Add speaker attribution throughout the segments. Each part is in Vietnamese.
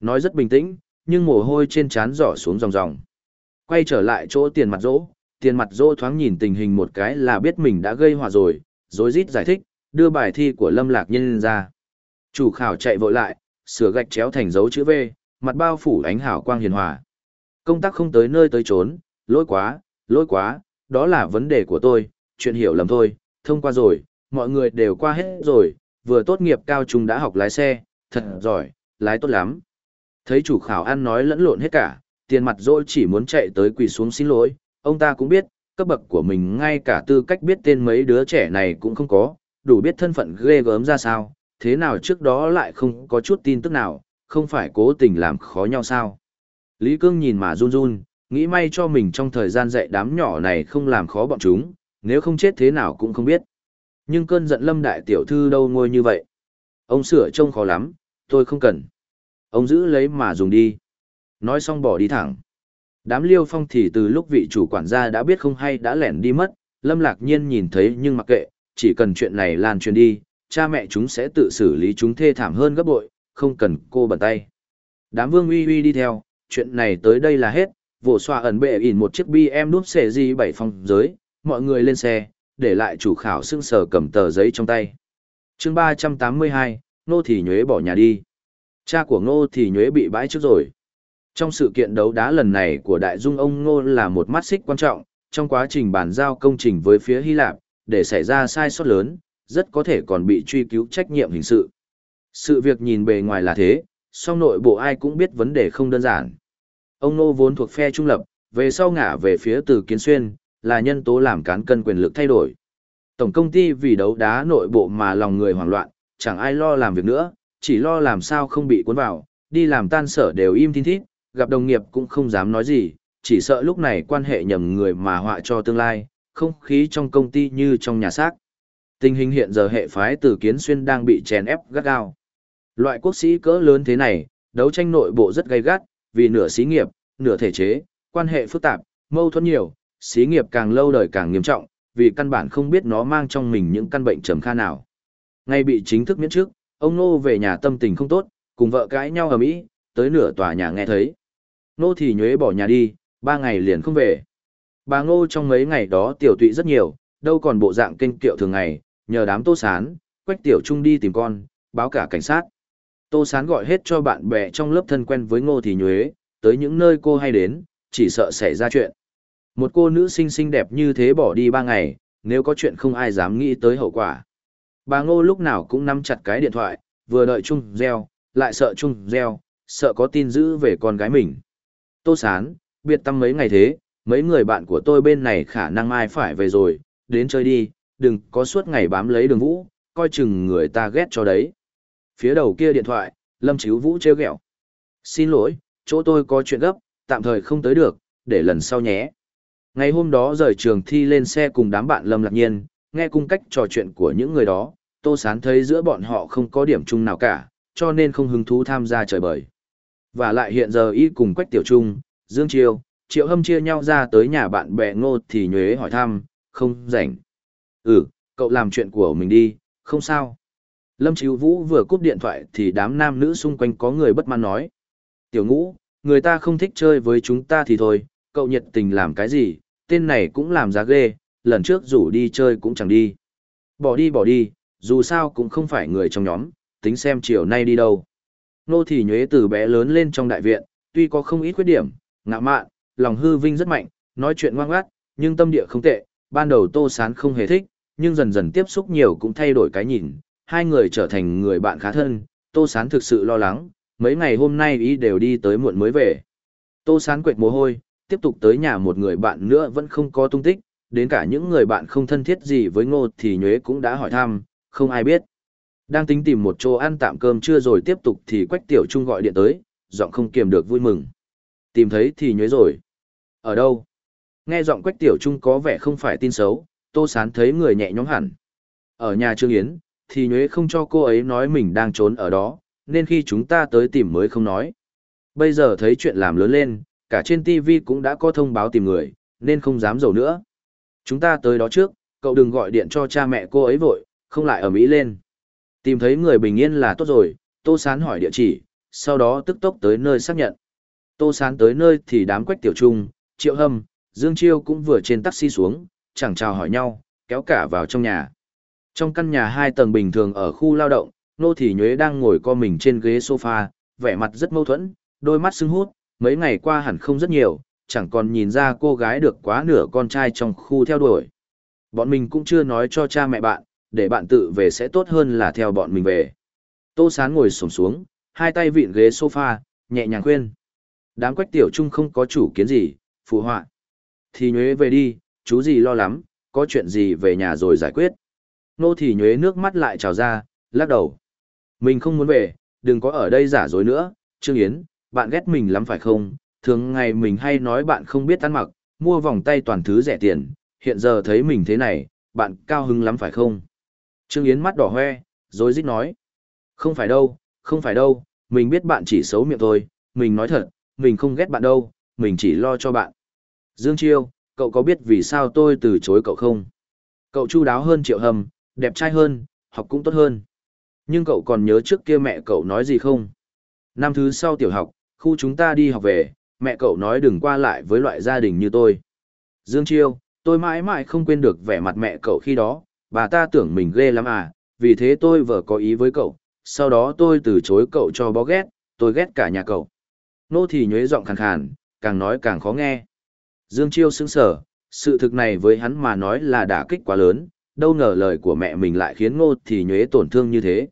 Speaker 1: Nói rất bình tĩnh, nhưng mồ hôi trên trán rỏ xuống ròng ròng. Quay trở lại chỗ tiền mặt rỗ, tiền mặt rỗ thoáng nhìn tình hình một cái là biết mình đã gây hòa rồi, rồi rít giải thích, đưa bài thi của Lâm Lạc Nhân ra. Chủ khảo chạy vội lại, sửa gạch chéo thành dấu chữ V, mặt bao phủ ánh hào quang hiền hòa. Công tác không tới nơi tới trốn, lỗi quá, lỗi quá, đó là vấn đề của tôi, chuyện hiểu lầm thôi, thông qua rồi, mọi người đều qua hết rồi, vừa tốt nghiệp cao trung đã học lái xe, thật giỏi, lái tốt lắm. Thấy chủ khảo ăn nói lẫn lộn hết cả, tiền mặt rồi chỉ muốn chạy tới quỳ xuống xin lỗi, ông ta cũng biết, cấp bậc của mình ngay cả tư cách biết tên mấy đứa trẻ này cũng không có, đủ biết thân phận ghê gớm ra sao, thế nào trước đó lại không có chút tin tức nào, không phải cố tình làm khó nhau sao. Lý Cương nhìn mà run run, nghĩ may cho mình trong thời gian dạy đám nhỏ này không làm khó bọn chúng, nếu không chết thế nào cũng không biết. Nhưng cơn giận lâm đại tiểu thư đâu ngôi như vậy. Ông sửa trông khó lắm, tôi không cần. Ông giữ lấy mà dùng đi. Nói xong bỏ đi thẳng. Đám liêu phong thì từ lúc vị chủ quản gia đã biết không hay đã lẻn đi mất, lâm lạc nhiên nhìn thấy nhưng mặc kệ, chỉ cần chuyện này lan truyền đi, cha mẹ chúng sẽ tự xử lý chúng thê thảm hơn gấp bội, không cần cô bận tay. Đám vương uy uy đi theo, chuyện này tới đây là hết, vỗ xoa ẩn bệ ỉn một chiếc BM đúp xệ di bảy phong giới, mọi người lên xe, để lại chủ khảo sưng sờ cầm tờ giấy trong tay. chương 382, Nô Thị Nhuế bỏ nhà đi. Cha của Ngô thì Nhuế bị bãi trước rồi. Trong sự kiện đấu đá lần này của Đại Dung ông Ngô là một mắt xích quan trọng, trong quá trình bàn giao công trình với phía Hy Lạp, để xảy ra sai sót lớn, rất có thể còn bị truy cứu trách nhiệm hình sự. Sự việc nhìn bề ngoài là thế, song nội bộ ai cũng biết vấn đề không đơn giản. Ông Ngô vốn thuộc phe trung lập, về sau ngả về phía từ kiến xuyên, là nhân tố làm cán cân quyền lực thay đổi. Tổng công ty vì đấu đá nội bộ mà lòng người hoảng loạn, chẳng ai lo làm việc nữa, chỉ lo làm sao không bị cuốn vào, đi làm tan sở đều im tin thít, gặp đồng nghiệp cũng không dám nói gì, chỉ sợ lúc này quan hệ nhầm người mà họa cho tương lai, không khí trong công ty như trong nhà xác. Tình hình hiện giờ hệ phái từ kiến xuyên đang bị chèn ép gắt gao. Loại quốc sĩ cỡ lớn thế này, đấu tranh nội bộ rất gay gắt, vì nửa xí nghiệp, nửa thể chế, quan hệ phức tạp, mâu thuẫn nhiều, xí nghiệp càng lâu đời càng nghiêm trọng, vì căn bản không biết nó mang trong mình những căn bệnh trầm kha nào. Ngay bị chính thức miễn trước, ông Nô về nhà tâm tình không tốt, cùng vợ cãi nhau ở Mỹ, tới nửa tòa nhà nghe thấy. Nô thì nhuế bỏ nhà đi, ba ngày liền không về. Bà Ngô trong mấy ngày đó tiểu tụy rất nhiều, đâu còn bộ dạng kinh kiệu thường ngày, nhờ đám tô sán, quách tiểu trung đi tìm con, báo cả cảnh sát. Tô sán gọi hết cho bạn bè trong lớp thân quen với Ngô Thì Nhuế, tới những nơi cô hay đến, chỉ sợ xảy ra chuyện. Một cô nữ xinh xinh đẹp như thế bỏ đi ba ngày, nếu có chuyện không ai dám nghĩ tới hậu quả. Bà Ngô lúc nào cũng nắm chặt cái điện thoại, vừa đợi Chung, reo, lại sợ Chung, reo, sợ có tin dữ về con gái mình. Tô Sán, biệt tâm mấy ngày thế, mấy người bạn của tôi bên này khả năng ai phải về rồi, đến chơi đi, đừng có suốt ngày bám lấy đường vũ, coi chừng người ta ghét cho đấy. Phía đầu kia điện thoại, Lâm Chíu Vũ trêu ghẹo. Xin lỗi, chỗ tôi có chuyện gấp, tạm thời không tới được, để lần sau nhé. Ngày hôm đó rời trường thi lên xe cùng đám bạn Lâm Lạc Nhiên, nghe cung cách trò chuyện của những người đó, Tô Sán thấy giữa bọn họ không có điểm chung nào cả, cho nên không hứng thú tham gia trời bời. Và lại hiện giờ y cùng Quách Tiểu Trung, Dương Chiêu, Triệu Hâm chia nhau ra tới nhà bạn bè ngô thì nhuế hỏi thăm, không rảnh. Ừ, cậu làm chuyện của mình đi, không sao. Lâm Chíu Vũ vừa cúp điện thoại thì đám nam nữ xung quanh có người bất mãn nói. Tiểu ngũ, người ta không thích chơi với chúng ta thì thôi, cậu nhiệt tình làm cái gì, tên này cũng làm giá ghê, lần trước rủ đi chơi cũng chẳng đi. Bỏ đi bỏ đi, dù sao cũng không phải người trong nhóm, tính xem chiều nay đi đâu. Nô thì nhuế từ bé lớn lên trong đại viện, tuy có không ít khuyết điểm, ngạ mạn, lòng hư vinh rất mạnh, nói chuyện ngoan ngoãn, nhưng tâm địa không tệ, ban đầu Tô Sán không hề thích, nhưng dần dần tiếp xúc nhiều cũng thay đổi cái nhìn, hai người trở thành người bạn khá thân, Tô Sán thực sự lo lắng, mấy ngày hôm nay ý đều đi tới muộn mới về. Tô Sán quệt mồ hôi, tiếp tục tới nhà một người bạn nữa vẫn không có tung tích, đến cả những người bạn không thân thiết gì với Ngô thì Nhuế cũng đã hỏi thăm, không ai biết. Đang tính tìm một chỗ ăn tạm cơm trưa rồi tiếp tục thì Quách Tiểu Trung gọi điện tới, giọng không kiềm được vui mừng. Tìm thấy thì Nhuế rồi. Ở đâu? Nghe giọng Quách Tiểu Trung có vẻ không phải tin xấu, Tô Sán thấy người nhẹ nhõm hẳn. Ở nhà Trương Yến, thì Nhuế không cho cô ấy nói mình đang trốn ở đó, nên khi chúng ta tới tìm mới không nói. Bây giờ thấy chuyện làm lớn lên, cả trên TV cũng đã có thông báo tìm người, nên không dám dầu nữa. Chúng ta tới đó trước, cậu đừng gọi điện cho cha mẹ cô ấy vội, không lại ở Mỹ lên. Tìm thấy người bình yên là tốt rồi, Tô Sán hỏi địa chỉ, sau đó tức tốc tới nơi xác nhận. Tô Sán tới nơi thì đám quách tiểu trung, triệu hâm, Dương Chiêu cũng vừa trên taxi xuống, chẳng chào hỏi nhau, kéo cả vào trong nhà. Trong căn nhà hai tầng bình thường ở khu lao động, Nô Thị Nhuế đang ngồi co mình trên ghế sofa, vẻ mặt rất mâu thuẫn, đôi mắt sưng hút, mấy ngày qua hẳn không rất nhiều, chẳng còn nhìn ra cô gái được quá nửa con trai trong khu theo đuổi. Bọn mình cũng chưa nói cho cha mẹ bạn, để bạn tự về sẽ tốt hơn là theo bọn mình về. Tô Sán ngồi sổng xuống, hai tay vịn ghế sofa, nhẹ nhàng khuyên. Đám quách tiểu trung không có chủ kiến gì, phụ họa. Thì nhuế về đi, chú gì lo lắm, có chuyện gì về nhà rồi giải quyết. Nô thì nhuế nước mắt lại trào ra, lắc đầu. Mình không muốn về, đừng có ở đây giả dối nữa, Trương Yến, bạn ghét mình lắm phải không? Thường ngày mình hay nói bạn không biết ăn mặc, mua vòng tay toàn thứ rẻ tiền, hiện giờ thấy mình thế này, bạn cao hứng lắm phải không? Trương Yến mắt đỏ hoe, rồi rít nói. Không phải đâu, không phải đâu, mình biết bạn chỉ xấu miệng thôi, mình nói thật, mình không ghét bạn đâu, mình chỉ lo cho bạn. Dương Chiêu, cậu có biết vì sao tôi từ chối cậu không? Cậu chu đáo hơn Triệu Hầm, đẹp trai hơn, học cũng tốt hơn. Nhưng cậu còn nhớ trước kia mẹ cậu nói gì không? Năm thứ sau tiểu học, khu chúng ta đi học về, mẹ cậu nói đừng qua lại với loại gia đình như tôi. Dương Chiêu, tôi mãi mãi không quên được vẻ mặt mẹ cậu khi đó, bà ta tưởng mình ghê lắm à, vì thế tôi vợ có ý với cậu, sau đó tôi từ chối cậu cho bó ghét, tôi ghét cả nhà cậu. Nô thì nhuế giọng khàn khàn, càng nói càng khó nghe. Dương Chiêu sững sờ, sự thực này với hắn mà nói là đả kích quá lớn, đâu ngờ lời của mẹ mình lại khiến ngô thì nhuế tổn thương như thế.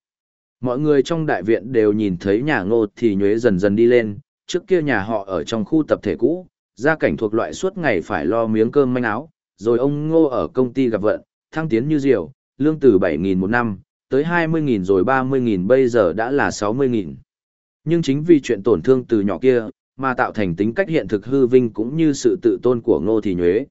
Speaker 1: Mọi người trong đại viện đều nhìn thấy nhà ngô thì nhuế dần dần đi lên, trước kia nhà họ ở trong khu tập thể cũ, gia cảnh thuộc loại suốt ngày phải lo miếng cơm manh áo, rồi ông ngô ở công ty gặp vận, thăng tiến như diều, lương từ 7.000 một năm, tới 20.000 rồi 30.000 bây giờ đã là 60.000. Nhưng chính vì chuyện tổn thương từ nhỏ kia, mà tạo thành tính cách hiện thực hư vinh cũng như sự tự tôn của ngô Thị nhuế.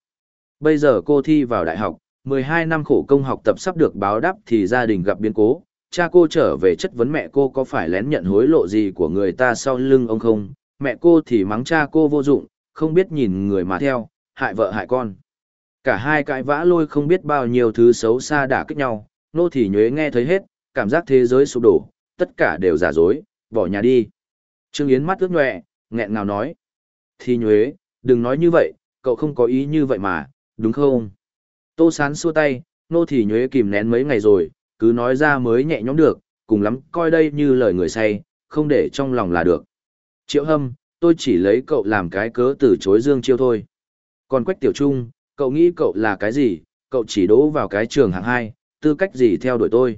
Speaker 1: Bây giờ cô thi vào đại học, 12 năm khổ công học tập sắp được báo đáp thì gia đình gặp biến cố, cha cô trở về chất vấn mẹ cô có phải lén nhận hối lộ gì của người ta sau lưng ông không, mẹ cô thì mắng cha cô vô dụng, không biết nhìn người mà theo, hại vợ hại con. Cả hai cãi vã lôi không biết bao nhiêu thứ xấu xa đả kích nhau, nô thì nhuế nghe thấy hết, cảm giác thế giới sụp đổ, tất cả đều giả dối, bỏ nhà đi. Trương Yến mắt ướt nhòe, nghẹn ngào nói. Thì nhuế, đừng nói như vậy, cậu không có ý như vậy mà, đúng không? Tô sán xua tay, nô thì nhuế kìm nén mấy ngày rồi, cứ nói ra mới nhẹ nhõm được, cùng lắm coi đây như lời người say, không để trong lòng là được. Triệu hâm, tôi chỉ lấy cậu làm cái cớ từ chối Dương Chiêu thôi. Còn Quách Tiểu Trung, cậu nghĩ cậu là cái gì, cậu chỉ đỗ vào cái trường hạng hai, tư cách gì theo đuổi tôi.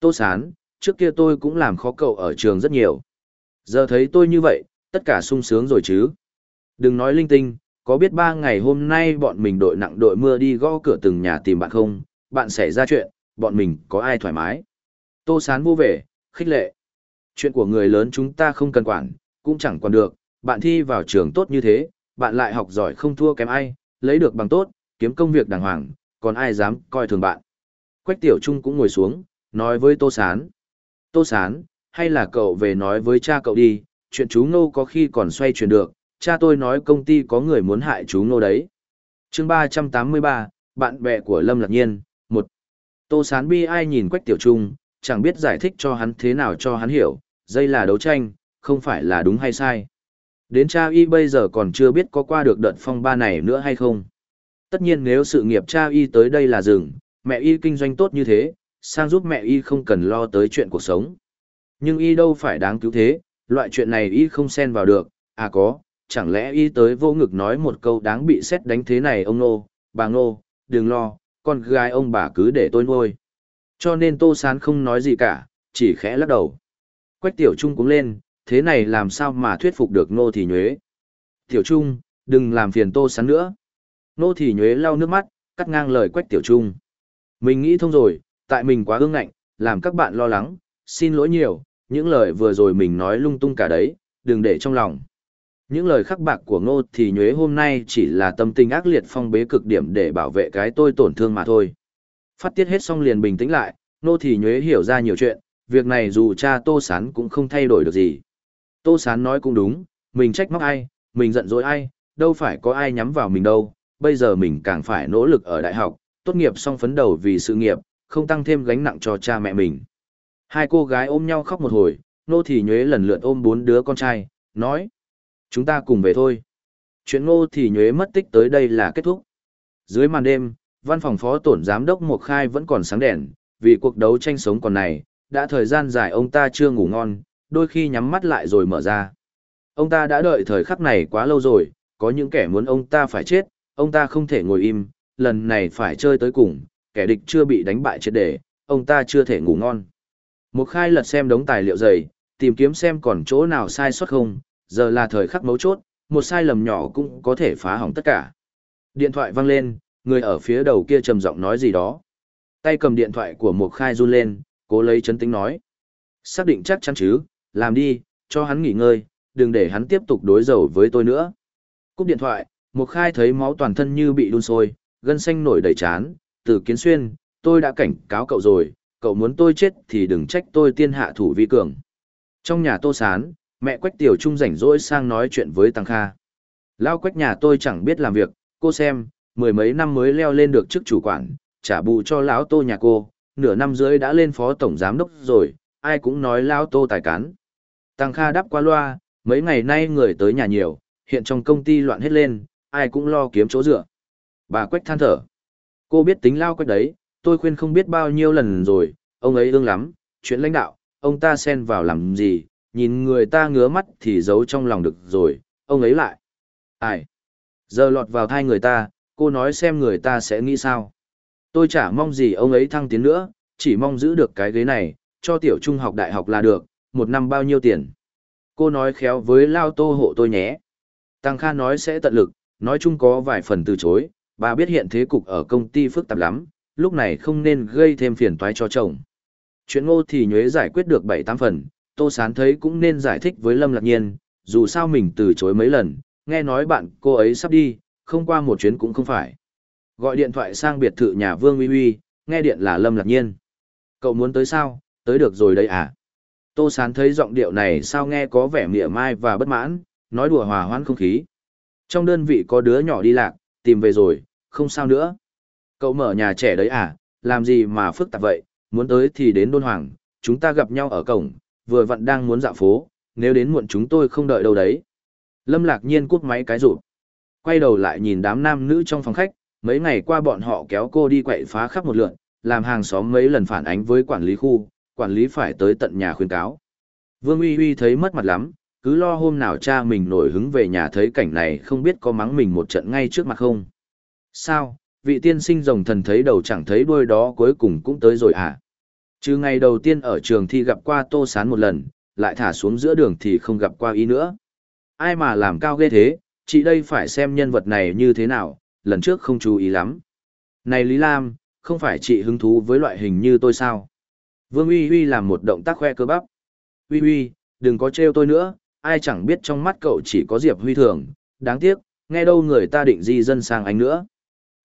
Speaker 1: Tô Sán, trước kia tôi cũng làm khó cậu ở trường rất nhiều. Giờ thấy tôi như vậy, tất cả sung sướng rồi chứ. Đừng nói linh tinh, có biết ba ngày hôm nay bọn mình đội nặng đội mưa đi gõ cửa từng nhà tìm bạn không, bạn xảy ra chuyện, bọn mình có ai thoải mái. Tô Sán vô vẻ, khích lệ. Chuyện của người lớn chúng ta không cần quản, cũng chẳng còn được, bạn thi vào trường tốt như thế, bạn lại học giỏi không thua kém ai, lấy được bằng tốt, kiếm công việc đàng hoàng, còn ai dám coi thường bạn. Quách Tiểu Trung cũng ngồi xuống, nói với Tô Sán. Tô Sán, hay là cậu về nói với cha cậu đi, chuyện chú Ngô có khi còn xoay chuyển được, cha tôi nói công ty có người muốn hại chú Ngô đấy. chương 383, bạn bè của Lâm Lạc Nhiên, một Tô Sán bi ai nhìn Quách Tiểu Trung, chẳng biết giải thích cho hắn thế nào cho hắn hiểu, đây là đấu tranh, không phải là đúng hay sai. Đến cha y bây giờ còn chưa biết có qua được đợt phong ba này nữa hay không. Tất nhiên nếu sự nghiệp cha y tới đây là dừng, mẹ y kinh doanh tốt như thế, sang giúp mẹ y không cần lo tới chuyện cuộc sống. Nhưng y đâu phải đáng cứu thế, loại chuyện này y không xen vào được, à có, chẳng lẽ y tới vô ngực nói một câu đáng bị xét đánh thế này ông nô, bà nô, đừng lo, con gái ông bà cứ để tôi nuôi. Cho nên Tô Sán không nói gì cả, chỉ khẽ lắc đầu. Quách Tiểu Trung cũng lên, thế này làm sao mà thuyết phục được Nô thị Nhuế. Tiểu Trung, đừng làm phiền Tô Sán nữa. Nô thị Nhuế lau nước mắt, cắt ngang lời Quách Tiểu Trung. Mình nghĩ thông rồi, tại mình quá ương ngạnh, làm các bạn lo lắng, xin lỗi nhiều, những lời vừa rồi mình nói lung tung cả đấy, đừng để trong lòng. Những lời khắc bạc của Ngô thị nhuế hôm nay chỉ là tâm tình ác liệt phong bế cực điểm để bảo vệ cái tôi tổn thương mà thôi. Phát tiết hết xong liền bình tĩnh lại, Ngô thị nhuế hiểu ra nhiều chuyện, việc này dù cha Tô Sán cũng không thay đổi được gì. Tô Sán nói cũng đúng, mình trách móc ai, mình giận dỗi ai, đâu phải có ai nhắm vào mình đâu, bây giờ mình càng phải nỗ lực ở đại học, tốt nghiệp xong phấn đầu vì sự nghiệp, không tăng thêm gánh nặng cho cha mẹ mình. Hai cô gái ôm nhau khóc một hồi, Nô Thì Nhuế lần lượt ôm bốn đứa con trai, nói. Chúng ta cùng về thôi. Chuyện Ngô Thì Nhuế mất tích tới đây là kết thúc. Dưới màn đêm, văn phòng phó tổn giám đốc Mộc Khai vẫn còn sáng đèn, vì cuộc đấu tranh sống còn này, đã thời gian dài ông ta chưa ngủ ngon, đôi khi nhắm mắt lại rồi mở ra. Ông ta đã đợi thời khắc này quá lâu rồi, có những kẻ muốn ông ta phải chết, ông ta không thể ngồi im, lần này phải chơi tới cùng, kẻ địch chưa bị đánh bại chết để, ông ta chưa thể ngủ ngon. Một khai lật xem đống tài liệu dày, tìm kiếm xem còn chỗ nào sai sót không, giờ là thời khắc mấu chốt, một sai lầm nhỏ cũng có thể phá hỏng tất cả. Điện thoại vang lên, người ở phía đầu kia trầm giọng nói gì đó. Tay cầm điện thoại của một khai run lên, cố lấy chấn tính nói. Xác định chắc chắn chứ, làm đi, cho hắn nghỉ ngơi, đừng để hắn tiếp tục đối dầu với tôi nữa. Cúp điện thoại, mục khai thấy máu toàn thân như bị đun sôi, gân xanh nổi đầy chán, từ kiến xuyên, tôi đã cảnh cáo cậu rồi, cậu muốn tôi chết thì đừng trách tôi tiên hạ thủ vi cường. Trong nhà tô sán, mẹ quách tiểu trung rảnh rỗi sang nói chuyện với Tăng Kha. Lao quách nhà tôi chẳng biết làm việc, cô xem, mười mấy năm mới leo lên được chức chủ quản, trả bù cho lão tô nhà cô, nửa năm dưới đã lên phó tổng giám đốc rồi, ai cũng nói lão tô tài cán. Tăng Kha đáp qua loa, mấy ngày nay người tới nhà nhiều, hiện trong công ty loạn hết lên, ai cũng lo kiếm chỗ dựa. Bà Quách than thở. Cô biết tính lao quách đấy, tôi khuyên không biết bao nhiêu lần rồi, ông ấy ương lắm, chuyện lãnh đạo, ông ta xen vào làm gì, nhìn người ta ngứa mắt thì giấu trong lòng được rồi, ông ấy lại. Ai? Giờ lọt vào thai người ta, cô nói xem người ta sẽ nghĩ sao. Tôi chả mong gì ông ấy thăng tiến nữa, chỉ mong giữ được cái ghế này, cho tiểu trung học đại học là được, một năm bao nhiêu tiền. Cô nói khéo với Lao Tô hộ tôi nhé. Tăng Kha nói sẽ tận lực, nói chung có vài phần từ chối, bà biết hiện thế cục ở công ty phức tạp lắm, lúc này không nên gây thêm phiền toái cho chồng. Chuyện ngô thì nhuế giải quyết được 7-8 phần, Tô Sán thấy cũng nên giải thích với Lâm Lạc Nhiên, dù sao mình từ chối mấy lần, nghe nói bạn cô ấy sắp đi, không qua một chuyến cũng không phải. Gọi điện thoại sang biệt thự nhà Vương Uy Uy, nghe điện là Lâm Lạc Nhiên. Cậu muốn tới sao, tới được rồi đây à? Tô Sán thấy giọng điệu này sao nghe có vẻ mỉa mai và bất mãn, nói đùa hòa hoãn không khí. Trong đơn vị có đứa nhỏ đi lạc, tìm về rồi, không sao nữa. Cậu mở nhà trẻ đấy à, làm gì mà phức tạp vậy, muốn tới thì đến đôn hoàng, chúng ta gặp nhau ở cổng, vừa vặn đang muốn dạo phố, nếu đến muộn chúng tôi không đợi đâu đấy. Lâm lạc nhiên cút máy cái rụt. Quay đầu lại nhìn đám nam nữ trong phòng khách, mấy ngày qua bọn họ kéo cô đi quậy phá khắp một lượn, làm hàng xóm mấy lần phản ánh với quản lý khu, quản lý phải tới tận nhà khuyên cáo. Vương Uy Uy thấy mất mặt lắm, cứ lo hôm nào cha mình nổi hứng về nhà thấy cảnh này không biết có mắng mình một trận ngay trước mặt không. Sao, vị tiên sinh rồng thần thấy đầu chẳng thấy đuôi đó cuối cùng cũng tới rồi à? Chứ ngày đầu tiên ở trường thi gặp qua Tô Sán một lần, lại thả xuống giữa đường thì không gặp qua ý nữa. Ai mà làm cao ghê thế, chị đây phải xem nhân vật này như thế nào, lần trước không chú ý lắm. Này Lý Lam, không phải chị hứng thú với loại hình như tôi sao? Vương Uy Uy làm một động tác khoe cơ bắp. Uy Uy, đừng có trêu tôi nữa, ai chẳng biết trong mắt cậu chỉ có Diệp Huy thường, đáng tiếc, nghe đâu người ta định di dân sang anh nữa.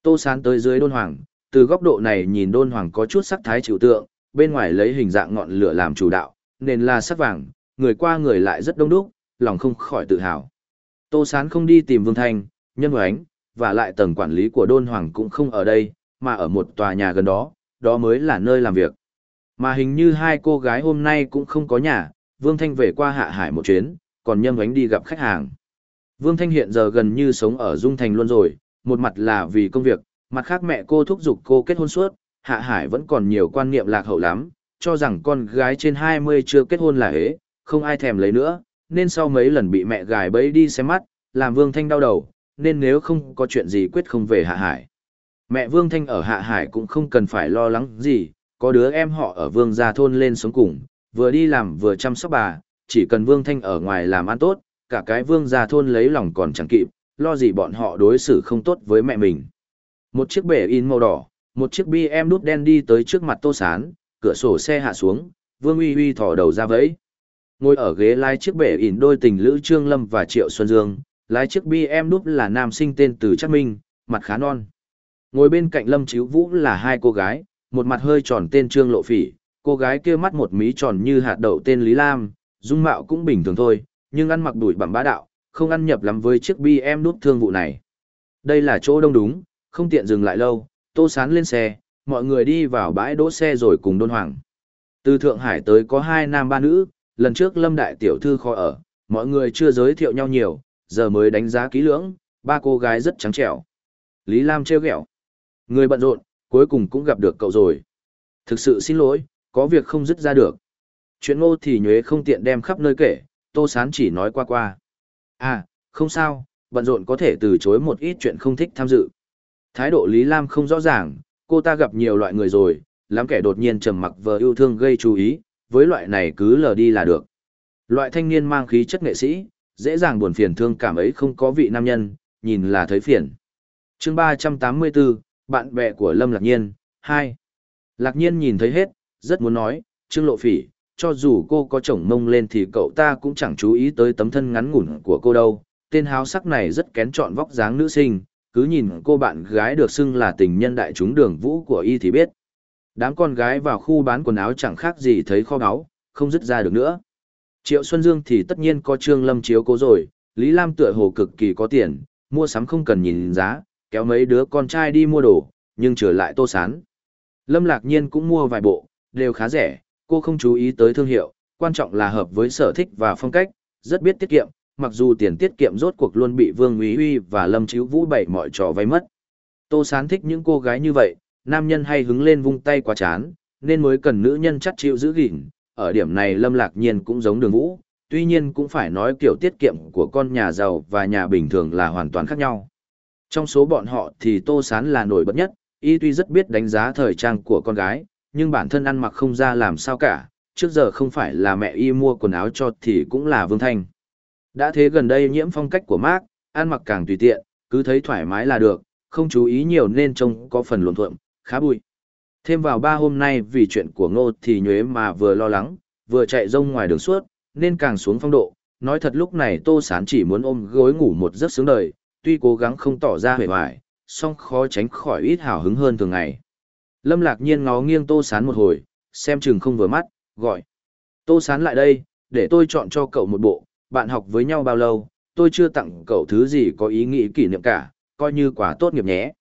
Speaker 1: Tô sán tới dưới đôn hoàng, từ góc độ này nhìn đôn hoàng có chút sắc thái chịu tượng, bên ngoài lấy hình dạng ngọn lửa làm chủ đạo, nên là sắc vàng, người qua người lại rất đông đúc, lòng không khỏi tự hào. Tô sán không đi tìm Vương Thanh, Nhân Oánh, và lại tầng quản lý của đôn hoàng cũng không ở đây, mà ở một tòa nhà gần đó, đó mới là nơi làm việc. Mà hình như hai cô gái hôm nay cũng không có nhà, Vương Thanh về qua hạ hải một chuyến, còn Nhâm Ánh đi gặp khách hàng. Vương Thanh hiện giờ gần như sống ở Dung Thành luôn rồi, một mặt là vì công việc, mặt khác mẹ cô thúc giục cô kết hôn suốt, Hạ Hải vẫn còn nhiều quan niệm lạc hậu lắm, cho rằng con gái trên 20 chưa kết hôn là hế, không ai thèm lấy nữa, nên sau mấy lần bị mẹ gài bẫy đi xem mắt, làm Vương Thanh đau đầu, nên nếu không có chuyện gì quyết không về Hạ Hải. Mẹ Vương Thanh ở Hạ Hải cũng không cần phải lo lắng gì, có đứa em họ ở Vương Gia Thôn lên sống cùng, vừa đi làm vừa chăm sóc bà, chỉ cần Vương Thanh ở ngoài làm ăn tốt, cả cái Vương Gia Thôn lấy lòng còn chẳng kịp, lo gì bọn họ đối xử không tốt với mẹ mình. Một chiếc bể in màu đỏ, một chiếc bi em đút đen đi tới trước mặt Tô Sán, cửa sổ xe hạ xuống, Vương Uy Uy thỏ đầu ra vẫy. Ngồi ở ghế lái chiếc bể in đôi tình lữ Trương Lâm và Triệu Xuân Dương, lái chiếc bi em đút là nam sinh tên Từ Chắc Minh, mặt khá non. Ngồi bên cạnh Lâm Chíu Vũ là hai cô gái, một mặt hơi tròn tên Trương Lộ Phỉ, cô gái kia mắt một mí tròn như hạt đậu tên Lý Lam, dung mạo cũng bình thường thôi, nhưng ăn mặc đuổi bằng bá đạo, không ăn nhập lắm với chiếc bi em đút thương vụ này. Đây là chỗ đông đúng, không tiện dừng lại lâu, tô sán lên xe, mọi người đi vào bãi đỗ xe rồi cùng đôn hoàng. Từ Thượng Hải tới có hai nam ba nữ, lần trước Lâm Đại Tiểu Thư khó ở, mọi người chưa giới thiệu nhau nhiều, giờ mới đánh giá kỹ lưỡng, ba cô gái rất trắng trẻo. Lý Lam trêu ghẹo Người bận rộn, cuối cùng cũng gặp được cậu rồi. Thực sự xin lỗi, có việc không dứt ra được. Chuyện ngô thì nhuế không tiện đem khắp nơi kể, Tô Sán chỉ nói qua qua. À, không sao, bận rộn có thể từ chối một ít chuyện không thích tham dự. Thái độ Lý Lam không rõ ràng, cô ta gặp nhiều loại người rồi, lắm kẻ đột nhiên trầm mặc vờ yêu thương gây chú ý, với loại này cứ lờ đi là được. Loại thanh niên mang khí chất nghệ sĩ, dễ dàng buồn phiền thương cảm ấy không có vị nam nhân, nhìn là thấy phiền. chương 384, bạn bè của Lâm Lạc Nhiên, hai Lạc Nhiên nhìn thấy hết, rất muốn nói, Trương Lộ Phỉ, cho dù cô có chồng mông lên thì cậu ta cũng chẳng chú ý tới tấm thân ngắn ngủn của cô đâu. Tên háo sắc này rất kén chọn vóc dáng nữ sinh, cứ nhìn cô bạn gái được xưng là tình nhân đại chúng đường vũ của y thì biết. Đám con gái vào khu bán quần áo chẳng khác gì thấy kho báu, không dứt ra được nữa. Triệu Xuân Dương thì tất nhiên có Trương Lâm chiếu cố rồi, Lý Lam tựa hồ cực kỳ có tiền, mua sắm không cần nhìn giá, kéo mấy đứa con trai đi mua đồ, nhưng trở lại tô sán. Lâm Lạc Nhiên cũng mua vài bộ, đều khá rẻ, cô không chú ý tới thương hiệu, quan trọng là hợp với sở thích và phong cách, rất biết tiết kiệm, mặc dù tiền tiết kiệm rốt cuộc luôn bị Vương Uy Uy và Lâm Chíu Vũ bày mọi trò vay mất. Tô Sán thích những cô gái như vậy, nam nhân hay hứng lên vung tay quá chán, nên mới cần nữ nhân chắc chịu giữ gìn. Ở điểm này Lâm Lạc Nhiên cũng giống đường vũ, tuy nhiên cũng phải nói kiểu tiết kiệm của con nhà giàu và nhà bình thường là hoàn toàn khác nhau. Trong số bọn họ thì Tô Sán là nổi bật nhất, y tuy rất biết đánh giá thời trang của con gái, nhưng bản thân ăn mặc không ra làm sao cả, trước giờ không phải là mẹ y mua quần áo cho thì cũng là Vương Thanh. Đã thế gần đây nhiễm phong cách của Mark, ăn mặc càng tùy tiện, cứ thấy thoải mái là được, không chú ý nhiều nên trông có phần luồn thuộm, khá bụi. Thêm vào ba hôm nay vì chuyện của ngô thì nhuế mà vừa lo lắng, vừa chạy rông ngoài đường suốt, nên càng xuống phong độ. Nói thật lúc này Tô Sán chỉ muốn ôm gối ngủ một giấc sướng đời, tuy cố gắng không tỏ ra hề hoài, song khó tránh khỏi ít hào hứng hơn thường ngày. Lâm lạc nhiên ngó nghiêng Tô Sán một hồi, xem chừng không vừa mắt, gọi. Tô Sán lại đây, để tôi chọn cho cậu một bộ, bạn học với nhau bao lâu, tôi chưa tặng cậu thứ gì có ý nghĩ kỷ niệm cả, coi như quả tốt nghiệp nhé.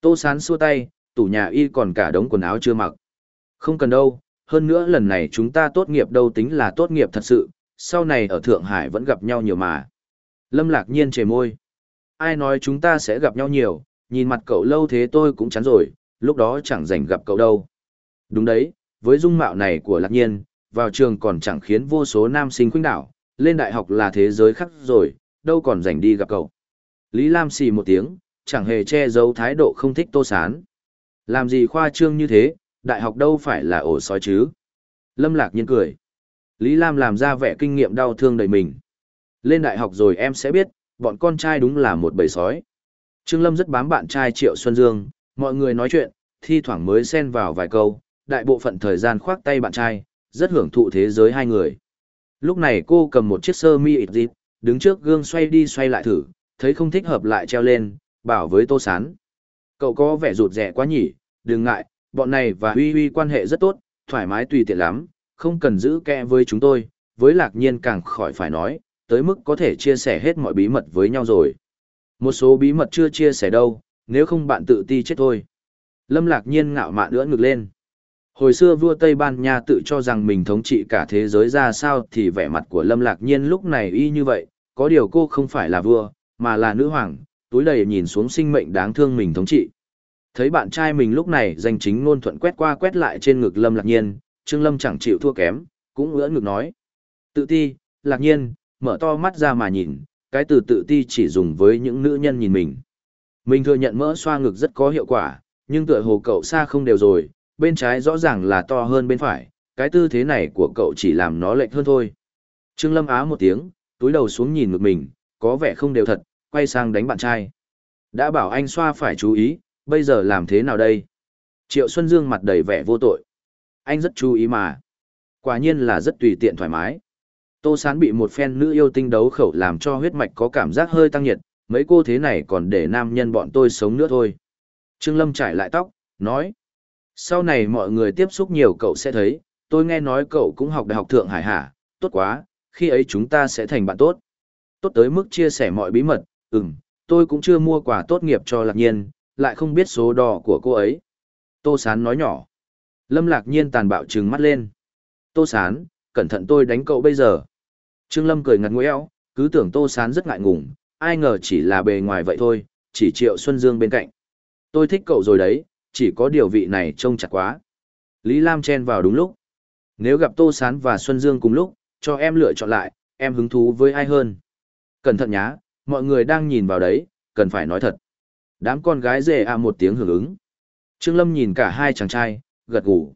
Speaker 1: Tô Sán xua tay, tủ nhà y còn cả đống quần áo chưa mặc. Không cần đâu, hơn nữa lần này chúng ta tốt nghiệp đâu tính là tốt nghiệp thật sự, sau này ở Thượng Hải vẫn gặp nhau nhiều mà. Lâm lạc nhiên chề môi. Ai nói chúng ta sẽ gặp nhau nhiều, nhìn mặt cậu lâu thế tôi cũng chán rồi, lúc đó chẳng rảnh gặp cậu đâu. Đúng đấy, với dung mạo này của lạc nhiên, vào trường còn chẳng khiến vô số nam sinh khuynh đảo, lên đại học là thế giới khác rồi, đâu còn rảnh đi gặp cậu. Lý Lam xì một tiếng, chẳng hề che giấu thái độ không thích tô sán. Làm gì khoa trương như thế, đại học đâu phải là ổ sói chứ. Lâm lạc nhiên cười. Lý Lam làm ra vẻ kinh nghiệm đau thương đầy mình. Lên đại học rồi em sẽ biết, bọn con trai đúng là một bầy sói. Trương Lâm rất bám bạn trai Triệu Xuân Dương, mọi người nói chuyện, thi thoảng mới xen vào vài câu, đại bộ phận thời gian khoác tay bạn trai, rất hưởng thụ thế giới hai người. Lúc này cô cầm một chiếc sơ mi ịt dịp, đứng trước gương xoay đi xoay lại thử, thấy không thích hợp lại treo lên, bảo với Tô Sán. Cậu có vẻ rụt rẻ quá nhỉ, đừng ngại, bọn này và Huy Huy quan hệ rất tốt, thoải mái tùy tiện lắm, không cần giữ kẽ với chúng tôi, với lạc nhiên càng khỏi phải nói, tới mức có thể chia sẻ hết mọi bí mật với nhau rồi. Một số bí mật chưa chia sẻ đâu, nếu không bạn tự ti chết thôi. Lâm lạc nhiên ngạo mạn nữa ngực lên. Hồi xưa vua Tây Ban Nha tự cho rằng mình thống trị cả thế giới ra sao thì vẻ mặt của Lâm lạc nhiên lúc này y như vậy, có điều cô không phải là vua, mà là nữ hoàng, túi đầy nhìn xuống sinh mệnh đáng thương mình thống trị. Thấy bạn trai mình lúc này danh chính ngôn thuận quét qua quét lại trên ngực Lâm lạc nhiên, Trương Lâm chẳng chịu thua kém, cũng ưỡn ngực nói. Tự ti, lạc nhiên, mở to mắt ra mà nhìn, cái từ tự ti chỉ dùng với những nữ nhân nhìn mình. Mình thừa nhận mỡ xoa ngực rất có hiệu quả, nhưng tựa hồ cậu xa không đều rồi, bên trái rõ ràng là to hơn bên phải, cái tư thế này của cậu chỉ làm nó lệch hơn thôi. Trương Lâm á một tiếng, túi đầu xuống nhìn ngực mình, có vẻ không đều thật, quay sang đánh bạn trai. Đã bảo anh xoa phải chú ý, bây giờ làm thế nào đây? Triệu Xuân Dương mặt đầy vẻ vô tội. Anh rất chú ý mà. Quả nhiên là rất tùy tiện thoải mái. Tô Sán bị một phen nữ yêu tinh đấu khẩu làm cho huyết mạch có cảm giác hơi tăng nhiệt, mấy cô thế này còn để nam nhân bọn tôi sống nữa thôi. Trương Lâm trải lại tóc, nói. Sau này mọi người tiếp xúc nhiều cậu sẽ thấy, tôi nghe nói cậu cũng học đại học Thượng Hải hả, tốt quá, khi ấy chúng ta sẽ thành bạn tốt. Tốt tới mức chia sẻ mọi bí mật, ừm, tôi cũng chưa mua quà tốt nghiệp cho Lạc Nhiên, lại không biết số đo của cô ấy. Tô Sán nói nhỏ. Lâm Lạc Nhiên tàn bạo trừng mắt lên. Tô Sán, cẩn thận tôi đánh cậu bây giờ. Trương Lâm cười ngặt nguẽo, cứ tưởng Tô Sán rất ngại ngùng, ai ngờ chỉ là bề ngoài vậy thôi, chỉ Triệu Xuân Dương bên cạnh. Tôi thích cậu rồi đấy, chỉ có điều vị này trông chặt quá. Lý Lam chen vào đúng lúc. Nếu gặp Tô Sán và Xuân Dương cùng lúc, cho em lựa chọn lại, em hứng thú với ai hơn. Cẩn thận nhá, mọi người đang nhìn vào đấy, cần phải nói thật. Đám con gái rể à một tiếng hưởng ứng. Trương Lâm nhìn cả hai chàng trai, gật gù.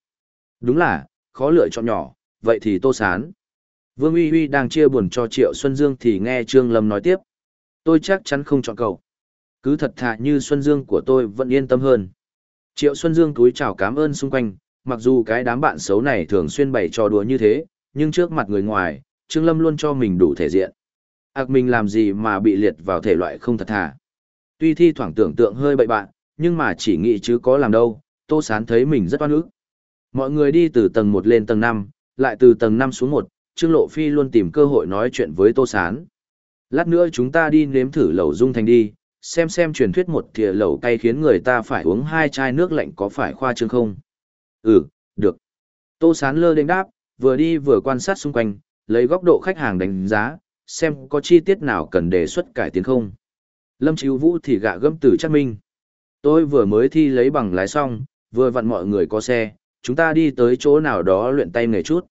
Speaker 1: Đúng là, khó lựa chọn nhỏ, vậy thì Tô Sán. Vương Uy Uy đang chia buồn cho Triệu Xuân Dương thì nghe Trương Lâm nói tiếp. Tôi chắc chắn không chọn cậu. Cứ thật thà như Xuân Dương của tôi vẫn yên tâm hơn. Triệu Xuân Dương túi chào cảm ơn xung quanh, mặc dù cái đám bạn xấu này thường xuyên bày trò đùa như thế, nhưng trước mặt người ngoài, Trương Lâm luôn cho mình đủ thể diện. Ác mình làm gì mà bị liệt vào thể loại không thật thà. Tuy thi thoảng tưởng tượng hơi bậy bạn, nhưng mà chỉ nghĩ chứ có làm đâu, Tô Sán thấy mình rất oan ức. Mọi người đi từ tầng 1 lên tầng 5, lại từ tầng 5 xuống 1, Trương Lộ Phi luôn tìm cơ hội nói chuyện với Tô Sán. Lát nữa chúng ta đi nếm thử lẩu dung thành đi, xem xem truyền thuyết một thìa lẩu cay khiến người ta phải uống hai chai nước lạnh có phải khoa trương không. Ừ, được. Tô Sán lơ đánh đáp, vừa đi vừa quan sát xung quanh, lấy góc độ khách hàng đánh giá, xem có chi tiết nào cần đề xuất cải tiến không. Lâm Chíu Vũ thì gạ gâm từ chắc minh. Tôi vừa mới thi lấy bằng lái xong, vừa vặn mọi người có xe, chúng ta đi tới chỗ nào đó luyện tay nghề chút.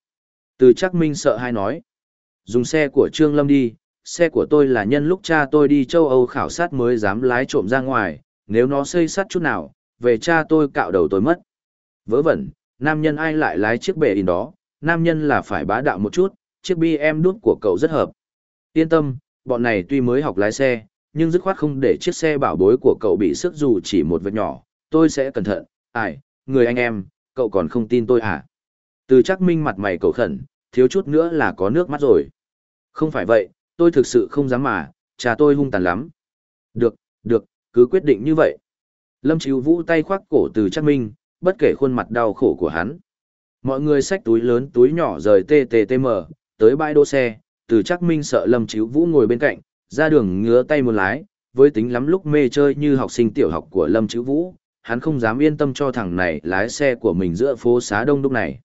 Speaker 1: Từ chắc minh sợ hai nói. Dùng xe của Trương Lâm đi, xe của tôi là nhân lúc cha tôi đi châu Âu khảo sát mới dám lái trộm ra ngoài, nếu nó xây sắt chút nào, về cha tôi cạo đầu tôi mất. Vớ vẩn, nam nhân ai lại lái chiếc bệ in đó, nam nhân là phải bá đạo một chút, chiếc bi em đút của cậu rất hợp. Yên tâm, bọn này tuy mới học lái xe, nhưng dứt khoát không để chiếc xe bảo bối của cậu bị sức dù chỉ một vết nhỏ, tôi sẽ cẩn thận, ai, người anh em, cậu còn không tin tôi à? Từ chắc minh mặt mày cầu khẩn, thiếu chút nữa là có nước mắt rồi. Không phải vậy, tôi thực sự không dám mà, cha tôi hung tàn lắm. Được, được, cứ quyết định như vậy. Lâm Chíu Vũ tay khoác cổ từ chắc minh, bất kể khuôn mặt đau khổ của hắn. Mọi người xách túi lớn túi nhỏ rời TTTM, tới bãi đỗ xe, từ chắc minh sợ Lâm Chíu Vũ ngồi bên cạnh, ra đường ngứa tay một lái, với tính lắm lúc mê chơi như học sinh tiểu học của Lâm Chíu Vũ, hắn không dám yên tâm cho thằng này lái xe của mình giữa phố xá đông đúc này.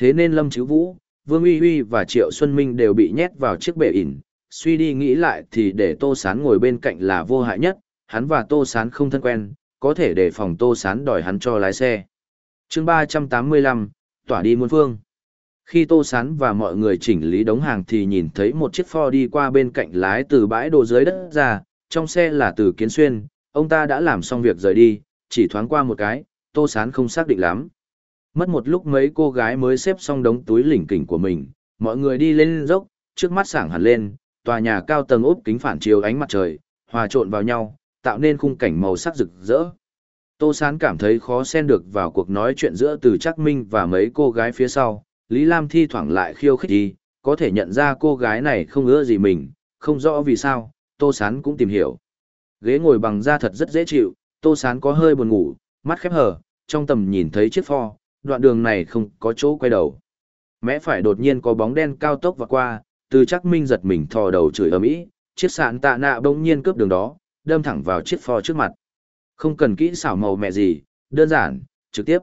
Speaker 1: Thế nên Lâm Chữ Vũ, Vương Uy Uy và Triệu Xuân Minh đều bị nhét vào chiếc bể ỉn, suy đi nghĩ lại thì để Tô Sán ngồi bên cạnh là vô hại nhất, hắn và Tô Sán không thân quen, có thể đề phòng Tô Sán đòi hắn cho lái xe. chương 385, tỏa đi muôn phương. Khi Tô Sán và mọi người chỉnh lý đống hàng thì nhìn thấy một chiếc Ford đi qua bên cạnh lái từ bãi đồ dưới đất ra, trong xe là từ Kiến Xuyên, ông ta đã làm xong việc rời đi, chỉ thoáng qua một cái, Tô Sán không xác định lắm. Mất một lúc mấy cô gái mới xếp xong đống túi lỉnh kỉnh của mình, mọi người đi lên dốc, trước mắt sảng hẳn lên, tòa nhà cao tầng ốp kính phản chiếu ánh mặt trời, hòa trộn vào nhau, tạo nên khung cảnh màu sắc rực rỡ. Tô Sán cảm thấy khó xen được vào cuộc nói chuyện giữa từ Trác Minh và mấy cô gái phía sau, Lý Lam thi thoảng lại khiêu khích đi, có thể nhận ra cô gái này không ưa gì mình, không rõ vì sao, Tô Sán cũng tìm hiểu. Ghế ngồi bằng da thật rất dễ chịu, Tô Sán có hơi buồn ngủ, mắt khép hờ, trong tầm nhìn thấy chiếc pho, đoạn đường này không có chỗ quay đầu. Mẽ phải đột nhiên có bóng đen cao tốc và qua, từ chắc minh giật mình thò đầu chửi ầm ĩ, chiếc sạn tạ nạ bỗng nhiên cướp đường đó, đâm thẳng vào chiếc pho trước mặt. Không cần kỹ xảo màu mẹ gì, đơn giản, trực tiếp.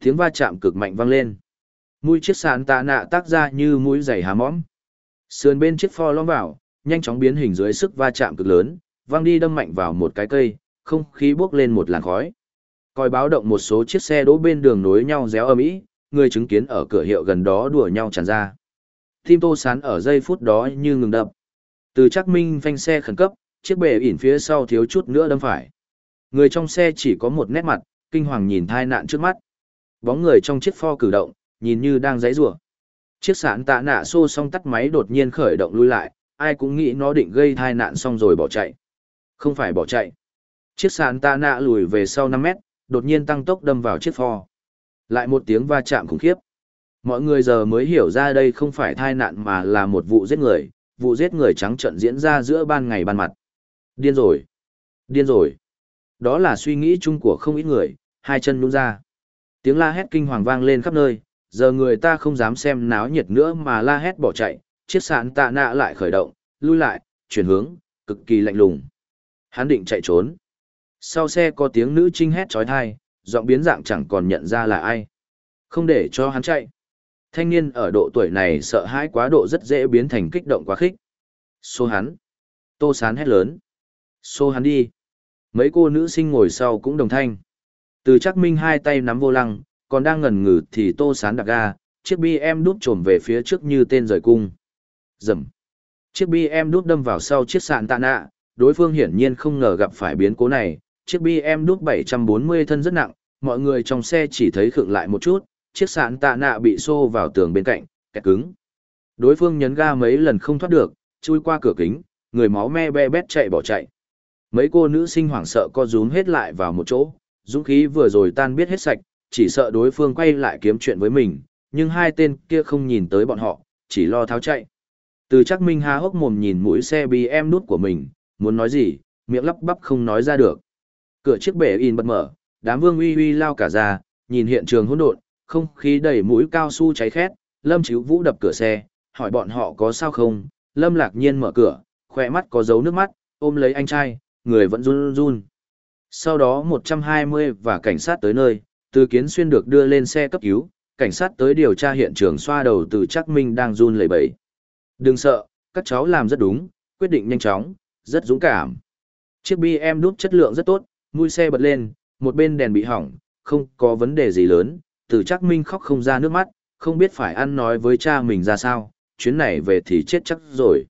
Speaker 1: Tiếng va chạm cực mạnh vang lên. Mũi chiếc sạn tạ nạ tác ra như mũi giày há mõm. Sườn bên chiếc pho lõm vào, nhanh chóng biến hình dưới sức va chạm cực lớn, văng đi đâm mạnh vào một cái cây, không khí bốc lên một làn khói. Coi báo động một số chiếc xe đỗ bên đường nối nhau réo âm ĩ, người chứng kiến ở cửa hiệu gần đó đùa nhau tràn ra. Tim Tô Sán ở giây phút đó như ngừng đập. Từ Trác Minh phanh xe khẩn cấp, chiếc bệ ỉn phía sau thiếu chút nữa đâm phải. Người trong xe chỉ có một nét mặt, kinh hoàng nhìn thai nạn trước mắt. Bóng người trong chiếc pho cử động, nhìn như đang giãy giụa. Chiếc sạn tạ nạ xô xong tắt máy đột nhiên khởi động lui lại, ai cũng nghĩ nó định gây thai nạn xong rồi bỏ chạy. Không phải bỏ chạy. Chiếc sạn tạ nạ lùi về sau năm mét, đột nhiên tăng tốc đâm vào chiếc pho. Lại một tiếng va chạm khủng khiếp. Mọi người giờ mới hiểu ra đây không phải thai nạn mà là một vụ giết người, vụ giết người trắng trận diễn ra giữa ban ngày ban mặt. Điên rồi! Điên rồi! Đó là suy nghĩ chung của không ít người, hai chân nhún ra. Tiếng la hét kinh hoàng vang lên khắp nơi, giờ người ta không dám xem náo nhiệt nữa mà la hét bỏ chạy, chiếc sạn tạ nạ lại khởi động, lui lại, chuyển hướng, cực kỳ lạnh lùng. Hắn định chạy trốn. Sau xe có tiếng nữ trinh hét trói thai, giọng biến dạng chẳng còn nhận ra là ai. Không để cho hắn chạy. Thanh niên ở độ tuổi này sợ hãi quá độ rất dễ biến thành kích động quá khích. Xô hắn. Tô sán hét lớn. Xô hắn đi. Mấy cô nữ sinh ngồi sau cũng đồng thanh. Từ chắc minh hai tay nắm vô lăng, còn đang ngẩn ngừ thì tô sán đạp ga, chiếc bi em đút trồm về phía trước như tên rời cung. Dầm. Chiếc bi em đút đâm vào sau chiếc sạn tạ nạ, đối phương hiển nhiên không ngờ gặp phải biến cố này. Chiếc bi em đút 740 thân rất nặng, mọi người trong xe chỉ thấy khựng lại một chút, chiếc sạn tạ nạ bị xô vào tường bên cạnh, kẹt cứng. Đối phương nhấn ga mấy lần không thoát được, chui qua cửa kính, người máu me be bét chạy bỏ chạy. Mấy cô nữ sinh hoảng sợ co rúm hết lại vào một chỗ, dũng khí vừa rồi tan biết hết sạch, chỉ sợ đối phương quay lại kiếm chuyện với mình, nhưng hai tên kia không nhìn tới bọn họ, chỉ lo tháo chạy. Từ chắc Minh há hốc mồm nhìn mũi xe BM nút của mình, muốn nói gì, miệng lắp bắp không nói ra được. Cửa chiếc bể in bật mở, đám vương uy uy lao cả ra, nhìn hiện trường hỗn độn, không khí đầy mũi cao su cháy khét, Lâm Chíu Vũ đập cửa xe, hỏi bọn họ có sao không, Lâm lạc nhiên mở cửa, khoe mắt có dấu nước mắt, ôm lấy anh trai, người vẫn run run. Sau đó 120 và cảnh sát tới nơi, từ kiến xuyên được đưa lên xe cấp cứu, cảnh sát tới điều tra hiện trường xoa đầu từ chắc minh đang run lẩy bẩy. Đừng sợ, các cháu làm rất đúng, quyết định nhanh chóng, rất dũng cảm. Chiếc BM đút chất lượng rất tốt, mũi xe bật lên, một bên đèn bị hỏng, không có vấn đề gì lớn, từ chắc minh khóc không ra nước mắt, không biết phải ăn nói với cha mình ra sao, chuyến này về thì chết chắc rồi.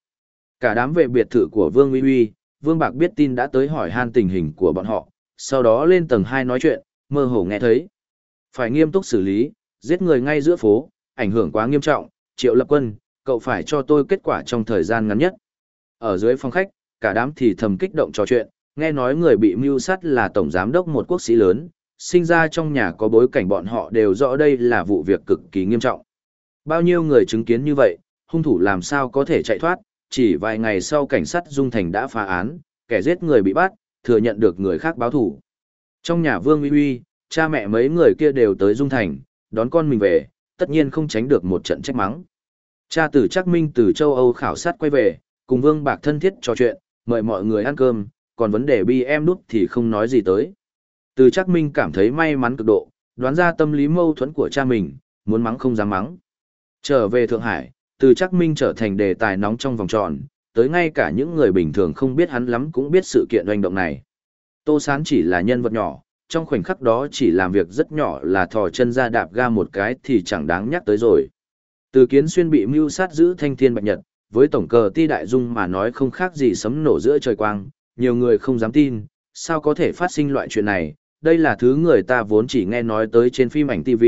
Speaker 1: Cả đám về biệt thự của Vương Uy Uy, Vương Bạc biết tin đã tới hỏi han tình hình của bọn họ, sau đó lên tầng 2 nói chuyện, mơ hồ nghe thấy. Phải nghiêm túc xử lý, giết người ngay giữa phố, ảnh hưởng quá nghiêm trọng, triệu lập quân, cậu phải cho tôi kết quả trong thời gian ngắn nhất. Ở dưới phòng khách, cả đám thì thầm kích động trò chuyện, nghe nói người bị mưu sát là tổng giám đốc một quốc sĩ lớn, sinh ra trong nhà có bối cảnh bọn họ đều rõ đây là vụ việc cực kỳ nghiêm trọng. Bao nhiêu người chứng kiến như vậy, hung thủ làm sao có thể chạy thoát, chỉ vài ngày sau cảnh sát Dung Thành đã phá án, kẻ giết người bị bắt, thừa nhận được người khác báo thủ. Trong nhà Vương Uy Uy, cha mẹ mấy người kia đều tới Dung Thành, đón con mình về, tất nhiên không tránh được một trận trách mắng. Cha tử chắc minh từ châu Âu khảo sát quay về, cùng Vương Bạc thân thiết trò chuyện, mời mọi người ăn cơm, còn vấn đề bi em đút thì không nói gì tới. Từ chắc minh cảm thấy may mắn cực độ, đoán ra tâm lý mâu thuẫn của cha mình, muốn mắng không dám mắng. Trở về Thượng Hải, từ chắc minh trở thành đề tài nóng trong vòng tròn, tới ngay cả những người bình thường không biết hắn lắm cũng biết sự kiện doanh động này. Tô Sán chỉ là nhân vật nhỏ, trong khoảnh khắc đó chỉ làm việc rất nhỏ là thò chân ra đạp ga một cái thì chẳng đáng nhắc tới rồi. Từ kiến xuyên bị mưu sát giữ thanh thiên bạch nhật, với tổng cờ ti đại dung mà nói không khác gì sấm nổ giữa trời quang, nhiều người không dám tin, sao có thể phát sinh loại chuyện này, đây là thứ người ta vốn chỉ nghe nói tới trên phim ảnh TV,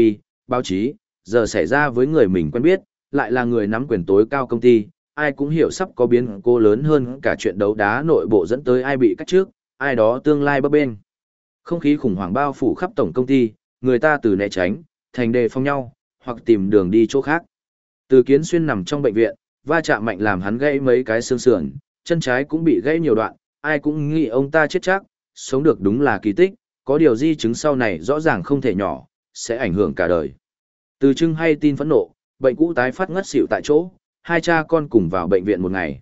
Speaker 1: báo chí, giờ xảy ra với người mình quen biết, lại là người nắm quyền tối cao công ty, ai cũng hiểu sắp có biến cố lớn hơn cả chuyện đấu đá nội bộ dẫn tới ai bị cắt trước, ai đó tương lai bấp bên. Không khí khủng hoảng bao phủ khắp tổng công ty, người ta từ né tránh, thành đề phong nhau, hoặc tìm đường đi chỗ khác. Từ kiến xuyên nằm trong bệnh viện, va chạm mạnh làm hắn gãy mấy cái xương sườn, chân trái cũng bị gãy nhiều đoạn, ai cũng nghĩ ông ta chết chắc, sống được đúng là kỳ tích, có điều di chứng sau này rõ ràng không thể nhỏ, sẽ ảnh hưởng cả đời. Từ trưng hay tin phẫn nộ, bệnh cũ tái phát ngất xỉu tại chỗ, hai cha con cùng vào bệnh viện một ngày.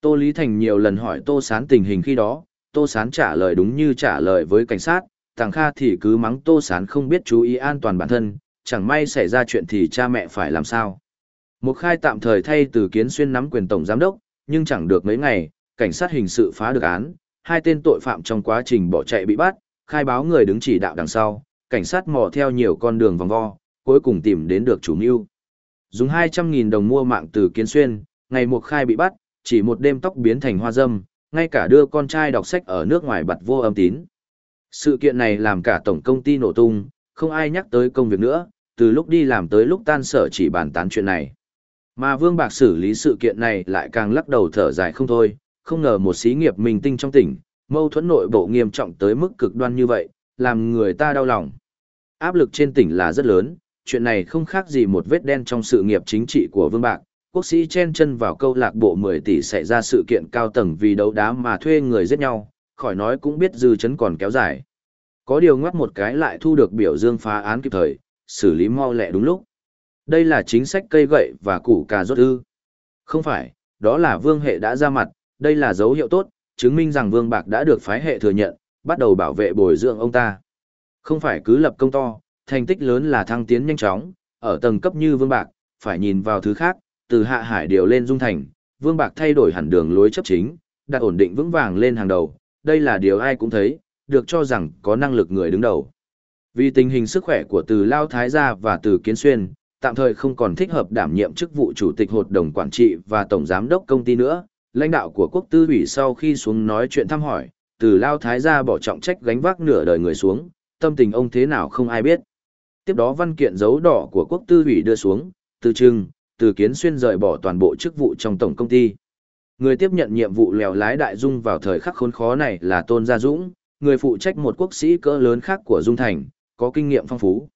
Speaker 1: Tô Lý Thành nhiều lần hỏi Tô Sán tình hình khi đó, Tô Sán trả lời đúng như trả lời với cảnh sát, Tàng Kha thì cứ mắng Tô Sán không biết chú ý an toàn bản thân, chẳng may xảy ra chuyện thì cha mẹ phải làm sao. Một khai tạm thời thay từ kiến xuyên nắm quyền tổng giám đốc, nhưng chẳng được mấy ngày, cảnh sát hình sự phá được án, hai tên tội phạm trong quá trình bỏ chạy bị bắt, khai báo người đứng chỉ đạo đằng sau, cảnh sát mò theo nhiều con đường vòng vo, cuối cùng tìm đến được chủ mưu. Dùng 200.000 đồng mua mạng từ kiến xuyên, ngày một khai bị bắt, chỉ một đêm tóc biến thành hoa dâm, ngay cả đưa con trai đọc sách ở nước ngoài bật vô âm tín. Sự kiện này làm cả tổng công ty nổ tung, không ai nhắc tới công việc nữa, từ lúc đi làm tới lúc tan sở chỉ bàn tán chuyện này. Mà Vương Bạc xử lý sự kiện này lại càng lắc đầu thở dài không thôi, không ngờ một xí nghiệp mình tinh trong tỉnh, mâu thuẫn nội bộ nghiêm trọng tới mức cực đoan như vậy, làm người ta đau lòng. Áp lực trên tỉnh là rất lớn, chuyện này không khác gì một vết đen trong sự nghiệp chính trị của Vương Bạc. Quốc sĩ chen chân vào câu lạc bộ 10 tỷ xảy ra sự kiện cao tầng vì đấu đá mà thuê người giết nhau, khỏi nói cũng biết dư chấn còn kéo dài. Có điều ngoắc một cái lại thu được biểu dương phá án kịp thời, xử lý mau lẹ đúng lúc. Đây là chính sách cây gậy và củ cà rốt ư. Không phải, đó là vương hệ đã ra mặt, đây là dấu hiệu tốt, chứng minh rằng vương bạc đã được phái hệ thừa nhận, bắt đầu bảo vệ bồi dưỡng ông ta. Không phải cứ lập công to, thành tích lớn là thăng tiến nhanh chóng, ở tầng cấp như vương bạc, phải nhìn vào thứ khác, từ hạ hải điều lên dung thành, Vương Bạc thay đổi hẳn đường lối chấp chính, đặt ổn định vững vàng lên hàng đầu, đây là điều ai cũng thấy, được cho rằng có năng lực người đứng đầu. Vì tình hình sức khỏe của từ Lao Thái Gia và từ Kiến Xuyên, tạm thời không còn thích hợp đảm nhiệm chức vụ chủ tịch hội đồng quản trị và tổng giám đốc công ty nữa, lãnh đạo của quốc tư ủy sau khi xuống nói chuyện thăm hỏi, từ Lao Thái Gia bỏ trọng trách gánh vác nửa đời người xuống, tâm tình ông thế nào không ai biết. Tiếp đó văn kiện dấu đỏ của quốc tư ủy đưa xuống, từ trưng, từ kiến xuyên rời bỏ toàn bộ chức vụ trong tổng công ty. Người tiếp nhận nhiệm vụ lèo lái đại dung vào thời khắc khốn khó này là Tôn Gia Dũng, người phụ trách một quốc sĩ cỡ lớn khác của Dung Thành, có kinh nghiệm phong phú.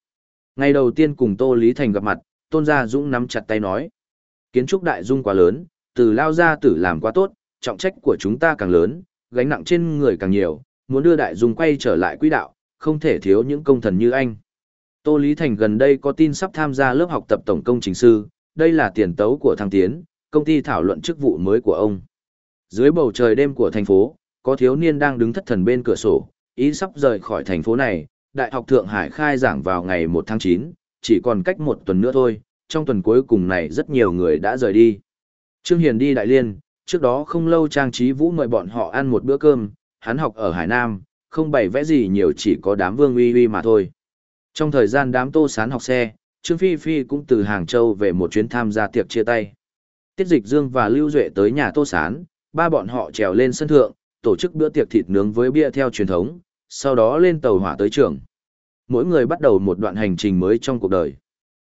Speaker 1: Ngày đầu tiên cùng Tô Lý Thành gặp mặt, Tôn Gia Dũng nắm chặt tay nói. Kiến trúc đại dung quá lớn, từ lao ra tử làm quá tốt, trọng trách của chúng ta càng lớn, gánh nặng trên người càng nhiều, muốn đưa đại dung quay trở lại quỹ đạo, không thể thiếu những công thần như anh. Tô Lý Thành gần đây có tin sắp tham gia lớp học tập tổng công trình sư, đây là tiền tấu của thăng tiến, công ty thảo luận chức vụ mới của ông. Dưới bầu trời đêm của thành phố, có thiếu niên đang đứng thất thần bên cửa sổ, ý sắp rời khỏi thành phố này, Đại học Thượng Hải khai giảng vào ngày 1 tháng 9, chỉ còn cách một tuần nữa thôi, trong tuần cuối cùng này rất nhiều người đã rời đi. Trương Hiền đi Đại Liên, trước đó không lâu Trang Trí Vũ mời bọn họ ăn một bữa cơm, hắn học ở Hải Nam, không bày vẽ gì nhiều chỉ có đám vương uy uy mà thôi. Trong thời gian đám tô sán học xe, Trương Phi Phi cũng từ Hàng Châu về một chuyến tham gia tiệc chia tay. Tiết Dịch Dương và Lưu Duệ tới nhà tô sán, ba bọn họ trèo lên sân thượng, tổ chức bữa tiệc thịt nướng với bia theo truyền thống, sau đó lên tàu hỏa tới trường. Mỗi người bắt đầu một đoạn hành trình mới trong cuộc đời.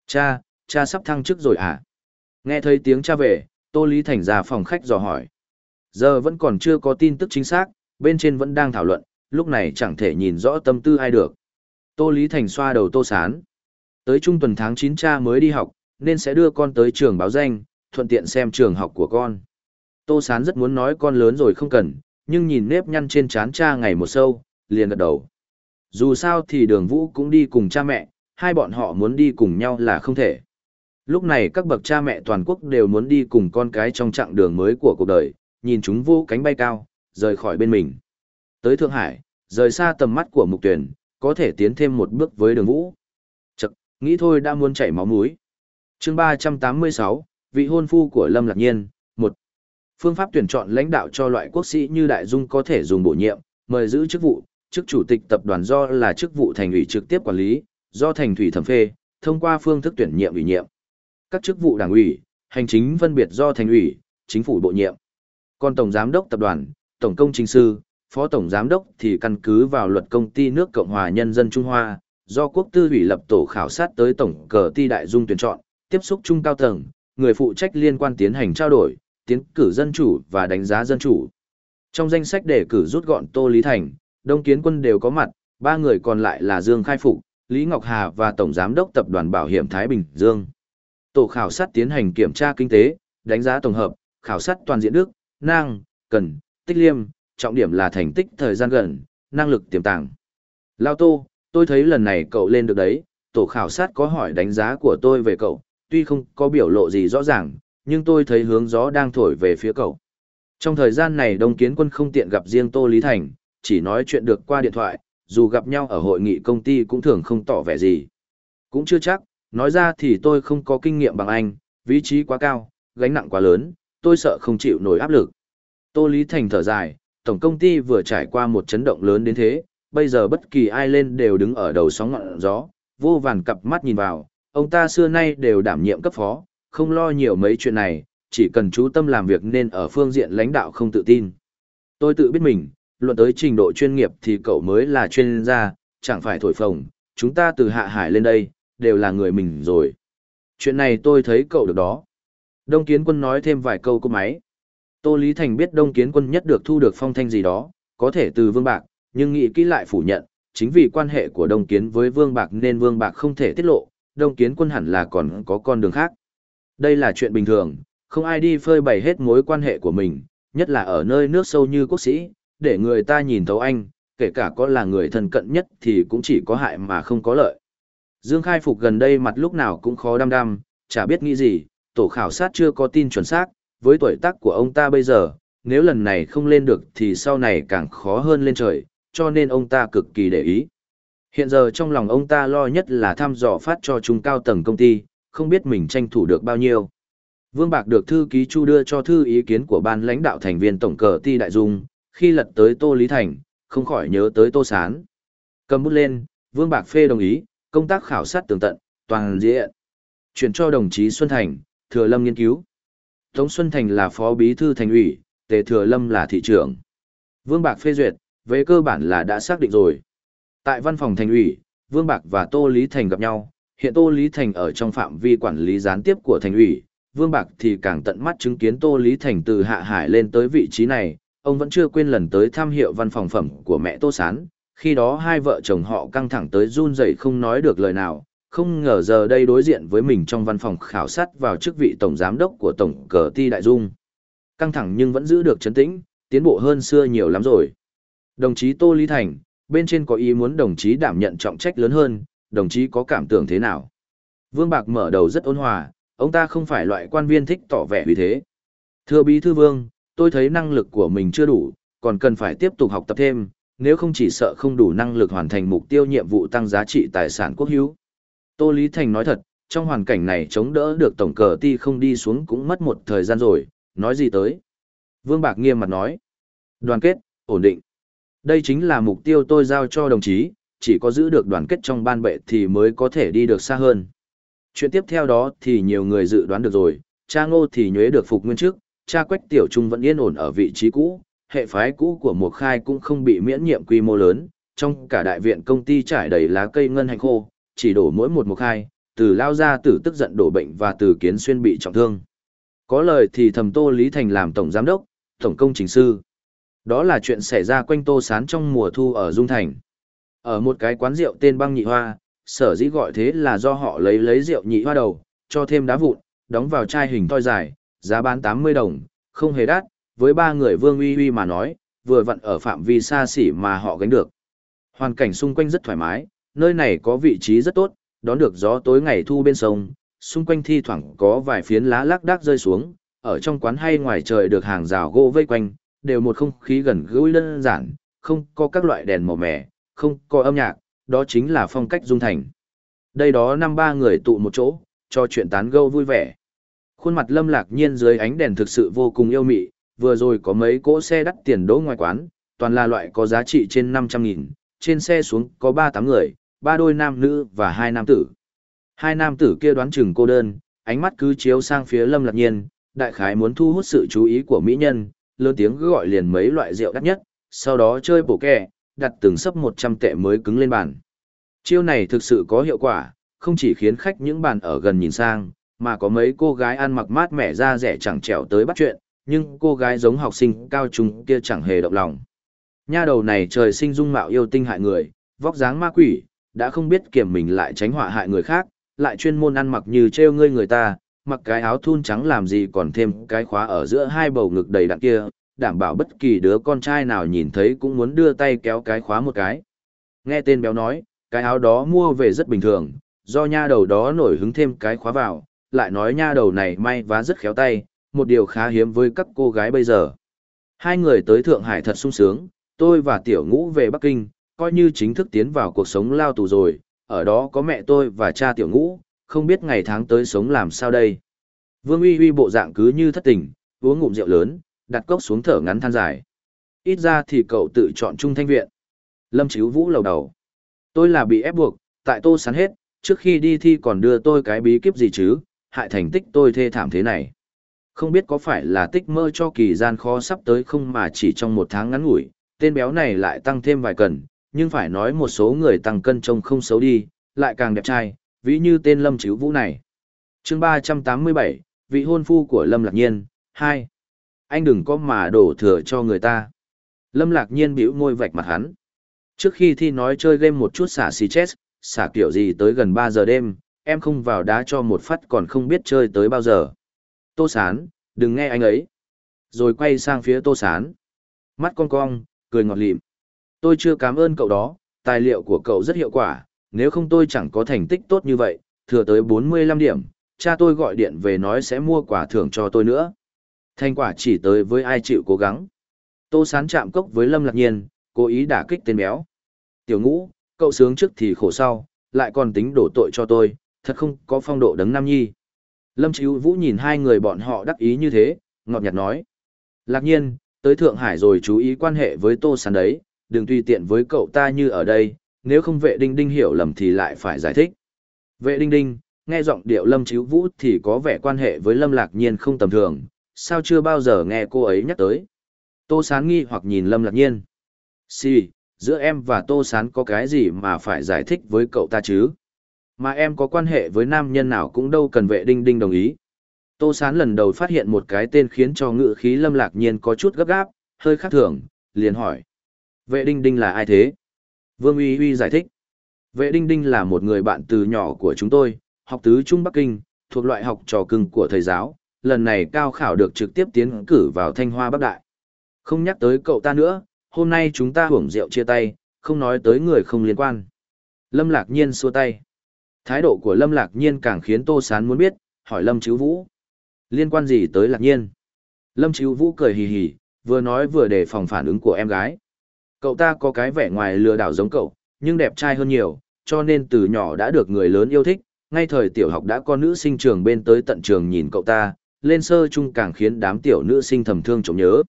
Speaker 1: Cha, cha sắp thăng chức rồi à? Nghe thấy tiếng cha về, Tô Lý Thành ra phòng khách dò hỏi. Giờ vẫn còn chưa có tin tức chính xác, bên trên vẫn đang thảo luận, lúc này chẳng thể nhìn rõ tâm tư ai được. Tô Lý Thành xoa đầu Tô Sán. Tới trung tuần tháng 9 cha mới đi học, nên sẽ đưa con tới trường báo danh, thuận tiện xem trường học của con. Tô Sán rất muốn nói con lớn rồi không cần, nhưng nhìn nếp nhăn trên trán cha ngày một sâu, liền gật đầu. Dù sao thì đường vũ cũng đi cùng cha mẹ, hai bọn họ muốn đi cùng nhau là không thể. Lúc này các bậc cha mẹ toàn quốc đều muốn đi cùng con cái trong chặng đường mới của cuộc đời, nhìn chúng vô cánh bay cao, rời khỏi bên mình. Tới Thượng Hải, rời xa tầm mắt của mục tuyển, có thể tiến thêm một bước với đường vũ. Chật, nghĩ thôi đã muốn chảy máu mũi. chương 386, vị hôn phu của Lâm Lạc Nhiên, một Phương pháp tuyển chọn lãnh đạo cho loại quốc sĩ như Đại Dung có thể dùng bổ nhiệm, mời giữ chức vụ, chức chủ tịch tập đoàn do là chức vụ thành ủy trực tiếp quản lý, do thành thủy thẩm phê, thông qua phương thức tuyển nhiệm ủy nhiệm. Các chức vụ đảng ủy, hành chính phân biệt do thành ủy, chính phủ bộ nhiệm. Còn tổng giám đốc tập đoàn, tổng công trình sư, phó tổng giám đốc thì căn cứ vào luật công ty nước Cộng hòa Nhân dân Trung Hoa, do quốc tư ủy lập tổ khảo sát tới tổng cờ ti đại dung tuyển chọn, tiếp xúc trung cao tầng, người phụ trách liên quan tiến hành trao đổi, tiến cử dân chủ và đánh giá dân chủ. Trong danh sách đề cử rút gọn Tô Lý Thành, Đông Kiến Quân đều có mặt, ba người còn lại là Dương Khai Phục, Lý Ngọc Hà và Tổng Giám đốc Tập đoàn Bảo hiểm Thái Bình Dương. Tổ khảo sát tiến hành kiểm tra kinh tế, đánh giá tổng hợp, khảo sát toàn diện đức, năng, cần, tích liêm, trọng điểm là thành tích thời gian gần, năng lực tiềm tàng. Lao Tô, tôi thấy lần này cậu lên được đấy, tổ khảo sát có hỏi đánh giá của tôi về cậu, tuy không có biểu lộ gì rõ ràng, nhưng tôi thấy hướng gió đang thổi về phía cậu. Trong thời gian này Đông Kiến Quân không tiện gặp riêng Tô Lý Thành, chỉ nói chuyện được qua điện thoại, dù gặp nhau ở hội nghị công ty cũng thường không tỏ vẻ gì. Cũng chưa chắc, nói ra thì tôi không có kinh nghiệm bằng anh, vị trí quá cao, gánh nặng quá lớn, tôi sợ không chịu nổi áp lực. Tô Lý Thành thở dài, tổng công ty vừa trải qua một chấn động lớn đến thế, bây giờ bất kỳ ai lên đều đứng ở đầu sóng ngọn gió, vô vàn cặp mắt nhìn vào, ông ta xưa nay đều đảm nhiệm cấp phó, không lo nhiều mấy chuyện này, chỉ cần chú tâm làm việc nên ở phương diện lãnh đạo không tự tin. Tôi tự biết mình, luận tới trình độ chuyên nghiệp thì cậu mới là chuyên gia, chẳng phải thổi phồng, chúng ta từ hạ hải lên đây, đều là người mình rồi. Chuyện này tôi thấy cậu được đó. Đông Kiến Quân nói thêm vài câu cô máy. Tô Lý Thành biết Đông Kiến Quân nhất được thu được phong thanh gì đó, có thể từ Vương Bạc, nhưng nghĩ kỹ lại phủ nhận, chính vì quan hệ của Đông Kiến với Vương Bạc nên Vương Bạc không thể tiết lộ, Đông Kiến Quân hẳn là còn có con đường khác. Đây là chuyện bình thường, không ai đi phơi bày hết mối quan hệ của mình, nhất là ở nơi nước sâu như quốc sĩ, để người ta nhìn thấu anh, kể cả có là người thân cận nhất thì cũng chỉ có hại mà không có lợi. Dương Khai Phục gần đây mặt lúc nào cũng khó đăm đăm, chả biết nghĩ gì, tổ khảo sát chưa có tin chuẩn xác, với tuổi tác của ông ta bây giờ, nếu lần này không lên được thì sau này càng khó hơn lên trời, cho nên ông ta cực kỳ để ý. Hiện giờ trong lòng ông ta lo nhất là thăm dò phát cho trung cao tầng công ty, không biết mình tranh thủ được bao nhiêu. Vương Bạc được thư ký Chu đưa cho thư ý kiến của ban lãnh đạo thành viên tổng cờ ti đại dung, khi lật tới Tô Lý Thành, không khỏi nhớ tới Tô Sán. Cầm bút lên, Vương Bạc phê đồng ý, công tác khảo sát tường tận, toàn diện. Chuyển cho đồng chí Xuân Thành, Thừa Lâm nghiên cứu. Tống Xuân Thành là phó bí thư thành ủy, Tề Thừa Lâm là thị trưởng. Vương Bạc phê duyệt, về cơ bản là đã xác định rồi. Tại văn phòng thành ủy, Vương Bạc và Tô Lý Thành gặp nhau, hiện Tô Lý Thành ở trong phạm vi quản lý gián tiếp của thành ủy, Vương Bạc thì càng tận mắt chứng kiến Tô Lý Thành từ hạ hải lên tới vị trí này, ông vẫn chưa quên lần tới thăm hiệu văn phòng phẩm của mẹ Tô Sán, khi đó hai vợ chồng họ căng thẳng tới run rẩy không nói được lời nào, không ngờ giờ đây đối diện với mình trong văn phòng khảo sát vào chức vị tổng giám đốc của tổng cờ ti đại dung. Căng thẳng nhưng vẫn giữ được chấn tĩnh, tiến bộ hơn xưa nhiều lắm rồi. Đồng chí Tô Lý Thành, bên trên có ý muốn đồng chí đảm nhận trọng trách lớn hơn, đồng chí có cảm tưởng thế nào? Vương Bạc mở đầu rất ôn hòa, ông ta không phải loại quan viên thích tỏ vẻ vì thế. Thưa Bí Thư Vương, tôi thấy năng lực của mình chưa đủ, còn cần phải tiếp tục học tập thêm, nếu không chỉ sợ không đủ năng lực hoàn thành mục tiêu nhiệm vụ tăng giá trị tài sản quốc hữu. Tô Lý Thành nói thật, trong hoàn cảnh này chống đỡ được tổng cờ ti không đi xuống cũng mất một thời gian rồi, nói gì tới. Vương Bạc nghiêm mặt nói. Đoàn kết, ổn định. Đây chính là mục tiêu tôi giao cho đồng chí, chỉ có giữ được đoàn kết trong ban bệ thì mới có thể đi được xa hơn. Chuyện tiếp theo đó thì nhiều người dự đoán được rồi, cha ngô thì nhuế được phục nguyên trước, cha quách tiểu trung vẫn yên ổn ở vị trí cũ, hệ phái cũ của một khai cũng không bị miễn nhiệm quy mô lớn, trong cả đại viện công ty trải đầy lá cây ngân hành khô, chỉ đổ mỗi một một khai, từ lao ra tử tức giận đổ bệnh và từ kiến xuyên bị trọng thương. Có lời thì thầm Tô Lý Thành làm tổng giám đốc, tổng công chính sư. Đó là chuyện xảy ra quanh Tô Sán trong mùa thu ở Dung Thành. Ở một cái quán rượu tên băng nhị hoa, sở dĩ gọi thế là do họ lấy lấy rượu nhị hoa đầu, cho thêm đá vụn, đóng vào chai hình toi dài, giá bán 80 đồng, không hề đắt, với ba người vương uy uy mà nói, vừa vặn ở phạm vi xa xỉ mà họ gánh được. Hoàn cảnh xung quanh rất thoải mái, nơi này có vị trí rất tốt, đón được gió tối ngày thu bên sông, xung quanh thi thoảng có vài phiến lá lác đác rơi xuống, ở trong quán hay ngoài trời được hàng rào gỗ vây quanh, đều một không khí gần gũi đơn giản, không có các loại đèn màu mè không có âm nhạc, đó chính là phong cách dung thành. Đây đó năm ba người tụ một chỗ, cho chuyện tán gẫu vui vẻ. Khuôn mặt lâm lạc nhiên dưới ánh đèn thực sự vô cùng yêu mị, vừa rồi có mấy cỗ xe đắt tiền đỗ ngoài quán, toàn là loại có giá trị trên 500 nghìn, trên xe xuống có 3-8 người, ba đôi nam nữ và hai nam tử. Hai nam tử kia đoán chừng cô đơn, ánh mắt cứ chiếu sang phía lâm lạc nhiên, đại khái muốn thu hút sự chú ý của mỹ nhân, lớn tiếng gọi liền mấy loại rượu đắt nhất, sau đó chơi bổ kẹ, đặt từng sấp 100 tệ mới cứng lên bàn. Chiêu này thực sự có hiệu quả, không chỉ khiến khách những bàn ở gần nhìn sang, mà có mấy cô gái ăn mặc mát mẻ ra rẻ chẳng trèo tới bắt chuyện, nhưng cô gái giống học sinh cao trung kia chẳng hề động lòng. Nha đầu này trời sinh dung mạo yêu tinh hại người, vóc dáng ma quỷ, đã không biết kiểm mình lại tránh họa hại người khác, lại chuyên môn ăn mặc như trêu ngươi người ta, mặc cái áo thun trắng làm gì còn thêm cái khóa ở giữa hai bầu ngực đầy đặn kia, đảm bảo bất kỳ đứa con trai nào nhìn thấy cũng muốn đưa tay kéo cái khóa một cái. Nghe tên béo nói, cái áo đó mua về rất bình thường, do nha đầu đó nổi hứng thêm cái khóa vào, lại nói nha đầu này may vá rất khéo tay, một điều khá hiếm với các cô gái bây giờ. Hai người tới Thượng Hải thật sung sướng, tôi và Tiểu Ngũ về Bắc Kinh, coi như chính thức tiến vào cuộc sống lao tù rồi, ở đó có mẹ tôi và cha Tiểu Ngũ, không biết ngày tháng tới sống làm sao đây. Vương uy uy bộ dạng cứ như thất tình, uống ngụm rượu lớn, đặt cốc xuống thở ngắn than dài. Ít ra thì cậu tự chọn trung thanh viện. Lâm Chíu Vũ lầu đầu. Tôi là bị ép buộc, tại tô sán hết, trước khi đi thi còn đưa tôi cái bí kíp gì chứ, hại thành tích tôi thê thảm thế này. Không biết có phải là tích mơ cho kỳ gian khó sắp tới không mà chỉ trong một tháng ngắn ngủi, tên béo này lại tăng thêm vài cần, nhưng phải nói một số người tăng cân trông không xấu đi, lại càng đẹp trai, ví như tên Lâm Chíu Vũ này. chương 387, vị hôn phu của Lâm Lạc Nhiên, 2. Anh đừng có mà đổ thừa cho người ta. Lâm Lạc Nhiên bĩu môi vạch mặt hắn. Trước khi thi nói chơi game một chút xả xì chết, xả kiểu gì tới gần 3 giờ đêm, em không vào đá cho một phát còn không biết chơi tới bao giờ. Tô Sán, đừng nghe anh ấy. Rồi quay sang phía Tô Sán. Mắt con cong, cười ngọt lịm. Tôi chưa cảm ơn cậu đó, tài liệu của cậu rất hiệu quả, nếu không tôi chẳng có thành tích tốt như vậy, thừa tới 45 điểm, cha tôi gọi điện về nói sẽ mua quả thưởng cho tôi nữa. Thành quả chỉ tới với ai chịu cố gắng. Tô Sán chạm cốc với Lâm Lạc Nhiên, cố ý đả kích tên béo. Tiểu ngũ, cậu sướng trước thì khổ sau, lại còn tính đổ tội cho tôi, thật không có phong độ đấng nam nhi. Lâm Chíu Vũ nhìn hai người bọn họ đắc ý như thế, ngọt nhạt nói. Lạc nhiên, tới Thượng Hải rồi chú ý quan hệ với Tô Sán đấy, đừng tùy tiện với cậu ta như ở đây, nếu không vệ đinh đinh hiểu lầm thì lại phải giải thích. Vệ đinh đinh, nghe giọng điệu Lâm Chíu Vũ thì có vẻ quan hệ với Lâm Lạc Nhiên không tầm thường, sao chưa bao giờ nghe cô ấy nhắc tới. Tô Sán nghi hoặc nhìn Lâm Lạc Nhiên. Xì, giữa em và Tô Sán có cái gì mà phải giải thích với cậu ta chứ? Mà em có quan hệ với nam nhân nào cũng đâu cần vệ đinh đinh đồng ý. Tô Sán lần đầu phát hiện một cái tên khiến cho ngự khí Lâm Lạc Nhiên có chút gấp gáp, hơi khác thường, liền hỏi. Vệ đinh đinh là ai thế? Vương Uy Uy giải thích. Vệ đinh đinh là một người bạn từ nhỏ của chúng tôi, học tứ Trung Bắc Kinh, thuộc loại học trò cưng của thầy giáo, lần này cao khảo được trực tiếp tiến cử vào Thanh Hoa Bắc Đại. Không nhắc tới cậu ta nữa, hôm nay chúng ta hưởng rượu chia tay, không nói tới người không liên quan. Lâm Lạc Nhiên xua tay. Thái độ của Lâm Lạc Nhiên càng khiến Tô Sán muốn biết, hỏi Lâm Chíu Vũ. Liên quan gì tới Lạc Nhiên? Lâm Chíu Vũ cười hì hì, vừa nói vừa đề phòng phản ứng của em gái. Cậu ta có cái vẻ ngoài lừa đảo giống cậu, nhưng đẹp trai hơn nhiều, cho nên từ nhỏ đã được người lớn yêu thích, ngay thời tiểu học đã có nữ sinh trường bên tới tận trường nhìn cậu ta, lên sơ chung càng khiến đám tiểu nữ sinh thầm thương trọng nhớ.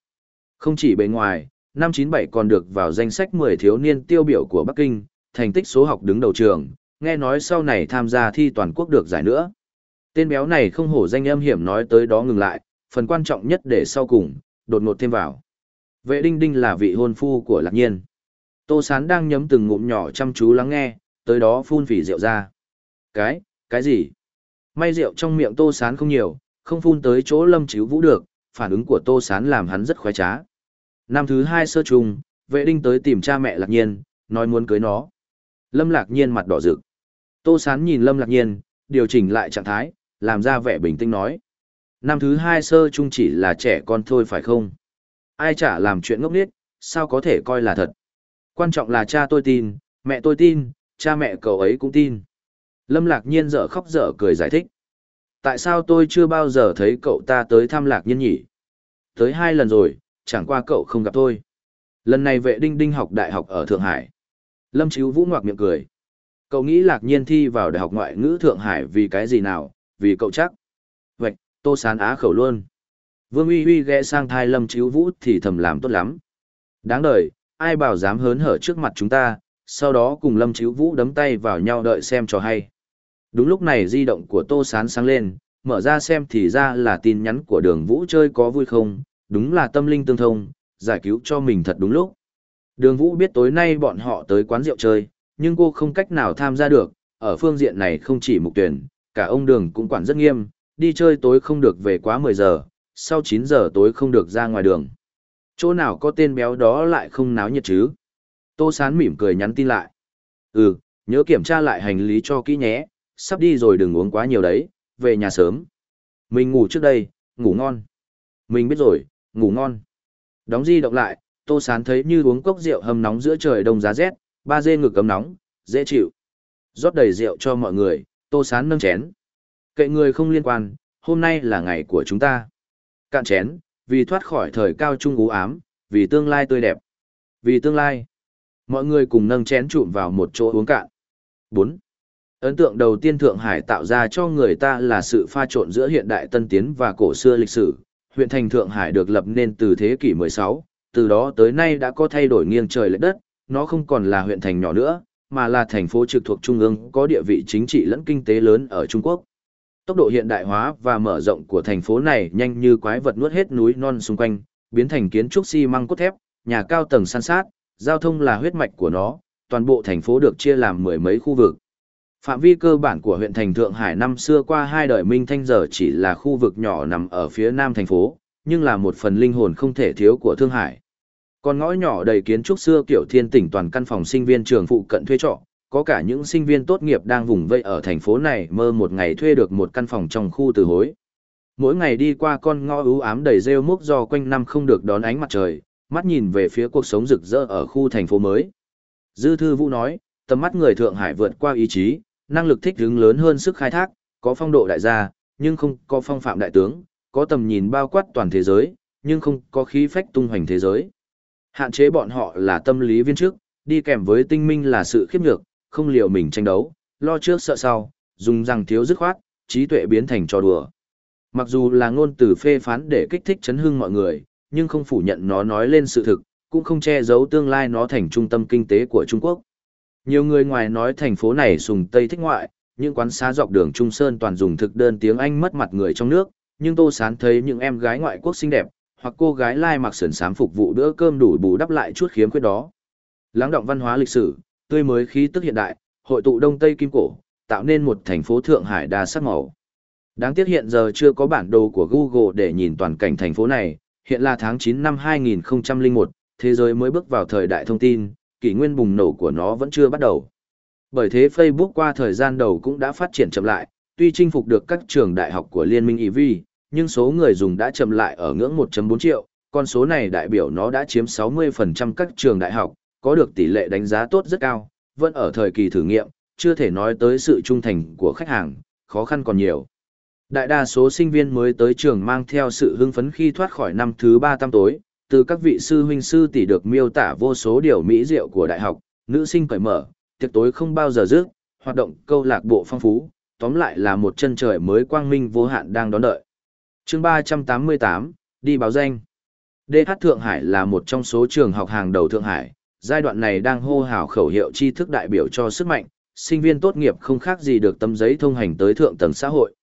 Speaker 1: Không chỉ bề ngoài, năm 97 còn được vào danh sách 10 thiếu niên tiêu biểu của Bắc Kinh, thành tích số học đứng đầu trường, nghe nói sau này tham gia thi toàn quốc được giải nữa. Tên béo này không hổ danh âm hiểm nói tới đó ngừng lại, phần quan trọng nhất để sau cùng, đột ngột thêm vào. Vệ đinh đinh là vị hôn phu của lạc nhiên. Tô Sán đang nhấm từng ngụm nhỏ chăm chú lắng nghe, tới đó phun phỉ rượu ra. Cái, cái gì? May rượu trong miệng Tô Sán không nhiều, không phun tới chỗ lâm chíu vũ được, phản ứng của Tô Sán làm hắn rất khoái trá. Năm thứ hai sơ trùng, vệ đinh tới tìm cha mẹ lạc nhiên, nói muốn cưới nó. Lâm lạc nhiên mặt đỏ rực. Tô Sán nhìn Lâm lạc nhiên, điều chỉnh lại trạng thái, làm ra vẻ bình tĩnh nói. Năm thứ hai sơ trung chỉ là trẻ con thôi phải không? Ai chả làm chuyện ngốc nghếch, sao có thể coi là thật? Quan trọng là cha tôi tin, mẹ tôi tin, cha mẹ cậu ấy cũng tin. Lâm lạc nhiên dở khóc dở cười giải thích. Tại sao tôi chưa bao giờ thấy cậu ta tới thăm lạc nhiên nhỉ? Tới hai lần rồi, chẳng qua cậu không gặp tôi. Lần này vệ đinh đinh học đại học ở Thượng Hải. Lâm Chíu Vũ ngoạc miệng cười. Cậu nghĩ lạc nhiên thi vào đại học ngoại ngữ Thượng Hải vì cái gì nào, vì cậu chắc. Vậy, tô sán á khẩu luôn. Vương uy uy ghé sang thai Lâm chiếu Vũ thì thầm làm tốt lắm. Đáng đời, ai bảo dám hớn hở trước mặt chúng ta, sau đó cùng Lâm chiếu Vũ đấm tay vào nhau đợi xem cho hay. Đúng lúc này di động của Tô Sán sáng lên, mở ra xem thì ra là tin nhắn của đường Vũ chơi có vui không, đúng là tâm linh tương thông, giải cứu cho mình thật đúng lúc. Đường Vũ biết tối nay bọn họ tới quán rượu chơi, nhưng cô không cách nào tham gia được, ở phương diện này không chỉ mục tuyển, cả ông Đường cũng quản rất nghiêm, đi chơi tối không được về quá 10 giờ, sau 9 giờ tối không được ra ngoài đường. Chỗ nào có tên béo đó lại không náo nhiệt chứ? Tô Sán mỉm cười nhắn tin lại. Ừ, nhớ kiểm tra lại hành lý cho kỹ nhé, sắp đi rồi đừng uống quá nhiều đấy, về nhà sớm. Mình ngủ trước đây, ngủ ngon. Mình biết rồi, ngủ ngon. Đóng di động lại, Tô Sán thấy như uống cốc rượu hầm nóng giữa trời đông giá rét, ba dê ngực cấm nóng, dễ chịu. rót đầy rượu cho mọi người, Tô Sán nâng chén. Kệ người không liên quan, hôm nay là ngày của chúng ta. Cạn chén, vì thoát khỏi thời cao trung ú ám, vì tương lai tươi đẹp. Vì tương lai. Mọi người cùng nâng chén trụm vào một chỗ uống cạn. bốn Ấn tượng đầu tiên Thượng Hải tạo ra cho người ta là sự pha trộn giữa hiện đại tân tiến và cổ xưa lịch sử. Huyện thành Thượng Hải được lập nên từ thế kỷ 16, từ đó tới nay đã có thay đổi nghiêng trời lệch đất, nó không còn là huyện thành nhỏ nữa, mà là thành phố trực thuộc trung ương có địa vị chính trị lẫn kinh tế lớn ở Trung Quốc. Tốc độ hiện đại hóa và mở rộng của thành phố này nhanh như quái vật nuốt hết núi non xung quanh, biến thành kiến trúc xi măng cốt thép, nhà cao tầng san sát, giao thông là huyết mạch của nó, toàn bộ thành phố được chia làm mười mấy khu vực. Phạm vi cơ bản của huyện thành Thượng Hải năm xưa qua hai đời Minh Thanh giờ chỉ là khu vực nhỏ nằm ở phía nam thành phố, nhưng là một phần linh hồn không thể thiếu của Thương Hải. Còn ngõ nhỏ đầy kiến trúc xưa kiểu thiên tỉnh toàn căn phòng sinh viên trường phụ cận thuê trọ, có cả những sinh viên tốt nghiệp đang vùng vây ở thành phố này mơ một ngày thuê được một căn phòng trong khu từ hối. Mỗi ngày đi qua con ngõ ưu ám đầy rêu múc do quanh năm không được đón ánh mặt trời, mắt nhìn về phía cuộc sống rực rỡ ở khu thành phố mới. Dư Thư Vũ nói, tầm mắt người Thượng Hải vượt qua ý chí, năng lực thích ứng lớn hơn sức khai thác, có phong độ đại gia, nhưng không có phong phạm đại tướng, có tầm nhìn bao quát toàn thế giới, nhưng không có khí phách tung hoành thế giới. Hạn chế bọn họ là tâm lý viên trước, đi kèm với tinh minh là sự khiếp nhược, không liều mình tranh đấu, lo trước sợ sau, dùng rằng thiếu dứt khoát, trí tuệ biến thành trò đùa. Mặc dù là ngôn từ phê phán để kích thích chấn hưng mọi người, nhưng không phủ nhận nó nói lên sự thực, cũng không che giấu tương lai nó thành trung tâm kinh tế của Trung Quốc. Nhiều người ngoài nói thành phố này sùng Tây thích ngoại, những quán xá dọc đường Trung Sơn toàn dùng thực đơn tiếng Anh mất mặt người trong nước, nhưng Tô Sán thấy những em gái ngoại quốc xinh đẹp, hoặc cô gái lai mặc sườn sám phục vụ bữa cơm đủ bù đắp lại chút khiếm khuyết đó. Lắng động văn hóa lịch sử, tươi mới khí tức hiện đại, hội tụ Đông Tây Kim Cổ, tạo nên một thành phố Thượng Hải đa sắc màu. Đáng tiếc hiện giờ chưa có bản đồ của Google để nhìn toàn cảnh thành phố này, hiện là tháng 9 năm 2001, thế giới mới bước vào thời đại thông tin, kỷ nguyên bùng nổ của nó vẫn chưa bắt đầu. Bởi thế Facebook qua thời gian đầu cũng đã phát triển chậm lại, tuy chinh phục được các trường đại học của Liên minh EV, nhưng số người dùng đã chậm lại ở ngưỡng 1.4 triệu, con số này đại biểu nó đã chiếm 60% các trường đại học, có được tỷ lệ đánh giá tốt rất cao, vẫn ở thời kỳ thử nghiệm, chưa thể nói tới sự trung thành của khách hàng, khó khăn còn nhiều. Đại đa số sinh viên mới tới trường mang theo sự hưng phấn khi thoát khỏi năm thứ ba tam tối, từ các vị sư huynh sư tỷ được miêu tả vô số điều mỹ diệu của đại học, nữ sinh cởi mở, tiệc tối không bao giờ dứt, hoạt động câu lạc bộ phong phú, tóm lại là một chân trời mới quang minh vô hạn đang đón đợi chương 388, đi báo danh. DH Thượng Hải là một trong số trường học hàng đầu Thượng Hải, giai đoạn này đang hô hào khẩu hiệu tri thức đại biểu cho sức mạnh, sinh viên tốt nghiệp không khác gì được tấm giấy thông hành tới thượng tầng xã hội.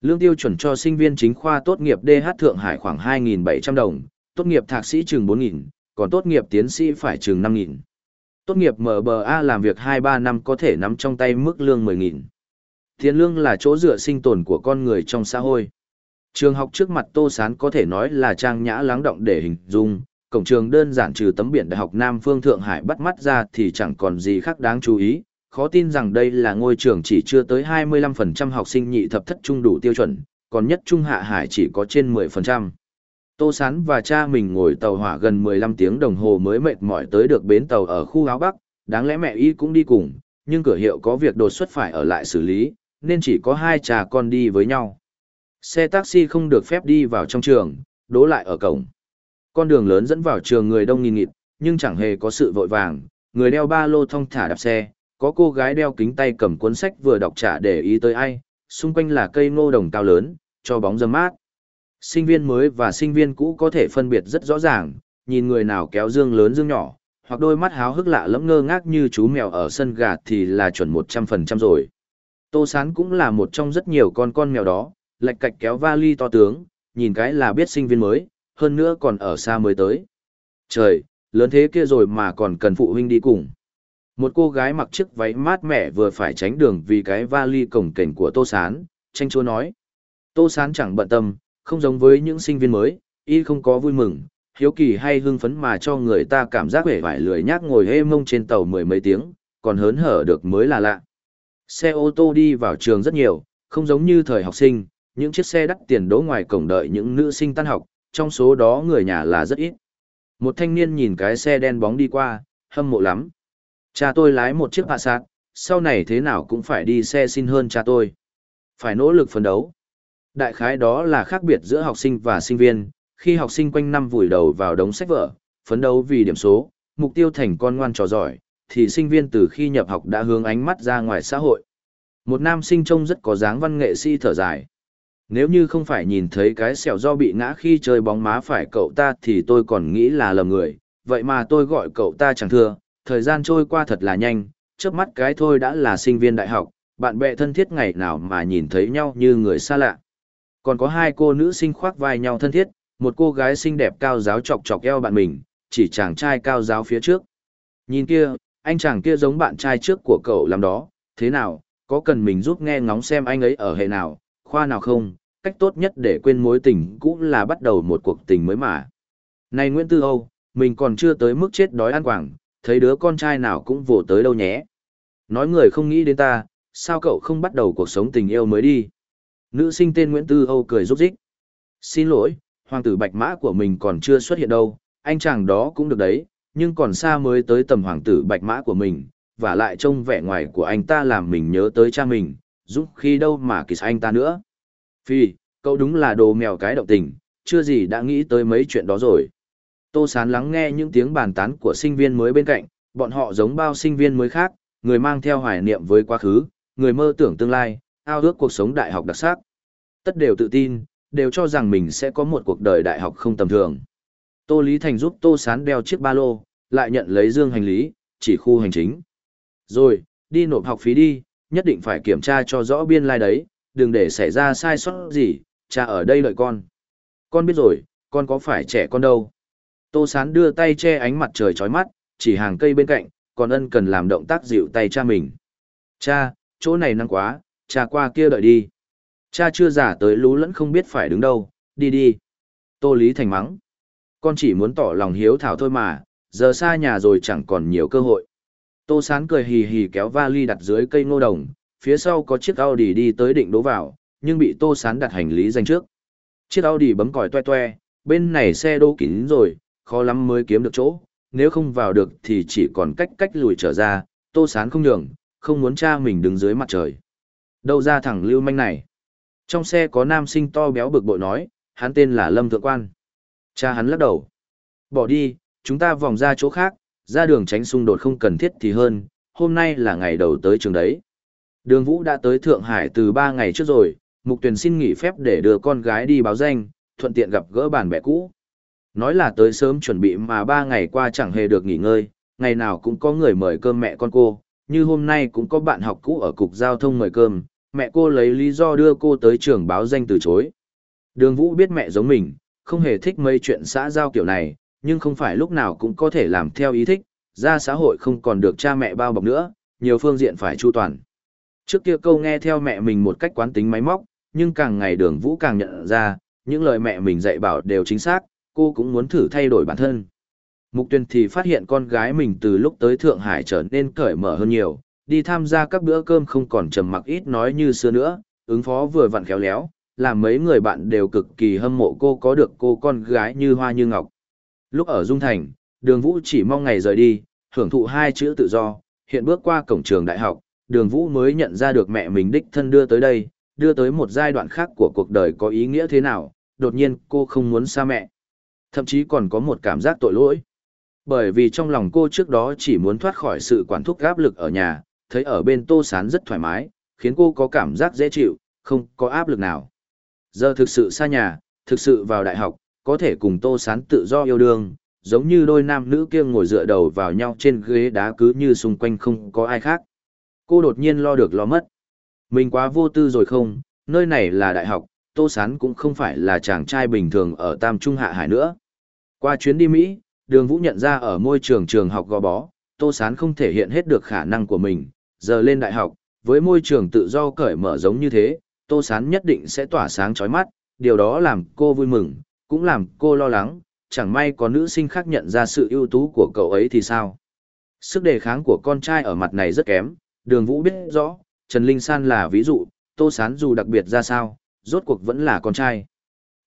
Speaker 1: Lương tiêu chuẩn cho sinh viên chính khoa tốt nghiệp DH Thượng Hải khoảng 2.700 đồng, tốt nghiệp thạc sĩ chừng 4.000, còn tốt nghiệp tiến sĩ phải chừng 5.000. Tốt nghiệp MBA làm việc 2-3 năm có thể nắm trong tay mức lương 10.000. Tiền lương là chỗ dựa sinh tồn của con người trong xã hội. Trường học trước mặt Tô Sán có thể nói là trang nhã lắng động để hình dung, cổng trường đơn giản trừ tấm biển Đại học Nam Phương Thượng Hải bắt mắt ra thì chẳng còn gì khác đáng chú ý. Khó tin rằng đây là ngôi trường chỉ chưa tới 25% học sinh nhị thập thất trung đủ tiêu chuẩn, còn nhất trung hạ hải chỉ có trên 10%. Tô Sán và cha mình ngồi tàu hỏa gần 15 tiếng đồng hồ mới mệt mỏi tới được bến tàu ở khu áo Bắc, đáng lẽ mẹ y cũng đi cùng, nhưng cửa hiệu có việc đột xuất phải ở lại xử lý, nên chỉ có hai cha con đi với nhau. Xe taxi không được phép đi vào trong trường, đỗ lại ở cổng. Con đường lớn dẫn vào trường người đông nghìn nghịt, nhưng chẳng hề có sự vội vàng, người đeo ba lô thong thả đạp xe, có cô gái đeo kính tay cầm cuốn sách vừa đọc trả để ý tới ai, xung quanh là cây ngô đồng cao lớn, cho bóng dâm mát. Sinh viên mới và sinh viên cũ có thể phân biệt rất rõ ràng, nhìn người nào kéo dương lớn dương nhỏ, hoặc đôi mắt háo hức lạ lẫm ngơ ngác như chú mèo ở sân gạt thì là chuẩn 100% rồi. Tô Sán cũng là một trong rất nhiều con con mèo đó, lạch cạch kéo vali to tướng, nhìn cái là biết sinh viên mới, hơn nữa còn ở xa mới tới. Trời, lớn thế kia rồi mà còn cần phụ huynh đi cùng. Một cô gái mặc chiếc váy mát mẻ vừa phải tránh đường vì cái vali cổng kềnh của Tô Sán, tranh chúa nói. Tô Sán chẳng bận tâm, không giống với những sinh viên mới, y không có vui mừng, hiếu kỳ hay hưng phấn mà cho người ta cảm giác vẻ vải lười nhác ngồi hê mông trên tàu mười mấy tiếng, còn hớn hở được mới là lạ. Xe ô tô đi vào trường rất nhiều, không giống như thời học sinh, những chiếc xe đắt tiền đỗ ngoài cổng đợi những nữ sinh tan học, trong số đó người nhà là rất ít. Một thanh niên nhìn cái xe đen bóng đi qua, hâm mộ lắm. Cha tôi lái một chiếc hạ sạc, sau này thế nào cũng phải đi xe xin hơn cha tôi. Phải nỗ lực phấn đấu. Đại khái đó là khác biệt giữa học sinh và sinh viên, khi học sinh quanh năm vùi đầu vào đống sách vở, phấn đấu vì điểm số, mục tiêu thành con ngoan trò giỏi, thì sinh viên từ khi nhập học đã hướng ánh mắt ra ngoài xã hội. Một nam sinh trông rất có dáng văn nghệ sĩ thở dài. Nếu như không phải nhìn thấy cái sẹo do bị ngã khi chơi bóng má phải cậu ta thì tôi còn nghĩ là lầm người, vậy mà tôi gọi cậu ta chẳng thưa, thời gian trôi qua thật là nhanh, trước mắt cái thôi đã là sinh viên đại học, bạn bè thân thiết ngày nào mà nhìn thấy nhau như người xa lạ. Còn có hai cô nữ sinh khoác vai nhau thân thiết, một cô gái xinh đẹp cao giáo chọc chọc eo bạn mình, chỉ chàng trai cao giáo phía trước. Nhìn kia, anh chàng kia giống bạn trai trước của cậu làm đó, thế nào, có cần mình giúp nghe ngóng xem anh ấy ở hệ nào, khoa nào không, cách tốt nhất để quên mối tình cũ là bắt đầu một cuộc tình mới mà. Này Nguyễn Tư Âu, mình còn chưa tới mức chết đói ăn quảng, thấy đứa con trai nào cũng vồ tới đâu nhé. Nói người không nghĩ đến ta, sao cậu không bắt đầu cuộc sống tình yêu mới đi. Nữ sinh tên Nguyễn Tư Âu cười rúc rích. Xin lỗi, hoàng tử bạch mã của mình còn chưa xuất hiện đâu, anh chàng đó cũng được đấy, nhưng còn xa mới tới tầm hoàng tử bạch mã của mình, và lại trông vẻ ngoài của anh ta làm mình nhớ tới cha mình, dũng khi đâu mà kỳ anh ta nữa. Phi, cậu đúng là đồ mèo cái động tình, chưa gì đã nghĩ tới mấy chuyện đó rồi. Tô Sán lắng nghe những tiếng bàn tán của sinh viên mới bên cạnh, bọn họ giống bao sinh viên mới khác, người mang theo hoài niệm với quá khứ, người mơ tưởng tương lai, ao ước cuộc sống đại học đặc sắc. Tất đều tự tin, đều cho rằng mình sẽ có một cuộc đời đại học không tầm thường. Tô Lý Thành giúp Tô Sán đeo chiếc ba lô, lại nhận lấy dương hành lý, chỉ khu hành chính. Rồi, đi nộp học phí đi, nhất định phải kiểm tra cho rõ biên lai like đấy, đừng để xảy ra sai sót gì, cha ở đây đợi con. Con biết rồi, con có phải trẻ con đâu. Tô Sán đưa tay che ánh mặt trời chói mắt, chỉ hàng cây bên cạnh, còn ân cần làm động tác dịu tay cha mình. Cha, chỗ này nắng quá, cha qua kia đợi đi. Cha chưa giả tới lú lẫn không biết phải đứng đâu, đi đi. Tô Lý Thành mắng. Con chỉ muốn tỏ lòng hiếu thảo thôi mà, giờ xa nhà rồi chẳng còn nhiều cơ hội. Tô Sán cười hì hì kéo vali đặt dưới cây ngô đồng, phía sau có chiếc Audi đi tới định đỗ vào, nhưng bị Tô Sán đặt hành lý dành trước. Chiếc Audi bấm còi toe toe, bên này xe đô kín rồi, khó lắm mới kiếm được chỗ, nếu không vào được thì chỉ còn cách cách lùi trở ra, Tô Sán không nhường, không muốn cha mình đứng dưới mặt trời. Đâu ra thẳng lưu manh này. Trong xe có nam sinh to béo bực bội nói, hắn tên là Lâm Thượng Quan. Cha hắn lắc đầu. Bỏ đi, chúng ta vòng ra chỗ khác, ra đường tránh xung đột không cần thiết thì hơn, hôm nay là ngày đầu tới trường đấy. Đường Vũ đã tới Thượng Hải từ 3 ngày trước rồi, Mục Tuyền xin nghỉ phép để đưa con gái đi báo danh, thuận tiện gặp gỡ bạn bè cũ. Nói là tới sớm chuẩn bị mà 3 ngày qua chẳng hề được nghỉ ngơi, ngày nào cũng có người mời cơm mẹ con cô, như hôm nay cũng có bạn học cũ ở cục giao thông mời cơm, mẹ cô lấy lý do đưa cô tới trường báo danh từ chối. Đường Vũ biết mẹ giống mình, không hề thích mấy chuyện xã giao kiểu này, nhưng không phải lúc nào cũng có thể làm theo ý thích, ra xã hội không còn được cha mẹ bao bọc nữa, nhiều phương diện phải chu toàn. Trước kia câu nghe theo mẹ mình một cách quán tính máy móc, nhưng càng ngày đường Vũ càng nhận ra, những lời mẹ mình dạy bảo đều chính xác, cô cũng muốn thử thay đổi bản thân. Mục tuyên thì phát hiện con gái mình từ lúc tới Thượng Hải trở nên cởi mở hơn nhiều, đi tham gia các bữa cơm không còn trầm mặc ít nói như xưa nữa, ứng phó vừa vặn khéo léo, làm mấy người bạn đều cực kỳ hâm mộ cô có được cô con gái như hoa như ngọc. Lúc ở Dung Thành, đường Vũ chỉ mong ngày rời đi, hưởng thụ hai chữ tự do, hiện bước qua cổng trường đại học, đường Vũ mới nhận ra được mẹ mình đích thân đưa tới đây, đưa tới một giai đoạn khác của cuộc đời có ý nghĩa thế nào, đột nhiên cô không muốn xa mẹ. Thậm chí còn có một cảm giác tội lỗi. Bởi vì trong lòng cô trước đó chỉ muốn thoát khỏi sự quản thúc áp lực ở nhà, thấy ở bên Tô Sán rất thoải mái, khiến cô có cảm giác dễ chịu, không có áp lực nào. Giờ thực sự xa nhà, thực sự vào đại học, có thể cùng Tô Sán tự do yêu đương, giống như đôi nam nữ kia ngồi dựa đầu vào nhau trên ghế đá cứ như xung quanh không có ai khác. Cô đột nhiên lo được lo mất. Mình quá vô tư rồi không, nơi này là đại học, Tô Sán cũng không phải là chàng trai bình thường ở Tam Trung Hạ Hải nữa. Qua chuyến đi Mỹ, đường Vũ nhận ra ở môi trường trường học gò bó, Tô Sán không thể hiện hết được khả năng của mình, giờ lên đại học, với môi trường tự do cởi mở giống như thế, Tô Sán nhất định sẽ tỏa sáng chói mắt, điều đó làm cô vui mừng, cũng làm cô lo lắng, chẳng may có nữ sinh khác nhận ra sự ưu tú của cậu ấy thì sao. Sức đề kháng của con trai ở mặt này rất kém, đường Vũ biết rõ, Trần Linh San là ví dụ, Tô Sán dù đặc biệt ra sao, rốt cuộc vẫn là con trai.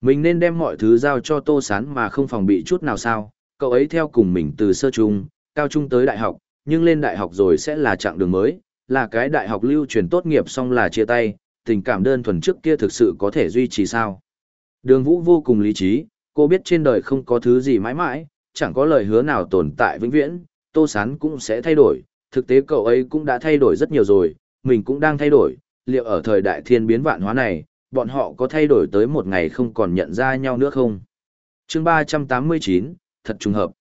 Speaker 1: Mình nên đem mọi thứ giao cho Tô Sán mà không phòng bị chút nào sao, cậu ấy theo cùng mình từ sơ trung, cao trung tới đại học, nhưng lên đại học rồi sẽ là chặng đường mới, là cái đại học lưu truyền tốt nghiệp xong là chia tay, tình cảm đơn thuần trước kia thực sự có thể duy trì sao. Đường Vũ vô cùng lý trí, cô biết trên đời không có thứ gì mãi mãi, chẳng có lời hứa nào tồn tại vĩnh viễn, Tô Sán cũng sẽ thay đổi, thực tế cậu ấy cũng đã thay đổi rất nhiều rồi, mình cũng đang thay đổi, liệu ở thời đại thiên biến vạn hóa này, bọn họ có thay đổi tới một ngày không còn nhận ra nhau nữa không? chương 389, thật trùng hợp.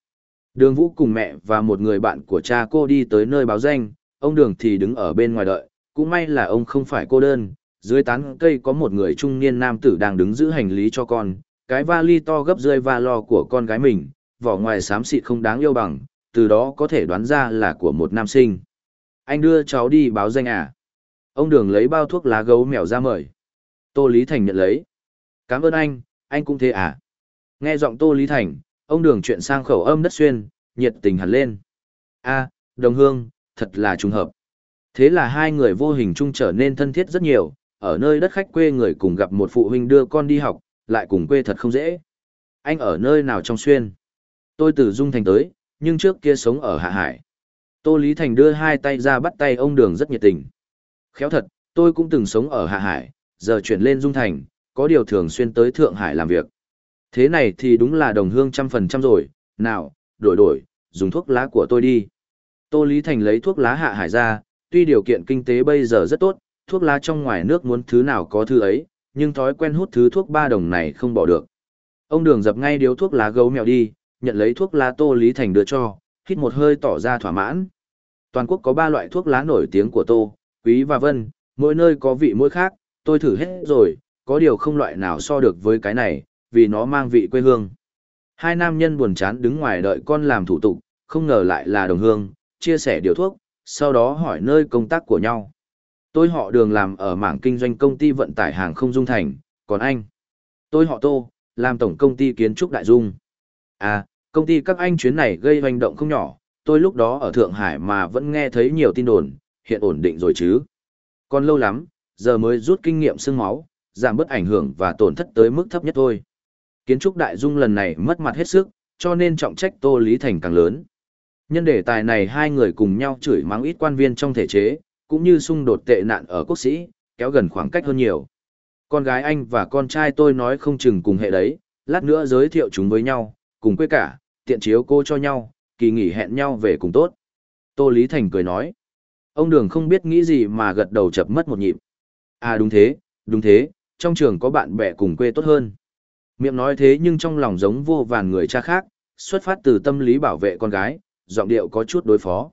Speaker 1: Đường Vũ cùng mẹ và một người bạn của cha cô đi tới nơi báo danh, ông Đường thì đứng ở bên ngoài đợi, cũng may là ông không phải cô đơn, dưới tán cây có một người trung niên nam tử đang đứng giữ hành lý cho con, cái vali to gấp rơi va lo của con gái mình, vỏ ngoài xám xịt không đáng yêu bằng, từ đó có thể đoán ra là của một nam sinh. Anh đưa cháu đi báo danh à? Ông Đường lấy bao thuốc lá gấu mèo ra mời. Tô Lý Thành nhận lấy. Cảm ơn anh, anh cũng thế à? Nghe giọng Tô Lý Thành, ông Đường chuyện sang khẩu âm đất xuyên, nhiệt tình hẳn lên. a đồng hương, thật là trùng hợp. Thế là hai người vô hình chung trở nên thân thiết rất nhiều, ở nơi đất khách quê người cùng gặp một phụ huynh đưa con đi học, lại cùng quê thật không dễ. Anh ở nơi nào trong xuyên? Tôi từ Dung Thành tới, nhưng trước kia sống ở Hạ Hải. Tô Lý Thành đưa hai tay ra bắt tay ông Đường rất nhiệt tình. Khéo thật, tôi cũng từng sống ở Hạ Hải, giờ chuyển lên Dung Thành, có điều thường xuyên tới Thượng Hải làm việc. Thế này thì đúng là đồng hương trăm phần trăm rồi, nào, đổi đổi, dùng thuốc lá của tôi đi. Tô Lý Thành lấy thuốc lá Hạ Hải ra, tuy điều kiện kinh tế bây giờ rất tốt, thuốc lá trong ngoài nước muốn thứ nào có thứ ấy, nhưng thói quen hút thứ thuốc ba đồng này không bỏ được. Ông đường dập ngay điếu thuốc lá gấu mèo đi, nhận lấy thuốc lá Tô Lý Thành đưa cho, hít một hơi tỏ ra thỏa mãn. Toàn quốc có ba loại thuốc lá nổi tiếng của Tô, Quý và Vân, mỗi nơi có vị mỗi khác, tôi thử hết rồi, có điều không loại nào so được với cái này, vì nó mang vị quê hương. Hai nam nhân buồn chán đứng ngoài đợi con làm thủ tục, không ngờ lại là đồng hương, chia sẻ điều thuốc, sau đó hỏi nơi công tác của nhau. Tôi họ đường làm ở mảng kinh doanh công ty vận tải hàng không dung thành, còn anh? Tôi họ tô, làm tổng công ty kiến trúc đại dung. À, công ty các anh chuyến này gây hoành động không nhỏ, tôi lúc đó ở Thượng Hải mà vẫn nghe thấy nhiều tin đồn, hiện ổn định rồi chứ. Còn lâu lắm, giờ mới rút kinh nghiệm xương máu, giảm bớt ảnh hưởng và tổn thất tới mức thấp nhất thôi. Kiến trúc đại dung lần này mất mặt hết sức, cho nên trọng trách Tô Lý Thành càng lớn. Nhân đề tài này hai người cùng nhau chửi mắng ít quan viên trong thể chế, cũng như xung đột tệ nạn ở quốc sĩ, kéo gần khoảng cách hơn nhiều. Con gái anh và con trai tôi nói không chừng cùng hệ đấy, lát nữa giới thiệu chúng với nhau, cùng quê cả, tiện chiếu cô cho nhau, kỳ nghỉ hẹn nhau về cùng tốt. Tô Lý Thành cười nói. Ông Đường không biết nghĩ gì mà gật đầu chập mất một nhịp. À đúng thế, đúng thế, trong trường có bạn bè cùng quê tốt hơn. Miệng nói thế nhưng trong lòng giống vô vàn người cha khác, xuất phát từ tâm lý bảo vệ con gái, giọng điệu có chút đối phó.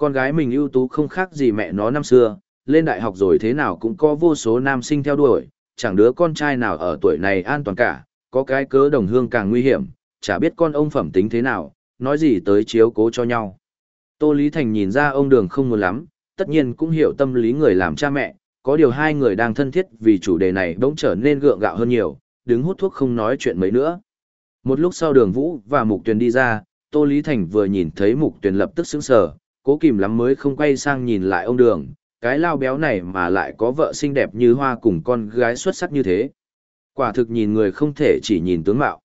Speaker 1: Con gái mình ưu tú không khác gì mẹ nó năm xưa, lên đại học rồi thế nào cũng có vô số nam sinh theo đuổi, chẳng đứa con trai nào ở tuổi này an toàn cả, có cái cớ đồng hương càng nguy hiểm, chả biết con ông phẩm tính thế nào, nói gì tới chiếu cố cho nhau. Tô Lý Thành nhìn ra ông đường không muốn lắm, tất nhiên cũng hiểu tâm lý người làm cha mẹ, có điều hai người đang thân thiết vì chủ đề này bỗng trở nên gượng gạo hơn nhiều, đứng hút thuốc không nói chuyện mấy nữa. Một lúc sau đường Vũ và Mục Tuyền đi ra, Tô Lý Thành vừa nhìn thấy Mục Tuyền lập tức sững sờ, cố kìm lắm mới không quay sang nhìn lại ông đường, cái lao béo này mà lại có vợ xinh đẹp như hoa cùng con gái xuất sắc như thế. Quả thực nhìn người không thể chỉ nhìn tướng mạo.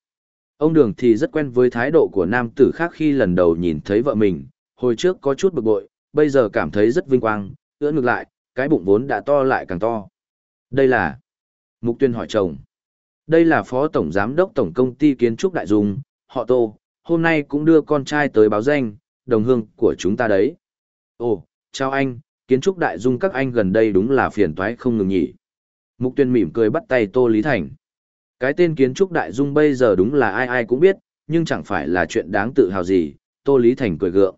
Speaker 1: Ông đường thì rất quen với thái độ của nam tử khác khi lần đầu nhìn thấy vợ mình, hồi trước có chút bực bội, bây giờ cảm thấy rất vinh quang, ưỡn ngược lại, cái bụng vốn đã to lại càng to. Đây là... Mục tuyên hỏi chồng. Đây là phó tổng giám đốc tổng công ty kiến trúc đại dung, họ tô, hôm nay cũng đưa con trai tới báo danh, đồng hương của chúng ta đấy. Ồ, chào anh, kiến trúc đại dung các anh gần đây đúng là phiền toái không ngừng nhỉ. Mục tuyên mỉm cười bắt tay Tô Lý Thành. Cái tên kiến trúc đại dung bây giờ đúng là ai ai cũng biết, nhưng chẳng phải là chuyện đáng tự hào gì, Tô Lý Thành cười gượng.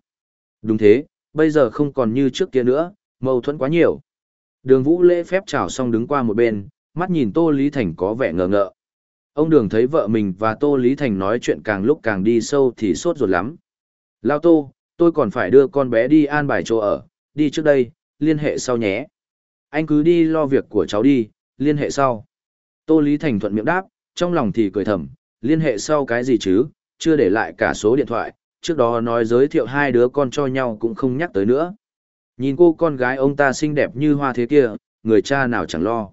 Speaker 1: Đúng thế, bây giờ không còn như trước kia nữa, mâu thuẫn quá nhiều. Đường Vũ lễ phép chào xong đứng qua một bên, mắt nhìn Tô Lý Thành có vẻ ngờ ngợ. Ông Đường thấy vợ mình và Tô Lý Thành nói chuyện càng lúc càng đi sâu thì sốt ruột lắm. Lao Tô, tôi còn phải đưa con bé đi an bài chỗ ở, đi trước đây, liên hệ sau nhé. Anh cứ đi lo việc của cháu đi, liên hệ sau. Tô Lý Thành thuận miệng đáp, trong lòng thì cười thầm, liên hệ sau cái gì chứ, chưa để lại cả số điện thoại, trước đó nói giới thiệu hai đứa con cho nhau cũng không nhắc tới nữa. Nhìn cô con gái ông ta xinh đẹp như hoa thế kia, người cha nào chẳng lo.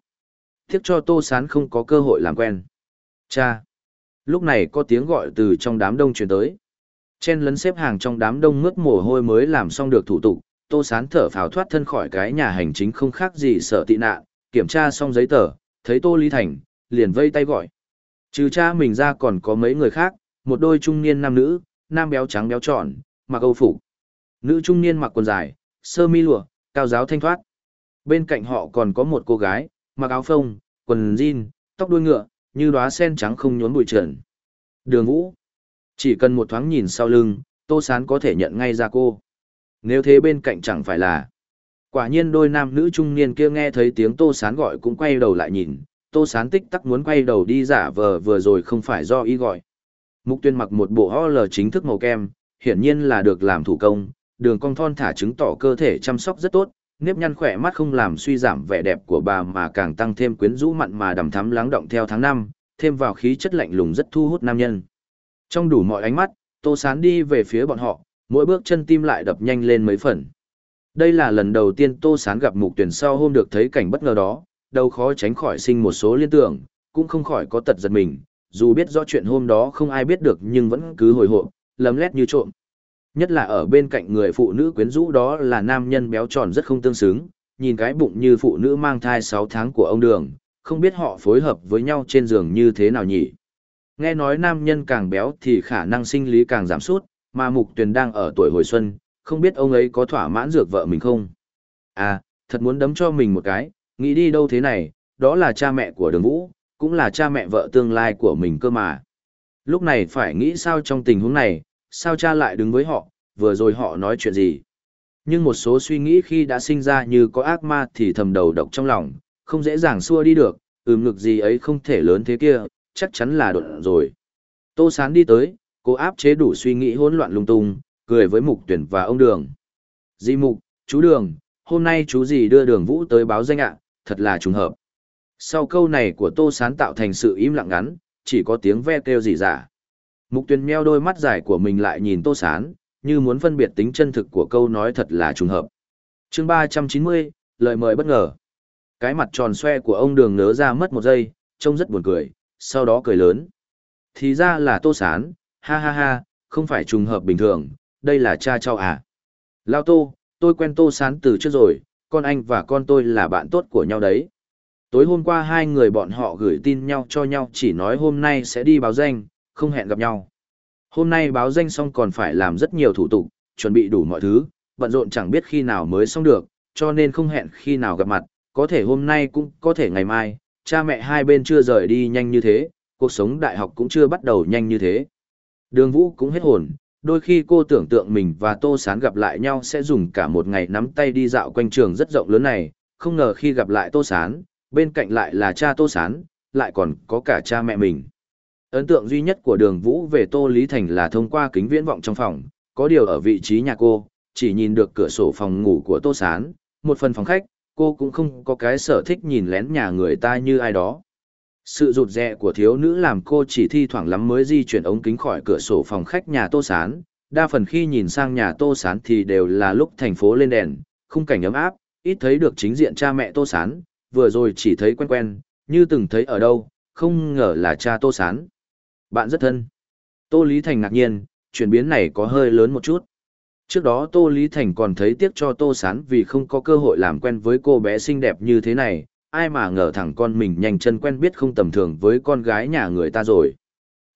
Speaker 1: Tiếc cho Tô Sán không có cơ hội làm quen. Cha! Lúc này có tiếng gọi từ trong đám đông truyền tới. Chen lấn xếp hàng trong đám đông mướt mồ hôi mới làm xong được thủ tục, Tô Sán thở phào thoát thân khỏi cái nhà hành chính không khác gì sợ tị nạn, kiểm tra xong giấy tờ, thấy Tô Lý Thành, liền vây tay gọi. Trừ cha mình ra còn có mấy người khác, một đôi trung niên nam nữ, nam béo trắng béo tròn, mặc âu phục. Nữ trung niên mặc quần dài, sơ mi lụa, cao giáo thanh thoát. Bên cạnh họ còn có một cô gái, mặc áo phông, quần jean, tóc đuôi ngựa, như đóa sen trắng không nhốn bụi trần. Đường Vũ. Chỉ cần một thoáng nhìn sau lưng, Tô Sán có thể nhận ngay ra cô. Nếu thế bên cạnh chẳng phải là... Quả nhiên đôi nam nữ trung niên kia nghe thấy tiếng Tô Sán gọi cũng quay đầu lại nhìn, Tô Sán tích tắc muốn quay đầu đi giả vờ vừa rồi không phải do ý gọi. Mục tuyên mặc một bộ OL chính thức màu kem, hiển nhiên là được làm thủ công, đường cong thon thả chứng tỏ cơ thể chăm sóc rất tốt, nếp nhăn khỏe mắt không làm suy giảm vẻ đẹp của bà mà càng tăng thêm quyến rũ mặn mà đầm thắm lắng động theo tháng năm, thêm vào khí chất lạnh lùng rất thu hút nam nhân. Trong đủ mọi ánh mắt, Tô Sán đi về phía bọn họ, mỗi bước chân tim lại đập nhanh lên mấy phần. Đây là lần đầu tiên Tô Sán gặp mục tuyển sau hôm được thấy cảnh bất ngờ đó, đâu khó tránh khỏi sinh một số liên tưởng, cũng không khỏi có tật giật mình, dù biết rõ chuyện hôm đó không ai biết được nhưng vẫn cứ hồi hộp, lấm lét như trộm. Nhất là ở bên cạnh người phụ nữ quyến rũ đó là nam nhân béo tròn rất không tương xứng, nhìn cái bụng như phụ nữ mang thai 6 tháng của ông Đường, không biết họ phối hợp với nhau trên giường như thế nào nhỉ. Nghe nói nam nhân càng béo thì khả năng sinh lý càng giảm sút, mà Mục Tuyền đang ở tuổi hồi xuân, không biết ông ấy có thỏa mãn dược vợ mình không. À, thật muốn đấm cho mình một cái, nghĩ đi đâu thế này, đó là cha mẹ của đường vũ, cũng là cha mẹ vợ tương lai của mình cơ mà. Lúc này phải nghĩ sao trong tình huống này, sao cha lại đứng với họ, vừa rồi họ nói chuyện gì. Nhưng một số suy nghĩ khi đã sinh ra như có ác ma thì thầm đầu độc trong lòng, không dễ dàng xua đi được, ừm ngực gì ấy không thể lớn thế kia, chắc chắn là đột rồi. Tô Sán đi tới, cô áp chế đủ suy nghĩ hỗn loạn lung tung, cười với mục tuyển và ông đường. Di mục, chú đường, hôm nay chú gì đưa đường vũ tới báo danh ạ, thật là trùng hợp. Sau câu này của Tô Sán tạo thành sự im lặng ngắn, chỉ có tiếng ve kêu gì giả. Mục tuyển meo đôi mắt dài của mình lại nhìn Tô Sán, như muốn phân biệt tính chân thực của câu nói thật là trùng hợp. chương 390, lời mời bất ngờ. Cái mặt tròn xoe của ông đường nớ ra mất một giây, trông rất buồn cười, sau đó cười lớn. Thì ra là Tô Sán, ha ha ha, không phải trùng hợp bình thường, đây là cha cháu à. Lao Tô, tôi quen Tô Sán từ trước rồi, con anh và con tôi là bạn tốt của nhau đấy. Tối hôm qua hai người bọn họ gửi tin nhau cho nhau chỉ nói hôm nay sẽ đi báo danh, không hẹn gặp nhau. Hôm nay báo danh xong còn phải làm rất nhiều thủ tục, chuẩn bị đủ mọi thứ, bận rộn chẳng biết khi nào mới xong được, cho nên không hẹn khi nào gặp mặt, có thể hôm nay cũng có thể ngày mai, cha mẹ hai bên chưa rời đi nhanh như thế, cuộc sống đại học cũng chưa bắt đầu nhanh như thế. Đường Vũ cũng hết hồn, đôi khi cô tưởng tượng mình và Tô Sán gặp lại nhau sẽ dùng cả một ngày nắm tay đi dạo quanh trường rất rộng lớn này, không ngờ khi gặp lại Tô Sán, bên cạnh lại là cha Tô Sán, lại còn có cả cha mẹ mình. Ấn tượng duy nhất của đường Vũ về Tô Lý Thành là thông qua kính viễn vọng trong phòng, có điều ở vị trí nhà cô, chỉ nhìn được cửa sổ phòng ngủ của Tô Sán, một phần phòng khách, cô cũng không có cái sở thích nhìn lén nhà người ta như ai đó. Sự rụt rè của thiếu nữ làm cô chỉ thi thoảng lắm mới di chuyển ống kính khỏi cửa sổ phòng khách nhà Tô Sán, đa phần khi nhìn sang nhà Tô Sán thì đều là lúc thành phố lên đèn, khung cảnh ấm áp, ít thấy được chính diện cha mẹ Tô Sán, vừa rồi chỉ thấy quen quen, như từng thấy ở đâu, không ngờ là cha Tô Sán. Bạn rất thân. Tô Lý Thành ngạc nhiên, chuyển biến này có hơi lớn một chút. Trước đó Tô Lý Thành còn thấy tiếc cho Tô Sán vì không có cơ hội làm quen với cô bé xinh đẹp như thế này, ai mà ngờ thẳng con mình nhanh chân quen biết không tầm thường với con gái nhà người ta rồi.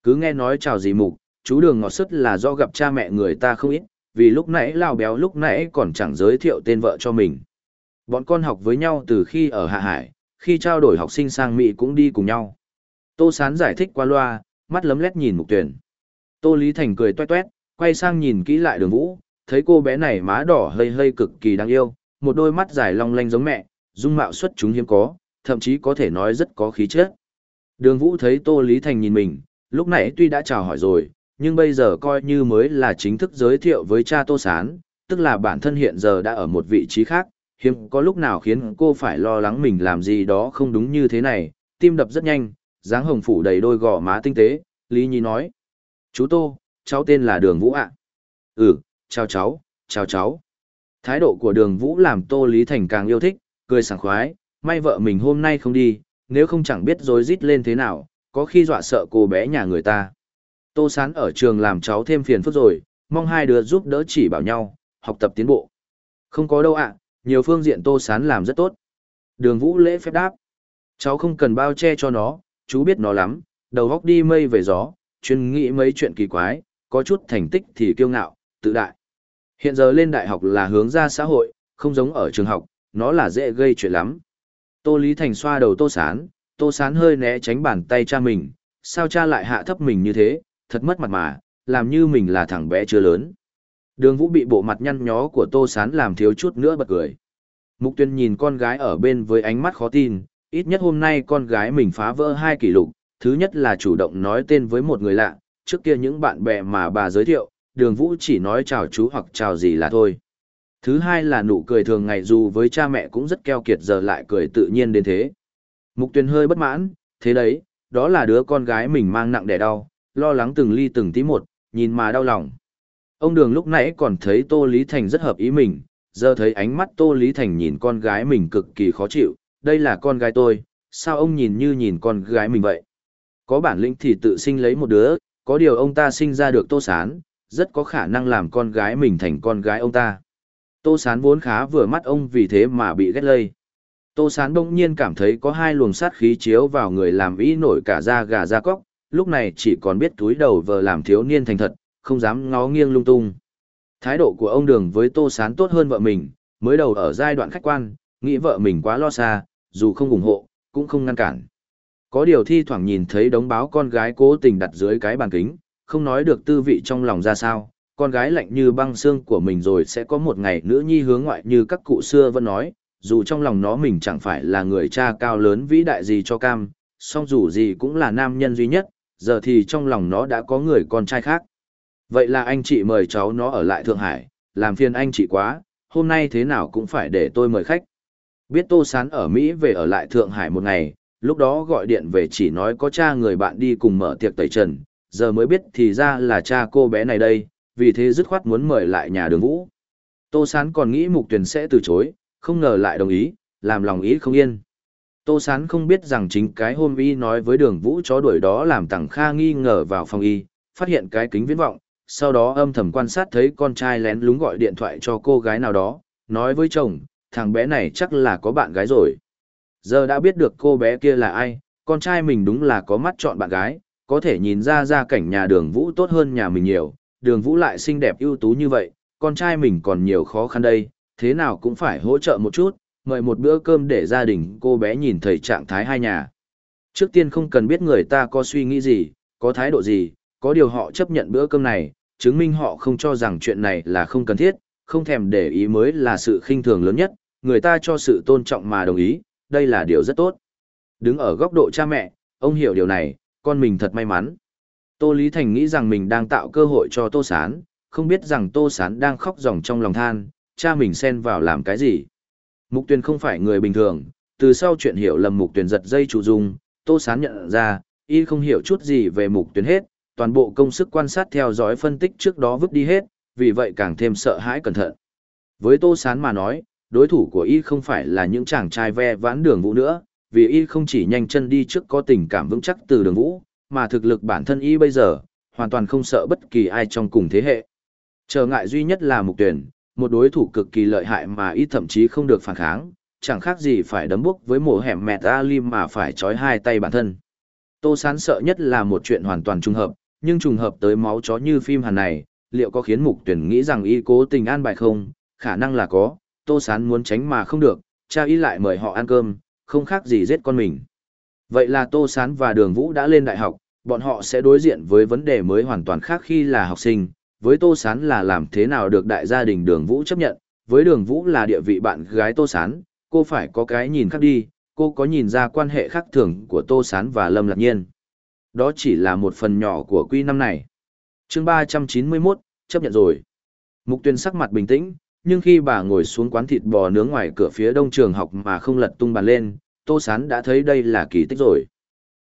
Speaker 1: Cứ nghe nói chào gì mục, chú đường ngọt sức là do gặp cha mẹ người ta không ít, vì lúc nãy lao béo lúc nãy còn chẳng giới thiệu tên vợ cho mình. Bọn con học với nhau từ khi ở Hạ Hải, khi trao đổi học sinh sang Mỹ cũng đi cùng nhau. Tô Sán giải thích qua loa, mắt lấm lét nhìn mục tuyển. Tô Lý Thành cười toét toét, quay sang nhìn kỹ lại đường vũ, thấy cô bé này má đỏ hơi hơi cực kỳ đáng yêu, một đôi mắt dài long lanh giống mẹ, dung mạo xuất chúng hiếm có, thậm chí có thể nói rất có khí chất. Đường Vũ thấy Tô Lý Thành nhìn mình, lúc nãy tuy đã chào hỏi rồi, nhưng bây giờ coi như mới là chính thức giới thiệu với cha Tô Sán, tức là bản thân hiện giờ đã ở một vị trí khác, hiếm có lúc nào khiến cô phải lo lắng mình làm gì đó không đúng như thế này, tim đập rất nhanh, dáng hồng phủ đầy đôi gò má tinh tế, Lý Nhi nói. Chú Tô, cháu tên là Đường Vũ ạ. Ừ, chào cháu, chào cháu. Thái độ của Đường Vũ làm Tô Lý Thành càng yêu thích, cười sảng khoái, may vợ mình hôm nay không đi, nếu không chẳng biết rối rít lên thế nào, có khi dọa sợ cô bé nhà người ta. Tô Sán ở trường làm cháu thêm phiền phức rồi, mong hai đứa giúp đỡ chỉ bảo nhau, học tập tiến bộ. Không có đâu ạ, nhiều phương diện Tô Sán làm rất tốt. Đường Vũ lễ phép đáp. Cháu không cần bao che cho nó, chú biết nó lắm, đầu góc đi mây về gió, chuyên nghĩ mấy chuyện kỳ quái, có chút thành tích thì kiêu ngạo, tự đại. Hiện giờ lên đại học là hướng ra xã hội, không giống ở trường học, nó là dễ gây chuyện lắm. Tô Lý Thành xoa đầu Tô Sán, Tô Sán hơi né tránh bàn tay cha mình, sao cha lại hạ thấp mình như thế, thật mất mặt mà, làm như mình là thằng bé chưa lớn. Đường Vũ bị bộ mặt nhăn nhó của Tô Sán làm thiếu chút nữa bật cười. Mục Tuyên nhìn con gái ở bên với ánh mắt khó tin, ít nhất hôm nay con gái mình phá vỡ hai kỷ lục, thứ nhất là chủ động nói tên với một người lạ, trước kia những bạn bè mà bà giới thiệu, đường Vũ chỉ nói chào chú hoặc chào gì là thôi. Thứ hai là nụ cười thường ngày dù với cha mẹ cũng rất keo kiệt giờ lại cười tự nhiên đến thế. Mục Tuyền hơi bất mãn, thế đấy, đó là đứa con gái mình mang nặng đẻ đau, lo lắng từng ly từng tí một, nhìn mà đau lòng. Ông Đường lúc nãy còn thấy Tô Lý Thành rất hợp ý mình, giờ thấy ánh mắt Tô Lý Thành nhìn con gái mình cực kỳ khó chịu, đây là con gái tôi, sao ông nhìn như nhìn con gái mình vậy? Có bản lĩnh thì tự sinh lấy một đứa, có điều ông ta sinh ra được Tô Sán, rất có khả năng làm con gái mình thành con gái ông ta. Tô Sán vốn khá vừa mắt ông vì thế mà bị ghét lây. Tô Sán đông nhiên cảm thấy có hai luồng sát khí chiếu vào người làm ý nổi cả da gà da cóc, lúc này chỉ còn biết túi đầu vờ làm thiếu niên thành thật, không dám ngó nghiêng lung tung. Thái độ của ông Đường với Tô Sán tốt hơn vợ mình, mới đầu ở giai đoạn khách quan, nghĩ vợ mình quá lo xa, dù không ủng hộ, cũng không ngăn cản. Có điều thi thoảng nhìn thấy đống báo con gái cố tình đặt dưới cái bàn kính, không nói được tư vị trong lòng ra sao, con gái lạnh như băng xương của mình rồi sẽ có một ngày nữ nhi hướng ngoại như các cụ xưa vẫn nói, dù trong lòng nó mình chẳng phải là người cha cao lớn vĩ đại gì cho cam, song dù gì cũng là nam nhân duy nhất, giờ thì trong lòng nó đã có người con trai khác. Vậy là anh chị mời cháu nó ở lại Thượng Hải, làm phiền anh chị quá, hôm nay thế nào cũng phải để tôi mời khách. Biết Tô Sán ở Mỹ về ở lại Thượng Hải một ngày, lúc đó gọi điện về chỉ nói có cha người bạn đi cùng mở tiệc tẩy trần, giờ mới biết thì ra là cha cô bé này đây, vì thế dứt khoát muốn mời lại nhà đường vũ. Tô Sán còn nghĩ Mục Tuyền sẽ từ chối, không ngờ lại đồng ý, làm lòng ý không yên. Tô Sán không biết rằng chính cái hôm y nói với đường vũ chó đuổi đó làm Tằng Kha nghi ngờ vào phòng y, phát hiện cái kính viễn vọng, sau đó âm thầm quan sát thấy con trai lén lúng gọi điện thoại cho cô gái nào đó, nói với chồng, thằng bé này chắc là có bạn gái rồi. Giờ đã biết được cô bé kia là ai, con trai mình đúng là có mắt chọn bạn gái, có thể nhìn ra ra cảnh nhà đường vũ tốt hơn nhà mình nhiều, đường vũ lại xinh đẹp ưu tú như vậy, con trai mình còn nhiều khó khăn đây, thế nào cũng phải hỗ trợ một chút, mời một bữa cơm để gia đình cô bé nhìn thấy trạng thái hai nhà. Trước tiên không cần biết người ta có suy nghĩ gì, có thái độ gì, có điều họ chấp nhận bữa cơm này, chứng minh họ không cho rằng chuyện này là không cần thiết, không thèm để ý mới là sự khinh thường lớn nhất, người ta cho sự tôn trọng mà đồng ý, đây là điều rất tốt. Đứng ở góc độ cha mẹ, ông hiểu điều này, con mình thật may mắn. Tô Lý Thành nghĩ rằng mình đang tạo cơ hội cho Tô Sán, không biết rằng Tô Sán đang khóc ròng trong lòng than, cha mình xen vào làm cái gì. Mục Tuyền không phải người bình thường, từ sau chuyện hiểu lầm Mục Tuyền giật dây chủ dung, Tô Sán nhận ra, y không hiểu chút gì về Mục Tuyền hết, toàn bộ công sức quan sát theo dõi phân tích trước đó vứt đi hết, vì vậy càng thêm sợ hãi cẩn thận. Với Tô Sán mà nói, đối thủ của y không phải là những chàng trai ve vãn đường vũ nữa, vì y không chỉ nhanh chân đi trước có tình cảm vững chắc từ đường vũ, mà thực lực bản thân y bây giờ, hoàn toàn không sợ bất kỳ ai trong cùng thế hệ. Trở ngại duy nhất là mục tuyển, một đối thủ cực kỳ lợi hại mà y thậm chí không được phản kháng, chẳng khác gì phải đấm bốc với mổ hẻm mẹt Ali mà phải trói hai tay bản thân. Tô Sán sợ nhất là một chuyện hoàn toàn trùng hợp, nhưng trùng hợp tới máu chó như phim hàn này, liệu có khiến mục tuyển nghĩ rằng y cố tình an bài không? Khả năng là có, Tô Sán muốn tránh mà không được, cha y lại mời họ ăn cơm, không khác gì giết con mình. Vậy là Tô Sán và Đường Vũ đã lên đại học, bọn họ sẽ đối diện với vấn đề mới hoàn toàn khác khi là học sinh. Với Tô Sán là làm thế nào được đại gia đình Đường Vũ chấp nhận, với Đường Vũ là địa vị bạn gái Tô Sán, cô phải có cái nhìn khác đi, cô có nhìn ra quan hệ khác thường của Tô Sán và Lâm Lạc Nhiên. Đó chỉ là một phần nhỏ của quy năm này. chương 391, chấp nhận rồi. Mục tuyên sắc mặt bình tĩnh, nhưng khi bà ngồi xuống quán thịt bò nướng ngoài cửa phía đông trường học mà không lật tung bàn lên, Tô Sán đã thấy đây là kỳ tích rồi.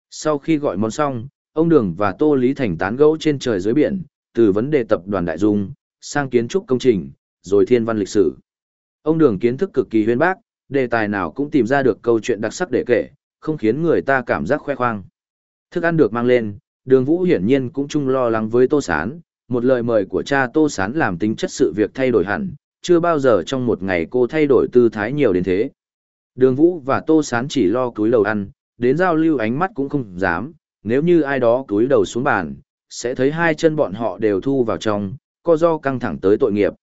Speaker 1: Sau khi gọi món xong, ông Đường và Tô Lý Thành tán gẫu trên trời dưới biển, từ vấn đề tập đoàn Đại Dung, sang kiến trúc công trình, rồi thiên văn lịch sử. Ông Đường kiến thức cực kỳ huyên bác, đề tài nào cũng tìm ra được câu chuyện đặc sắc để kể, không khiến người ta cảm giác khoe khoang. Thức ăn được mang lên, đường vũ hiển nhiên cũng chung lo lắng với Tô Sán, một lời mời của cha Tô Sán làm tính chất sự việc thay đổi hẳn, chưa bao giờ trong một ngày cô thay đổi tư thái nhiều đến thế. Đường Vũ và Tô Sán chỉ lo cúi đầu ăn, đến giao lưu ánh mắt cũng không dám, nếu như ai đó cúi đầu xuống bàn, sẽ thấy hai chân bọn họ đều thu vào trong, co do căng thẳng tới tội nghiệp.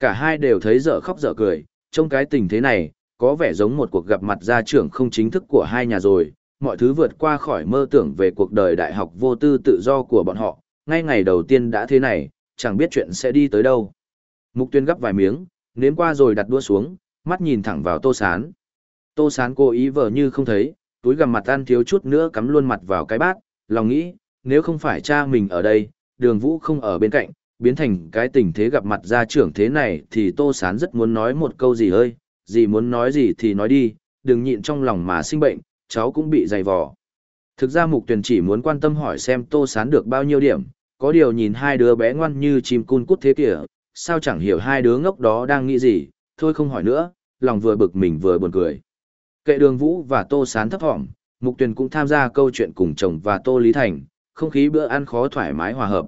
Speaker 1: Cả hai đều thấy dở khóc dở cười, trong cái tình thế này, có vẻ giống một cuộc gặp mặt gia trưởng không chính thức của hai nhà rồi, mọi thứ vượt qua khỏi mơ tưởng về cuộc đời đại học vô tư tự do của bọn họ, ngay ngày đầu tiên đã thế này, chẳng biết chuyện sẽ đi tới đâu. Mục tuyên gấp vài miếng, nếm qua rồi đặt đua xuống, mắt nhìn thẳng vào tô sán. Tô sán cố ý vờ như không thấy, túi gầm mặt ăn thiếu chút nữa cắm luôn mặt vào cái bát, lòng nghĩ, nếu không phải cha mình ở đây, đường vũ không ở bên cạnh, biến thành cái tình thế gặp mặt gia trưởng thế này thì tô sán rất muốn nói một câu gì ơi, gì muốn nói gì thì nói đi, đừng nhịn trong lòng mà sinh bệnh, cháu cũng bị dày vò. Thực ra mục tuyển chỉ muốn quan tâm hỏi xem tô sán được bao nhiêu điểm, có điều nhìn hai đứa bé ngoan như chim cun cút thế kìa, sao chẳng hiểu hai đứa ngốc đó đang nghĩ gì, thôi không hỏi nữa, lòng vừa bực mình vừa buồn cười. Kệ đường vũ và tô sán thấp thỏm, mục tuyền cũng tham gia câu chuyện cùng chồng và tô lý thành, không khí bữa ăn khó thoải mái hòa hợp.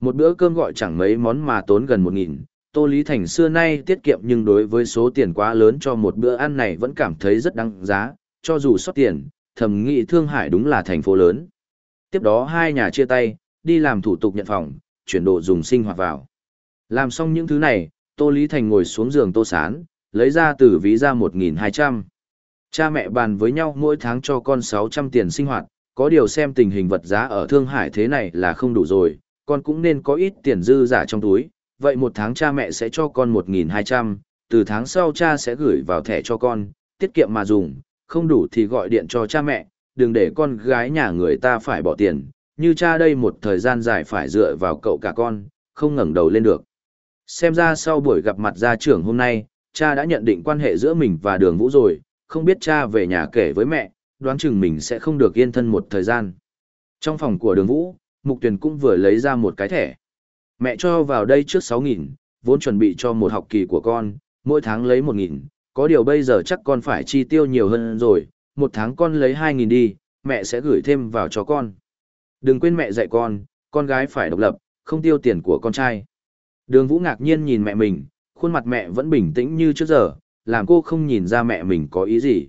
Speaker 1: Một bữa cơm gọi chẳng mấy món mà tốn gần một nghìn, tô lý thành xưa nay tiết kiệm nhưng đối với số tiền quá lớn cho một bữa ăn này vẫn cảm thấy rất đáng giá, cho dù sót tiền, thầm nghĩ Thương Hải đúng là thành phố lớn. Tiếp đó hai nhà chia tay, đi làm thủ tục nhận phòng, chuyển đồ dùng sinh hoạt vào. Làm xong những thứ này, Tô Lý Thành ngồi xuống giường Tô Sán, lấy ra từ ví ra 1.200. Cha mẹ bàn với nhau mỗi tháng cho con 600 tiền sinh hoạt, có điều xem tình hình vật giá ở Thương Hải thế này là không đủ rồi, con cũng nên có ít tiền dư giả trong túi, vậy một tháng cha mẹ sẽ cho con 1.200, từ tháng sau cha sẽ gửi vào thẻ cho con, tiết kiệm mà dùng, không đủ thì gọi điện cho cha mẹ, đừng để con gái nhà người ta phải bỏ tiền, như cha đây một thời gian dài phải dựa vào cậu cả con, không ngẩng đầu lên được. Xem ra sau buổi gặp mặt gia trưởng hôm nay, cha đã nhận định quan hệ giữa mình và đường vũ rồi, không biết cha về nhà kể với mẹ, đoán chừng mình sẽ không được yên thân một thời gian. Trong phòng của đường vũ, Mục Tuyền cũng vừa lấy ra một cái thẻ. Mẹ cho vào đây trước 6.000, vốn chuẩn bị cho một học kỳ của con, mỗi tháng lấy 1.000, có điều bây giờ chắc con phải chi tiêu nhiều hơn rồi, một tháng con lấy 2.000 đi, mẹ sẽ gửi thêm vào cho con. Đừng quên mẹ dạy con, con gái phải độc lập, không tiêu tiền của con trai. Đường Vũ ngạc nhiên nhìn mẹ mình, khuôn mặt mẹ vẫn bình tĩnh như trước giờ, làm cô không nhìn ra mẹ mình có ý gì.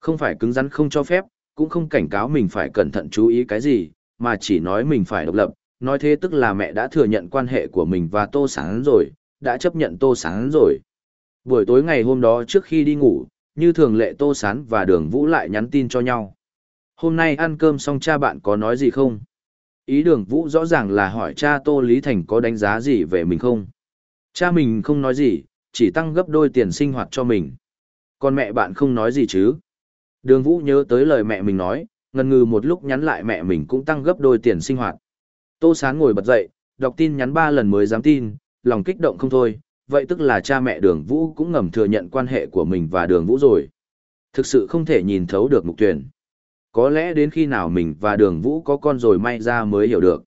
Speaker 1: Không phải cứng rắn không cho phép, cũng không cảnh cáo mình phải cẩn thận chú ý cái gì, mà chỉ nói mình phải độc lập, nói thế tức là mẹ đã thừa nhận quan hệ của mình và Tô Sáng rồi, đã chấp nhận Tô Sáng rồi. Buổi tối ngày hôm đó trước khi đi ngủ, như thường lệ Tô Sán và Đường Vũ lại nhắn tin cho nhau. Hôm nay ăn cơm xong cha bạn có nói gì không? Ý Đường Vũ rõ ràng là hỏi cha Tô Lý Thành có đánh giá gì về mình không? Cha mình không nói gì, chỉ tăng gấp đôi tiền sinh hoạt cho mình. Còn mẹ bạn không nói gì chứ? Đường Vũ nhớ tới lời mẹ mình nói, ngần ngừ một lúc nhắn lại mẹ mình cũng tăng gấp đôi tiền sinh hoạt. Tô Sán ngồi bật dậy, đọc tin nhắn ba lần mới dám tin, lòng kích động không thôi, vậy tức là cha mẹ đường Vũ cũng ngầm thừa nhận quan hệ của mình và đường Vũ rồi. Thực sự không thể nhìn thấu được mục tuyển. Có lẽ đến khi nào mình và đường Vũ có con rồi may ra mới hiểu được.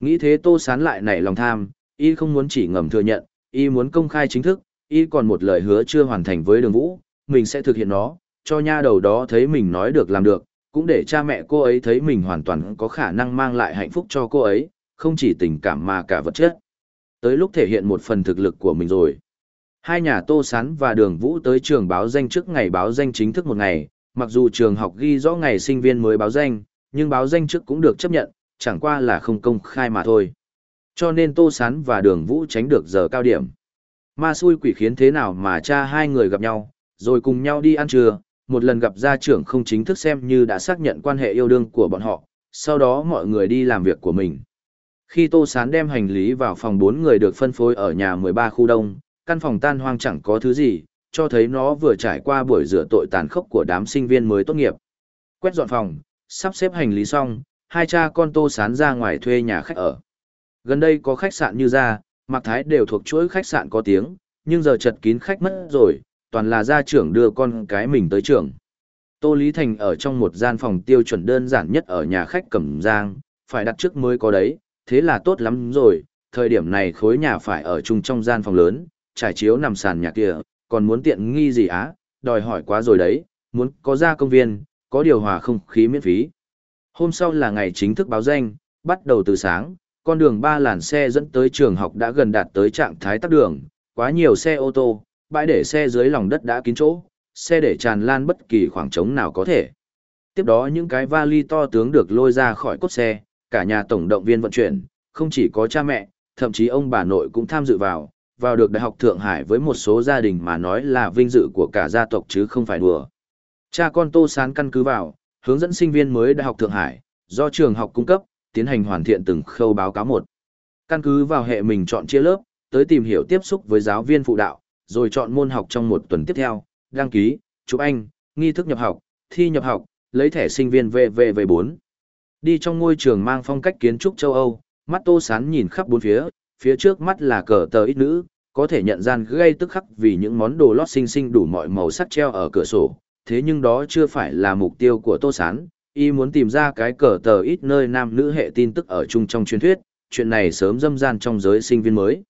Speaker 1: Nghĩ thế Tô Sán lại nảy lòng tham, y không muốn chỉ ngầm thừa nhận, y muốn công khai chính thức, y còn một lời hứa chưa hoàn thành với đường Vũ, mình sẽ thực hiện nó, cho nha đầu đó thấy mình nói được làm được, cũng để cha mẹ cô ấy thấy mình hoàn toàn có khả năng mang lại hạnh phúc cho cô ấy, không chỉ tình cảm mà cả vật chất. Tới lúc thể hiện một phần thực lực của mình rồi. Hai nhà Tô Sán và Đường Vũ tới trường báo danh trước ngày báo danh chính thức một ngày, mặc dù trường học ghi rõ ngày sinh viên mới báo danh, nhưng báo danh trước cũng được chấp nhận, chẳng qua là không công khai mà thôi. Cho nên Tô Sán và Đường Vũ tránh được giờ cao điểm. Ma xui quỷ khiến thế nào mà cha hai người gặp nhau, rồi cùng nhau đi ăn trưa, một lần gặp gia trưởng không chính thức xem như đã xác nhận quan hệ yêu đương của bọn họ, sau đó mọi người đi làm việc của mình. Khi Tô Sán đem hành lý vào phòng bốn người được phân phối ở nhà 13 khu đông, căn phòng tan hoang chẳng có thứ gì, cho thấy nó vừa trải qua buổi rửa tội tàn khốc của đám sinh viên mới tốt nghiệp. Quét dọn phòng, sắp xếp hành lý xong, hai cha con Tô Sán ra ngoài thuê nhà khách ở. Gần đây có khách sạn như ra, Mạc Thái đều thuộc chuỗi khách sạn có tiếng, nhưng giờ chật kín khách mất rồi, toàn là gia trưởng đưa con cái mình tới trường. Tô Lý Thành ở trong một gian phòng tiêu chuẩn đơn giản nhất ở nhà khách Cẩm Giang, phải đặt trước mới có đấy, thế là tốt lắm rồi, thời điểm này khối nhà phải ở chung trong gian phòng lớn, trải chiếu nằm sàn nhà kia, còn muốn tiện nghi gì á, đòi hỏi quá rồi đấy, muốn có ra công viên, có điều hòa không khí miễn phí. Hôm sau là ngày chính thức báo danh, bắt đầu từ sáng, con đường ba làn xe dẫn tới trường học đã gần đạt tới trạng thái tắc đường, quá nhiều xe ô tô, bãi để xe dưới lòng đất đã kín chỗ, xe để tràn lan bất kỳ khoảng trống nào có thể. Tiếp đó những cái vali to tướng được lôi ra khỏi cốt xe, cả nhà tổng động viên vận chuyển, không chỉ có cha mẹ, thậm chí ông bà nội cũng tham dự vào, vào được Đại học Thượng Hải với một số gia đình mà nói là vinh dự của cả gia tộc chứ không phải đùa. Cha con Tô Sán căn cứ vào, hướng dẫn sinh viên mới Đại học Thượng Hải, do trường học cung cấp, tiến hành hoàn thiện từng khâu báo cáo một. Căn cứ vào hệ mình chọn chia lớp, tới tìm hiểu tiếp xúc với giáo viên phụ đạo, rồi chọn môn học trong một tuần tiếp theo, đăng ký, chụp anh, nghi thức nhập học, thi nhập học, lấy thẻ sinh viên VVV4. Đi trong ngôi trường mang phong cách kiến trúc châu Âu, mắt tô sán nhìn khắp bốn phía, phía trước mắt là cờ tờ ít nữ, có thể nhận gian gây tức khắc vì những món đồ lót xinh xinh đủ mọi màu sắc treo ở cửa sổ, thế nhưng đó chưa phải là mục tiêu của tô sán, y muốn tìm ra cái cờ tờ ít nơi nam nữ hệ tin tức ở chung trong truyền thuyết, chuyện này sớm dâm gian trong giới sinh viên mới.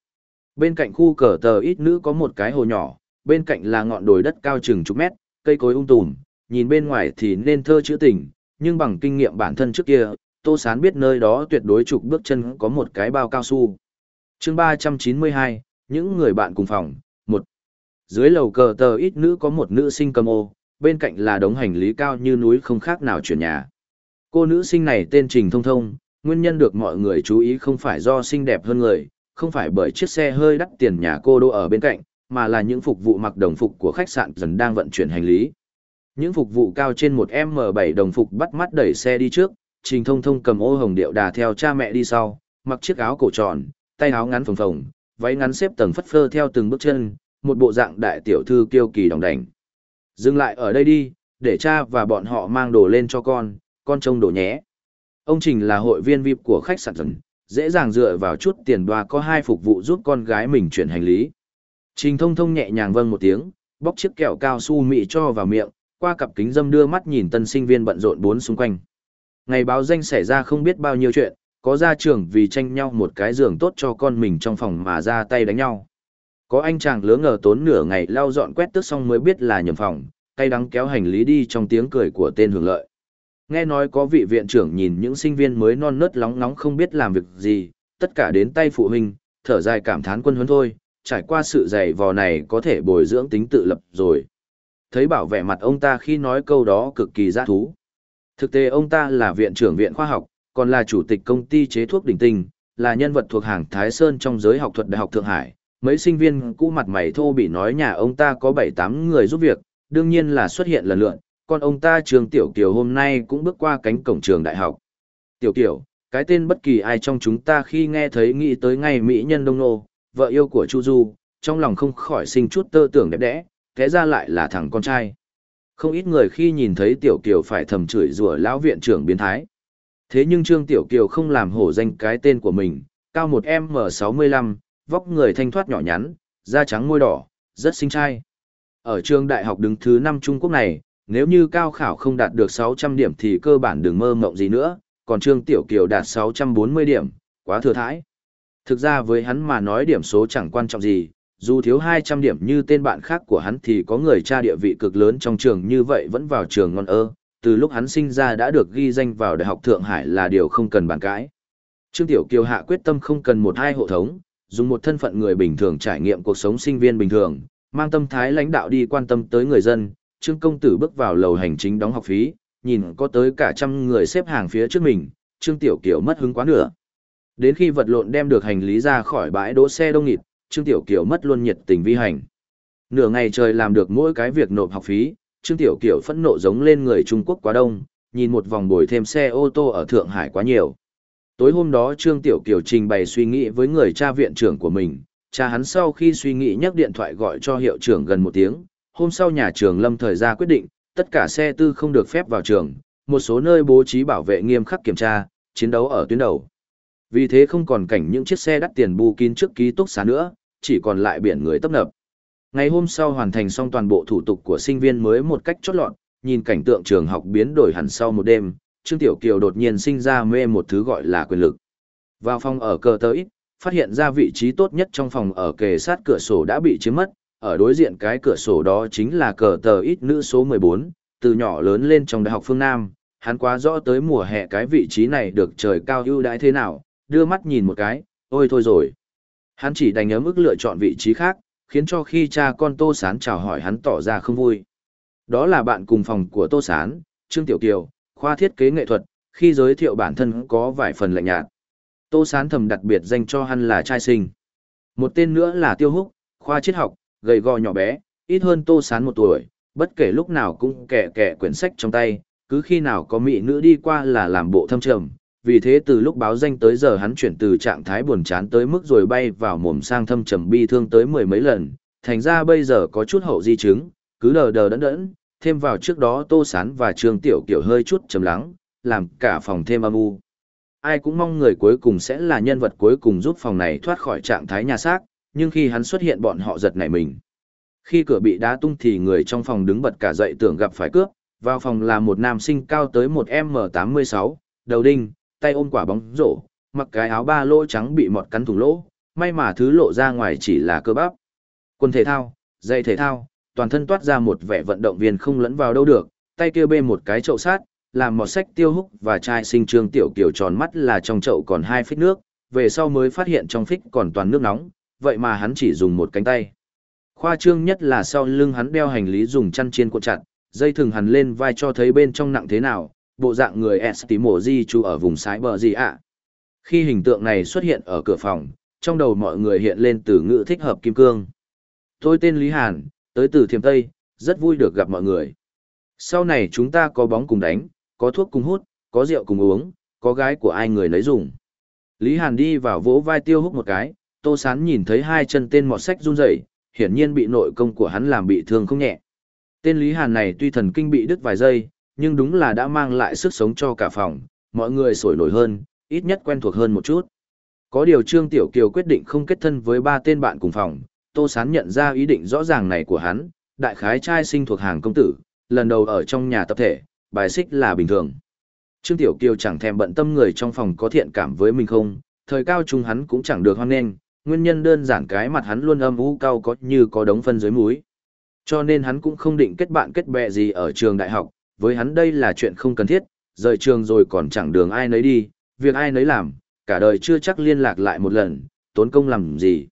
Speaker 1: Bên cạnh khu cờ tờ ít nữ có một cái hồ nhỏ, bên cạnh là ngọn đồi đất cao chừng chục mét, cây cối ung tùm, nhìn bên ngoài thì nên thơ chữ tình, nhưng bằng kinh nghiệm bản thân trước kia, Tô Sán biết nơi đó tuyệt đối trục bước chân có một cái bao cao su chương 392, những người bạn cùng phòng, một Dưới lầu cờ tờ ít nữ có một nữ sinh cầm ô, bên cạnh là đống hành lý cao như núi không khác nào chuyển nhà. Cô nữ sinh này tên Trình Thông Thông, nguyên nhân được mọi người chú ý không phải do xinh đẹp hơn người, không phải bởi chiếc xe hơi đắt tiền nhà cô đô ở bên cạnh, mà là những phục vụ mặc đồng phục của khách sạn dần đang vận chuyển hành lý. Những phục vụ cao trên một M7 đồng phục bắt mắt đẩy xe đi trước, Trình Thông Thông cầm ô hồng điệu đà theo cha mẹ đi sau, mặc chiếc áo cổ tròn, tay áo ngắn phồng phồng, váy ngắn xếp tầng phất phơ theo từng bước chân, một bộ dạng đại tiểu thư kiêu kỳ đồng đảnh. Dừng lại ở đây đi, để cha và bọn họ mang đồ lên cho con, con trông đồ nhé. Ông Trình là hội viên VIP của khách sạn dần, dễ dàng dựa vào chút tiền đoa có hai phục vụ giúp con gái mình chuyển hành lý. Trình thông thông nhẹ nhàng vâng một tiếng, bóc chiếc kẹo cao su mị cho vào miệng, qua cặp kính dâm đưa mắt nhìn tân sinh viên bận rộn bốn xung quanh. Ngày báo danh xảy ra không biết bao nhiêu chuyện, có gia trưởng vì tranh nhau một cái giường tốt cho con mình trong phòng mà ra tay đánh nhau. Có anh chàng lứa ngờ tốn nửa ngày lau dọn quét tước xong mới biết là nhầm phòng, tay đắng kéo hành lý đi trong tiếng cười của tên hưởng lợi. Nghe nói có vị viện trưởng nhìn những sinh viên mới non nớt lóng nóng không biết làm việc gì, tất cả đến tay phụ huynh, thở dài cảm thán quân huấn thôi, trải qua sự dày vò này có thể bồi dưỡng tính tự lập rồi. Thấy bảo vẻ mặt ông ta khi nói câu đó cực kỳ giá thú. Thực tế ông ta là viện trưởng viện khoa học, còn là chủ tịch công ty chế thuốc đỉnh tinh, là nhân vật thuộc hàng Thái Sơn trong giới học thuật Đại học Thượng Hải. Mấy sinh viên cũ mặt mày thô bị nói nhà ông ta có 7-8 người giúp việc, đương nhiên là xuất hiện lần lượt, còn ông ta trường Tiểu Kiều hôm nay cũng bước qua cánh cổng trường đại học. Tiểu Kiều, cái tên bất kỳ ai trong chúng ta khi nghe thấy nghĩ tới ngày Mỹ nhân Đông Nô, vợ yêu của Chu Du, trong lòng không khỏi sinh chút tơ tưởng đẹp đẽ, thế ra lại là thằng con trai. Không ít người khi nhìn thấy Tiểu Kiều phải thầm chửi rủa lão viện trưởng biến thái. Thế nhưng Trương Tiểu Kiều không làm hổ danh cái tên của mình, cao một M65, vóc người thanh thoát nhỏ nhắn, da trắng môi đỏ, rất xinh trai. Ở trường đại học đứng thứ 5 Trung Quốc này, nếu như cao khảo không đạt được 600 điểm thì cơ bản đừng mơ mộng gì nữa, còn Trương Tiểu Kiều đạt 640 điểm, quá thừa thãi. Thực ra với hắn mà nói điểm số chẳng quan trọng gì, dù thiếu 200 điểm như tên bạn khác của hắn thì có người tra địa vị cực lớn trong trường như vậy vẫn vào trường ngon ơ, từ lúc hắn sinh ra đã được ghi danh vào Đại học Thượng Hải là điều không cần bàn cãi. Trương Tiểu Kiều hạ quyết tâm không cần một hai hộ thống, dùng một thân phận người bình thường trải nghiệm cuộc sống sinh viên bình thường, mang tâm thái lãnh đạo đi quan tâm tới người dân. Trương công tử bước vào lầu hành chính đóng học phí, nhìn có tới cả trăm người xếp hàng phía trước mình, Trương Tiểu Kiều mất hứng quá nửa. Đến khi vật lộn đem được hành lý ra khỏi bãi đỗ xe đông nghịt, Trương Tiểu Kiều mất luôn nhiệt tình vi hành. Nửa ngày trời làm được mỗi cái việc nộp học phí, Trương Tiểu Kiều phẫn nộ giống lên người Trung Quốc quá đông, nhìn một vòng bồi thêm xe ô tô ở Thượng Hải quá nhiều. Tối hôm đó Trương Tiểu Kiều trình bày suy nghĩ với người cha viện trưởng của mình, cha hắn sau khi suy nghĩ nhắc điện thoại gọi cho hiệu trưởng gần một tiếng, hôm sau nhà trường lâm thời ra quyết định, tất cả xe tư không được phép vào trường, một số nơi bố trí bảo vệ nghiêm khắc kiểm tra, chiến đấu ở tuyến đầu. Vì thế không còn cảnh những chiếc xe đắt tiền bù kín trước ký túc xá nữa, chỉ còn lại biển người tấp nập. Ngày hôm sau hoàn thành xong toàn bộ thủ tục của sinh viên mới một cách chốt lọt, nhìn cảnh tượng trường học biến đổi hẳn sau một đêm, Trương Tiểu Kiều đột nhiên sinh ra mê một thứ gọi là quyền lực. Vào phòng ở cờ tới, phát hiện ra vị trí tốt nhất trong phòng ở kề sát cửa sổ đã bị chiếm mất, ở đối diện cái cửa sổ đó chính là cờ tờ ít nữ số 14, từ nhỏ lớn lên trong đại học phương Nam, hắn quá rõ tới mùa hè cái vị trí này được trời cao ưu đãi thế nào, đưa mắt nhìn một cái, ôi thôi rồi. Hắn chỉ đành ấm ức lựa chọn vị trí khác, khiến cho khi cha con Tô Sán chào hỏi hắn tỏ ra không vui. Đó là bạn cùng phòng của Tô Sán, Trương Tiểu Kiều, khoa thiết kế nghệ thuật, khi giới thiệu bản thân có vài phần lạnh nhạt. Tô Sán thầm đặc biệt danh cho hắn là trai sinh. Một tên nữa là Tiêu Húc, khoa triết học, gầy gò nhỏ bé, ít hơn Tô Sán một tuổi, bất kể lúc nào cũng kẻ kẻ quyển sách trong tay, cứ khi nào có mỹ nữ đi qua là làm bộ thâm trầm, vì thế từ lúc báo danh tới giờ hắn chuyển từ trạng thái buồn chán tới mức rồi bay vào mồm sang thâm trầm bi thương tới mười mấy lần, thành ra bây giờ có chút hậu di chứng, cứ đờ đờ đẫn đẫn, thêm vào trước đó Tô Sán và Trương Tiểu Kiểu hơi chút trầm lắng, làm cả phòng thêm âm u. Ai cũng mong người cuối cùng sẽ là nhân vật cuối cùng giúp phòng này thoát khỏi trạng thái nhà xác, nhưng khi hắn xuất hiện bọn họ giật nảy mình. Khi cửa bị đá tung thì người trong phòng đứng bật cả dậy tưởng gặp phải cướp, vào phòng là một nam sinh cao tới một M86, đầu đinh, tay ôm quả bóng rổ, mặc cái áo ba lỗ trắng bị mọt cắn thủng lỗ, may mà thứ lộ ra ngoài chỉ là cơ bắp. Quần thể thao, dây thể thao, toàn thân toát ra một vẻ vận động viên không lẫn vào đâu được, tay kia bê một cái chậu sát, làm mọt sách tiêu húc và chai sinh trương tiểu kiểu tròn mắt là trong chậu còn hai phích nước, về sau mới phát hiện trong phích còn toàn nước nóng, vậy mà hắn chỉ dùng một cánh tay. Khoa trương nhất là sau lưng hắn đeo hành lý dùng chăn chiên cuộn chặt, dây thừng hắn lên vai cho thấy bên trong nặng thế nào, bộ dạng người Estimo Di chú ở vùng sái bờ gì ạ. Khi hình tượng này xuất hiện ở cửa phòng, trong đầu mọi người hiện lên từ ngữ thích hợp kim cương. Tôi tên Lý Hàn, tới từ Thiềm Tây, rất vui được gặp mọi người. Sau này chúng ta có bóng cùng đánh, có thuốc cùng hút, có rượu cùng uống, có gái của ai người lấy dùng. Lý Hàn đi vào vỗ vai tiêu hút một cái, Tô Sán nhìn thấy hai chân tên mọt sách run rẩy, hiển nhiên bị nội công của hắn làm bị thương không nhẹ. Tên Lý Hàn này tuy thần kinh bị đứt vài giây, nhưng đúng là đã mang lại sức sống cho cả phòng, mọi người sổi nổi hơn, ít nhất quen thuộc hơn một chút. Có điều Trương Tiểu Kiều quyết định không kết thân với ba tên bạn cùng phòng, Tô Sán nhận ra ý định rõ ràng này của hắn, đại khái trai sinh thuộc hàng công tử, lần đầu ở trong nhà tập thể, bài xích là bình thường. Trương Tiểu Kiều chẳng thèm bận tâm người trong phòng có thiện cảm với mình không, thời cao trung hắn cũng chẳng được hoan nghênh, nguyên nhân đơn giản cái mặt hắn luôn âm u cao có như có đống phân dưới múi. Cho nên hắn cũng không định kết bạn kết bè gì ở trường đại học, với hắn đây là chuyện không cần thiết, rời trường rồi còn chẳng đường ai nấy đi, việc ai nấy làm, cả đời chưa chắc liên lạc lại một lần, tốn công làm gì.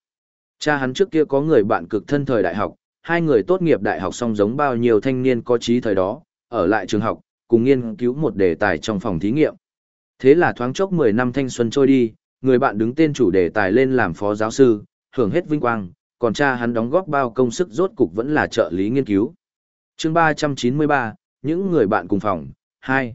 Speaker 1: Cha hắn trước kia có người bạn cực thân thời đại học, hai người tốt nghiệp đại học xong giống bao nhiêu thanh niên có trí thời đó, ở lại trường học, cùng nghiên cứu một đề tài trong phòng thí nghiệm. Thế là thoáng chốc 10 năm thanh xuân trôi đi, người bạn đứng tên chủ đề tài lên làm phó giáo sư, hưởng hết vinh quang, còn cha hắn đóng góp bao công sức rốt cục vẫn là trợ lý nghiên cứu. chương 393, những người bạn cùng phòng, 2.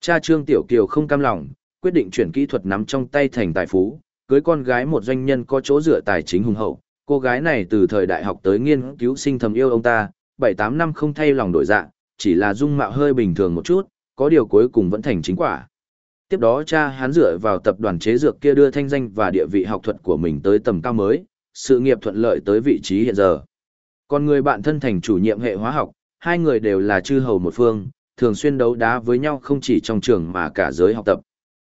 Speaker 1: Cha Trương Tiểu Kiều không cam lòng, quyết định chuyển kỹ thuật nắm trong tay thành tài phú, cưới con gái một doanh nhân có chỗ dựa tài chính hùng hậu. Cô gái này từ thời đại học tới nghiên cứu sinh thầm yêu ông ta, 7-8 năm không thay lòng đổi dạng, chỉ là dung mạo hơi bình thường một chút, có điều cuối cùng vẫn thành chính quả. Tiếp đó cha hắn dựa vào tập đoàn chế dược kia đưa thanh danh và địa vị học thuật của mình tới tầm cao mới, sự nghiệp thuận lợi tới vị trí hiện giờ. Còn người bạn thân thành chủ nhiệm hệ hóa học, hai người đều là chư hầu một phương, thường xuyên đấu đá với nhau không chỉ trong trường mà cả giới học tập.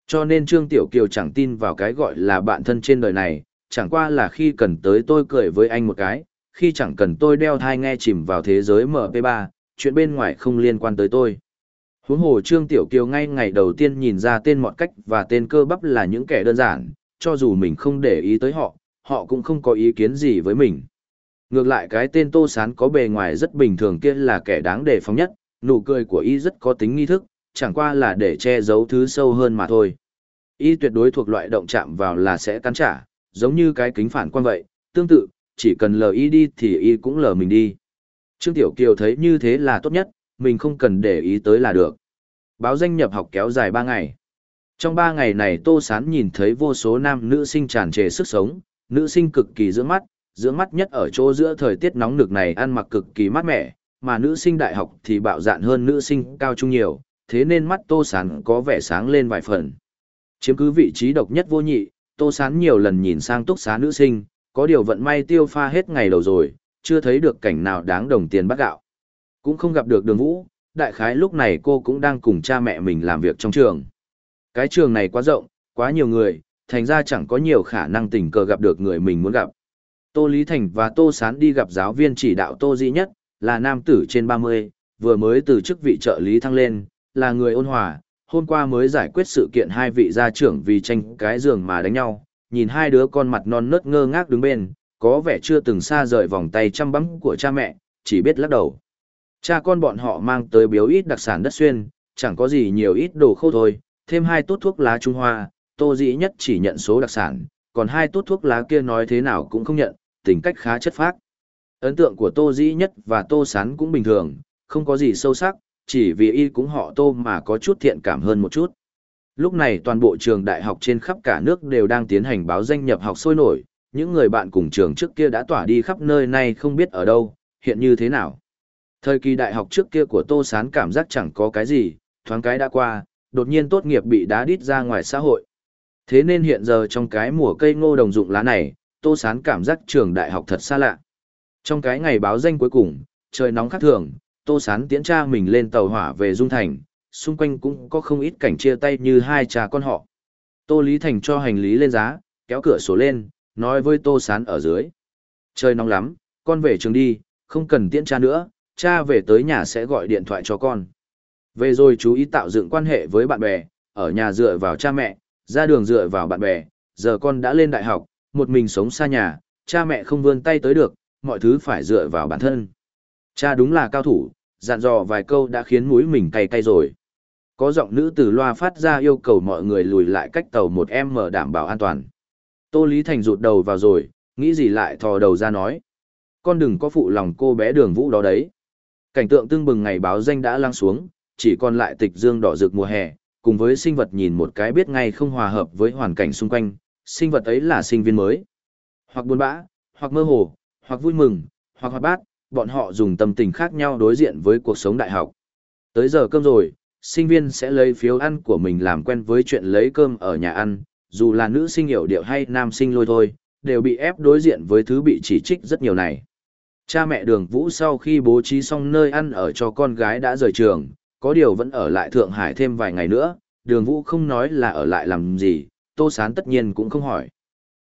Speaker 1: Cho nên Trương Tiểu Kiều chẳng tin vào cái gọi là bạn thân trên đời này, chẳng qua là khi cần tới tôi cười với anh một cái, khi chẳng cần tôi đeo thai nghe chìm vào thế giới MP3, chuyện bên ngoài không liên quan tới tôi. Huống hồ Trương Tiểu Kiều ngay ngày đầu tiên nhìn ra tên mọi cách và tên cơ bắp là những kẻ đơn giản, cho dù mình không để ý tới họ, họ cũng không có ý kiến gì với mình. Ngược lại cái tên Tô Sán có bề ngoài rất bình thường kia là kẻ đáng đề phóng nhất, nụ cười của y rất có tính nghi thức, chẳng qua là để che giấu thứ sâu hơn mà thôi. Y tuyệt đối thuộc loại động chạm vào là sẽ cắn trả, giống như cái kính phản quan vậy, tương tự, chỉ cần lờ y đi thì y cũng lờ mình đi. Trương Tiểu Kiều thấy như thế là tốt nhất, mình không cần để ý tới là được. Báo danh nhập học kéo dài 3 ngày. Trong 3 ngày này Tô Sán nhìn thấy vô số nam nữ sinh tràn trề sức sống, nữ sinh cực kỳ dưỡng mắt, dưỡng mắt nhất ở chỗ giữa thời tiết nóng nực này ăn mặc cực kỳ mát mẻ, mà nữ sinh đại học thì bạo dạn hơn nữ sinh cao trung nhiều, thế nên mắt Tô Sán có vẻ sáng lên vài phần. Chiếm cứ vị trí độc nhất vô nhị, Tô Sán nhiều lần nhìn sang túc xá nữ sinh, có điều vận may tiêu pha hết ngày đầu rồi, chưa thấy được cảnh nào đáng đồng tiền bắt gạo. Cũng không gặp được đường vũ, đại khái lúc này cô cũng đang cùng cha mẹ mình làm việc trong trường. Cái trường này quá rộng, quá nhiều người, thành ra chẳng có nhiều khả năng tình cờ gặp được người mình muốn gặp. Tô Lý Thành và Tô Sán đi gặp giáo viên chỉ đạo Tô Di Nhất, là nam tử trên 30, vừa mới từ chức vị trợ lý thăng lên, là người ôn hòa, hôm qua mới giải quyết sự kiện hai vị gia trưởng vì tranh cái giường mà đánh nhau, nhìn hai đứa con mặt non nớt ngơ ngác đứng bên, có vẻ chưa từng xa rời vòng tay chăm bắm của cha mẹ, chỉ biết lắc đầu. Cha con bọn họ mang tới biếu ít đặc sản đất xuyên, chẳng có gì nhiều ít đồ khô thôi, thêm hai tốt thuốc lá Trung Hoa, Tô Dĩ Nhất chỉ nhận số đặc sản, còn hai tốt thuốc lá kia nói thế nào cũng không nhận, tính cách khá chất phác. Ấn tượng của Tô Dĩ Nhất và Tô Sán cũng bình thường, không có gì sâu sắc, chỉ vì y cũng họ Tô mà có chút thiện cảm hơn một chút. Lúc này toàn bộ trường đại học trên khắp cả nước đều đang tiến hành báo danh nhập học sôi nổi, những người bạn cùng trường trước kia đã tỏa đi khắp nơi nay không biết ở đâu, hiện như thế nào. Thời kỳ đại học trước kia của Tô Sán cảm giác chẳng có cái gì, thoáng cái đã qua, đột nhiên tốt nghiệp bị đá đít ra ngoài xã hội. Thế nên hiện giờ trong cái mùa cây ngô đồng dụng lá này, Tô Sán cảm giác trường đại học thật xa lạ. Trong cái ngày báo danh cuối cùng, trời nóng khác thường, Tô Sán tiễn cha mình lên tàu hỏa về Dung Thành, xung quanh cũng có không ít cảnh chia tay như hai cha con họ. Tô Lý Thành cho hành lý lên giá, kéo cửa sổ lên, nói với Tô Sán ở dưới. Trời nóng lắm, con về trường đi, không cần tiễn cha nữa, cha về tới nhà sẽ gọi điện thoại cho con. Về rồi chú ý tạo dựng quan hệ với bạn bè, ở nhà dựa vào cha mẹ, ra đường dựa vào bạn bè, giờ con đã lên đại học, một mình sống xa nhà, cha mẹ không vươn tay tới được, mọi thứ phải dựa vào bản thân. Cha đúng là cao thủ, dặn dò vài câu đã khiến mũi mình cay cay rồi. Có giọng nữ từ loa phát ra yêu cầu mọi người lùi lại cách tàu một em mở đảm bảo an toàn. Tô Lý Thành rụt đầu vào rồi, nghĩ gì lại thò đầu ra nói. Con đừng có phụ lòng cô bé đường vũ đó đấy. Cảnh tượng tương bừng ngày báo danh đã lăng xuống, chỉ còn lại tịch dương đỏ rực mùa hè, cùng với sinh vật nhìn một cái biết ngay không hòa hợp với hoàn cảnh xung quanh, sinh vật ấy là sinh viên mới. Hoặc buồn bã, hoặc mơ hồ, hoặc vui mừng, hoặc hoạt bát, bọn họ dùng tâm tình khác nhau đối diện với cuộc sống đại học. Tới giờ cơm rồi, sinh viên sẽ lấy phiếu ăn của mình làm quen với chuyện lấy cơm ở nhà ăn, dù là nữ sinh hiểu điệu hay nam sinh lôi thôi, đều bị ép đối diện với thứ bị chỉ trích rất nhiều này. Cha mẹ đường Vũ sau khi bố trí xong nơi ăn ở cho con gái đã rời trường, có điều vẫn ở lại Thượng Hải thêm vài ngày nữa, đường Vũ không nói là ở lại làm gì, Tô Sán tất nhiên cũng không hỏi.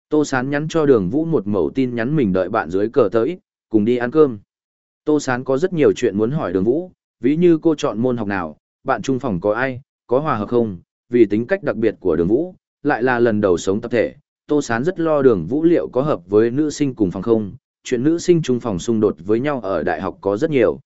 Speaker 1: Tô Sán nhắn cho đường Vũ một mẫu tin nhắn mình đợi bạn dưới cờ tới, cùng đi ăn cơm. Tô Sán có rất nhiều chuyện muốn hỏi đường Vũ, ví như cô chọn môn học nào, bạn trung phòng có ai, có hòa hợp không, vì tính cách đặc biệt của đường Vũ, lại là lần đầu sống tập thể. Tô Sán rất lo đường Vũ liệu có hợp với nữ sinh cùng phòng không, chuyện nữ sinh trung phòng xung đột với nhau ở đại học có rất nhiều.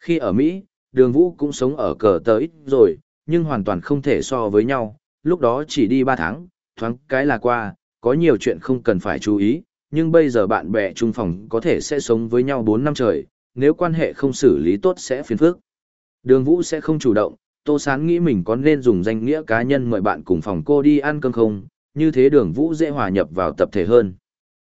Speaker 1: Khi ở Mỹ, đường Vũ cũng sống ở cờ tờ ít rồi, nhưng hoàn toàn không thể so với nhau, lúc đó chỉ đi 3 tháng, thoáng cái là qua, có nhiều chuyện không cần phải chú ý, nhưng bây giờ bạn bè chung phòng có thể sẽ sống với nhau 4 năm trời, nếu quan hệ không xử lý tốt sẽ phiền phức. Đường Vũ sẽ không chủ động, Tô Sán nghĩ mình có nên dùng danh nghĩa cá nhân mời bạn cùng phòng cô đi ăn cơm không, như thế đường Vũ dễ hòa nhập vào tập thể hơn.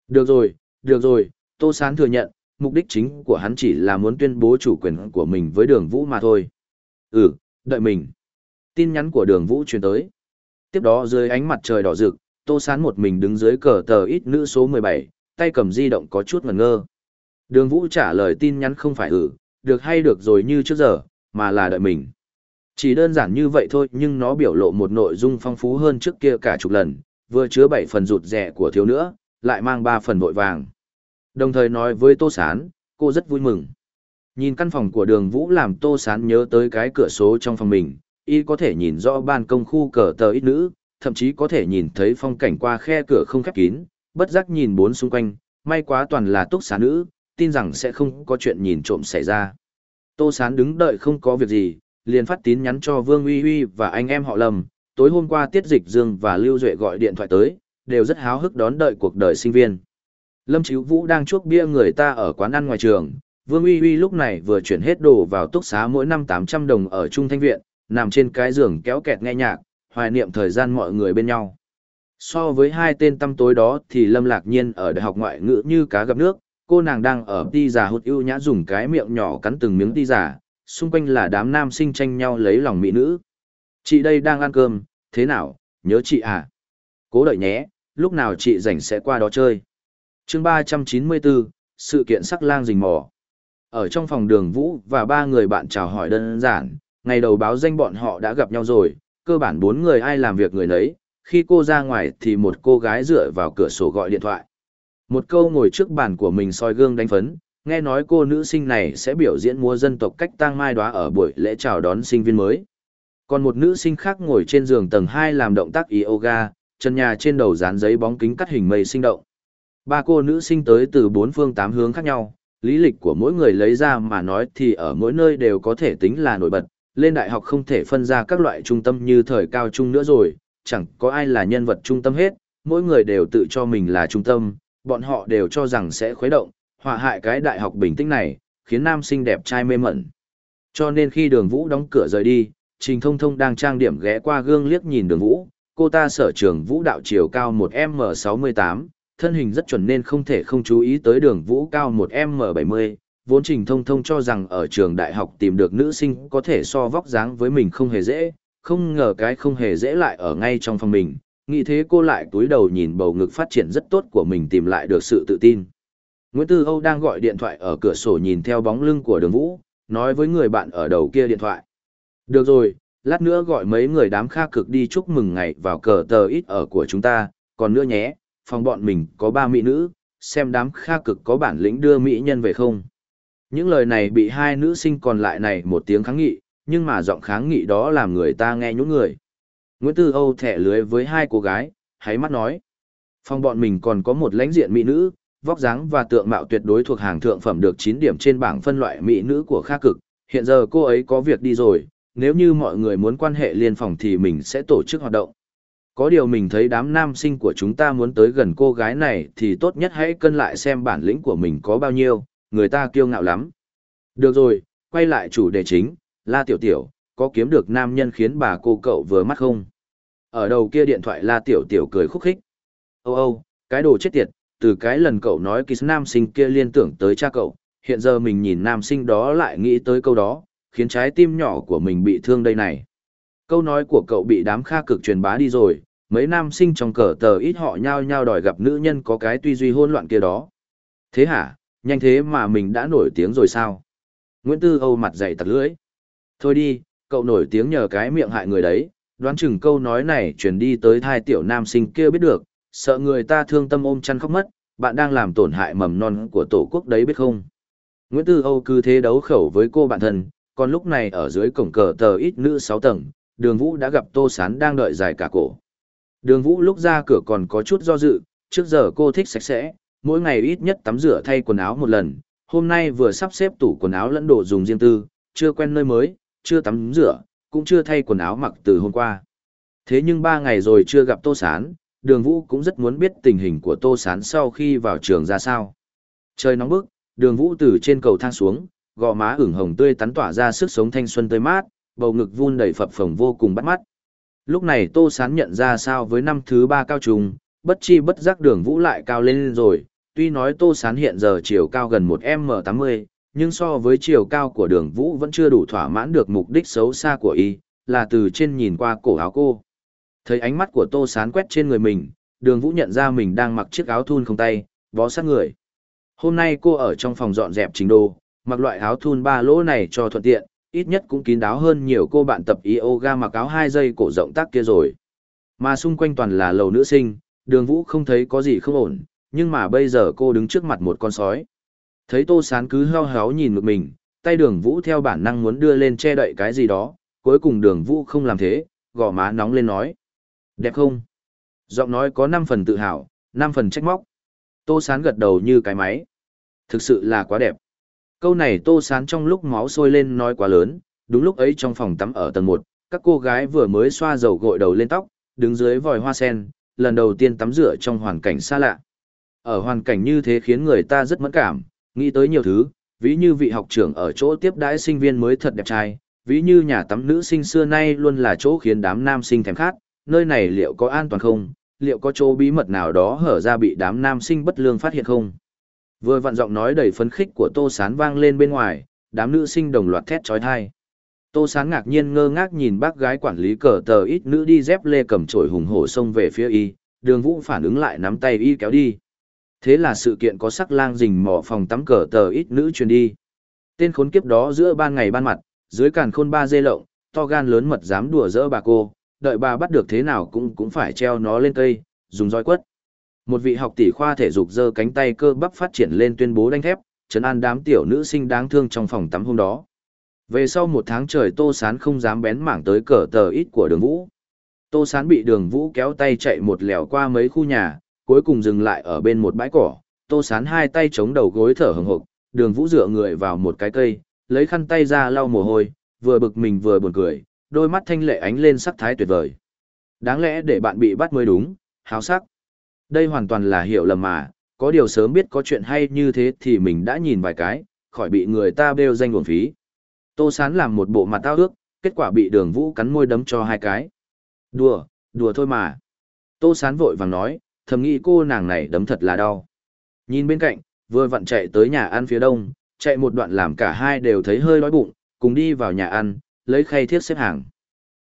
Speaker 1: Được rồi, được rồi, Tô Sán thừa nhận, mục đích chính của hắn chỉ là muốn tuyên bố chủ quyền của mình với đường Vũ mà thôi. Ừ, đợi mình. Tin nhắn của đường Vũ truyền tới. Tiếp đó dưới ánh mặt trời đỏ rực, Tô Sán một mình đứng dưới cờ tờ ít nữ số 17, tay cầm di động có chút ngẩn ngơ. Đường Vũ trả lời tin nhắn không phải ừ, được hay được rồi như trước giờ, mà là đợi mình. Chỉ đơn giản như vậy thôi nhưng nó biểu lộ một nội dung phong phú hơn trước kia cả chục lần, vừa chứa 7 phần rụt rẻ của thiếu nữa, lại mang 3 phần vội vàng. Đồng thời nói với Tô Sán, cô rất vui mừng. Nhìn căn phòng của đường Vũ làm Tô Sán nhớ tới cái cửa số trong phòng mình, y có thể nhìn rõ ban công khu cờ tờ ít nữ, thậm chí có thể nhìn thấy phong cảnh qua khe cửa không khép kín, bất giác nhìn bốn xung quanh, may quá toàn là túc xá nữ, tin rằng sẽ không có chuyện nhìn trộm xảy ra. Tô Sán đứng đợi không có việc gì, liền phát tín nhắn cho Vương Uy Uy và anh em họ Lâm, tối hôm qua Tiết Dịch Dương và Lưu Duệ gọi điện thoại tới, đều rất háo hức đón đợi cuộc đời sinh viên. Lâm Chíu Vũ đang chuốc bia người ta ở quán ăn ngoài trường, Vương Uy Uy lúc này vừa chuyển hết đồ vào túc xá mỗi năm 800 đồng ở Trung Thanh Viện, nằm trên cái giường kéo kẹt nghe nhạc, hoài niệm thời gian mọi người bên nhau. So với hai tên tâm tối đó thì Lâm Lạc Nhiên ở đại học ngoại ngữ như cá gặp nước, cô nàng đang ở ti giả hụt ưu nhã dùng cái miệng nhỏ cắn từng miếng ti giả, xung quanh là đám nam sinh tranh nhau lấy lòng mỹ nữ. Chị đây đang ăn cơm, thế nào, nhớ chị à? Cố đợi nhé, lúc nào chị rảnh sẽ qua đó chơi. chương 394, sự kiện sắc lang rình mò. Ở trong phòng đường Vũ và ba người bạn chào hỏi đơn giản, ngày đầu báo danh bọn họ đã gặp nhau rồi, cơ bản bốn người ai làm việc người nấy, khi cô ra ngoài thì một cô gái dựa vào cửa sổ gọi điện thoại. Một câu ngồi trước bàn của mình soi gương đánh phấn, nghe nói cô nữ sinh này sẽ biểu diễn múa dân tộc cách tang mai đóa ở buổi lễ chào đón sinh viên mới. Còn một nữ sinh khác ngồi trên giường tầng 2 làm động tác yoga, chân nhà trên đầu dán giấy bóng kính cắt hình mây sinh động. Ba cô nữ sinh tới từ bốn phương tám hướng khác nhau, lý lịch của mỗi người lấy ra mà nói thì ở mỗi nơi đều có thể tính là nổi bật, lên đại học không thể phân ra các loại trung tâm như thời cao trung nữa rồi, chẳng có ai là nhân vật trung tâm hết, mỗi người đều tự cho mình là trung tâm, bọn họ đều cho rằng sẽ khuấy động, họa hại cái đại học bình tĩnh này, khiến nam sinh đẹp trai mê mẩn. Cho nên khi đường vũ đóng cửa rời đi, Trình Thông Thông đang trang điểm ghé qua gương liếc nhìn đường vũ, cô ta sở trường vũ đạo chiều cao 1M68, thân hình rất chuẩn nên không thể không chú ý tới đường vũ cao 1M70, vốn Trình Thông Thông cho rằng ở trường đại học tìm được nữ sinh có thể so vóc dáng với mình không hề dễ, không ngờ cái không hề dễ lại ở ngay trong phòng mình, nghĩ thế cô lại túi đầu nhìn bầu ngực phát triển rất tốt của mình tìm lại được sự tự tin. Nguyễn Tư Âu đang gọi điện thoại ở cửa sổ nhìn theo bóng lưng của đường vũ, nói với người bạn ở đầu kia điện thoại. Được rồi, lát nữa gọi mấy người đám kha cực đi chúc mừng ngày vào cờ tờ ít ở của chúng ta, còn nữa nhé, phòng bọn mình có ba mỹ nữ, xem đám kha cực có bản lĩnh đưa mỹ nhân về không. Những lời này bị hai nữ sinh còn lại này một tiếng kháng nghị, nhưng mà giọng kháng nghị đó làm người ta nghe nhũ người. Nguyễn Tư Âu thẻ lưới với hai cô gái, hãy mắt nói. Phòng bọn mình còn có một lãnh diện mỹ nữ, vóc dáng và tượng mạo tuyệt đối thuộc hàng thượng phẩm được 9 điểm trên bảng phân loại mỹ nữ của Kha Cực. Hiện giờ cô ấy có việc đi rồi, nếu như mọi người muốn quan hệ liên phòng thì mình sẽ tổ chức hoạt động. Có điều mình thấy đám nam sinh của chúng ta muốn tới gần cô gái này thì tốt nhất hãy cân lại xem bản lĩnh của mình có bao nhiêu, người ta kiêu ngạo lắm. Được rồi, Quay lại chủ đề chính, La Tiểu Tiểu, có kiếm được nam nhân khiến bà cô cậu vừa mắt không? Ở đầu kia điện thoại La Tiểu Tiểu cười khúc khích. Âu âu, cái đồ chết tiệt, từ cái lần cậu nói kiss nam sinh kia liên tưởng tới cha cậu, hiện giờ mình nhìn nam sinh đó lại nghĩ tới câu đó, khiến trái tim nhỏ của mình bị thương đây này. Câu nói của cậu bị đám kha cực truyền bá đi rồi, mấy nam sinh trong cờ tờ ít họ nhao nhao đòi gặp nữ nhân có cái tư duy hôn loạn kia đó. Thế hả, nhanh thế mà mình đã nổi tiếng rồi sao? Nguyễn Tư Âu mặt dày tặc lưỡi. Thôi đi, cậu nổi tiếng nhờ cái miệng hại người đấy, đoán chừng câu nói này truyền đi tới thai tiểu nam sinh kia biết được, sợ người ta thương tâm ôm chăn khóc mất, bạn đang làm tổn hại mầm non của tổ quốc đấy biết không? Nguyễn Tư Âu cứ thế đấu khẩu với cô bạn thân, còn lúc này ở dưới cổng cờ tờ ít nữ 6 tầng, đường vũ đã gặp Tô Sán đang đợi dài cả cổ. Đường vũ lúc ra cửa còn có chút do dự, trước giờ cô thích sạch sẽ, mỗi ngày ít nhất tắm rửa thay quần áo một lần, hôm nay vừa sắp xếp tủ quần áo lẫn đồ dùng riêng tư, chưa quen nơi mới, chưa tắm rửa, cũng chưa thay quần áo mặc từ hôm qua. Thế nhưng ba ngày rồi chưa gặp Tô Sán, đường vũ cũng rất muốn biết tình hình của Tô Sán sau khi vào trường ra sao. Trời nóng bức, đường vũ từ trên cầu thang xuống, gò má ửng hồng tươi tắn tỏa ra sức sống thanh xuân tươi mát, bầu ngực vun đầy phập phồng vô cùng bắt mắt. Lúc này Tô Sán nhận ra sao với năm thứ ba cao trùng, bất chi bất giác đường vũ lại cao lên rồi, tuy nói Tô Sán hiện giờ chiều cao gần một m tám mươi, nhưng so với chiều cao của đường vũ vẫn chưa đủ thỏa mãn được mục đích xấu xa của y, là từ trên nhìn qua cổ áo cô. Thấy ánh mắt của Tô Sán quét trên người mình, đường vũ nhận ra mình đang mặc chiếc áo thun không tay, bó sát người. Hôm nay cô ở trong phòng dọn dẹp trình đồ, mặc loại áo thun ba lỗ này cho thuận tiện, ít nhất cũng kín đáo hơn nhiều cô bạn tập yoga mặc áo hai dây cổ rộng tác kia rồi. Mà xung quanh toàn là lầu nữ sinh, đường vũ không thấy có gì không ổn, nhưng mà bây giờ cô đứng trước mặt một con sói. Thấy tô sán cứ heo héo nhìn ngược mình, tay đường vũ theo bản năng muốn đưa lên che đậy cái gì đó, cuối cùng đường vũ không làm thế, gò má nóng lên nói. Đẹp không? Giọng nói có 5 phần tự hào, 5 phần trách móc. Tô sán gật đầu như cái máy. Thực sự là quá đẹp. Câu này tô sán trong lúc máu sôi lên nói quá lớn, đúng lúc ấy trong phòng tắm ở tầng 1, các cô gái vừa mới xoa dầu gội đầu lên tóc, đứng dưới vòi hoa sen, lần đầu tiên tắm rửa trong hoàn cảnh xa lạ. Ở hoàn cảnh như thế khiến người ta rất mẫn cảm, nghĩ tới nhiều thứ, ví như vị học trưởng ở chỗ tiếp đãi sinh viên mới thật đẹp trai, ví như nhà tắm nữ sinh xưa nay luôn là chỗ khiến đám nam sinh thèm khát, nơi này liệu có an toàn không, liệu có chỗ bí mật nào đó hở ra bị đám nam sinh bất lương phát hiện không. Vừa vặn giọng nói đầy phấn khích của Tô Sán vang lên bên ngoài, đám nữ sinh đồng loạt thét trói thai. Tô Sán ngạc nhiên ngơ ngác nhìn bác gái quản lý cờ tờ ít nữ đi dép lê cầm chổi hùng hổ xông về phía y, đường vũ phản ứng lại nắm tay y kéo đi. Thế là sự kiện có sắc lang rình mò phòng tắm cờ tờ ít nữ truyền đi. Tên khốn kiếp đó giữa ban ngày ban mặt, dưới càn khôn ba dê lộng, to gan lớn mật dám đùa dỡ bà cô, đợi bà bắt được thế nào cũng cũng phải treo nó lên cây, dùng roi quất. Một vị học tỷ khoa thể dục giơ cánh tay cơ bắp phát triển lên tuyên bố đánh thép, trấn an đám tiểu nữ sinh đáng thương trong phòng tắm hôm đó. Về sau một tháng trời Tô Sán không dám bén mảng tới cờ tờ ít của đường vũ. Tô Sán bị đường vũ kéo tay chạy một lẻo qua mấy khu nhà, cuối cùng dừng lại ở bên một bãi cỏ. Tô Sán hai tay chống đầu gối thở hừng hực, đường vũ dựa người vào một cái cây, lấy khăn tay ra lau mồ hôi, vừa bực mình vừa buồn cười, đôi mắt thanh lệ ánh lên sắc thái tuyệt vời. Đáng lẽ để bạn bị bắt mới đúng, háo sắc. Đây hoàn toàn là hiểu lầm mà, có điều sớm biết có chuyện hay như thế thì mình đã nhìn vài cái, khỏi bị người ta bêu danh uổng phí. Tô Sán làm một bộ mặt tao ước, kết quả bị đường vũ cắn môi đấm cho hai cái. Đùa, đùa thôi mà. Tô Sán vội vàng nói, thầm nghĩ cô nàng này đấm thật là đau. Nhìn bên cạnh, vừa vặn chạy tới nhà ăn phía đông, chạy một đoạn làm cả hai đều thấy hơi đói bụng, cùng đi vào nhà ăn, lấy khay thiết xếp hàng.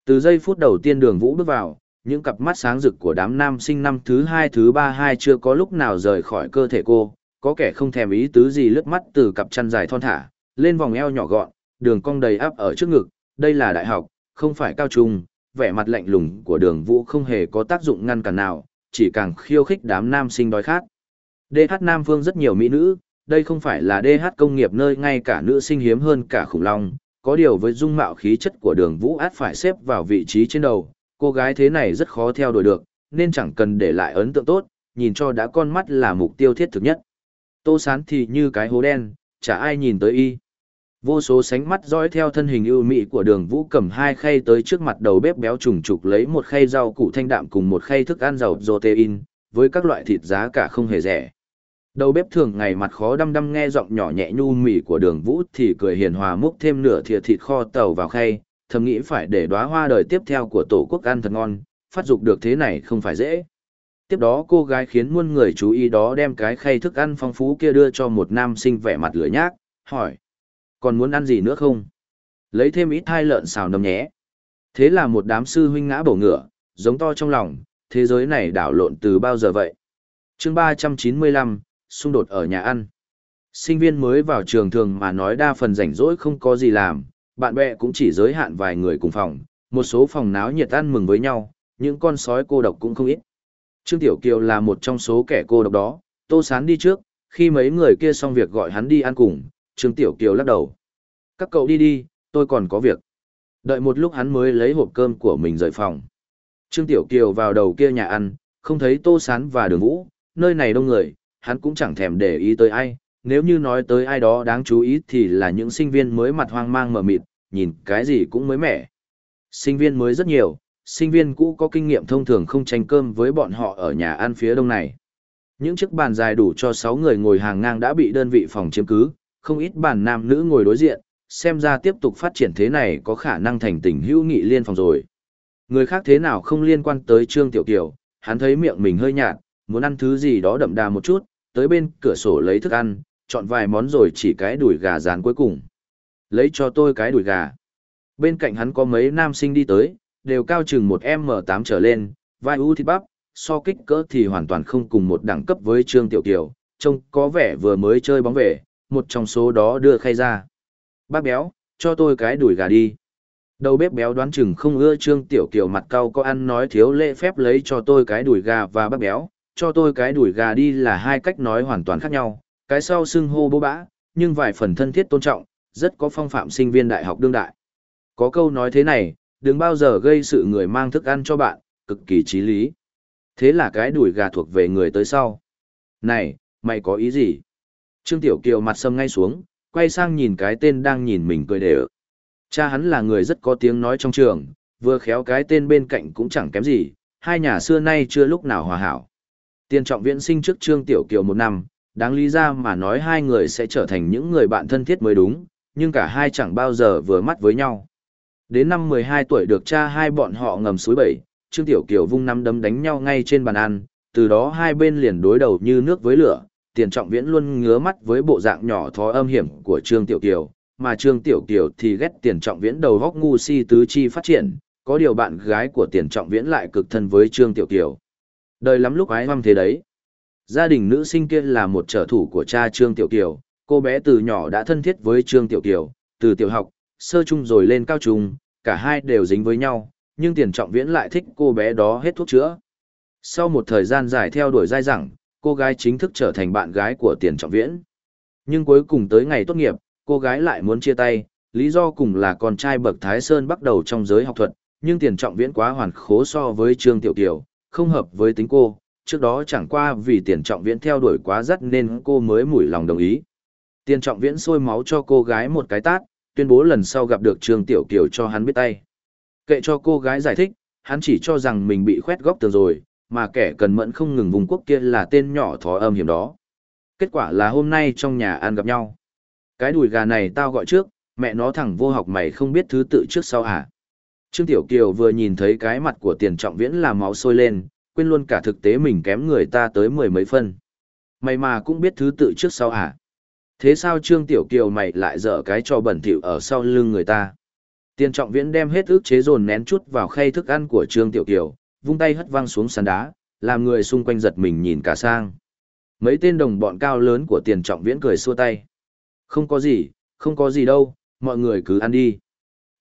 Speaker 1: Từ giây phút đầu tiên đường vũ bước vào, những cặp mắt sáng rực của đám nam sinh năm thứ hai thứ ba hai chưa có lúc nào rời khỏi cơ thể cô, có kẻ không thèm ý tứ gì lướt mắt từ cặp chân dài thon thả, lên vòng eo nhỏ gọn, đường cong đầy áp ở trước ngực, đây là đại học, không phải cao trung, vẻ mặt lạnh lùng của đường vũ không hề có tác dụng ngăn cản nào, chỉ càng khiêu khích đám nam sinh đói khát. DH Nam Phương rất nhiều mỹ nữ, đây không phải là DH công nghiệp nơi ngay cả nữ sinh hiếm hơn cả khủng long, có điều với dung mạo khí chất của đường vũ át phải xếp vào vị trí trên đầu, cô gái thế này rất khó theo đuổi được, nên chẳng cần để lại ấn tượng tốt, nhìn cho đã con mắt là mục tiêu thiết thực nhất. Tô sán thì như cái hố đen, chả ai nhìn tới y. Vô số sánh mắt dõi theo thân hình ưu mị của đường vũ cầm hai khay tới trước mặt đầu bếp béo trùng trục lấy một khay rau củ thanh đạm cùng một khay thức ăn giàu protein, với các loại thịt giá cả không hề rẻ. Đầu bếp thường ngày mặt khó đăm đăm nghe giọng nhỏ nhẹ nhu mỉ của đường vũ thì cười hiền hòa múc thêm nửa thìa thịt kho tàu vào khay, thầm nghĩ phải để đóa hoa đời tiếp theo của tổ quốc ăn thật ngon, phát dục được thế này không phải dễ. Tiếp đó cô gái khiến muôn người chú ý đó đem cái khay thức ăn phong phú kia đưa cho một nam sinh vẻ mặt lửa nhác, hỏi. Còn muốn ăn gì nữa không? Lấy thêm ít hai lợn xào nấm nhé. Thế là một đám sư huynh ngã bổ ngựa, giống to trong lòng, thế giới này đảo lộn từ bao giờ vậy? chương ba trăm chín mươi lăm xung đột ở nhà ăn. Sinh viên mới vào trường thường mà nói đa phần rảnh rỗi không có gì làm, bạn bè cũng chỉ giới hạn vài người cùng phòng, một số phòng náo nhiệt ăn mừng với nhau, những con sói cô độc cũng không ít. Trương Tiểu Kiều là một trong số kẻ cô độc đó, Tô Sán đi trước, khi mấy người kia xong việc gọi hắn đi ăn cùng, Trương Tiểu Kiều lắc đầu. Các cậu đi đi, tôi còn có việc. Đợi một lúc hắn mới lấy hộp cơm của mình rời phòng. Trương Tiểu Kiều vào đầu kia nhà ăn, không thấy Tô Sán và Đường Vũ, nơi này đông người, hắn cũng chẳng thèm để ý tới ai, nếu như nói tới ai đó đáng chú ý thì là những sinh viên mới mặt hoang mang mờ mịt, nhìn cái gì cũng mới mẻ. Sinh viên mới rất nhiều, sinh viên cũ có kinh nghiệm thông thường không tranh cơm với bọn họ ở nhà ăn phía đông này. Những chiếc bàn dài đủ cho 6 người ngồi hàng ngang đã bị đơn vị phòng chiếm cứ, không ít bàn nam nữ ngồi đối diện, xem ra tiếp tục phát triển thế này có khả năng thành tình hữu nghị liên phòng rồi. Người khác thế nào không liên quan tới Trương Tiểu Kiều, hắn thấy miệng mình hơi nhạt, muốn ăn thứ gì đó đậm đà một chút, tới bên cửa sổ lấy thức ăn, chọn vài món rồi chỉ cái đùi gà rán cuối cùng. Lấy cho tôi cái đùi gà. Bên cạnh hắn có mấy nam sinh đi tới, đều cao chừng một M8 trở lên, vai u thịt bắp, so kích cỡ thì hoàn toàn không cùng một đẳng cấp với Trương Tiểu Kiều, trông có vẻ vừa mới chơi bóng về, một trong số đó đưa khay ra. Bác béo, cho tôi cái đùi gà đi. Đầu bếp béo đoán chừng không ưa Trương Tiểu Kiều mặt cau có ăn nói thiếu lễ phép lấy cho tôi cái đùi gà và bác béo, cho tôi cái đùi gà đi là hai cách nói hoàn toàn khác nhau, cái sau xưng hô bố bã, nhưng vài phần thân thiết tôn trọng, rất có phong phạm sinh viên đại học đương đại. Có câu nói thế này, đừng bao giờ gây sự người mang thức ăn cho bạn, cực kỳ trí lý. Thế là cái đùi gà thuộc về người tới sau. Này, mày có ý gì? Trương Tiểu Kiều mặt sầm ngay xuống, quay sang nhìn cái tên đang nhìn mình cười đều. Cha hắn là người rất có tiếng nói trong trường, vừa khéo cái tên bên cạnh cũng chẳng kém gì, hai nhà xưa nay chưa lúc nào hòa hảo. Tiên trọng viễn sinh trước Trương Tiểu Kiều một năm, đáng lý ra mà nói hai người sẽ trở thành những người bạn thân thiết mới đúng, nhưng cả hai chẳng bao giờ vừa mắt với nhau. Đến năm 12 tuổi được cha hai bọn họ ngầm suối bảy, Trương Tiểu Kiều vung năm đấm đánh nhau ngay trên bàn ăn, từ đó hai bên liền đối đầu như nước với lửa, tiền trọng viễn luôn ngứa mắt với bộ dạng nhỏ thó âm hiểm của Trương Tiểu Kiều, mà Trương Tiểu Kiều thì ghét tiền trọng viễn đầu góc ngu si tứ chi phát triển, có điều bạn gái của tiền trọng viễn lại cực thân với Trương Tiểu Kiều. Đời lắm lúc ái hoang thế đấy. Gia đình nữ sinh kia là một trở thủ của cha Trương Tiểu Kiều, cô bé từ nhỏ đã thân thiết với Trương Tiểu Kiều, từ tiểu học, sơ trung rồi lên cao trung, cả hai đều dính với nhau, nhưng tiền trọng viễn lại thích cô bé đó hết thuốc chữa. Sau một thời gian dài theo đuổi dai dẳng, cô gái chính thức trở thành bạn gái của tiền trọng viễn. Nhưng cuối cùng tới ngày tốt nghiệp, cô gái lại muốn chia tay, lý do cùng là con trai bậc Thái Sơn bắt đầu trong giới học thuật, nhưng tiền trọng viễn quá hoàn khố so với Trương Tiểu Tiểu, không hợp với tính cô, trước đó chẳng qua vì tiền trọng viễn theo đuổi quá rất nên cô mới mủi lòng đồng ý. Tiền trọng viễn sôi máu cho cô gái một cái tát, tuyên bố lần sau gặp được Trương Tiểu Kiều cho hắn biết tay. Kệ cho cô gái giải thích, hắn chỉ cho rằng mình bị khoét góc tường rồi, mà kẻ cần mẫn không ngừng vùng quốc kia là tên nhỏ thó âm hiểm đó. Kết quả là hôm nay trong nhà ăn gặp nhau. Cái đùi gà này tao gọi trước, mẹ nó thẳng vô học mày không biết thứ tự trước sau hả? Trương Tiểu Kiều vừa nhìn thấy cái mặt của tiền trọng viễn là máu sôi lên, quên luôn cả thực tế mình kém người ta tới mười mấy phân. Mày mà cũng biết thứ tự trước sau hả? Thế sao Trương Tiểu Kiều mày lại dở cái trò bẩn thỉu ở sau lưng người ta? Tiền trọng viễn đem hết ức chế dồn nén chút vào khay thức ăn của Trương Tiểu Kiều, vung tay hất văng xuống sàn đá, làm người xung quanh giật mình nhìn cả sang. Mấy tên đồng bọn cao lớn của tiền trọng viễn cười xua tay. Không có gì, không có gì đâu, mọi người cứ ăn đi.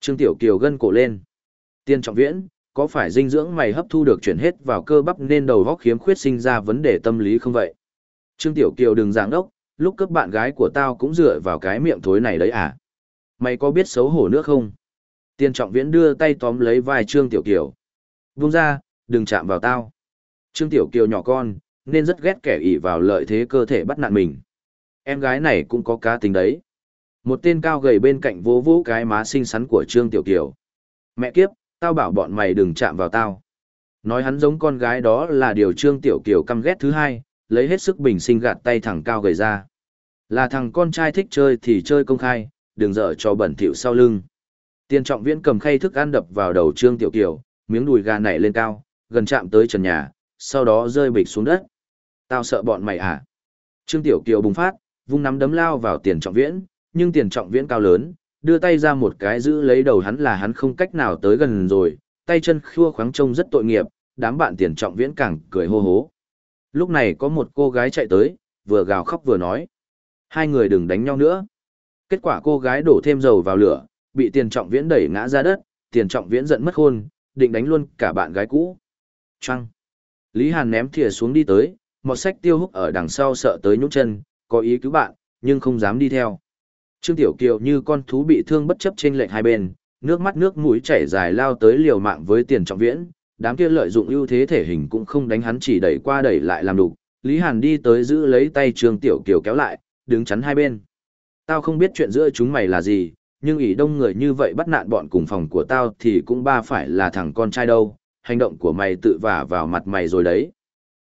Speaker 1: Trương Tiểu Kiều gân cổ lên. Tiền trọng viễn, có phải dinh dưỡng mày hấp thu được chuyển hết vào cơ bắp nên đầu góc khiếm khuyết sinh ra vấn đề tâm lý không vậy? Trương Tiểu Kiều đừng giảng đốc, lúc cấp bạn gái của tao cũng dựa vào cái miệng thối này đấy à? Mày có biết xấu hổ nữa không? Tiền trọng viễn đưa tay tóm lấy vai Trương Tiểu Kiều. Vung ra, đừng chạm vào tao. Trương Tiểu Kiều nhỏ con, nên rất ghét kẻ ỷ vào lợi thế cơ thể bắt nạn mình. Em gái này cũng có cá tính đấy. Một tên cao gầy bên cạnh vỗ vỗ cái má xinh xắn của Trương Tiểu Kiều. Mẹ kiếp, tao bảo bọn mày đừng chạm vào tao. Nói hắn giống con gái đó là điều Trương Tiểu Kiều căm ghét thứ hai, lấy hết sức bình sinh gạt tay thằng cao gầy ra. Là thằng con trai thích chơi thì chơi công khai, đừng dở cho bẩn thỉu sau lưng. Tiền trọng viễn cầm khay thức ăn đập vào đầu Trương Tiểu Kiều, miếng đùi gà nảy lên cao, gần chạm tới trần nhà, sau đó rơi bịch xuống đất. Tao sợ bọn mày à? Trương Tiểu Kiều bùng phát, vung nắm đấm lao vào tiền trọng viễn, nhưng tiền trọng viễn cao lớn, đưa tay ra một cái giữ lấy đầu hắn là hắn không cách nào tới gần rồi, tay chân khua khoáng trông rất tội nghiệp, đám bạn tiền trọng viễn càng cười hô hố. Lúc này có một cô gái chạy tới, vừa gào khóc vừa nói. Hai người đừng đánh nhau nữa. Kết quả cô gái đổ thêm dầu vào lửa, bị tiền trọng viễn đẩy ngã ra đất, tiền trọng viễn giận mất khôn, định đánh luôn cả bạn gái cũ. Trăng. Lý Hàn ném thìa xuống đi tới, một sách tiêu húc ở đằng sau sợ tới nhũng chân, có ý cứu bạn, nhưng không dám đi theo. Trương Tiểu Kiều như con thú bị thương bất chấp trên lệnh hai bên, nước mắt nước mũi chảy dài lao tới liều mạng với tiền trọng viễn, đám kia lợi dụng ưu thế thể hình cũng không đánh hắn chỉ đẩy qua đẩy lại làm đủ Lý Hàn đi tới giữ lấy tay Trương Tiểu Kiều kéo lại, đứng chắn hai bên. Tao không biết chuyện giữa chúng mày là gì, nhưng ỷ đông người như vậy bắt nạn bọn cùng phòng của tao thì cũng ba phải là thằng con trai đâu, hành động của mày tự vả vào mặt mày rồi đấy.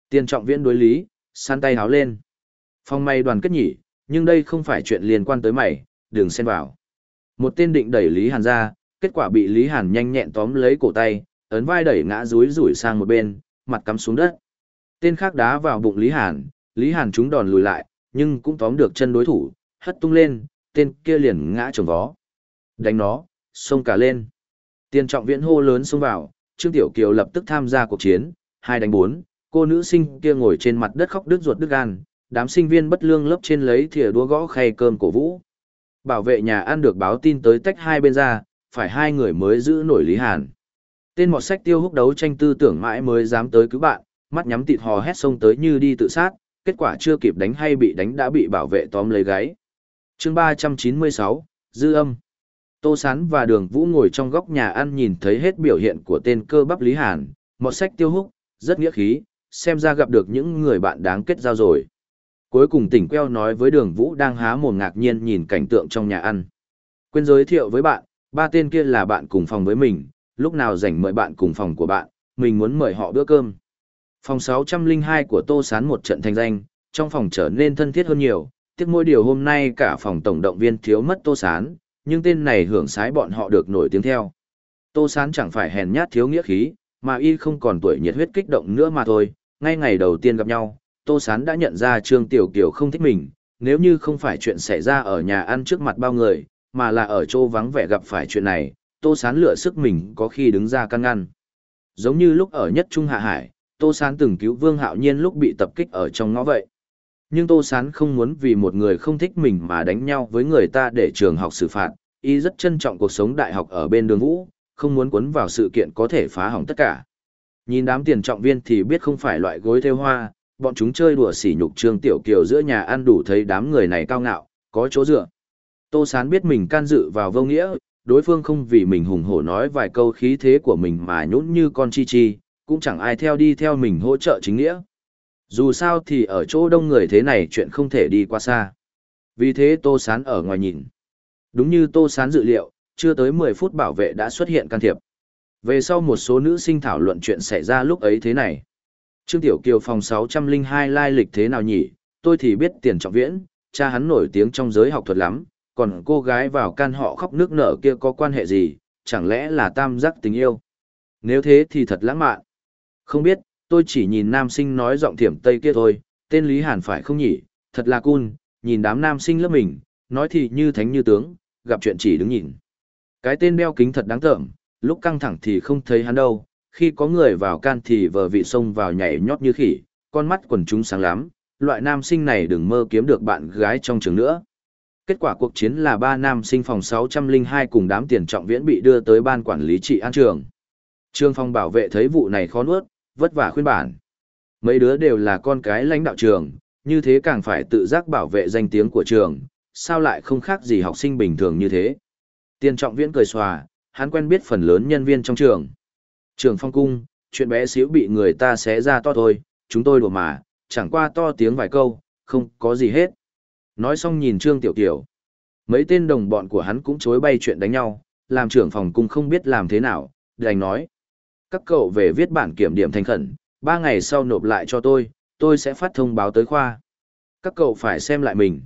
Speaker 1: Tiên trọng viễn đối lý, san tay háo lên. Phong mày đoàn kết nhỉ, nhưng đây không phải chuyện liên quan tới mày, đừng xen vào. Một tên định đẩy Lý Hàn ra, kết quả bị Lý Hàn nhanh nhẹn tóm lấy cổ tay, ấn vai đẩy ngã rúi rủi sang một bên, mặt cắm xuống đất. Tên khác đá vào bụng Lý Hàn, Lý Hàn trúng đòn lùi lại, nhưng cũng tóm được chân đối thủ, hất tung lên, tên kia liền ngã trồng vó. Đánh nó, xông cả lên. Tiên trọng viễn hô lớn xông vào, Trương Tiểu Kiều lập tức tham gia cuộc chiến, hai đánh bốn, cô nữ sinh kia ngồi trên mặt đất khóc đứt ruột đứt gan, đám sinh viên bất lương lớp trên lấy thìa đũa gõ khay cơm cổ vũ. Bảo vệ nhà ăn được báo tin tới tách hai bên ra, phải hai người mới giữ nổi Lý Hàn. Tên mọt sách tiêu húc đấu tranh tư tưởng mãi mới dám tới cứu bạn, mắt nhắm tịt hò hét xông tới như đi tự sát, kết quả chưa kịp đánh hay bị đánh đã bị bảo vệ tóm lấy gáy. chương 396, Dư âm. Tô Sán và Đường Vũ ngồi trong góc nhà ăn nhìn thấy hết biểu hiện của tên cơ bắp Lý Hàn, một sách tiêu húc, rất nghĩa khí, xem ra gặp được những người bạn đáng kết giao rồi. Cuối cùng tỉnh queo nói với Đường Vũ đang há mồm ngạc nhiên nhìn cảnh tượng trong nhà ăn. Quên giới thiệu với bạn, ba tên kia là bạn cùng phòng với mình, lúc nào rảnh mời bạn cùng phòng của bạn, mình muốn mời họ bữa cơm. Phòng 602 của Tô Sán một trận thành danh, trong phòng trở nên thân thiết hơn nhiều, tiếc mỗi điều hôm nay cả phòng tổng động viên thiếu mất Tô Sán, nhưng tên này hưởng sái bọn họ được nổi tiếng theo. Tô Sán chẳng phải hèn nhát thiếu nghĩa khí, mà y không còn tuổi nhiệt huyết kích động nữa mà thôi, ngay ngày đầu tiên gặp nhau, Tô Sán đã nhận ra Trương Tiểu Kiều không thích mình, nếu như không phải chuyện xảy ra ở nhà ăn trước mặt bao người, mà là ở chỗ vắng vẻ gặp phải chuyện này, Tô Sán lựa sức mình có khi đứng ra căn ngăn. Giống như lúc ở nhất Trung Hạ Hải, Tô Sán từng cứu Vương Hạo Nhiên lúc bị tập kích ở trong ngõ vậy. Nhưng Tô Sán không muốn vì một người không thích mình mà đánh nhau với người ta để trường học xử phạt, y rất trân trọng cuộc sống đại học ở bên đường vũ, không muốn cuốn vào sự kiện có thể phá hỏng tất cả. Nhìn đám tiền trọng viên thì biết không phải loại gối theo hoa, bọn chúng chơi đùa sỉ nhục Trương Tiểu Kiều giữa nhà ăn đủ thấy đám người này cao ngạo, có chỗ dựa. Tô Sán biết mình can dự vào vô nghĩa, đối phương không vì mình hùng hổ nói vài câu khí thế của mình mà nhún như con chi chi, cũng chẳng ai theo đi theo mình hỗ trợ chính nghĩa. Dù sao thì ở chỗ đông người thế này chuyện không thể đi qua xa. Vì thế Tô Sán ở ngoài nhìn. Đúng như Tô Sán dự liệu, chưa tới 10 phút bảo vệ đã xuất hiện can thiệp. Về sau một số nữ sinh thảo luận chuyện xảy ra lúc ấy thế này. Trương Tiểu Kiều phòng 602 lai lịch thế nào nhỉ, tôi thì biết tiền trọng viễn, cha hắn nổi tiếng trong giới học thuật lắm, còn cô gái vào can họ khóc nước nở kia có quan hệ gì, chẳng lẽ là tam giác tình yêu. Nếu thế thì thật lãng mạn. Không biết, tôi chỉ nhìn nam sinh nói giọng thiểm tây kia thôi, tên Lý Hàn phải không nhỉ, thật là cool, nhìn đám nam sinh lớp mình, nói thì như thánh như tướng, gặp chuyện chỉ đứng nhìn. Cái tên đeo kính thật đáng tởm, lúc căng thẳng thì không thấy hắn đâu, khi có người vào can thì vờ vị xông vào nhảy nhót như khỉ, con mắt quần chúng sáng lắm, loại nam sinh này đừng mơ kiếm được bạn gái trong trường nữa. Kết quả cuộc chiến là ba nam sinh phòng 602 cùng đám tiền trọng viễn bị đưa tới ban quản lý trị an trường. Trường phòng bảo vệ thấy vụ này khó nuốt, vất vả khuyên bản. Mấy đứa đều là con cái lãnh đạo trường, như thế càng phải tự giác bảo vệ danh tiếng của trường, sao lại không khác gì học sinh bình thường như thế. tiên trọng viễn cười xòa, hắn quen biết phần lớn nhân viên trong trường. Trường phong cung, chuyện bé xíu bị người ta xé ra to thôi, chúng tôi đùa mà, chẳng qua to tiếng vài câu, không có gì hết. Nói xong nhìn Trương Tiểu tiểu Mấy tên đồng bọn của hắn cũng chối bay chuyện đánh nhau, làm trưởng phòng cung không biết làm thế nào, đành nói. Các cậu về viết bản kiểm điểm thành khẩn, ba ngày sau nộp lại cho tôi, tôi sẽ phát thông báo tới khoa. Các cậu phải xem lại mình.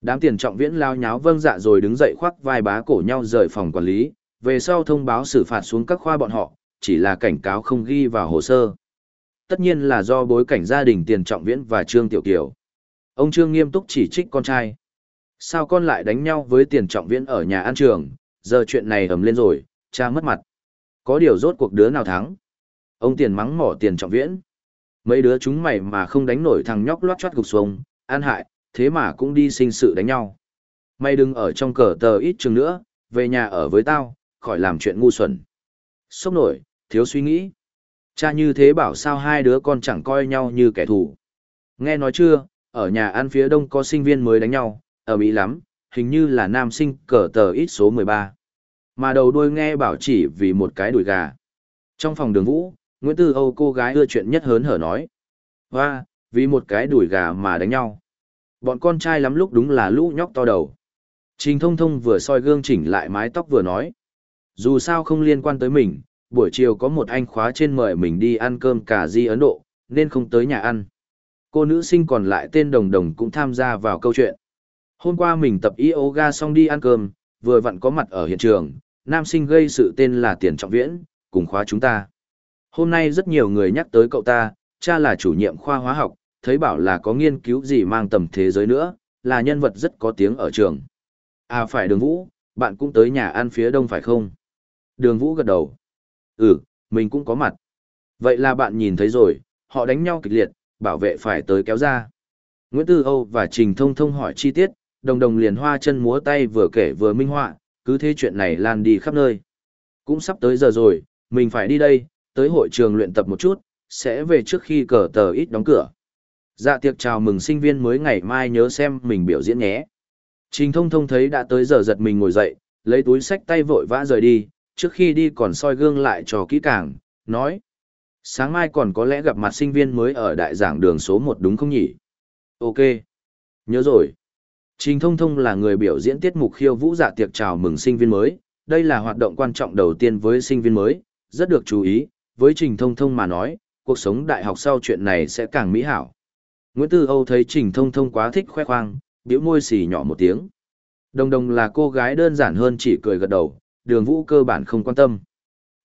Speaker 1: Đám tiền trọng viễn lao nháo vâng dạ rồi đứng dậy khoác vai bá cổ nhau rời phòng quản lý, về sau thông báo xử phạt xuống các khoa bọn họ, chỉ là cảnh cáo không ghi vào hồ sơ. Tất nhiên là do bối cảnh gia đình tiền trọng viễn và Trương Tiểu Kiều. Ông Trương nghiêm túc chỉ trích con trai. Sao con lại đánh nhau với tiền trọng viễn ở nhà ăn trường, giờ chuyện này ầm lên rồi, cha mất mặt. Có điều rốt cuộc đứa nào thắng? Ông tiền mắng mỏ tiền trọng viễn. Mấy đứa chúng mày mà không đánh nổi thằng nhóc loát choát gục xuống, an hại, thế mà cũng đi sinh sự đánh nhau. Mày đừng ở trong cờ tờ ít chừng nữa, về nhà ở với tao, khỏi làm chuyện ngu xuẩn. Sốc nổi, thiếu suy nghĩ. Cha như thế bảo sao hai đứa con chẳng coi nhau như kẻ thù. Nghe nói chưa, ở nhà ăn phía đông có sinh viên mới đánh nhau, ở Mỹ lắm, hình như là nam sinh cờ tờ ít số 13. Mà đầu đuôi nghe bảo chỉ vì một cái đùi gà. Trong phòng đường vũ, Nguyễn Tư Âu cô gái ưa chuyện nhất hớn hở nói. Hoa, vì một cái đùi gà mà đánh nhau. Bọn con trai lắm lúc đúng là lũ nhóc to đầu. Trình thông thông vừa soi gương chỉnh lại mái tóc vừa nói. Dù sao không liên quan tới mình, buổi chiều có một anh khóa trên mời mình đi ăn cơm cà di Ấn Độ, nên không tới nhà ăn. Cô nữ sinh còn lại tên Đồng Đồng cũng tham gia vào câu chuyện. Hôm qua mình tập yoga xong đi ăn cơm, vừa vặn có mặt ở hiện trường, nam sinh gây sự tên là Tiền Trọng Viễn, cùng khóa chúng ta. Hôm nay rất nhiều người nhắc tới cậu ta, cha là chủ nhiệm khoa hóa học, thấy bảo là có nghiên cứu gì mang tầm thế giới nữa, là nhân vật rất có tiếng ở trường. À phải đường vũ, bạn cũng tới nhà ăn phía đông phải không? Đường vũ gật đầu. Ừ, mình cũng có mặt. Vậy là bạn nhìn thấy rồi, họ đánh nhau kịch liệt, bảo vệ phải tới kéo ra. Nguyễn Tư Âu và Trình Thông Thông hỏi chi tiết, đồng đồng liền hoa chân múa tay vừa kể vừa minh họa, cứ thế chuyện này lan đi khắp nơi. Cũng sắp tới giờ rồi, mình phải đi đây, tới hội trường luyện tập một chút, sẽ về trước khi cờ tờ ít đóng cửa. Dạ tiệc chào mừng sinh viên mới ngày mai nhớ xem mình biểu diễn nhé. Trình thông thông thấy đã tới giờ giật mình ngồi dậy, lấy túi sách tay vội vã rời đi, trước khi đi còn soi gương lại cho kỹ càng, nói. Sáng mai còn có lẽ gặp mặt sinh viên mới ở đại giảng đường số 1 đúng không nhỉ? Ok. Nhớ rồi. Trình thông thông là người biểu diễn tiết mục khiêu vũ dạ tiệc chào mừng sinh viên mới. Đây là hoạt động quan trọng đầu tiên với sinh viên mới, rất được chú ý. Với trình thông thông mà nói, cuộc sống đại học sau chuyện này sẽ càng mỹ hảo. Nguyễn Tư Âu thấy Trình Thông Thông quá thích khoe khoang, bĩu môi xì nhỏ một tiếng. Đồng đồng là cô gái đơn giản hơn chỉ cười gật đầu, đường vũ cơ bản không quan tâm.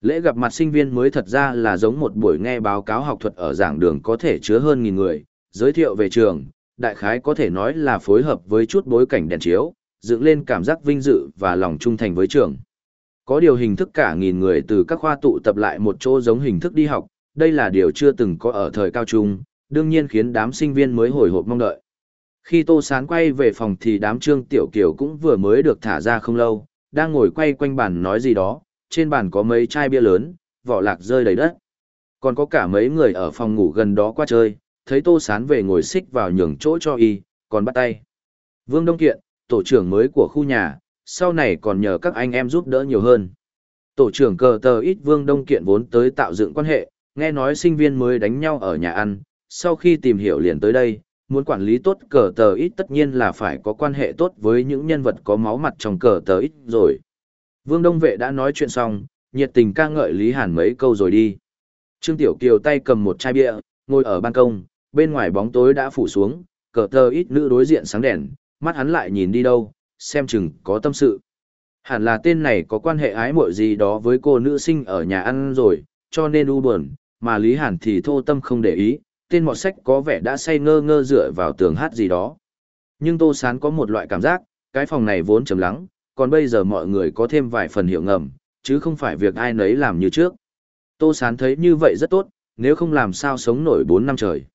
Speaker 1: Lễ gặp mặt sinh viên mới thật ra là giống một buổi nghe báo cáo học thuật ở giảng đường có thể chứa hơn nghìn người, giới thiệu về trường, đại khái có thể nói là phối hợp với chút bối cảnh đèn chiếu, dựng lên cảm giác vinh dự và lòng trung thành với trường. Có điều hình thức cả nghìn người từ các khoa tụ tập lại một chỗ giống hình thức đi học, đây là điều chưa từng có ở thời cao trung, đương nhiên khiến đám sinh viên mới hồi hộp mong đợi. Khi Tô Sán quay về phòng thì đám Trương Tiểu Kiều cũng vừa mới được thả ra không lâu, đang ngồi quay quanh bàn nói gì đó, trên bàn có mấy chai bia lớn, vỏ lạc rơi đầy đất. Còn có cả mấy người ở phòng ngủ gần đó qua chơi, thấy Tô Sán về ngồi xích vào nhường chỗ cho y, còn bắt tay. Vương Đông Kiện, tổ trưởng mới của khu nhà, sau này còn nhờ các anh em giúp đỡ nhiều hơn. Tổ trưởng cờ tờ ít Vương Đông Kiện vốn tới tạo dựng quan hệ, nghe nói sinh viên mới đánh nhau ở nhà ăn, sau khi tìm hiểu liền tới đây, muốn quản lý tốt cờ tờ ít tất nhiên là phải có quan hệ tốt với những nhân vật có máu mặt trong cờ tờ ít rồi. Vương Đông Vệ đã nói chuyện xong, nhiệt tình ca ngợi Lý Hàn mấy câu rồi đi. Trương Tiểu Kiều tay cầm một chai bia, ngồi ở ban công, bên ngoài bóng tối đã phủ xuống, cờ tờ ít nữ đối diện sáng đèn, mắt hắn lại nhìn đi đâu, xem chừng có tâm sự. Hẳn là tên này có quan hệ ái muội gì đó với cô nữ sinh ở nhà ăn rồi, cho nên u buồn, mà Lý Hàn thì thô tâm không để ý, tên mọt sách có vẻ đã say ngơ ngơ dựa vào tường hát gì đó. Nhưng Tô Sán có một loại cảm giác, cái phòng này vốn trầm lắng, còn bây giờ mọi người có thêm vài phần hiểu ngầm, chứ không phải việc ai nấy làm như trước. Tô Sán thấy như vậy rất tốt, nếu không làm sao sống nổi 4 năm trời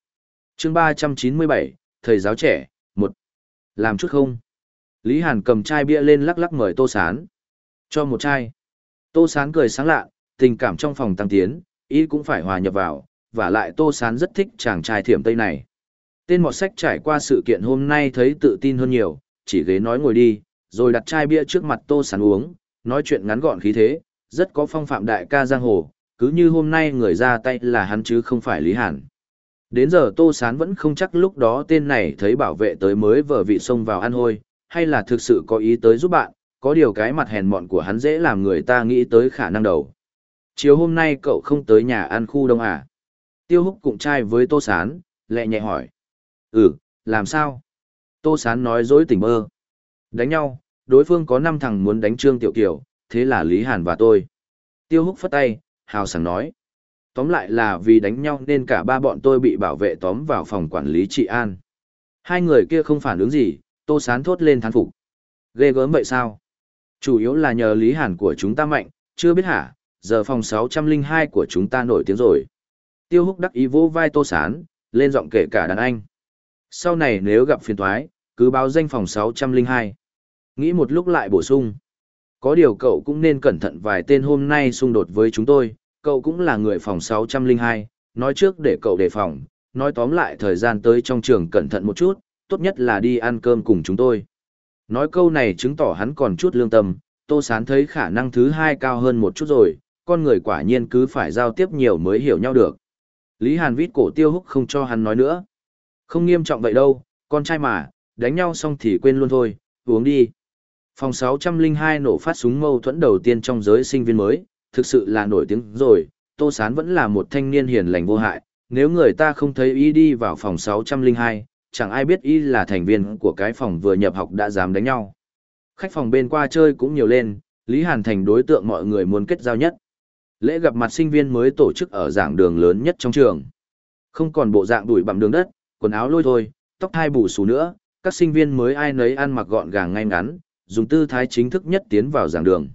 Speaker 1: chương 397, Thầy giáo trẻ, một, Làm chút không? Lý Hàn cầm chai bia lên lắc lắc mời Tô Sán. Cho một chai. Tô Sán cười sáng lạ, tình cảm trong phòng tăng tiến, ý cũng phải hòa nhập vào, và lại Tô Sán rất thích chàng trai thiểm Tây này. Tên mọt sách trải qua sự kiện hôm nay thấy tự tin hơn nhiều, chỉ ghế nói ngồi đi, rồi đặt chai bia trước mặt Tô Sán uống, nói chuyện ngắn gọn khí thế, rất có phong phạm đại ca giang hồ, cứ như hôm nay người ra tay là hắn chứ không phải Lý Hàn. Đến giờ Tô Sán vẫn không chắc lúc đó tên này thấy bảo vệ tới mới vở vị xông vào ăn hôi, hay là thực sự có ý tới giúp bạn, có điều cái mặt hèn mọn của hắn dễ làm người ta nghĩ tới khả năng đầu. Chiều hôm nay cậu không tới nhà ăn khu đông à? Tiêu húc cụng trai với Tô Sán, lẹ nhẹ hỏi. Ừ, làm sao? Tô Sán nói dối tỉnh mơ. Đánh nhau, đối phương có 5 thằng muốn đánh Trương Tiểu Kiều, thế là Lý Hàn và tôi. Tiêu húc phất tay, hào sảng nói. Tóm lại là vì đánh nhau nên cả ba bọn tôi bị bảo vệ tóm vào phòng quản lý trị an. Hai người kia không phản ứng gì, Tô Sán thốt lên thán phục. Ghê gớm vậy sao? Chủ yếu là nhờ Lý Hàn của chúng ta mạnh, chưa biết hả, giờ phòng 602 của chúng ta nổi tiếng rồi. Tiêu húc đắc ý vỗ vai Tô Sán, lên giọng kể cả đàn anh. Sau này nếu gặp phiền thoái, cứ báo danh phòng 602. Nghĩ một lúc lại bổ sung. Có điều cậu cũng nên cẩn thận vài tên hôm nay xung đột với chúng tôi, cậu cũng là người phòng 602, nói trước để cậu đề phòng, nói tóm lại thời gian tới trong trường cẩn thận một chút, tốt nhất là đi ăn cơm cùng chúng tôi. Nói câu này chứng tỏ hắn còn chút lương tâm, Tô Sán thấy khả năng thứ hai cao hơn một chút rồi, con người quả nhiên cứ phải giao tiếp nhiều mới hiểu nhau được. Lý Hàn vít cổ tiêu húc không cho hắn nói nữa. Không nghiêm trọng vậy đâu, con trai mà, đánh nhau xong thì quên luôn thôi, uống đi. Phòng 602 nổ phát súng mâu thuẫn đầu tiên trong giới sinh viên mới, thực sự là nổi tiếng rồi, Tô Sán vẫn là một thanh niên hiền lành vô hại, nếu người ta không thấy y đi vào phòng 602, chẳng ai biết y là thành viên của cái phòng vừa nhập học đã dám đánh nhau. Khách phòng bên qua chơi cũng nhiều lên, Lý Hàn thành đối tượng mọi người muốn kết giao nhất. Lễ gặp mặt sinh viên mới tổ chức ở giảng đường lớn nhất trong trường. Không còn bộ dạng đuổi bặm đường đất, quần áo lôi thôi, tóc hai bù xù nữa, các sinh viên mới ai nấy ăn mặc gọn gàng ngay ngắn, dùng tư thái chính thức nhất tiến vào giảng đường.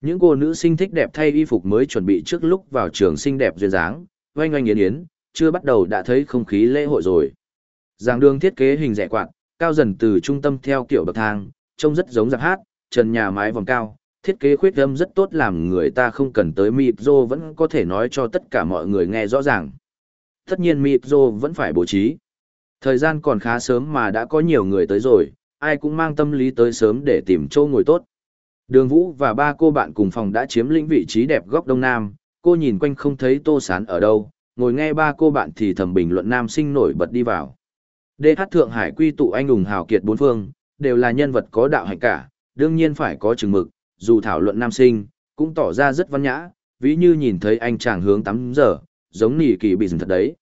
Speaker 1: Những cô nữ sinh thích đẹp thay y phục mới chuẩn bị trước lúc vào trường xinh đẹp duyên dáng, oanh oanh yến yến, chưa bắt đầu đã thấy không khí lễ hội rồi. Giảng đường thiết kế hình rẻ quạt, cao dần từ trung tâm theo kiểu bậc thang, trông rất giống giặc hát, trần nhà mái vòng cao, thiết kế khuyết âm rất tốt làm người ta không cần tới micro vẫn có thể nói cho tất cả mọi người nghe rõ ràng. Tất nhiên micro vẫn phải bố trí. Thời gian còn khá sớm mà đã có nhiều người tới rồi, ai cũng mang tâm lý tới sớm để tìm chỗ ngồi tốt. Đường Vũ và ba cô bạn cùng phòng đã chiếm lĩnh vị trí đẹp góc đông nam, cô nhìn quanh không thấy Tô Sán ở đâu, ngồi nghe ba cô bạn thì thầm bình luận nam sinh nổi bật đi vào. Đê Thượng Hải quy tụ anh hùng hào kiệt bốn phương, đều là nhân vật có đạo hạnh cả, đương nhiên phải có chừng mực, dù thảo luận nam sinh, cũng tỏ ra rất văn nhã, ví như nhìn thấy anh chàng hướng tắm giờ, giống nỉ kỳ bị dừng thật đấy.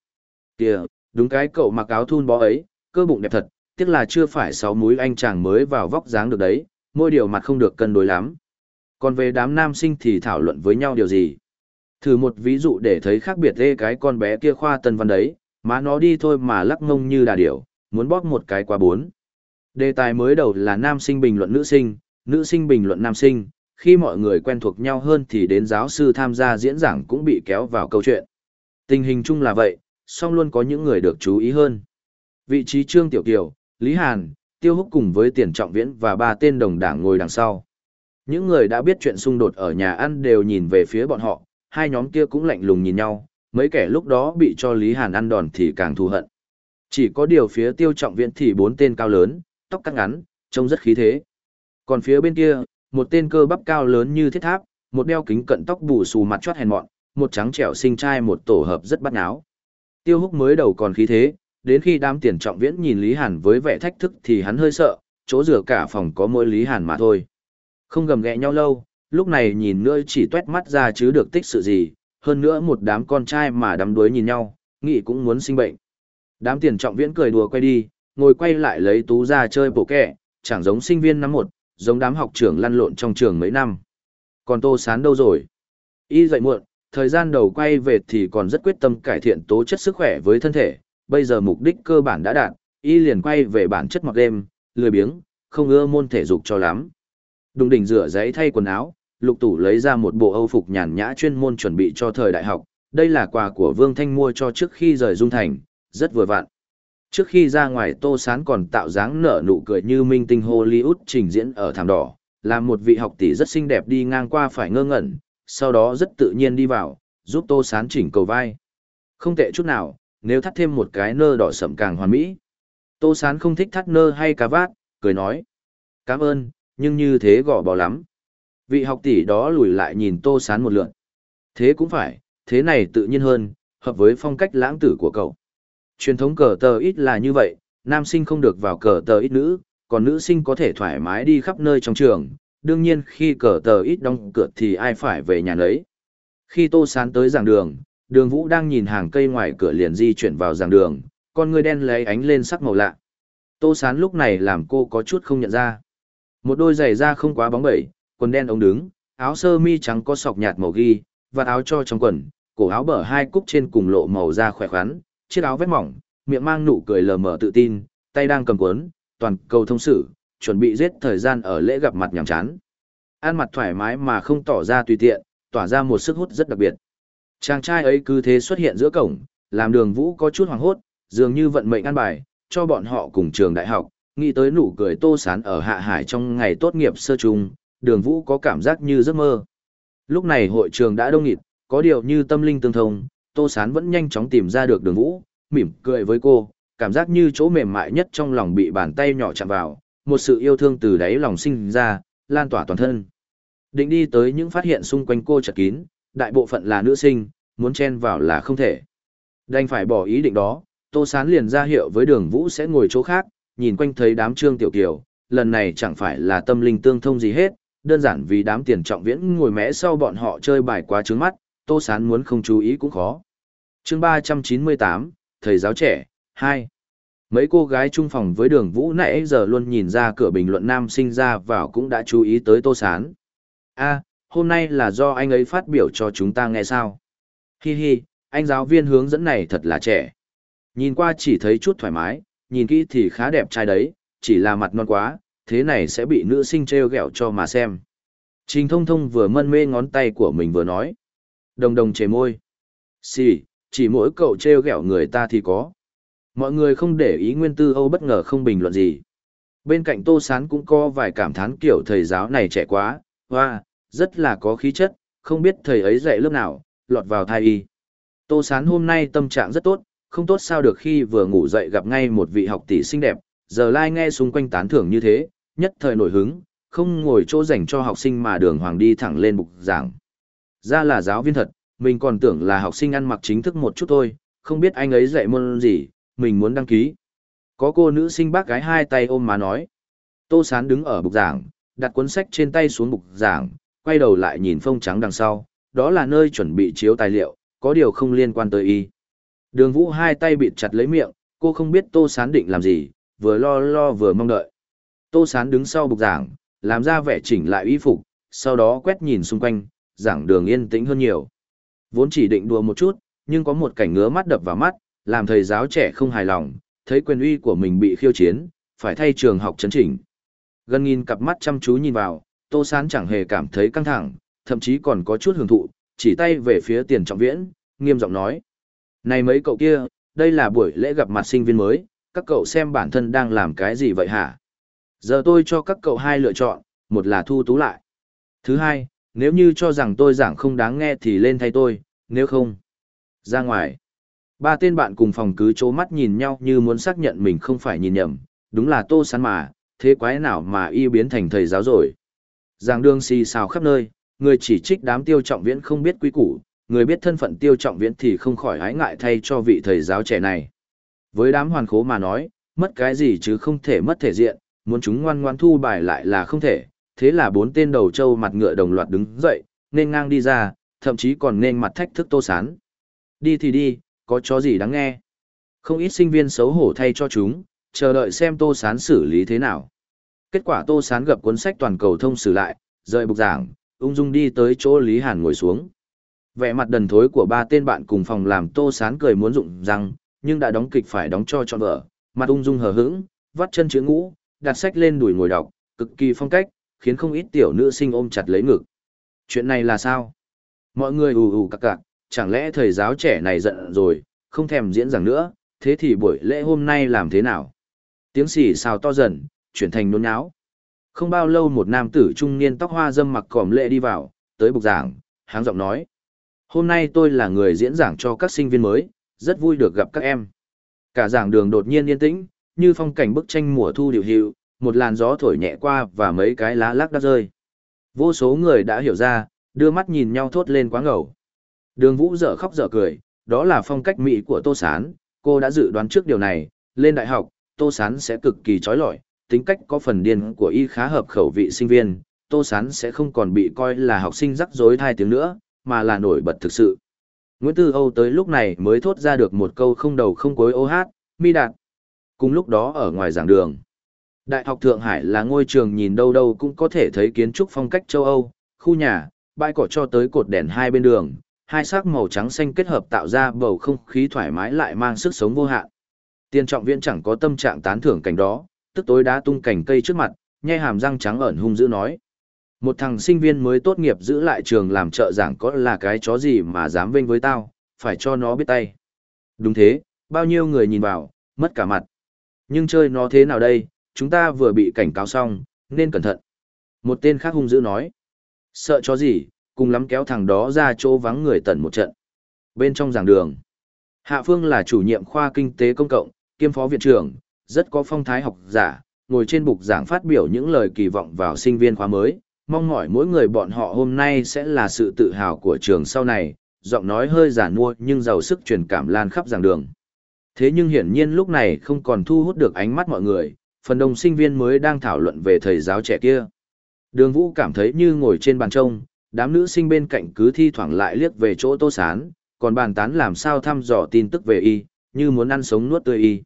Speaker 1: Kìa, đúng cái cậu mặc áo thun bó ấy, cơ bụng đẹp thật, tiếc là chưa phải sáu múi anh chàng mới vào vóc dáng được đấy, mỗi điều mặt không được cân đối lắm. Còn về đám nam sinh thì thảo luận với nhau điều gì? Thử một ví dụ để thấy khác biệt ê cái con bé kia khoa tân văn đấy, má nó đi thôi mà lắc ngông như đà điểu, muốn bóp một cái qua bốn. Đề tài mới đầu là nam sinh bình luận nữ sinh, nữ sinh bình luận nam sinh, khi mọi người quen thuộc nhau hơn thì đến giáo sư tham gia diễn giảng cũng bị kéo vào câu chuyện. Tình hình chung là vậy, song luôn có những người được chú ý hơn. Vị trí Trương Tiểu Kiều, Lý Hàn, Tiêu Húc cùng với Tiền Trọng Viễn và ba tên đồng đảng ngồi đằng sau. Những người đã biết chuyện xung đột ở nhà ăn đều nhìn về phía bọn họ, hai nhóm kia cũng lạnh lùng nhìn nhau, mấy kẻ lúc đó bị cho Lý Hàn ăn đòn thì càng thù hận. Chỉ có điều phía Tiêu Trọng Viễn thì bốn tên cao lớn, tóc cắt ngắn, trông rất khí thế. Còn phía bên kia, một tên cơ bắp cao lớn như thiết tháp, một đeo kính cận tóc bù xù mặt chót hèn mọn, một trắng trẻo sinh trai một tổ hợp rất bắt náo. Tiêu Húc mới đầu còn khí thế, đến khi đám tiền trọng viễn nhìn Lý Hàn với vẻ thách thức thì hắn hơi sợ, chỗ rửa cả phòng có mỗi Lý Hàn mà thôi. Không gầm ghẹ nhau lâu, lúc này nhìn nữa chỉ tuét mắt ra chứ được tích sự gì, hơn nữa một đám con trai mà đám đuối nhìn nhau, nghĩ cũng muốn sinh bệnh. Đám tiền trọng viễn cười đùa quay đi, ngồi quay lại lấy tú ra chơi bộ kẹ, chẳng giống sinh viên năm một, giống đám học trưởng lăn lộn trong trường mấy năm. Còn Tô Sán đâu rồi? Y dậy muộn, thời gian đầu quay về thì còn rất quyết tâm cải thiện tố chất sức khỏe với thân thể, bây giờ mục đích cơ bản đã đạt, y liền quay về bản chất mặc đêm, lười biếng, không ưa môn thể dục cho lắm. Đùng đỉnh rửa giấy thay quần áo, lục tủ lấy ra một bộ âu phục nhàn nhã chuyên môn chuẩn bị cho thời đại học, đây là quà của Vương Thanh mua cho trước khi rời Dung Thành, rất vừa vặn. Trước khi ra ngoài Tô Sán còn tạo dáng nở nụ cười như minh tinh Hollywood trình diễn ở thảm đỏ, làm một vị học tỷ rất xinh đẹp đi ngang qua phải ngơ ngẩn, sau đó rất tự nhiên đi vào, giúp Tô Sán chỉnh cầu vai. Không tệ chút nào, nếu thắt thêm một cái nơ đỏ sậm càng hoàn mỹ. Tô Sán không thích thắt nơ hay cà vát, cười nói. Cảm ơn, nhưng như thế gò bò lắm. Vị học tỷ đó lùi lại nhìn Tô Sán một lượn. Thế cũng phải, thế này tự nhiên hơn, hợp với phong cách lãng tử của cậu. Truyền thống cờ tờ ít là như vậy, nam sinh không được vào cờ tờ ít nữ, còn nữ sinh có thể thoải mái đi khắp nơi trong trường. Đương nhiên khi cờ tờ ít đóng cửa thì ai phải về nhà lấy. Khi Tô Sán tới giảng đường, đường vũ đang nhìn hàng cây ngoài cửa liền di chuyển vào giảng đường, con người đen lấy ánh lên sắc màu lạ. Tô Sán lúc này làm cô có chút không nhận ra. Một đôi giày da không quá bóng bẩy, quần đen ống đứng, áo sơ mi trắng có sọc nhạt màu ghi, và áo cho trong quần, cổ áo bở hai cúc trên cùng lộ màu da khỏe khoắn, chiếc áo vét mỏng, miệng mang nụ cười lờ mờ tự tin, tay đang cầm cuốn, toàn cầu thông sử, chuẩn bị giết thời gian ở lễ gặp mặt nhàm chán. Ăn mặt thoải mái mà không tỏ ra tùy tiện, tỏa ra một sức hút rất đặc biệt. Chàng trai ấy cứ thế xuất hiện giữa cổng, làm đường vũ có chút hoảng hốt, dường như vận mệnh ăn bài, cho bọn họ cùng trường đại học, nghĩ tới nụ cười tô sán ở hạ hải trong ngày tốt nghiệp sơ trung, đường vũ có cảm giác như giấc mơ. Lúc này hội trường đã đông nghịt, có điều như tâm linh tương thông, tô sán vẫn nhanh chóng tìm ra được đường vũ, mỉm cười với cô, cảm giác như chỗ mềm mại nhất trong lòng bị bàn tay nhỏ chạm vào, một sự yêu thương từ đáy lòng sinh ra, lan tỏa toàn thân. Định đi tới những phát hiện xung quanh cô chật kín, đại bộ phận là nữ sinh, muốn chen vào là không thể. Đành phải bỏ ý định đó, Tô Sán liền ra hiệu với đường vũ sẽ ngồi chỗ khác, nhìn quanh thấy đám trương tiểu kiều, lần này chẳng phải là tâm linh tương thông gì hết, đơn giản vì đám tiền trọng viễn ngồi mẽ sau bọn họ chơi bài quá trướng mắt, Tô Sán muốn không chú ý cũng khó. chương 398, Thầy giáo trẻ, 2. Mấy cô gái chung phòng với đường vũ nãy giờ luôn nhìn ra cửa bình luận nam sinh ra vào cũng đã chú ý tới Tô Sán. a hôm nay là do anh ấy phát biểu cho chúng ta nghe sao. Hi hi, anh giáo viên hướng dẫn này thật là trẻ. Nhìn qua chỉ thấy chút thoải mái, nhìn kỹ thì khá đẹp trai đấy, chỉ là mặt non quá, thế này sẽ bị nữ sinh treo gẹo cho mà xem. Trình thông thông vừa mân mê ngón tay của mình vừa nói. Đồng đồng chề môi. Xì, chỉ mỗi cậu treo gẹo người ta thì có. Mọi người không để ý nguyên tư Âu bất ngờ không bình luận gì. Bên cạnh Tô Sán cũng có vài cảm thán kiểu thầy giáo này trẻ quá, hoa, rất là có khí chất, không biết thầy ấy dạy lớp nào, lọt vào thai y. Tô Sán hôm nay tâm trạng rất tốt, không tốt sao được khi vừa ngủ dậy gặp ngay một vị học tỷ xinh đẹp, giờ lai nghe xung quanh tán thưởng như thế, nhất thời nổi hứng, không ngồi chỗ dành cho học sinh mà đường hoàng đi thẳng lên bục giảng. Ra là giáo viên thật, mình còn tưởng là học sinh ăn mặc chính thức một chút thôi, không biết anh ấy dạy môn gì, mình muốn đăng ký. Có cô nữ sinh bác gái hai tay ôm má nói. Tô Sán đứng ở bục giảng, đặt cuốn sách trên tay xuống bục giảng, quay đầu lại nhìn phông trắng đằng sau, đó là nơi chuẩn bị chiếu tài liệu, có điều không liên quan tới y. Đường vũ hai tay bịt chặt lấy miệng, cô không biết Tô Sán định làm gì, vừa lo lo vừa mong đợi. Tô Sán đứng sau bục giảng, làm ra vẻ chỉnh lại y phục, sau đó quét nhìn xung quanh, giảng đường yên tĩnh hơn nhiều. Vốn chỉ định đùa một chút, nhưng có một cảnh ngứa mắt đập vào mắt, làm thầy giáo trẻ không hài lòng, thấy quyền uy của mình bị khiêu chiến, phải thay trường học chấn chỉnh. Gần nghìn cặp mắt chăm chú nhìn vào, Tô Sán chẳng hề cảm thấy căng thẳng, thậm chí còn có chút hưởng thụ, chỉ tay về phía tiền trọng viễn, nghiêm giọng nói. Này mấy cậu kia, đây là buổi lễ gặp mặt sinh viên mới, các cậu xem bản thân đang làm cái gì vậy hả? Giờ tôi cho các cậu hai lựa chọn, một là thu tú lại. Thứ hai, nếu như cho rằng tôi giảng không đáng nghe thì lên thay tôi, nếu không, ra ngoài. Ba tên bạn cùng phòng cứ chố mắt nhìn nhau như muốn xác nhận mình không phải nhìn nhầm, đúng là tô sán mà, thế quái nào mà y biến thành thầy giáo rồi. Giảng đường xì xào khắp nơi, người chỉ trích đám tiêu trọng viễn không biết quý củ, người biết thân phận tiêu trọng viễn thì không khỏi hái ngại thay cho vị thầy giáo trẻ này. Với đám hoàn khố mà nói, mất cái gì chứ không thể mất thể diện, muốn chúng ngoan ngoan thu bài lại là không thể, thế là bốn tên đầu trâu mặt ngựa đồng loạt đứng dậy, nên ngang đi ra, thậm chí còn nên mặt thách thức tô sán. Đi thì đi, có chó gì đáng nghe. Không ít sinh viên xấu hổ thay cho chúng, chờ đợi xem tô sán xử lý thế nào. Kết quả tô sán gặp cuốn sách toàn cầu thông sử lại, rời bục giảng, ung dung đi tới chỗ Lý Hàn ngồi xuống. Vẻ mặt đần thối của ba tên bạn cùng phòng làm tô sán cười muốn rụng răng, nhưng đã đóng kịch phải đóng cho trọn vợ, mặt ung dung hờ hững, vắt chân chữ ngũ, đặt sách lên đùi ngồi đọc, cực kỳ phong cách, khiến không ít tiểu nữ sinh ôm chặt lấy ngực. Chuyện này là sao? Mọi người ù ù cặc cặc, chẳng lẽ thầy giáo trẻ này giận rồi, không thèm diễn giảng nữa, thế thì buổi lễ hôm nay làm thế nào? Tiếng xì xào to dần, chuyển thành nôn nháo. Không bao lâu một nam tử trung niên tóc hoa dâm mặc còm lệ đi vào, tới bục giảng, háng giọng nói. Hôm nay tôi là người diễn giảng cho các sinh viên mới, rất vui được gặp các em. Cả giảng đường đột nhiên yên tĩnh, như phong cảnh bức tranh mùa thu điều hiệu, một làn gió thổi nhẹ qua và mấy cái lá lác đã rơi. Vô số người đã hiểu ra, đưa mắt nhìn nhau thốt lên quá ngầu. Đường Vũ dở khóc dở cười, đó là phong cách mỹ của Tô Sán, cô đã dự đoán trước điều này, lên đại học, Tô Sán sẽ cực kỳ trói lọi, tính cách có phần điên của y khá hợp khẩu vị sinh viên, Tô Sán sẽ không còn bị coi là học sinh rắc rối thai tiếng nữa, mà là nổi bật thực sự. Nguyễn Tư Âu tới lúc này mới thốt ra được một câu không đầu không cuối ô hát, Mi Đạt. Cùng lúc đó ở ngoài giảng đường, Đại học Thượng Hải là ngôi trường nhìn đâu đâu cũng có thể thấy kiến trúc phong cách châu Âu, khu nhà, bãi cỏ cho tới cột đèn hai bên đường, hai sắc màu trắng xanh kết hợp tạo ra bầu không khí thoải mái lại mang sức sống vô hạn. Tiên trọng viện chẳng có tâm trạng tán thưởng cảnh đó, tức tối đá tung cành cây trước mặt, nhe hàm răng trắng ẩn hung dữ nói. Một thằng sinh viên mới tốt nghiệp giữ lại trường làm trợ giảng có là cái chó gì mà dám vênh với tao, phải cho nó biết tay. Đúng thế, bao nhiêu người nhìn vào, mất cả mặt. Nhưng chơi nó thế nào đây, chúng ta vừa bị cảnh cáo xong, nên cẩn thận. Một tên khác hung dữ nói. Sợ chó gì, cùng lắm kéo thằng đó ra chỗ vắng người tận một trận. Bên trong giảng đường, Hạ Phương là chủ nhiệm khoa kinh tế công cộng, kiêm phó viện trưởng, rất có phong thái học giả, ngồi trên bục giảng phát biểu những lời kỳ vọng vào sinh viên khóa mới, mong mỏi mỗi người bọn họ hôm nay sẽ là sự tự hào của trường sau này, giọng nói hơi giả nua nhưng giàu sức truyền cảm lan khắp giảng đường. Thế nhưng hiển nhiên lúc này không còn thu hút được ánh mắt mọi người, phần đông sinh viên mới đang thảo luận về thầy giáo trẻ kia. Đường Vũ cảm thấy như ngồi trên bàn trông, đám nữ sinh bên cạnh cứ thi thoảng lại liếc về chỗ Tô Sán, còn bàn tán làm sao thăm dò tin tức về y, như muốn ăn sống nuốt tươi y.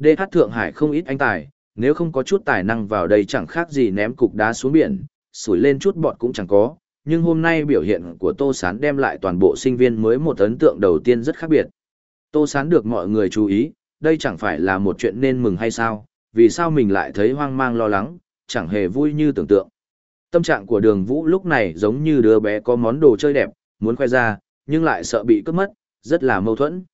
Speaker 1: DH Thượng Hải không ít anh tài, nếu không có chút tài năng vào đây chẳng khác gì ném cục đá xuống biển, sủi lên chút bọt cũng chẳng có, nhưng hôm nay biểu hiện của Tô Sán đem lại toàn bộ sinh viên mới một ấn tượng đầu tiên rất khác biệt. Tô Sán được mọi người chú ý, đây chẳng phải là một chuyện nên mừng hay sao, vì sao mình lại thấy hoang mang lo lắng, chẳng hề vui như tưởng tượng. Tâm trạng của đường vũ lúc này giống như đứa bé có món đồ chơi đẹp, muốn khoe ra, nhưng lại sợ bị cướp mất, rất là mâu thuẫn.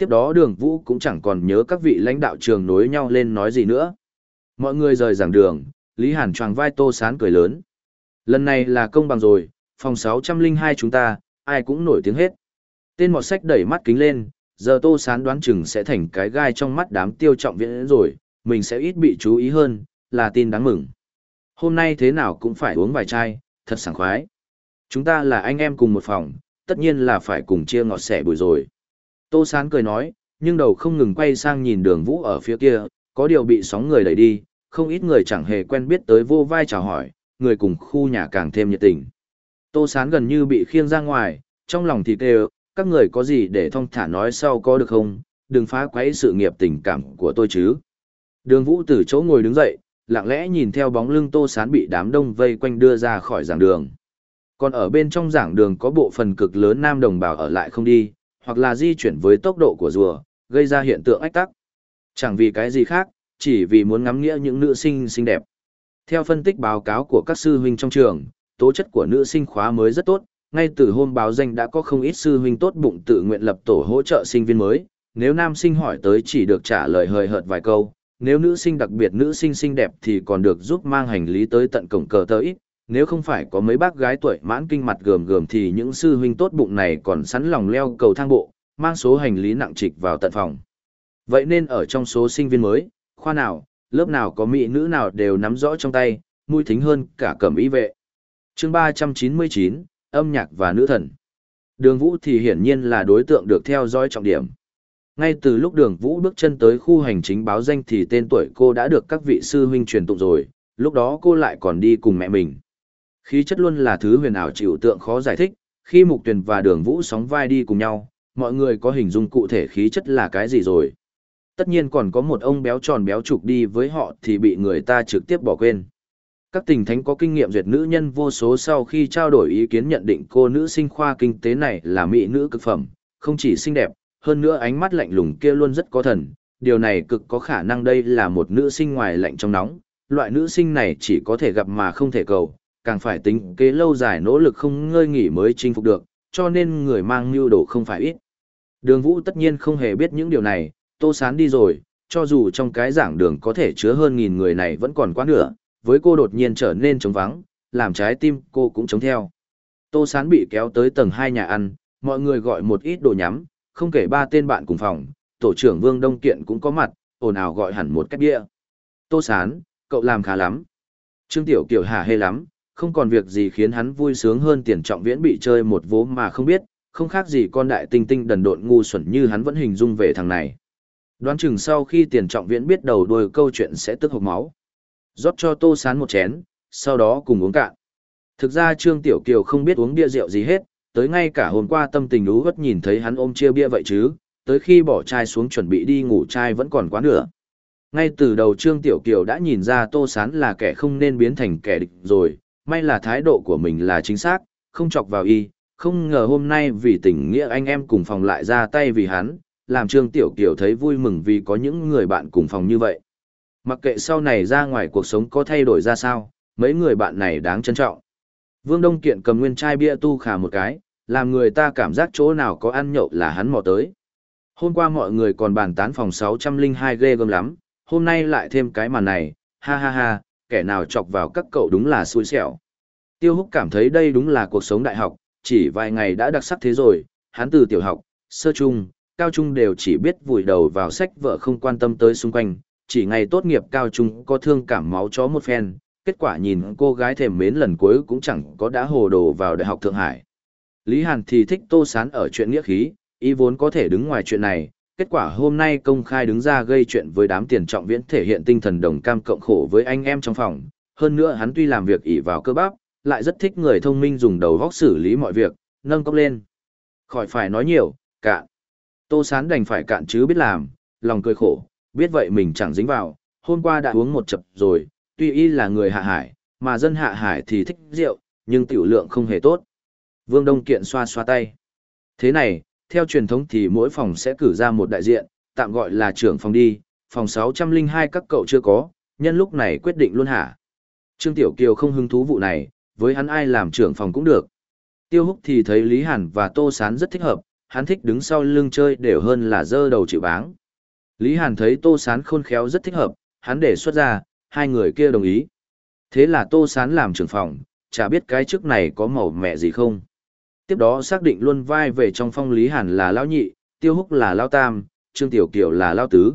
Speaker 1: Tiếp đó đường vũ cũng chẳng còn nhớ các vị lãnh đạo trường nối nhau lên nói gì nữa. Mọi người rời giảng đường, Lý Hàn choàng vai Tô Sán cười lớn. Lần này là công bằng rồi, phòng 602 chúng ta, ai cũng nổi tiếng hết. Tên mọt sách đẩy mắt kính lên, giờ Tô Sán đoán chừng sẽ thành cái gai trong mắt đám tiêu trọng viễn rồi, mình sẽ ít bị chú ý hơn, là tin đáng mừng. Hôm nay thế nào cũng phải uống vài chai, thật sảng khoái. Chúng ta là anh em cùng một phòng, tất nhiên là phải cùng chia ngọt sẻ bùi rồi. Tô Sán cười nói, nhưng đầu không ngừng quay sang nhìn đường vũ ở phía kia, có điều bị sóng người đẩy đi, không ít người chẳng hề quen biết tới vô vai chào hỏi, người cùng khu nhà càng thêm nhiệt tình. Tô Sán gần như bị khiêng ra ngoài, trong lòng thì kêu, các người có gì để thông thả nói sau có được không, đừng phá quấy sự nghiệp tình cảm của tôi chứ. Đường Vũ từ chỗ ngồi đứng dậy, lặng lẽ nhìn theo bóng lưng Tô Sán bị đám đông vây quanh đưa ra khỏi giảng đường. Còn ở bên trong giảng đường có bộ phần cực lớn nam đồng bào ở lại không đi, hoặc là di chuyển với tốc độ của rùa, gây ra hiện tượng ách tắc. Chẳng vì cái gì khác, chỉ vì muốn ngắm nghĩa những nữ sinh xinh đẹp. Theo phân tích báo cáo của các sư huynh trong trường, tố chất của nữ sinh khóa mới rất tốt, ngay từ hôm báo danh đã có không ít sư huynh tốt bụng tự nguyện lập tổ hỗ trợ sinh viên mới, nếu nam sinh hỏi tới chỉ được trả lời hời hợt vài câu, nếu nữ sinh đặc biệt nữ sinh xinh đẹp thì còn được giúp mang hành lý tới tận cổng cờ tới nếu không phải có mấy bác gái tuổi mãn kinh mặt gườm gườm thì những sư huynh tốt bụng này còn sẵn lòng leo cầu thang bộ, mang số hành lý nặng trịch vào tận phòng. Vậy nên ở trong số sinh viên mới, khoa nào, lớp nào có mỹ nữ nào đều nắm rõ trong tay, mùi thính hơn cả cẩm y vệ. chương 399, âm nhạc và nữ thần. Đường Vũ thì hiển nhiên là đối tượng được theo dõi trọng điểm. Ngay từ lúc đường Vũ bước chân tới khu hành chính báo danh thì tên tuổi cô đã được các vị sư huynh truyền tụng rồi, lúc đó cô lại còn đi cùng mẹ mình. Khí chất luôn là thứ huyền ảo chịu tượng khó giải thích, khi Mục Tuyền và Đường Vũ sóng vai đi cùng nhau, mọi người có hình dung cụ thể khí chất là cái gì rồi. Tất nhiên còn có một ông béo tròn béo trục đi với họ thì bị người ta trực tiếp bỏ quên. Các tình thánh có kinh nghiệm duyệt nữ nhân vô số sau khi trao đổi ý kiến nhận định cô nữ sinh khoa kinh tế này là mỹ nữ cực phẩm, không chỉ xinh đẹp, hơn nữa ánh mắt lạnh lùng kia luôn rất có thần. Điều này cực có khả năng đây là một nữ sinh ngoài lạnh trong nóng, loại nữ sinh này chỉ có thể gặp mà không thể cầu, càng phải tính kế lâu dài nỗ lực không ngơi nghỉ mới chinh phục được, cho nên người mang mưu đồ không phải ít. Đường Vũ tất nhiên không hề biết những điều này, Tô Sán đi rồi, cho dù trong cái giảng đường có thể chứa hơn nghìn người này vẫn còn quá nửa, với cô đột nhiên trở nên trống vắng, làm trái tim cô cũng trống theo. Tô Sán bị kéo tới tầng 2 nhà ăn, mọi người gọi một ít đồ nhắm, không kể ba tên bạn cùng phòng, tổ trưởng Vương Đông Kiện cũng có mặt, ồn ào gọi hẳn một cách bia. Tô Sán, cậu làm khá lắm. Trương Tiểu Kiều hả hê lắm, không còn việc gì khiến hắn vui sướng hơn tiền trọng viễn bị chơi một vố mà không biết, không khác gì con đại tinh tinh đần độn ngu xuẩn như hắn vẫn hình dung về thằng này. Đoán chừng sau khi tiền trọng viễn biết đầu đuôi câu chuyện sẽ tức hộc máu. rót cho tô sán một chén, sau đó cùng uống cạn. Thực ra Trương Tiểu Kiều không biết uống bia rượu gì hết, tới ngay cả hôm qua tâm tình ú gất nhìn thấy hắn ôm chia bia vậy chứ, tới khi bỏ chai xuống chuẩn bị đi ngủ chai vẫn còn quá nửa. Ngay từ đầu Trương Tiểu Kiều đã nhìn ra Tô Sán là kẻ không nên biến thành kẻ địch rồi, may là thái độ của mình là chính xác, không chọc vào y, không ngờ hôm nay vì tình nghĩa anh em cùng phòng lại ra tay vì hắn, làm Trương Tiểu Kiều thấy vui mừng vì có những người bạn cùng phòng như vậy. Mặc kệ sau này ra ngoài cuộc sống có thay đổi ra sao, mấy người bạn này đáng trân trọng. Vương Đông Kiện cầm nguyên chai bia tu khả một cái, làm người ta cảm giác chỗ nào có ăn nhậu là hắn mò tới. Hôm qua mọi người còn bàn tán phòng 602 ghê gớm lắm, hôm nay lại thêm cái màn này, ha ha ha, kẻ nào chọc vào các cậu đúng là xui xẻo. Tiêu Húc cảm thấy đây đúng là cuộc sống đại học, chỉ vài ngày đã đặc sắc thế rồi, hắn từ tiểu học, sơ trung, cao trung đều chỉ biết vùi đầu vào sách vợ không quan tâm tới xung quanh, chỉ ngày tốt nghiệp cao trung có thương cảm máu chó một phen, kết quả nhìn cô gái thèm mến lần cuối cũng chẳng có đã hồ đồ vào Đại học Thượng Hải. Lý Hàn thì thích Tô Sán ở chuyện nghĩa khí, ý vốn có thể đứng ngoài chuyện này, kết quả hôm nay công khai đứng ra gây chuyện với đám tiền trọng viễn thể hiện tinh thần đồng cam cộng khổ với anh em trong phòng. Hơn nữa hắn tuy làm việc ỷ vào cơ bắp, lại rất thích người thông minh dùng đầu góc xử lý mọi việc, nâng cốc lên. Khỏi phải nói nhiều, cạn. Tô Sán đành phải cạn chứ biết làm, lòng cười khổ, biết vậy mình chẳng dính vào, hôm qua đã uống một chập rồi, tuy y là người hạ hải, mà dân hạ hải thì thích rượu, nhưng tiểu lượng không hề tốt. Vương Đông Kiện xoa xoa tay. Thế này, theo truyền thống thì mỗi phòng sẽ cử ra một đại diện, tạm gọi là trưởng phòng đi, phòng 602 các cậu chưa có, nhân lúc này quyết định luôn hả. Trương Tiểu Kiều không hứng thú vụ này, với hắn ai làm trưởng phòng cũng được. Tiêu Húc thì thấy Lý Hàn và Tô Sán rất thích hợp, hắn thích đứng sau lưng chơi đều hơn là dơ đầu chịu báng. Lý Hàn thấy Tô Sán khôn khéo rất thích hợp, hắn đề xuất ra, hai người kia đồng ý. Thế là Tô Sán làm trưởng phòng, chả biết cái chức này có màu mẹ gì không. Tiếp đó xác định luôn vai về trong phong Lý Hàn là Lão Nhị, Tiêu Húc là Lão Tam, Trương Tiểu Kiều là Lão Tứ.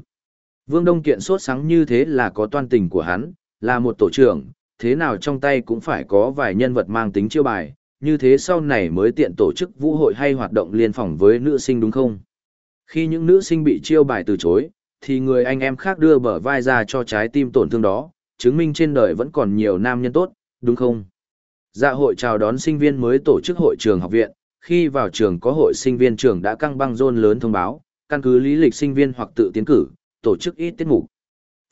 Speaker 1: Vương Đông Kiện sốt sáng như thế là có toan tình của hắn, là một tổ trưởng, thế nào trong tay cũng phải có vài nhân vật mang tính chiêu bài, như thế sau này mới tiện tổ chức vũ hội hay hoạt động liên phòng với nữ sinh đúng không? Khi những nữ sinh bị chiêu bài từ chối, thì người anh em khác đưa bờ vai ra cho trái tim tổn thương đó, chứng minh trên đời vẫn còn nhiều nam nhân tốt, đúng không? Dạ hội chào đón sinh viên mới tổ chức hội trường học viện, khi vào trường có hội sinh viên trường đã căng băng rôn lớn thông báo, căn cứ lý lịch sinh viên hoặc tự tiến cử, tổ chức ít tiết mục.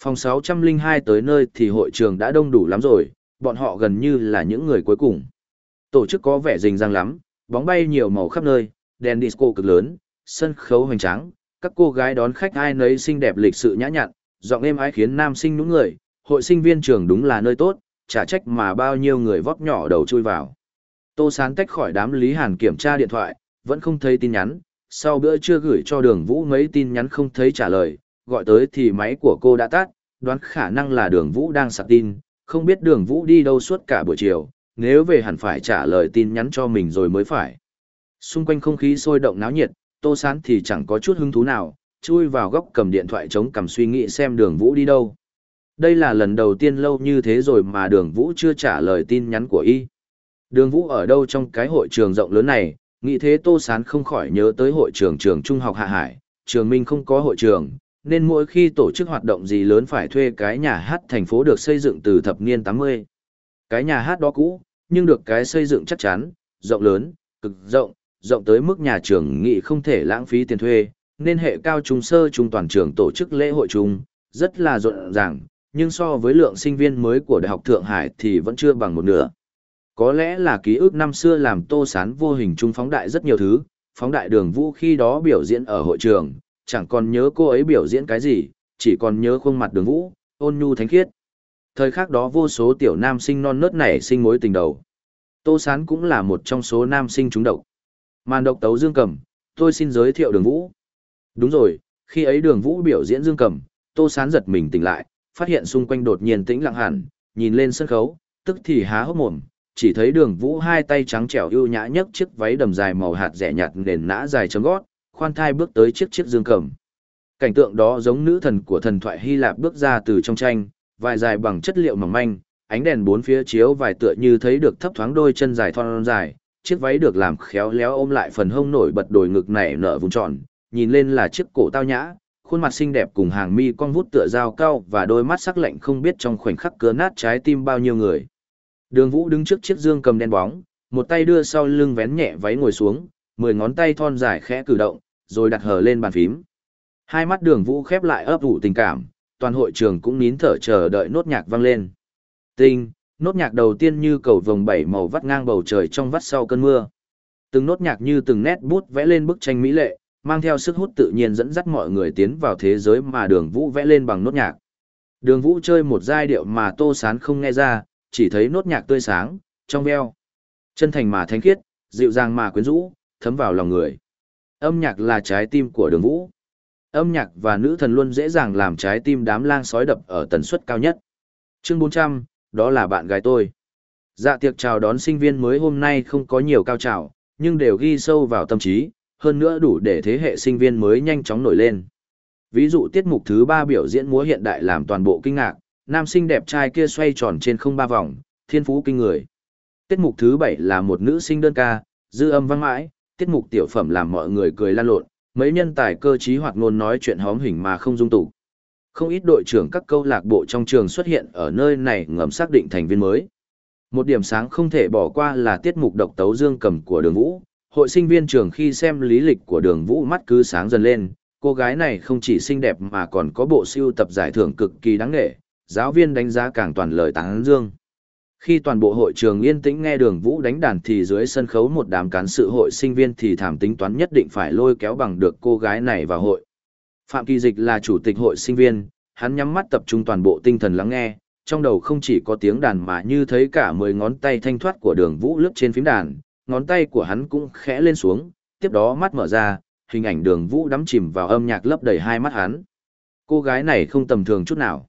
Speaker 1: Phòng 602 tới nơi thì hội trường đã đông đủ lắm rồi, bọn họ gần như là những người cuối cùng. Tổ chức có vẻ rình rang lắm, bóng bay nhiều màu khắp nơi, đèn disco cực lớn, sân khấu hoành tráng, các cô gái đón khách ai nấy xinh đẹp lịch sự nhã nhặn, giọng êm ái khiến nam sinh nũng người, hội sinh viên trường đúng là nơi tốt, chả trách mà bao nhiêu người vóc nhỏ đầu chui vào. Tô Sán tách khỏi đám Lý Hàn kiểm tra điện thoại, vẫn không thấy tin nhắn, sau bữa trưa gửi cho đường Vũ mấy tin nhắn không thấy trả lời, gọi tới thì máy của cô đã tắt, đoán khả năng là đường Vũ đang sạc tin, không biết đường Vũ đi đâu suốt cả buổi chiều, nếu về hẳn phải trả lời tin nhắn cho mình rồi mới phải. Xung quanh không khí sôi động náo nhiệt, Tô Sán thì chẳng có chút hứng thú nào, chui vào góc cầm điện thoại chống cầm suy nghĩ xem đường Vũ đi đâu. Đây là lần đầu tiên lâu như thế rồi mà đường Vũ chưa trả lời tin nhắn của y. Đường Vũ ở đâu trong cái hội trường rộng lớn này, nghĩ thế Tô Sán không khỏi nhớ tới hội trường trường trung học Hạ Hải, trường Minh không có hội trường, nên mỗi khi tổ chức hoạt động gì lớn phải thuê cái nhà hát thành phố được xây dựng từ thập niên 80. Cái nhà hát đó cũ, nhưng được cái xây dựng chắc chắn, rộng lớn, cực rộng, rộng tới mức nhà trường nghị không thể lãng phí tiền thuê, nên hệ cao trung sơ trung toàn trường tổ chức lễ hội chung, rất là rộn ràng, nhưng so với lượng sinh viên mới của Đại học Thượng Hải thì vẫn chưa bằng một nửa. Có lẽ là ký ức năm xưa làm tô sán vô hình trung phóng đại rất nhiều thứ, phóng đại đường vũ khi đó biểu diễn ở hội trường, chẳng còn nhớ cô ấy biểu diễn cái gì, chỉ còn nhớ khuôn mặt đường vũ, ôn nhu thánh khiết. Thời khắc đó vô số tiểu nam sinh non nớt nảy sinh mối tình đầu. Tô Sán cũng là một trong số nam sinh trúng độc. Màn độc tấu Dương Cầm, tôi xin giới thiệu đường vũ. Đúng rồi, khi ấy đường vũ biểu diễn Dương Cầm, Tô Sán giật mình tỉnh lại, phát hiện xung quanh đột nhiên tĩnh lặng hẳn, nhìn lên sân khấu, tức thì há hốc mồm, chỉ thấy đường vũ hai tay trắng trẻo ưu nhã nhấc chiếc váy đầm dài màu hạt rẻ nhạt nền nã dài chấm gót, khoan thai bước tới chiếc chiếc dương cầm. Cảnh tượng đó giống nữ thần của thần thoại Hy Lạp bước ra từ trong tranh, vài dài bằng chất liệu mỏng manh, ánh đèn bốn phía chiếu vài tựa như thấy được thấp thoáng đôi chân dài thon dài, chiếc váy được làm khéo léo ôm lại phần hông nổi bật đồi ngực nảy nở vùng tròn, nhìn lên là chiếc cổ tao nhã, khuôn mặt xinh đẹp cùng hàng mi con vút tựa dao cao và đôi mắt sắc lạnh không biết trong khoảnh khắc cứa nát trái tim bao nhiêu người. Đường Vũ đứng trước chiếc dương cầm đen bóng, một tay đưa sau lưng vén nhẹ váy ngồi xuống, mười ngón tay thon dài khẽ cử động, rồi đặt hờ lên bàn phím. Hai mắt đường vũ khép lại ấp ủ tình cảm, toàn hội trường cũng nín thở chờ đợi nốt nhạc vang lên. Tinh, nốt nhạc đầu tiên như cầu vồng bảy màu vắt ngang bầu trời trong vắt sau cơn mưa. Từng nốt nhạc như từng nét bút vẽ lên bức tranh mỹ lệ, mang theo sức hút tự nhiên dẫn dắt mọi người tiến vào thế giới mà đường vũ vẽ lên bằng nốt nhạc. Đường vũ chơi một giai điệu mà tô sán không nghe ra, chỉ thấy nốt nhạc tươi sáng, trong veo. Chân thành mà thánh khiết, dịu dàng mà quyến rũ, thấm vào lòng người. Âm nhạc là trái tim của đường vũ. Âm nhạc và nữ thần luôn dễ dàng làm trái tim đám lang sói đập ở tần suất cao nhất. Chương 400, đó là bạn gái tôi. Dạ tiệc chào đón sinh viên mới hôm nay không có nhiều cao trào, nhưng đều ghi sâu vào tâm trí, hơn nữa đủ để thế hệ sinh viên mới nhanh chóng nổi lên. Ví dụ tiết mục thứ ba biểu diễn múa hiện đại làm toàn bộ kinh ngạc, nam sinh đẹp trai kia xoay tròn trên không ba vòng, thiên phú kinh người. Tiết mục thứ bảy là một nữ sinh đơn ca, dư âm vang mãi, tiết mục tiểu phẩm làm mọi người cười lan lộn, mấy nhân tài cơ trí hoặc ngôn nói chuyện hóm hình mà không dung tụ. Không ít đội trưởng các câu lạc bộ trong trường xuất hiện ở nơi này ngầm xác định thành viên mới. Một điểm sáng không thể bỏ qua là tiết mục độc tấu dương cầm của đường vũ. Hội sinh viên trường khi xem lý lịch của đường vũ mắt cứ sáng dần lên, cô gái này không chỉ xinh đẹp mà còn có bộ siêu tập giải thưởng cực kỳ đáng nghệ, giáo viên đánh giá càng toàn lời tán dương. Khi toàn bộ hội trường yên tĩnh nghe đường vũ đánh đàn thì dưới sân khấu một đám cán sự hội sinh viên thì thảm tính toán nhất định phải lôi kéo bằng được cô gái này vào hội. Phạm Kỳ Dịch là chủ tịch hội sinh viên, hắn nhắm mắt tập trung toàn bộ tinh thần lắng nghe, trong đầu không chỉ có tiếng đàn mà như thấy cả mười ngón tay thanh thoát của đường vũ lướt trên phím đàn, ngón tay của hắn cũng khẽ lên xuống, tiếp đó mắt mở ra, hình ảnh đường vũ đắm chìm vào âm nhạc lấp đầy hai mắt hắn. Cô gái này không tầm thường chút nào.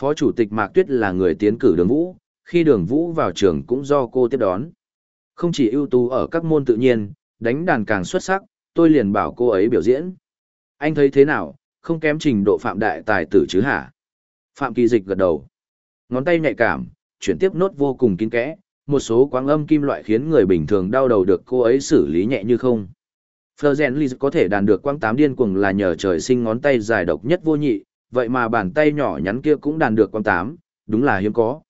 Speaker 1: Phó chủ tịch Mạc Tuyết là người tiến cử đường vũ, khi đường vũ vào trường cũng do cô tiếp đón. Không chỉ ưu tú ở các môn tự nhiên, đánh đàn càng xuất sắc, tôi liền bảo cô ấy biểu diễn. Anh thấy thế nào, không kém trình độ phạm đại tài tử chứ hả? Phạm kỳ dịch gật đầu. Ngón tay nhạy cảm, chuyển tiếp nốt vô cùng kín kẽ, một số quáng âm kim loại khiến người bình thường đau đầu được cô ấy xử lý nhẹ như không. Florence có thể đàn được quang tám điên cuồng là nhờ trời sinh ngón tay dài độc nhất vô nhị, vậy mà bàn tay nhỏ nhắn kia cũng đàn được quang tám, đúng là hiếm có.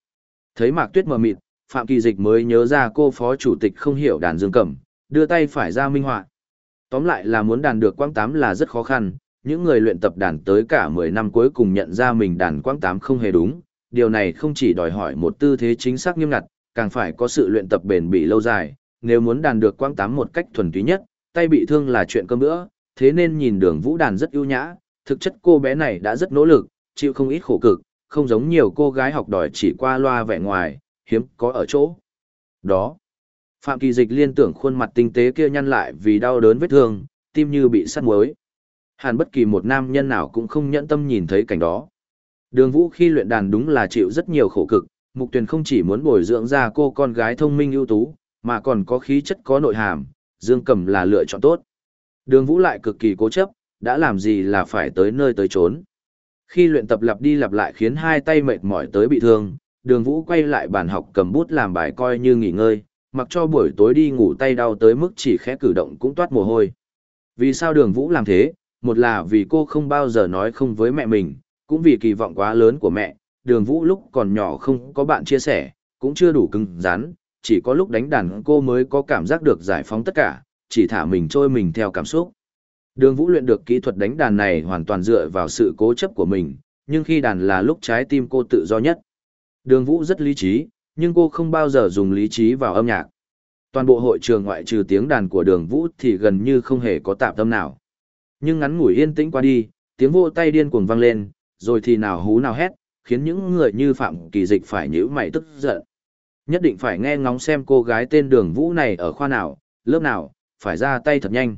Speaker 1: Thấy Mạc Tuyết mờ mịt, Phạm Kỳ Dịch mới nhớ ra cô phó chủ tịch không hiểu đàn dương cầm, đưa tay phải ra minh họa. Tóm lại là muốn đàn được quang tám là rất khó khăn, những người luyện tập đàn tới cả 10 năm cuối cùng nhận ra mình đàn quang tám không hề đúng, điều này không chỉ đòi hỏi một tư thế chính xác nghiêm ngặt, càng phải có sự luyện tập bền bỉ lâu dài, nếu muốn đàn được quang tám một cách thuần túy nhất, tay bị thương là chuyện cơm bữa, thế nên nhìn đường vũ đàn rất ưu nhã, thực chất cô bé này đã rất nỗ lực, chịu không ít khổ cực, không giống nhiều cô gái học đòi chỉ qua loa vẻ ngoài, hiếm có ở chỗ. Đó. Phạm Kỳ Dịch liên tưởng khuôn mặt tinh tế kia nhăn lại vì đau đớn vết thương, tim như bị sắt muối. Hẳn bất kỳ một nam nhân nào cũng không nhẫn tâm nhìn thấy cảnh đó. Đường Vũ khi luyện đàn đúng là chịu rất nhiều khổ cực, Mục Tuyền không chỉ muốn bồi dưỡng ra cô con gái thông minh ưu tú, mà còn có khí chất có nội hàm, Dương Cầm là lựa chọn tốt. Đường Vũ lại cực kỳ cố chấp, đã làm gì là phải tới nơi tới chốn. Khi luyện tập lặp đi lặp lại khiến hai tay mệt mỏi tới bị thương, Đường Vũ quay lại bàn học cầm bút làm bài coi như nghỉ ngơi, mặc cho buổi tối đi ngủ tay đau tới mức chỉ khẽ cử động cũng toát mồ hôi. Vì sao Đường Vũ làm thế? Một là vì cô không bao giờ nói không với mẹ mình, cũng vì kỳ vọng quá lớn của mẹ, đường vũ lúc còn nhỏ không có bạn chia sẻ, cũng chưa đủ cứng rắn, chỉ có lúc đánh đàn cô mới có cảm giác được giải phóng tất cả, chỉ thả mình trôi mình theo cảm xúc. Đường vũ luyện được kỹ thuật đánh đàn này hoàn toàn dựa vào sự cố chấp của mình, nhưng khi đàn là lúc trái tim cô tự do nhất. Đường vũ rất lý trí, nhưng cô không bao giờ dùng lý trí vào âm nhạc. Toàn bộ hội trường ngoại trừ tiếng đàn của đường vũ thì gần như không hề có tạp tâm nào. Nhưng ngắn ngủi yên tĩnh qua đi, tiếng vô tay điên cuồng vang lên, rồi thì nào hú nào hét, khiến những người như Phạm Kỳ Dịch phải nhíu mày tức giận. Nhất định phải nghe ngóng xem cô gái tên đường vũ này ở khoa nào, lớp nào, phải ra tay thật nhanh.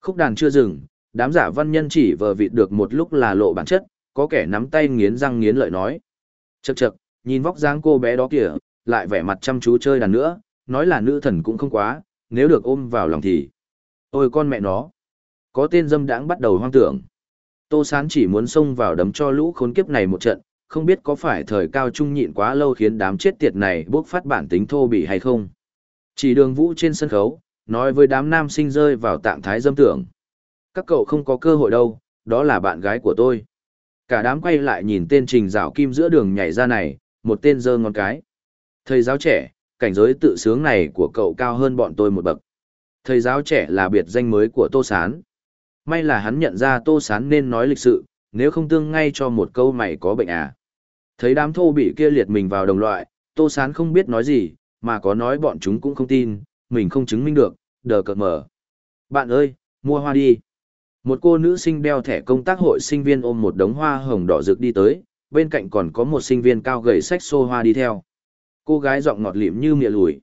Speaker 1: Khúc đàn chưa dừng, đám giả văn nhân chỉ vờ vịt được một lúc là lộ bản chất, có kẻ nắm tay nghiến răng nghiến lợi nói. Chậc chậc, nhìn vóc dáng cô bé đó kìa, lại vẻ mặt chăm chú chơi đàn nữa, nói là nữ thần cũng không quá, nếu được ôm vào lòng thì. Ôi con mẹ nó. Có tên dâm đãng bắt đầu hoang tưởng. Tô Sán chỉ muốn xông vào đấm cho lũ khốn kiếp này một trận, không biết có phải thời cao trung nhịn quá lâu khiến đám chết tiệt này bốc phát bản tính thô bỉ hay không. Chỉ đường vũ trên sân khấu, nói với đám nam sinh rơi vào tạng thái dâm tưởng. Các cậu không có cơ hội đâu, đó là bạn gái của tôi. Cả đám quay lại nhìn tên trình rào kim giữa đường nhảy ra này, một tên dơ ngon cái. Thầy giáo trẻ, cảnh giới tự sướng này của cậu cao hơn bọn tôi một bậc. Thầy giáo trẻ là biệt danh mới của Tô Sán. may là hắn nhận ra Tô Sán nên nói lịch sự, nếu không tương ngay cho một câu mày có bệnh à. Thấy đám thô bị kia liệt mình vào đồng loại, Tô Sán không biết nói gì, mà có nói bọn chúng cũng không tin, mình không chứng minh được, đờ cợt mở. Bạn ơi, mua hoa đi. Một cô nữ sinh đeo thẻ công tác hội sinh viên ôm một đống hoa hồng đỏ rực đi tới, bên cạnh còn có một sinh viên cao gầy sách xô hoa đi theo. Cô gái giọng ngọt lịm như mịa lùi.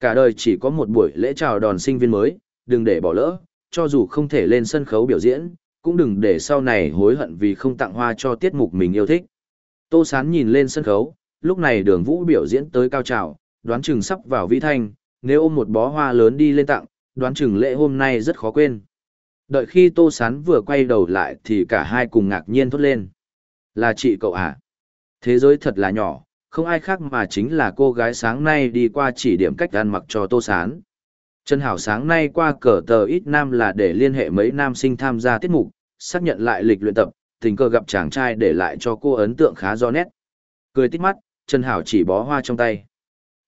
Speaker 1: Cả đời chỉ có một buổi lễ chào đòn sinh viên mới, đừng để bỏ lỡ, cho dù không thể lên sân khấu biểu diễn, cũng đừng để sau này hối hận vì không tặng hoa cho tiết mục mình yêu thích. Tô Sán nhìn lên sân khấu, lúc này đường vũ biểu diễn tới cao trào, đoán chừng sắp vào vĩ thanh, nếu ôm một bó hoa lớn đi lên tặng, đoán chừng lễ hôm nay rất khó quên. Đợi khi Tô Sán vừa quay đầu lại thì cả hai cùng ngạc nhiên thốt lên. Là chị cậu à? Thế giới thật là nhỏ, không ai khác mà chính là cô gái sáng nay đi qua chỉ điểm cách ăn mặc cho Tô Sán. Trần Hảo sáng nay qua cờ tờ ít nam là để liên hệ mấy nam sinh tham gia tiết mục, xác nhận lại lịch luyện tập, tình cờ gặp chàng trai để lại cho cô ấn tượng khá rõ nét. Cười tít mắt, Trần Hảo chỉ bó hoa trong tay.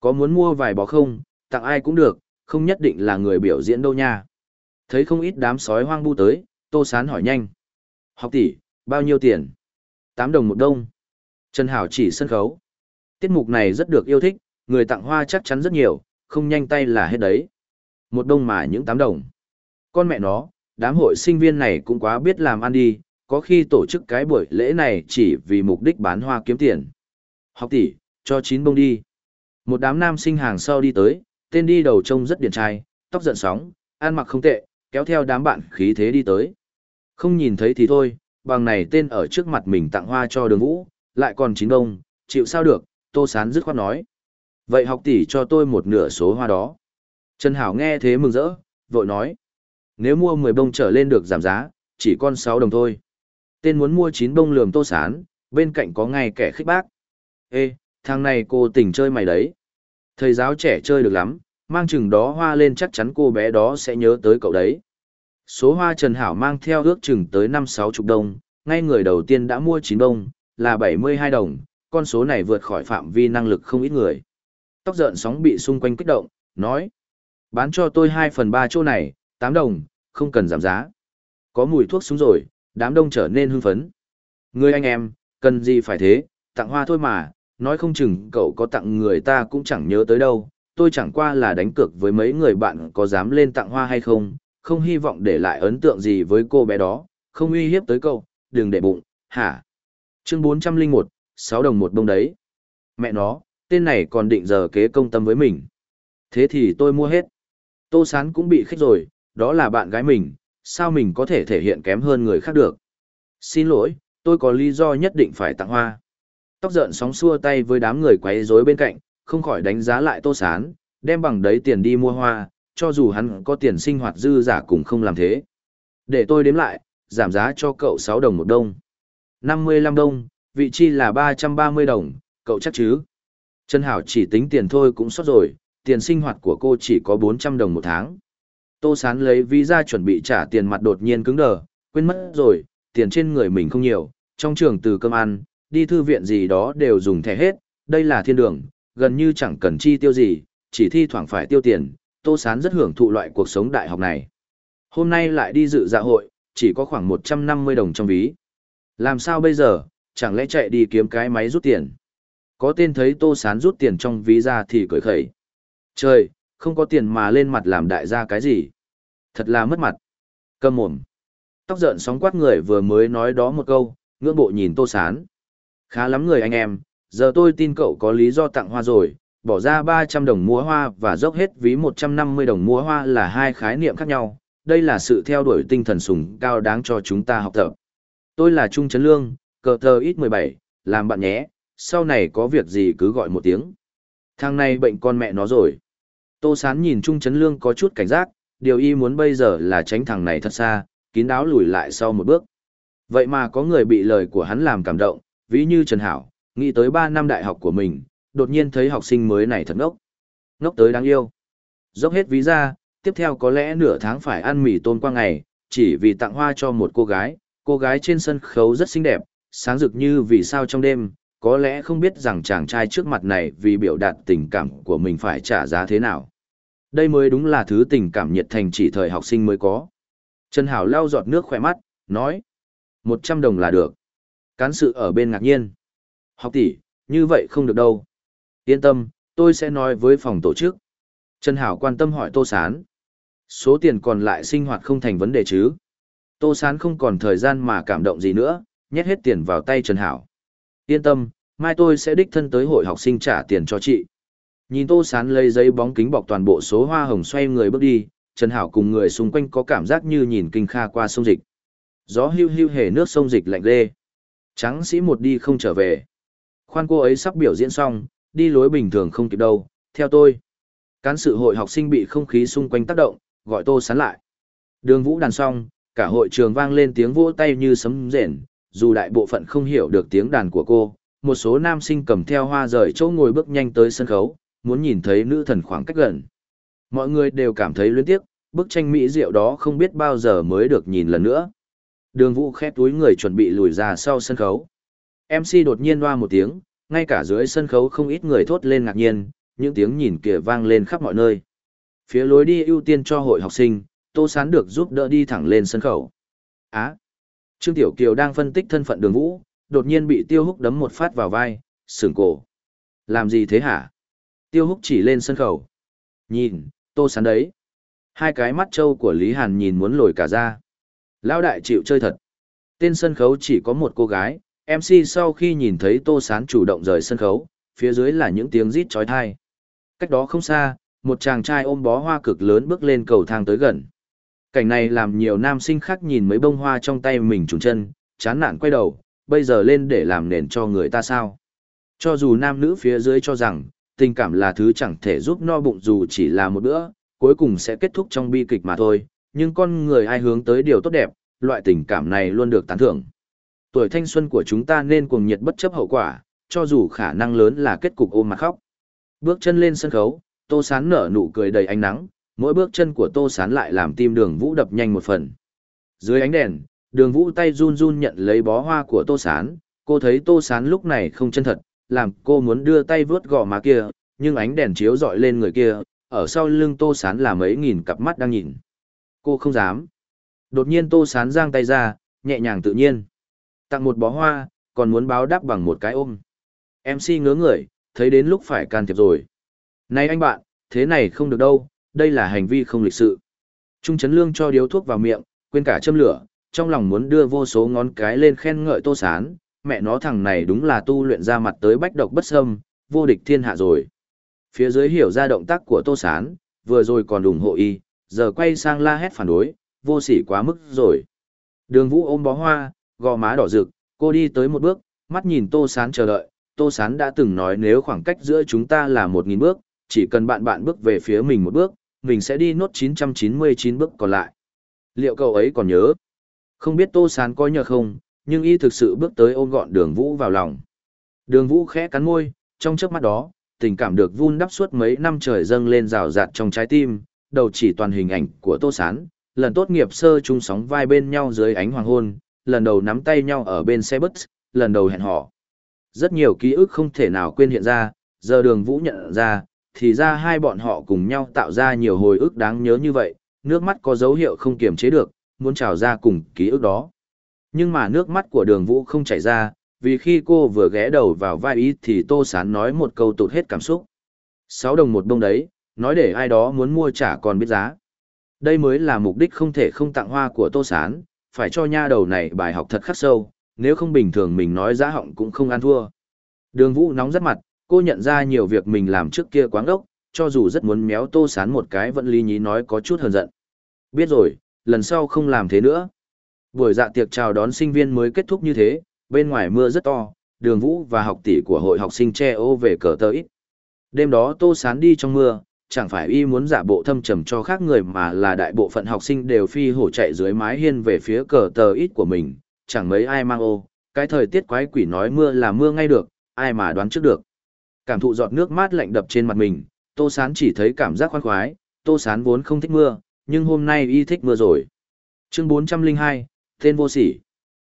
Speaker 1: Có muốn mua vài bó không, tặng ai cũng được, không nhất định là người biểu diễn đâu nha. Thấy không ít đám sói hoang bu tới, Tô Sán hỏi nhanh. Học tỷ, bao nhiêu tiền? 8 đồng một đông. Trần Hảo chỉ sân khấu. Tiết mục này rất được yêu thích, người tặng hoa chắc chắn rất nhiều, không nhanh tay là hết đấy. Một đông mà những 8 đồng. Con mẹ nó, đám hội sinh viên này cũng quá biết làm ăn đi, có khi tổ chức cái buổi lễ này chỉ vì mục đích bán hoa kiếm tiền. Học tỷ, cho chín bông đi. Một đám nam sinh hàng sau đi tới, tên đi đầu trông rất điển trai, tóc giận sóng, ăn mặc không tệ, kéo theo đám bạn khí thế đi tới. Không nhìn thấy thì thôi, bằng này tên ở trước mặt mình tặng hoa cho đường vũ, lại còn chín bông, chịu sao được, tô sán dứt khoát nói. Vậy học tỷ cho tôi một nửa số hoa đó. Trần Hảo nghe thế mừng rỡ, vội nói. Nếu mua 10 bông trở lên được giảm giá, chỉ còn 6 đồng thôi. Tên muốn mua chín bông lườm tô sán, bên cạnh có ngay kẻ khích bác. Ê, thằng này cô tỉnh chơi mày đấy. Thầy giáo trẻ chơi được lắm, mang chừng đó hoa lên chắc chắn cô bé đó sẽ nhớ tới cậu đấy. Số hoa Trần Hảo mang theo ước chừng tới 5-6 chục đồng, ngay người đầu tiên đã mua 9 đồng, là 72 đồng, con số này vượt khỏi phạm vi năng lực không ít người. Tóc giận sóng bị xung quanh kích động, nói. Bán cho tôi 2 phần 3 chỗ này, 8 đồng, không cần giảm giá. Có mùi thuốc súng rồi, đám đông trở nên hưng phấn. Người anh em, cần gì phải thế, tặng hoa thôi mà, nói không chừng cậu có tặng người ta cũng chẳng nhớ tới đâu, tôi chẳng qua là đánh cược với mấy người bạn có dám lên tặng hoa hay không, không hy vọng để lại ấn tượng gì với cô bé đó, không uy hiếp tới cậu, đừng để bụng, hả? Chương 401, 6 đồng một bông đấy. Mẹ nó, tên này còn định giờ kế công tâm với mình. Thế thì tôi mua hết. Tô Sán cũng bị khích rồi, đó là bạn gái mình, sao mình có thể thể hiện kém hơn người khác được. Xin lỗi, tôi có lý do nhất định phải tặng hoa. Tóc giận sóng xua tay với đám người quấy rối bên cạnh, không khỏi đánh giá lại tô sán, đem bằng đấy tiền đi mua hoa, cho dù hắn có tiền sinh hoạt dư giả cũng không làm thế. Để tôi đếm lại, giảm giá cho cậu 6 đồng một đông. 55 đông, vị chi là 330 đồng, cậu chắc chứ? Trần Hảo chỉ tính tiền thôi cũng sót rồi, tiền sinh hoạt của cô chỉ có 400 đồng một tháng. Tô Sán lấy visa chuẩn bị trả tiền mặt đột nhiên cứng đờ, quên mất rồi, tiền trên người mình không nhiều, trong trường từ cơm ăn, đi thư viện gì đó đều dùng thẻ hết, đây là thiên đường, gần như chẳng cần chi tiêu gì, chỉ thi thoảng phải tiêu tiền, Tô Sán rất hưởng thụ loại cuộc sống đại học này. Hôm nay lại đi dự dạ hội, chỉ có khoảng 150 đồng trong ví. Làm sao bây giờ, chẳng lẽ chạy đi kiếm cái máy rút tiền? Có tên thấy Tô Sán rút tiền trong ví ra thì cười khẩy. Trời, không có tiền mà lên mặt làm đại gia cái gì? Thật là mất mặt. Cầm mồm. Tóc giận sóng quát người vừa mới nói đó một câu, ngưỡng bộ nhìn Tô Sán. Khá lắm người anh em, giờ tôi tin cậu có lý do tặng hoa rồi, bỏ ra 300 đồng mua hoa và dốc hết ví 150 đồng mua hoa là hai khái niệm khác nhau, đây là sự theo đuổi tinh thần sùng cao đáng cho chúng ta học tập. Tôi là Trung Trấn Lương, cờ tờ ít 17, làm bạn nhé, sau này có việc gì cứ gọi một tiếng. Thằng này bệnh con mẹ nó rồi. Tô Sán nhìn Trung Trấn Lương có chút cảnh giác, điều y muốn bây giờ là tránh thằng này thật xa, kín đáo lùi lại sau một bước. Vậy mà có người bị lời của hắn làm cảm động, ví như Trần Hảo, nghĩ tới 3 năm đại học của mình, đột nhiên thấy học sinh mới này thật ngốc. Ngốc tới đáng yêu. Dốc hết ví ra, tiếp theo có lẽ nửa tháng phải ăn mì tôm qua ngày, chỉ vì tặng hoa cho một cô gái, cô gái trên sân khấu rất xinh đẹp, sáng rực như vì sao trong đêm, có lẽ không biết rằng chàng trai trước mặt này vì biểu đạt tình cảm của mình phải trả giá thế nào. Đây mới đúng là thứ tình cảm nhiệt thành chỉ thời học sinh mới có. Trần Hảo lau giọt nước khỏe mắt, nói. một trăm đồng là được. Cán sự ở bên ngạc nhiên. Học tỷ, như vậy không được đâu. Yên tâm, tôi sẽ nói với phòng tổ chức. Trần Hảo quan tâm hỏi Tô Sán. Số tiền còn lại sinh hoạt không thành vấn đề chứ. Tô Sán không còn thời gian mà cảm động gì nữa, nhét hết tiền vào tay Trần Hảo. Yên tâm, mai tôi sẽ đích thân tới hội học sinh trả tiền cho chị. Nhìn Tô Sán lấy giấy bóng kính bọc toàn bộ số hoa hồng xoay người bước đi, Trần Hảo cùng người xung quanh có cảm giác như nhìn kinh kha qua sông dịch. Gió hưu hưu hề nước sông dịch lạnh lê. Trắng sĩ một đi không trở về. Khoan cô ấy sắp biểu diễn xong, đi lối bình thường không kịp đâu, theo tôi. Cán sự hội học sinh bị không khí xung quanh tác động, gọi Tô Sán lại. Đường vũ đàn xong, cả hội trường vang lên tiếng vỗ tay như sấm rền, dù đại bộ phận không hiểu được tiếng đàn của cô, một số nam sinh cầm theo hoa rời chỗ ngồi bước nhanh tới sân khấu, muốn nhìn thấy nữ thần khoảng cách gần. Mọi người đều cảm thấy luyến tiếc, bức tranh mỹ diệu đó không biết bao giờ mới được nhìn lần nữa. Đường vũ khép túi người chuẩn bị lùi ra sau sân khấu. MC đột nhiên loa một tiếng, ngay cả dưới sân khấu không ít người thốt lên ngạc nhiên, những tiếng nhìn kia vang lên khắp mọi nơi. Phía lối đi ưu tiên cho hội học sinh, Tô Sán được giúp đỡ đi thẳng lên sân khấu. Á! Trương Tiểu Kiều đang phân tích thân phận đường vũ, đột nhiên bị Tiêu Húc đấm một phát vào vai, sửng cổ. Làm gì thế hả? Tiêu Húc chỉ lên sân khấu. Nhìn, Tô Sán đấy. Hai cái mắt trâu của Lý Hàn nhìn muốn lồi cả ra. Lão đại chịu chơi thật. Tên sân khấu chỉ có một cô gái, MC sau khi nhìn thấy Tô Sán chủ động rời sân khấu, phía dưới là những tiếng rít chói tai. Cách đó không xa, một chàng trai ôm bó hoa cực lớn bước lên cầu thang tới gần. Cảnh này làm nhiều nam sinh khác nhìn mấy bông hoa trong tay mình trùng chân, chán nản quay đầu, bây giờ lên để làm nền cho người ta sao. Cho dù nam nữ phía dưới cho rằng, tình cảm là thứ chẳng thể giúp no bụng dù chỉ là một bữa, cuối cùng sẽ kết thúc trong bi kịch mà thôi, nhưng con người ai hướng tới điều tốt đẹp, loại tình cảm này luôn được tán thưởng. Tuổi thanh xuân của chúng ta nên cuồng nhiệt bất chấp hậu quả, cho dù khả năng lớn là kết cục ôm mặt khóc. Bước chân lên sân khấu, Tô Sán nở nụ cười đầy ánh nắng, mỗi bước chân của Tô Sán lại làm tim đường vũ đập nhanh một phần. Dưới ánh đèn, đường vũ tay run run nhận lấy bó hoa của Tô Sán, cô thấy Tô Sán lúc này không chân thật, làm cô muốn đưa tay vớt gò má kia, nhưng ánh đèn chiếu dọi lên người kia, ở sau lưng Tô Sán là mấy nghìn cặp mắt đang nhìn. Cô không dám. Đột nhiên Tô Sán giang tay ra, nhẹ nhàng tự nhiên. Tặng một bó hoa, còn muốn báo đáp bằng một cái ôm. MC ngớ người, thấy đến lúc phải can thiệp rồi. Này anh bạn, thế này không được đâu, đây là hành vi không lịch sự. Trung chấn lương cho điếu thuốc vào miệng, quên cả châm lửa, trong lòng muốn đưa vô số ngón cái lên khen ngợi tô sán, mẹ nó thằng này đúng là tu luyện ra mặt tới bách độc bất sâm vô địch thiên hạ rồi. Phía dưới hiểu ra động tác của tô sán, vừa rồi còn ủng hộ y, giờ quay sang la hét phản đối, vô sỉ quá mức rồi. Đường vũ ôm bó hoa, gò má đỏ rực, cô đi tới một bước, mắt nhìn tô sán chờ đợi, tô sán đã từng nói nếu khoảng cách giữa chúng ta là một nghìn bước, chỉ cần bạn bạn bước về phía mình một bước, mình sẽ đi nốt 999 bước còn lại. Liệu cậu ấy còn nhớ? Không biết Tô Sán có nhờ không, nhưng y thực sự bước tới ôm gọn đường vũ vào lòng. Đường vũ khẽ cắn môi, trong trước mắt đó, tình cảm được vun đắp suốt mấy năm trời dâng lên rào rạt trong trái tim, đầu chỉ toàn hình ảnh của Tô Sán, lần tốt nghiệp sơ chung sóng vai bên nhau dưới ánh hoàng hôn, lần đầu nắm tay nhau ở bên xe bus, lần đầu hẹn hò. Rất nhiều ký ức không thể nào quên hiện ra, giờ đường vũ nhận ra, thì ra hai bọn họ cùng nhau tạo ra nhiều hồi ức đáng nhớ như vậy, nước mắt có dấu hiệu không kiềm chế được, muốn trào ra cùng ký ức đó. Nhưng mà nước mắt của đường vũ không chảy ra, vì khi cô vừa ghé đầu vào vai ý thì Tô Sán nói một câu tụt hết cảm xúc. Sáu đồng một bông đấy, nói để ai đó muốn mua trả còn biết giá. Đây mới là mục đích không thể không tặng hoa của Tô Sán, phải cho nha đầu này bài học thật khắc sâu, nếu không bình thường mình nói giá họng cũng không ăn thua. Đường vũ nóng rất mặt, cô nhận ra nhiều việc mình làm trước kia quáng ốc, cho dù rất muốn méo tô sán một cái vẫn lý nhí nói có chút hờn giận. Biết rồi, lần sau không làm thế nữa. Buổi dạ tiệc chào đón sinh viên mới kết thúc như thế, bên ngoài mưa rất to, đường vũ và học tỷ của hội học sinh che ô về cờ tơ ít. Đêm đó tô sán đi trong mưa, chẳng phải y muốn giả bộ thâm trầm cho khác người mà là đại bộ phận học sinh đều phi hổ chạy dưới mái hiên về phía cờ tờ ít của mình, chẳng mấy ai mang ô, cái thời tiết quái quỷ nói mưa là mưa ngay được, ai mà đoán trước được. Cảm thụ giọt nước mát lạnh đập trên mặt mình, Tô Sán chỉ thấy cảm giác khoan khoái, Tô Sán vốn không thích mưa, nhưng hôm nay y thích mưa rồi. Chương 402, tên vô sỉ.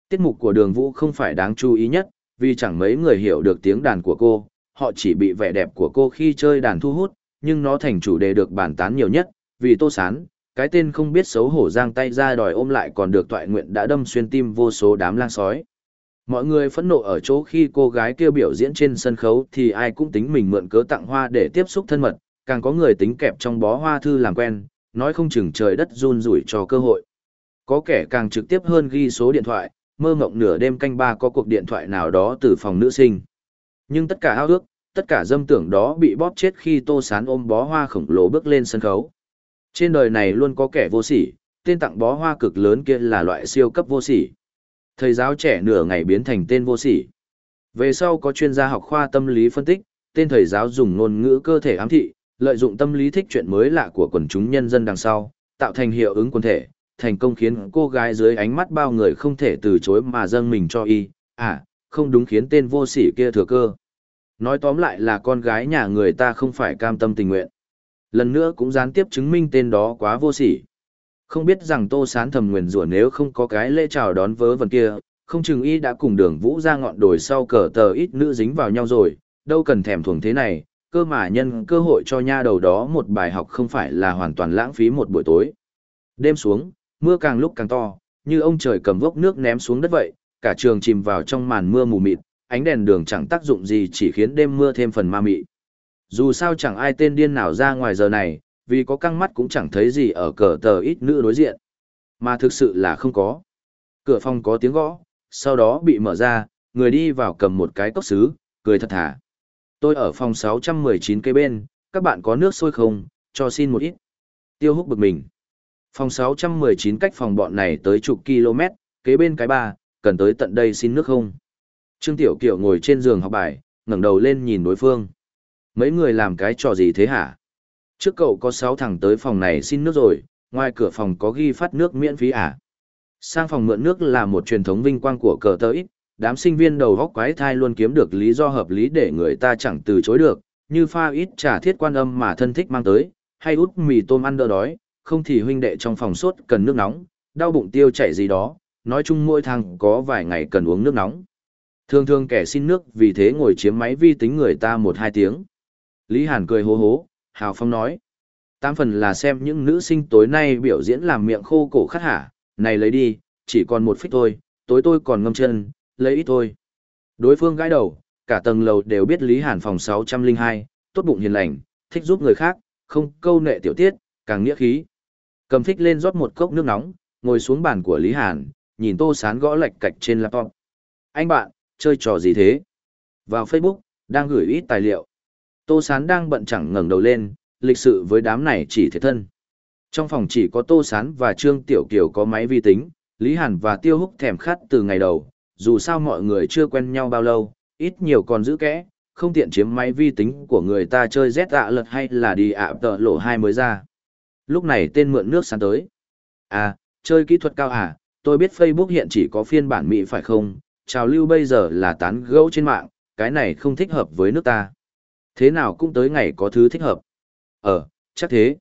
Speaker 1: Tiết mục của đường vũ không phải đáng chú ý nhất, vì chẳng mấy người hiểu được tiếng đàn của cô, họ chỉ bị vẻ đẹp của cô khi chơi đàn thu hút, nhưng nó thành chủ đề được bàn tán nhiều nhất, vì Tô Sán, cái tên không biết xấu hổ giang tay ra đòi ôm lại còn được toại nguyện đã đâm xuyên tim vô số đám lang sói. Mọi người phẫn nộ ở chỗ khi cô gái kia biểu diễn trên sân khấu thì ai cũng tính mình mượn cớ tặng hoa để tiếp xúc thân mật, càng có người tính kẹp trong bó hoa thư làm quen, nói không chừng trời đất run rủi cho cơ hội. Có kẻ càng trực tiếp hơn ghi số điện thoại, mơ mộng nửa đêm canh ba có cuộc điện thoại nào đó từ phòng nữ sinh. Nhưng tất cả ao ước, tất cả dâm tưởng đó bị bóp chết khi tô sán ôm bó hoa khổng lồ bước lên sân khấu. Trên đời này luôn có kẻ vô sỉ, tên tặng bó hoa cực lớn kia là loại siêu cấp vô sỉ. Thầy giáo trẻ nửa ngày biến thành tên vô sỉ. Về sau có chuyên gia học khoa tâm lý phân tích, tên thầy giáo dùng ngôn ngữ cơ thể ám thị, lợi dụng tâm lý thích chuyện mới lạ của quần chúng nhân dân đằng sau, tạo thành hiệu ứng quần thể, thành công khiến cô gái dưới ánh mắt bao người không thể từ chối mà dâng mình cho y, à, không đúng khiến tên vô sỉ kia thừa cơ. Nói tóm lại là con gái nhà người ta không phải cam tâm tình nguyện. Lần nữa cũng gián tiếp chứng minh tên đó quá vô sỉ. Không biết rằng Tô Sán thầm nguyền rủa nếu không có cái lễ chào đón vớ vẩn kia, không chừng y đã cùng đường vũ ra ngọn đồi sau cờ tờ ít nữ dính vào nhau rồi, đâu cần thèm thuồng thế này, cơ mà nhân cơ hội cho nha đầu đó một bài học không phải là hoàn toàn lãng phí một buổi tối. Đêm xuống, mưa càng lúc càng to, như ông trời cầm vốc nước ném xuống đất vậy, cả trường chìm vào trong màn mưa mù mịt, ánh đèn đường chẳng tác dụng gì chỉ khiến đêm mưa thêm phần ma mị. Dù sao chẳng ai tên điên nào ra ngoài giờ này, vì có căng mắt cũng chẳng thấy gì ở cờ tờ ít nữ đối diện. Mà thực sự là không có. Cửa phòng có tiếng gõ, sau đó bị mở ra, người đi vào cầm một cái cốc xứ, cười thật thà. Tôi ở phòng 619 cây bên, các bạn có nước sôi không, cho xin một ít. Tiêu húc bực mình. Phòng 619 cách phòng bọn này tới chục km, kế bên cái ba, cần tới tận đây xin nước không? Trương Tiểu Kiều ngồi trên giường học bài, ngẩng đầu lên nhìn đối phương. Mấy người làm cái trò gì thế hả? Trước cậu có 6 thằng tới phòng này xin nước rồi, ngoài cửa phòng có ghi phát nước miễn phí à? Sang phòng mượn nước là một truyền thống vinh quang của cờ tơ ít, đám sinh viên đầu góc quái thai luôn kiếm được lý do hợp lý để người ta chẳng từ chối được, như pha ít trà thiết quan âm mà thân thích mang tới, hay út mì tôm ăn đỡ đói, không thì huynh đệ trong phòng sốt cần nước nóng, đau bụng tiêu chảy gì đó, nói chung mỗi thằng có vài ngày cần uống nước nóng. Thường thường kẻ xin nước vì thế ngồi chiếm máy vi tính người ta một hai tiếng. Lý Hàn cười hố hố, Hào Phong nói. Tám phần là xem những nữ sinh tối nay biểu diễn làm miệng khô cổ khát hả, này lấy đi, chỉ còn một phích thôi, tối tôi còn ngâm chân, lấy ít thôi. Đối phương gãi đầu, cả tầng lầu đều biết Lý Hàn phòng 602, tốt bụng hiền lành, thích giúp người khác, không câu nệ tiểu tiết, càng nghĩa khí. Cầm phích lên rót một cốc nước nóng, ngồi xuống bàn của Lý Hàn, nhìn tô sán gõ lạch cạch trên laptop. Anh bạn, chơi trò gì thế? Vào Facebook, đang gửi ít tài liệu. Tô Sán đang bận chẳng ngẩng đầu lên, lịch sự với đám này chỉ thế thân. Trong phòng chỉ có Tô Sán và Trương Tiểu Kiều có máy vi tính, Lý Hàn và Tiêu Húc thèm khát từ ngày đầu, dù sao mọi người chưa quen nhau bao lâu, ít nhiều còn giữ kẽ, không tiện chiếm máy vi tính của người ta chơi Z ạ lật hay là đi ạ tợ lộ hai mới ra. Lúc này tên mượn nước sán tới. À, chơi kỹ thuật cao à, tôi biết Facebook hiện chỉ có phiên bản Mỹ phải không, trào lưu bây giờ là tán gẫu trên mạng, cái này không thích hợp với nước ta. Thế nào cũng tới ngày có thứ thích hợp. Ờ, chắc thế.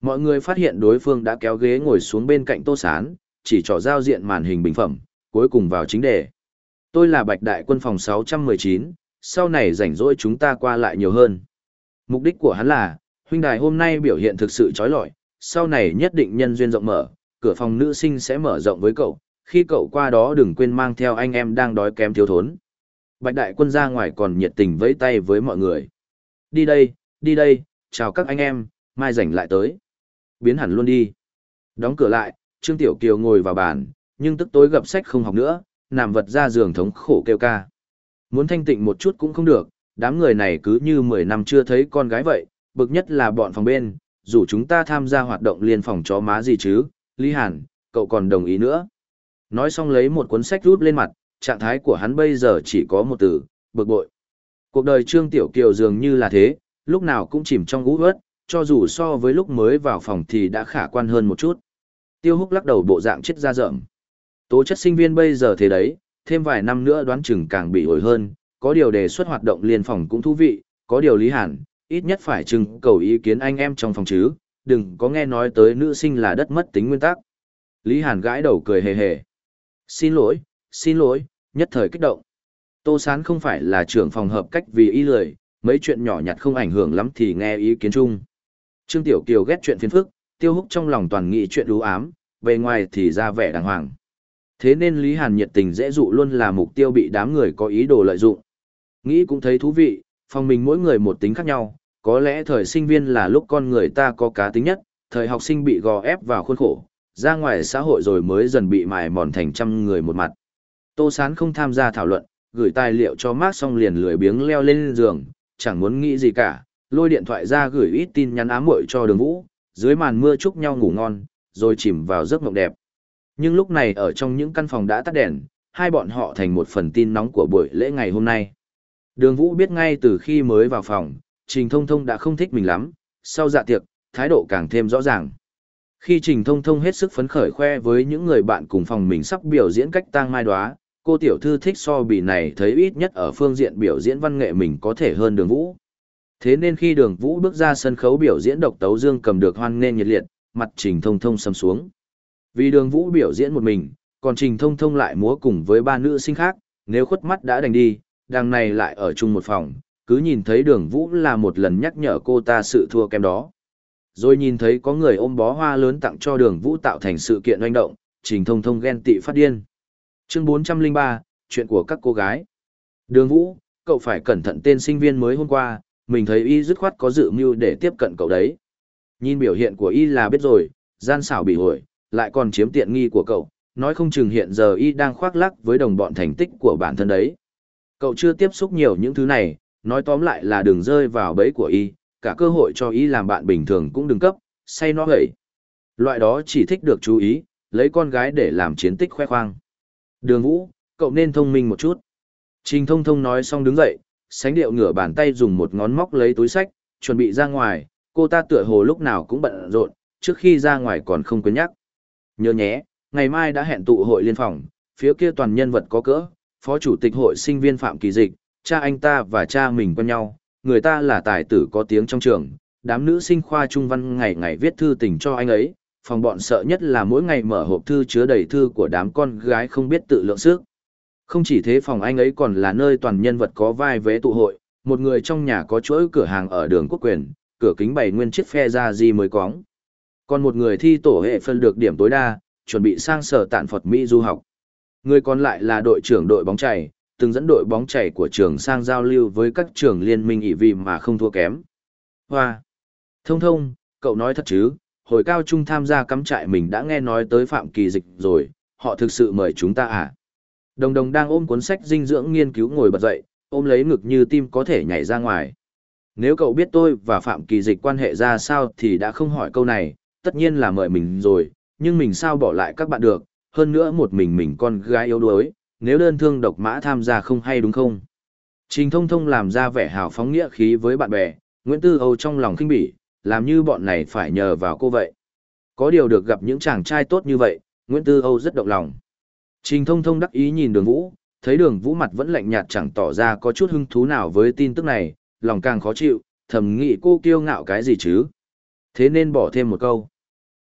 Speaker 1: Mọi người phát hiện đối phương đã kéo ghế ngồi xuống bên cạnh Tô Sán, chỉ trỏ giao diện màn hình bình phẩm, cuối cùng vào chính đề. Tôi là Bạch Đại quân phòng 619, sau này rảnh rỗi chúng ta qua lại nhiều hơn. Mục đích của hắn là, huynh đài hôm nay biểu hiện thực sự trói lọi, sau này nhất định nhân duyên rộng mở, cửa phòng nữ sinh sẽ mở rộng với cậu, khi cậu qua đó đừng quên mang theo anh em đang đói kém thiếu thốn. Bạch đại quân ra ngoài còn nhiệt tình vẫy tay với mọi người. Đi đây, đi đây, chào các anh em, mai rảnh lại tới. Biến hẳn luôn đi. Đóng cửa lại, Trương Tiểu Kiều ngồi vào bàn, nhưng tức tối gập sách không học nữa, nằm vật ra giường thống khổ kêu ca. Muốn thanh tịnh một chút cũng không được, đám người này cứ như 10 năm chưa thấy con gái vậy, bực nhất là bọn phòng bên, dù chúng ta tham gia hoạt động liên phòng chó má gì chứ, Lý Hàn, cậu còn đồng ý nữa. Nói xong lấy một cuốn sách rút lên mặt, trạng thái của hắn bây giờ chỉ có một từ, bực bội. Cuộc đời Trương Tiểu Kiều dường như là thế, lúc nào cũng chìm trong ngũ ớt, cho dù so với lúc mới vào phòng thì đã khả quan hơn một chút. Tiêu húc lắc đầu bộ dạng chết ra rợm. Tố chất sinh viên bây giờ thế đấy, thêm vài năm nữa đoán chừng càng bị ổi hơn, có điều đề xuất hoạt động liên phòng cũng thú vị, có điều lý hẳn, ít nhất phải chừng cầu ý kiến anh em trong phòng chứ, đừng có nghe nói tới nữ sinh là đất mất tính nguyên tắc. Lý Hàn gãi đầu cười hề hề. Xin lỗi, xin lỗi, nhất thời kích động. Tô Sán không phải là trưởng phòng hợp cách vì ý lười, mấy chuyện nhỏ nhặt không ảnh hưởng lắm thì nghe ý kiến chung. Trương Tiểu Kiều ghét chuyện phiền phức, tiêu húc trong lòng toàn nghĩ chuyện đú ám, bề ngoài thì ra vẻ đàng hoàng. Thế nên Lý Hàn nhiệt tình dễ dụ luôn là mục tiêu bị đám người có ý đồ lợi dụng. Nghĩ cũng thấy thú vị, phòng mình mỗi người một tính khác nhau, có lẽ thời sinh viên là lúc con người ta có cá tính nhất, thời học sinh bị gò ép vào khuôn khổ, ra ngoài xã hội rồi mới dần bị mài mòn thành trăm người một mặt. Tô Sán không tham gia thảo luận, gửi tài liệu cho Mark xong liền lười biếng leo lên giường, chẳng muốn nghĩ gì cả, lôi điện thoại ra gửi ít tin nhắn ám muội cho đường vũ, dưới màn mưa chúc nhau ngủ ngon, rồi chìm vào giấc mộng đẹp. Nhưng lúc này ở trong những căn phòng đã tắt đèn, hai bọn họ thành một phần tin nóng của buổi lễ ngày hôm nay. Đường Vũ biết ngay từ khi mới vào phòng, Trình Thông Thông đã không thích mình lắm, sau dạ tiệc, thái độ càng thêm rõ ràng. Khi Trình Thông Thông hết sức phấn khởi khoe với những người bạn cùng phòng mình sắp biểu diễn cách tang mai đóa, cô tiểu thư thích so bì này thấy ít nhất ở phương diện biểu diễn văn nghệ mình có thể hơn đường Vũ. Thế nên khi đường Vũ bước ra sân khấu biểu diễn độc tấu dương cầm được hoan nghênh nhiệt liệt, mặt Trình Thông Thông sầm xuống. Vì đường Vũ biểu diễn một mình, còn Trình Thông Thông lại múa cùng với ba nữ sinh khác, nếu khuất mắt đã đành đi, đằng này lại ở chung một phòng, cứ nhìn thấy đường Vũ là một lần nhắc nhở cô ta sự thua kém đó. Rồi nhìn thấy có người ôm bó hoa lớn tặng cho đường Vũ tạo thành sự kiện oanh động, Trình Thông Thông ghen tị phát điên. Chương 403, chuyện của các cô gái. Đường Vũ, cậu phải cẩn thận tên sinh viên mới hôm qua, mình thấy y dứt khoát có dự mưu để tiếp cận cậu đấy. Nhìn biểu hiện của y là biết rồi, gian xảo bị ổi, lại còn chiếm tiện nghi của cậu, nói không chừng hiện giờ y đang khoác lắc với đồng bọn thành tích của bản thân đấy. Cậu chưa tiếp xúc nhiều những thứ này, nói tóm lại là đừng rơi vào bẫy của y, cả cơ hội cho y làm bạn bình thường cũng đừng cấp, say nó hẩy. Loại đó chỉ thích được chú ý, lấy con gái để làm chiến tích khoe khoang. Đường Vũ, cậu nên thông minh một chút. Trình thông thông nói xong đứng dậy, sánh điệu ngửa bàn tay dùng một ngón móc lấy túi sách, chuẩn bị ra ngoài, cô ta tựa hồ lúc nào cũng bận rộn, trước khi ra ngoài còn không quên nhắc. Nhớ nhé, ngày mai đã hẹn tụ hội liên phòng, phía kia toàn nhân vật có cỡ, phó chủ tịch hội sinh viên Phạm Kỳ Dịch, cha anh ta và cha mình quen nhau, người ta là tài tử có tiếng trong trường, đám nữ sinh khoa trung văn ngày ngày viết thư tình cho anh ấy, phòng bọn sợ nhất là mỗi ngày mở hộp thư chứa đầy thư của đám con gái không biết tự lượng sức. Không chỉ thế phòng anh ấy còn là nơi toàn nhân vật có vai vế tụ hội, một người trong nhà có chuỗi cửa hàng ở đường quốc quyền, cửa kính bày nguyên chiếc phe ra gì mới cóng. Còn một người thi tổ hệ phân được điểm tối đa, chuẩn bị sang sở tạn Phật Mỹ du học. Người còn lại là đội trưởng đội bóng chảy, từng dẫn đội bóng chảy của trường sang giao lưu với các trường liên minh ỷ vì mà không thua kém. Hoa! Thông thông, cậu nói thật chứ, hồi cao trung tham gia cắm trại mình đã nghe nói tới Phạm Kỳ Dịch rồi, họ thực sự mời chúng ta à? Đồng đồng đang ôm cuốn sách dinh dưỡng nghiên cứu ngồi bật dậy, ôm lấy ngực như tim có thể nhảy ra ngoài. Nếu cậu biết tôi và Phạm Kỳ Dịch quan hệ ra sao thì đã không hỏi câu này, tất nhiên là mời mình rồi, nhưng mình sao bỏ lại các bạn được, hơn nữa một mình mình con gái yếu đuối, nếu đơn thương độc mã tham gia không hay đúng không? Trình thông thông làm ra vẻ hào phóng nghĩa khí với bạn bè, Nguyễn Tư Âu trong lòng khinh bỉ, làm như bọn này phải nhờ vào cô vậy. Có điều được gặp những chàng trai tốt như vậy, Nguyễn Tư Âu rất động lòng. Trình thông thông đắc ý nhìn đường vũ, thấy đường vũ mặt vẫn lạnh nhạt chẳng tỏ ra có chút hứng thú nào với tin tức này, lòng càng khó chịu, thầm nghĩ cô kiêu ngạo cái gì chứ. Thế nên bỏ thêm một câu.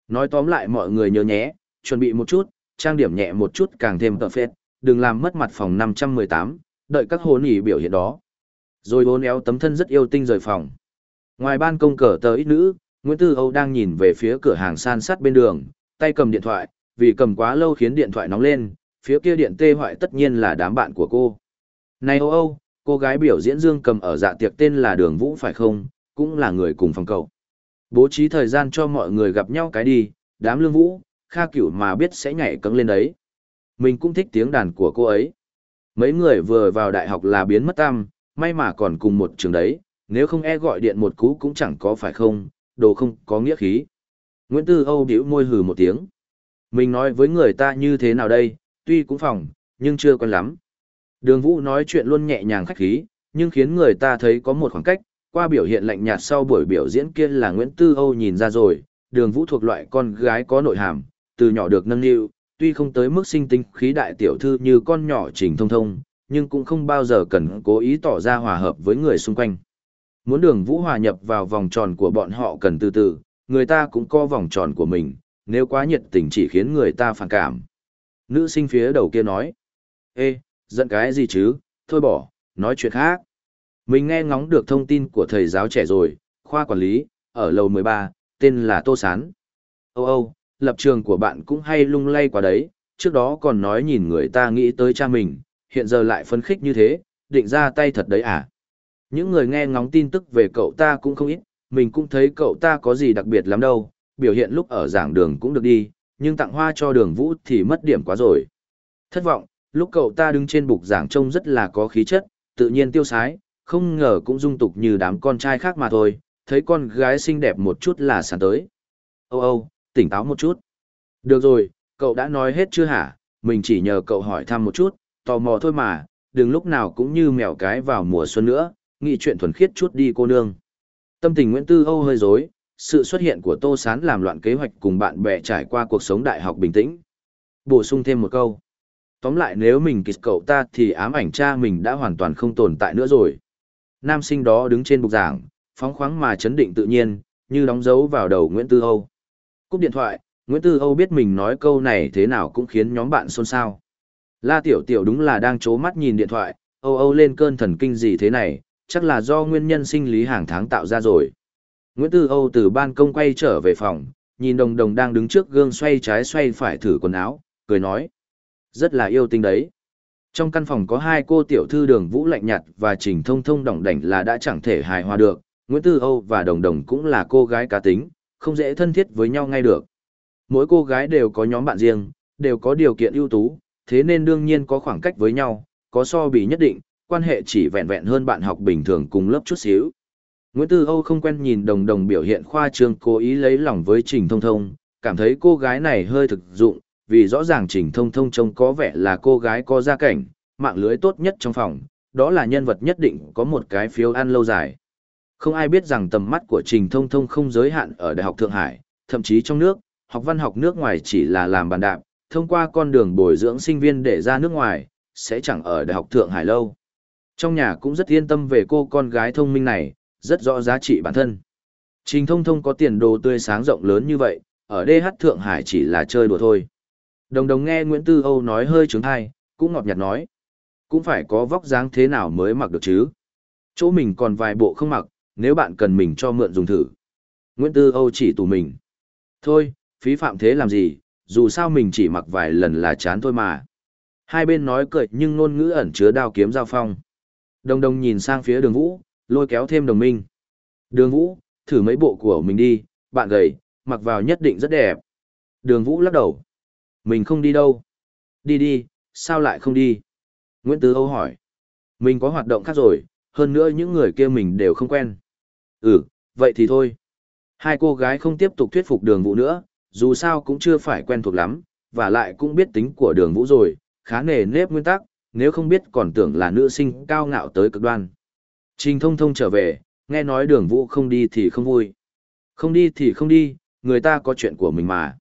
Speaker 1: Nói tóm lại mọi người nhớ nhé, chuẩn bị một chút, trang điểm nhẹ một chút càng thêm tợ phết, đừng làm mất mặt phòng 518, đợi các hồn ỉ biểu hiện đó. Rồi bốn éo tấm thân rất yêu tinh rời phòng. Ngoài ban công cờ tờ ít nữ, Nguyễn Tư Âu đang nhìn về phía cửa hàng san sát bên đường, tay cầm điện thoại, vì cầm quá lâu khiến điện thoại nóng lên, phía kia điện tê hoại tất nhiên là đám bạn của cô. Này Âu Âu, cô gái biểu diễn dương cầm ở dạ tiệc tên là Đường Vũ phải không, cũng là người cùng phòng cậu. Bố trí thời gian cho mọi người gặp nhau cái đi, đám lương vũ, kha cửu mà biết sẽ nhảy cấm lên đấy. Mình cũng thích tiếng đàn của cô ấy. Mấy người vừa vào đại học là biến mất tâm may mà còn cùng một trường đấy, nếu không e gọi điện một cú cũng chẳng có phải không, đồ không có nghĩa khí. Nguyễn Tư Âu biểu môi hừ một tiếng. Mình nói với người ta như thế nào đây, tuy cũng phòng, nhưng chưa quen lắm. Đường Vũ nói chuyện luôn nhẹ nhàng khách khí, nhưng khiến người ta thấy có một khoảng cách, qua biểu hiện lạnh nhạt sau buổi biểu diễn kia là Nguyễn Tư Âu nhìn ra rồi, đường Vũ thuộc loại con gái có nội hàm, từ nhỏ được nâng niu, tuy không tới mức sinh tinh khí đại tiểu thư như con nhỏ trình thông thông, nhưng cũng không bao giờ cần cố ý tỏ ra hòa hợp với người xung quanh. Muốn đường Vũ hòa nhập vào vòng tròn của bọn họ cần từ từ, người ta cũng có vòng tròn của mình, nếu quá nhiệt tình chỉ khiến người ta phản cảm. Nữ sinh phía đầu kia nói, Ê, giận cái gì chứ, thôi bỏ, nói chuyện khác. Mình nghe ngóng được thông tin của thầy giáo trẻ rồi, khoa quản lý, ở lầu 13, tên là Tô Sán. Âu Âu, lập trường của bạn cũng hay lung lay quá đấy, trước đó còn nói nhìn người ta nghĩ tới cha mình, hiện giờ lại phấn khích như thế, định ra tay thật đấy à. Những người nghe ngóng tin tức về cậu ta cũng không ít, mình cũng thấy cậu ta có gì đặc biệt lắm đâu, biểu hiện lúc ở giảng đường cũng được đi, nhưng tặng hoa cho đường vũ thì mất điểm quá rồi. Thất vọng, lúc cậu ta đứng trên bục giảng trông rất là có khí chất, tự nhiên tiêu sái, không ngờ cũng dung tục như đám con trai khác mà thôi, thấy con gái xinh đẹp một chút là sẵn tới. Âu Âu, tỉnh táo một chút. Được rồi, cậu đã nói hết chưa hả, mình chỉ nhờ cậu hỏi thăm một chút, tò mò thôi mà, đừng lúc nào cũng như mèo cái vào mùa xuân nữa, nghĩ chuyện thuần khiết chút đi cô nương. Tâm tình Nguyễn Tư Âu hơi rối. sự xuất hiện của Tô Sán làm loạn kế hoạch cùng bạn bè trải qua cuộc sống đại học bình tĩnh. Bổ sung thêm một câu. Tóm lại nếu mình kịch cậu ta thì ám ảnh cha mình đã hoàn toàn không tồn tại nữa rồi. Nam sinh đó đứng trên bục giảng, phóng khoáng mà chấn định tự nhiên, như đóng dấu vào đầu Nguyễn Tư Âu. Cúp điện thoại, Nguyễn Tư Âu biết mình nói câu này thế nào cũng khiến nhóm bạn xôn xao. La Tiểu Tiểu đúng là đang chố mắt nhìn điện thoại, Âu Âu lên cơn thần kinh gì thế này, chắc là do nguyên nhân sinh lý hàng tháng tạo ra rồi. Nguyễn Tư Âu từ ban công quay trở về phòng, nhìn đồng đồng đang đứng trước gương xoay trái xoay phải thử quần áo, cười nói. Rất là yêu tinh đấy. Trong căn phòng có hai cô tiểu thư đường vũ lạnh nhạt và trình thông thông đỏng đảnh là đã chẳng thể hài hòa được, Nguyễn Tư Âu và đồng đồng cũng là cô gái cá tính, không dễ thân thiết với nhau ngay được. Mỗi cô gái đều có nhóm bạn riêng, đều có điều kiện ưu tú, thế nên đương nhiên có khoảng cách với nhau, có so bì nhất định, quan hệ chỉ vẹn vẹn hơn bạn học bình thường cùng lớp chút xíu. Nguyễn Tư Âu không quen nhìn đồng đồng biểu hiện khoa trương cố ý lấy lòng với Trình Thông Thông, cảm thấy cô gái này hơi thực dụng, vì rõ ràng Trình Thông Thông trông có vẻ là cô gái có gia cảnh, mạng lưới tốt nhất trong phòng, đó là nhân vật nhất định có một cái phiếu ăn lâu dài. Không ai biết rằng tầm mắt của Trình Thông Thông không giới hạn ở Đại học Thượng Hải, thậm chí trong nước, học văn học nước ngoài chỉ là làm bàn đạp, thông qua con đường bồi dưỡng sinh viên để ra nước ngoài, sẽ chẳng ở Đại học Thượng Hải lâu. Trong nhà cũng rất yên tâm về cô con gái thông minh này, rất rõ giá trị bản thân. Trình thông thông có tiền đồ tươi sáng rộng lớn như vậy, ở DH Thượng Hải chỉ là chơi đùa thôi. Đồng đồng nghe Nguyễn Tư Âu nói hơi trứng thai, cũng ngọt nhạt nói. Cũng phải có vóc dáng thế nào mới mặc được chứ. Chỗ mình còn vài bộ không mặc, nếu bạn cần mình cho mượn dùng thử. Nguyễn Tư Âu chỉ tù mình. Thôi, phí phạm thế làm gì, dù sao mình chỉ mặc vài lần là chán thôi mà. Hai bên nói cười nhưng ngôn ngữ ẩn chứa đao kiếm giao phong. Đồng đồng nhìn sang phía đường vũ, lôi kéo thêm đồng minh. Đường vũ, thử mấy bộ của mình đi, bạn gầy, mặc vào nhất định rất đẹp. Đường vũ lắc đầu. Mình không đi đâu. Đi đi, sao lại không đi? Nguyễn Tứ Âu hỏi. Mình có hoạt động khác rồi, hơn nữa những người kia mình đều không quen. Ừ, vậy thì thôi. Hai cô gái không tiếp tục thuyết phục đường vũ nữa, dù sao cũng chưa phải quen thuộc lắm, và lại cũng biết tính của đường vũ rồi, khá nề nếp nguyên tắc, nếu không biết còn tưởng là nữ sinh cao ngạo tới cực đoan. Trình thông thông trở về, nghe nói đường vũ không đi thì không vui. Không đi thì không đi, người ta có chuyện của mình mà.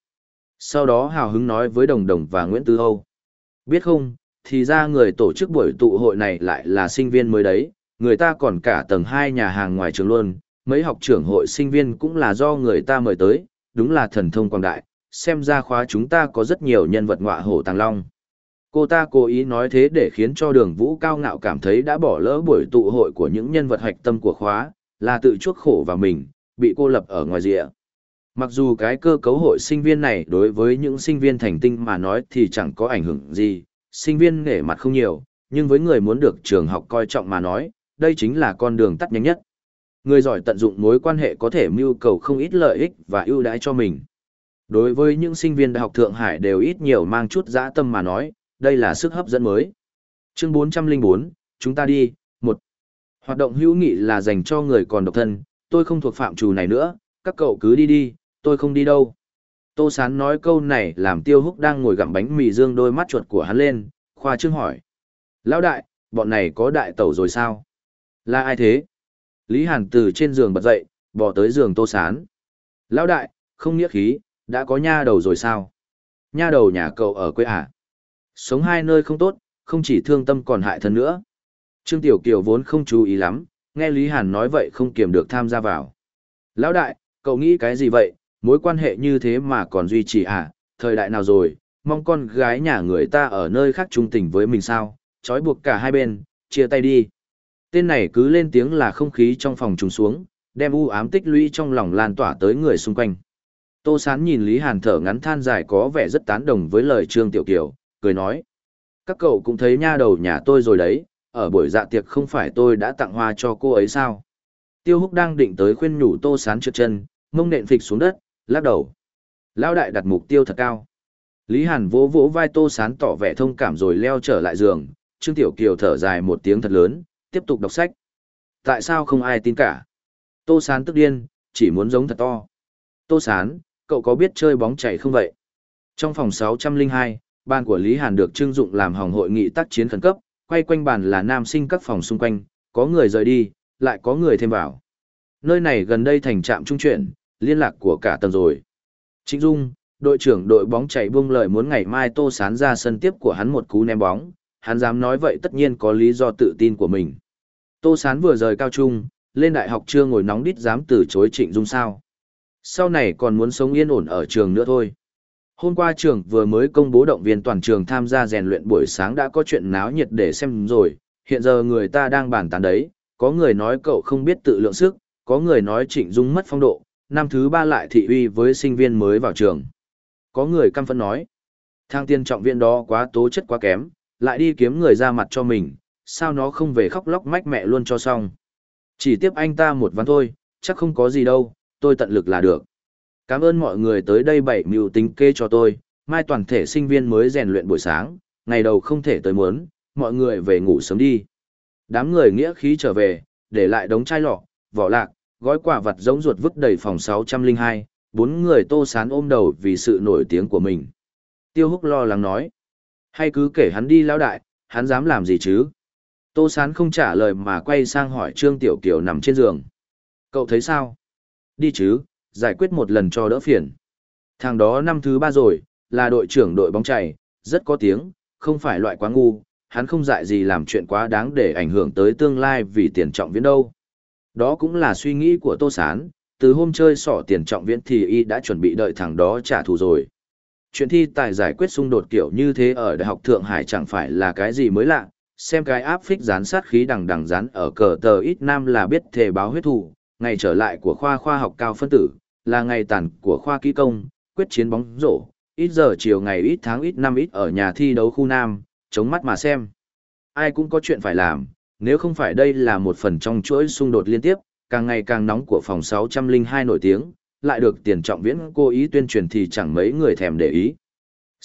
Speaker 1: Sau đó hào hứng nói với Đồng Đồng và Nguyễn Tư Âu. Biết không, thì ra người tổ chức buổi tụ hội này lại là sinh viên mới đấy, người ta còn cả tầng 2 nhà hàng ngoài trường luôn, mấy học trưởng hội sinh viên cũng là do người ta mời tới, đúng là thần thông quang đại, xem ra khóa chúng ta có rất nhiều nhân vật ngọa hổ tàng long. Cô ta cố ý nói thế để khiến cho đường vũ cao ngạo cảm thấy đã bỏ lỡ buổi tụ hội của những nhân vật hạch tâm của khóa, là tự chuốc khổ vào mình, bị cô lập ở ngoài rìa. Mặc dù cái cơ cấu hội sinh viên này đối với những sinh viên thành tinh mà nói thì chẳng có ảnh hưởng gì, sinh viên nghề mặt không nhiều, nhưng với người muốn được trường học coi trọng mà nói, đây chính là con đường tắt nhanh nhất. Người giỏi tận dụng mối quan hệ có thể mưu cầu không ít lợi ích và ưu đãi cho mình. Đối với những sinh viên đại học Thượng Hải đều ít nhiều mang chút dã tâm mà nói, đây là sức hấp dẫn mới. Chương 404, chúng ta đi, một Hoạt động hữu nghị là dành cho người còn độc thân, tôi không thuộc phạm trù này nữa, các cậu cứ đi đi, tôi không đi đâu. Tô Sán nói câu này làm Tiêu Húc đang ngồi gặm bánh mì dương đôi mắt chuột của hắn lên, khoa trương hỏi. Lão đại, bọn này có đại tẩu rồi sao? Là ai thế? Lý Hàn từ trên giường bật dậy, bỏ tới giường Tô Sán. Lão đại, không nghĩa khí, đã có nha đầu rồi sao? Nha đầu nhà cậu ở quê à? Sống hai nơi không tốt, không chỉ thương tâm còn hại thân nữa. Trương Tiểu Kiều vốn không chú ý lắm, nghe Lý Hàn nói vậy không kiềm được tham gia vào. Lão đại, cậu nghĩ cái gì vậy, mối quan hệ như thế mà còn duy trì à, thời đại nào rồi, mong con gái nhà người ta ở nơi khác trung tình với mình sao, trói buộc cả hai bên, chia tay đi. Tên này cứ lên tiếng là không khí trong phòng trùng xuống, đem u ám tích lũy trong lòng lan tỏa tới người xung quanh. Tô Sán nhìn Lý Hàn thở ngắn than dài có vẻ rất tán đồng với lời Trương Tiểu Kiều, cười nói. Các cậu cũng thấy nha đầu nhà tôi rồi đấy, ở buổi dạ tiệc không phải tôi đã tặng hoa cho cô ấy sao? Tiêu Húc đang định tới khuyên nhủ Tô Sán trượt chân, mông nện phịch xuống đất, lắc đầu. Lão đại đặt mục tiêu thật cao. Lý Hàn vỗ vỗ vai Tô Sán tỏ vẻ thông cảm rồi leo trở lại giường, Trương Tiểu Kiều thở dài một tiếng thật lớn, tiếp tục đọc sách. Tại sao không ai tin cả? Tô Sán tức điên, chỉ muốn giống thật to. Tô Sán, cậu có biết chơi bóng chảy không vậy? Trong phòng 602, ban của Lý Hàn được trưng dụng làm hòng hội nghị tác chiến khẩn cấp, quay quanh bàn là nam sinh các phòng xung quanh, có người rời đi, lại có người thêm vào. Nơi này gần đây thành trạm trung chuyển, liên lạc của cả tầng rồi. Trịnh Dung, đội trưởng đội bóng chảy buông lời muốn ngày mai Tô Sán ra sân tiếp của hắn một cú ném bóng, hắn dám nói vậy tất nhiên có lý do tự tin của mình. Tô Sán vừa rời cao trung, lên đại học chưa ngồi nóng đít dám từ chối Trịnh Dung sao. Sau này còn muốn sống yên ổn ở trường nữa thôi. Hôm qua trường vừa mới công bố động viên toàn trường tham gia rèn luyện buổi sáng đã có chuyện náo nhiệt để xem rồi, hiện giờ người ta đang bàn tán đấy, có người nói cậu không biết tự lượng sức, có người nói Trịnh Dung mất phong độ, năm thứ ba lại thị uy với sinh viên mới vào trường. Có người căm phẫn nói, thang tiên trọng viên đó quá tố chất quá kém, lại đi kiếm người ra mặt cho mình, sao nó không về khóc lóc mách mẹ luôn cho xong. Chỉ tiếp anh ta một ván thôi, chắc không có gì đâu, tôi tận lực là được. Cảm ơn mọi người tới đây bảy mưu tính kê cho tôi, mai toàn thể sinh viên mới rèn luyện buổi sáng, ngày đầu không thể tới muốn, mọi người về ngủ sớm đi. Đám người nghĩa khí trở về, để lại đống chai lọ, vỏ lạc, gói quả vật giống ruột vứt đầy phòng 602, bốn người tô sán ôm đầu vì sự nổi tiếng của mình. Tiêu húc lo lắng nói. Hay cứ kể hắn đi lão đại, hắn dám làm gì chứ? Tô sán không trả lời mà quay sang hỏi Trương Tiểu Kiều nằm trên giường. Cậu thấy sao? Đi chứ, giải quyết một lần cho đỡ phiền. Thằng đó năm thứ ba rồi, là đội trưởng đội bóng chày, rất có tiếng, không phải loại quá ngu, hắn không dại gì làm chuyện quá đáng để ảnh hưởng tới tương lai vì tiền trọng viễn đâu. Đó cũng là suy nghĩ của Tô Sán, từ hôm chơi sỏ tiền trọng viễn thì y đã chuẩn bị đợi thằng đó trả thù rồi. Chuyện thi tài giải quyết xung đột kiểu như thế ở Đại học Thượng Hải chẳng phải là cái gì mới lạ, xem cái áp phích dán sát khí đằng đằng dán ở cờ tờ ít nam là biết thề báo huyết thù, ngày trở lại của khoa khoa học cao phân tử, là ngày tàn của khoa kỹ công, quyết chiến bóng rổ, ít giờ chiều ngày ít tháng ít năm ít ở nhà thi đấu khu nam, chống mắt mà xem. Ai cũng có chuyện phải làm, nếu không phải đây là một phần trong chuỗi xung đột liên tiếp, càng ngày càng nóng của phòng 602 nổi tiếng, lại được tiền trọng viễn cố ý tuyên truyền thì chẳng mấy người thèm để ý.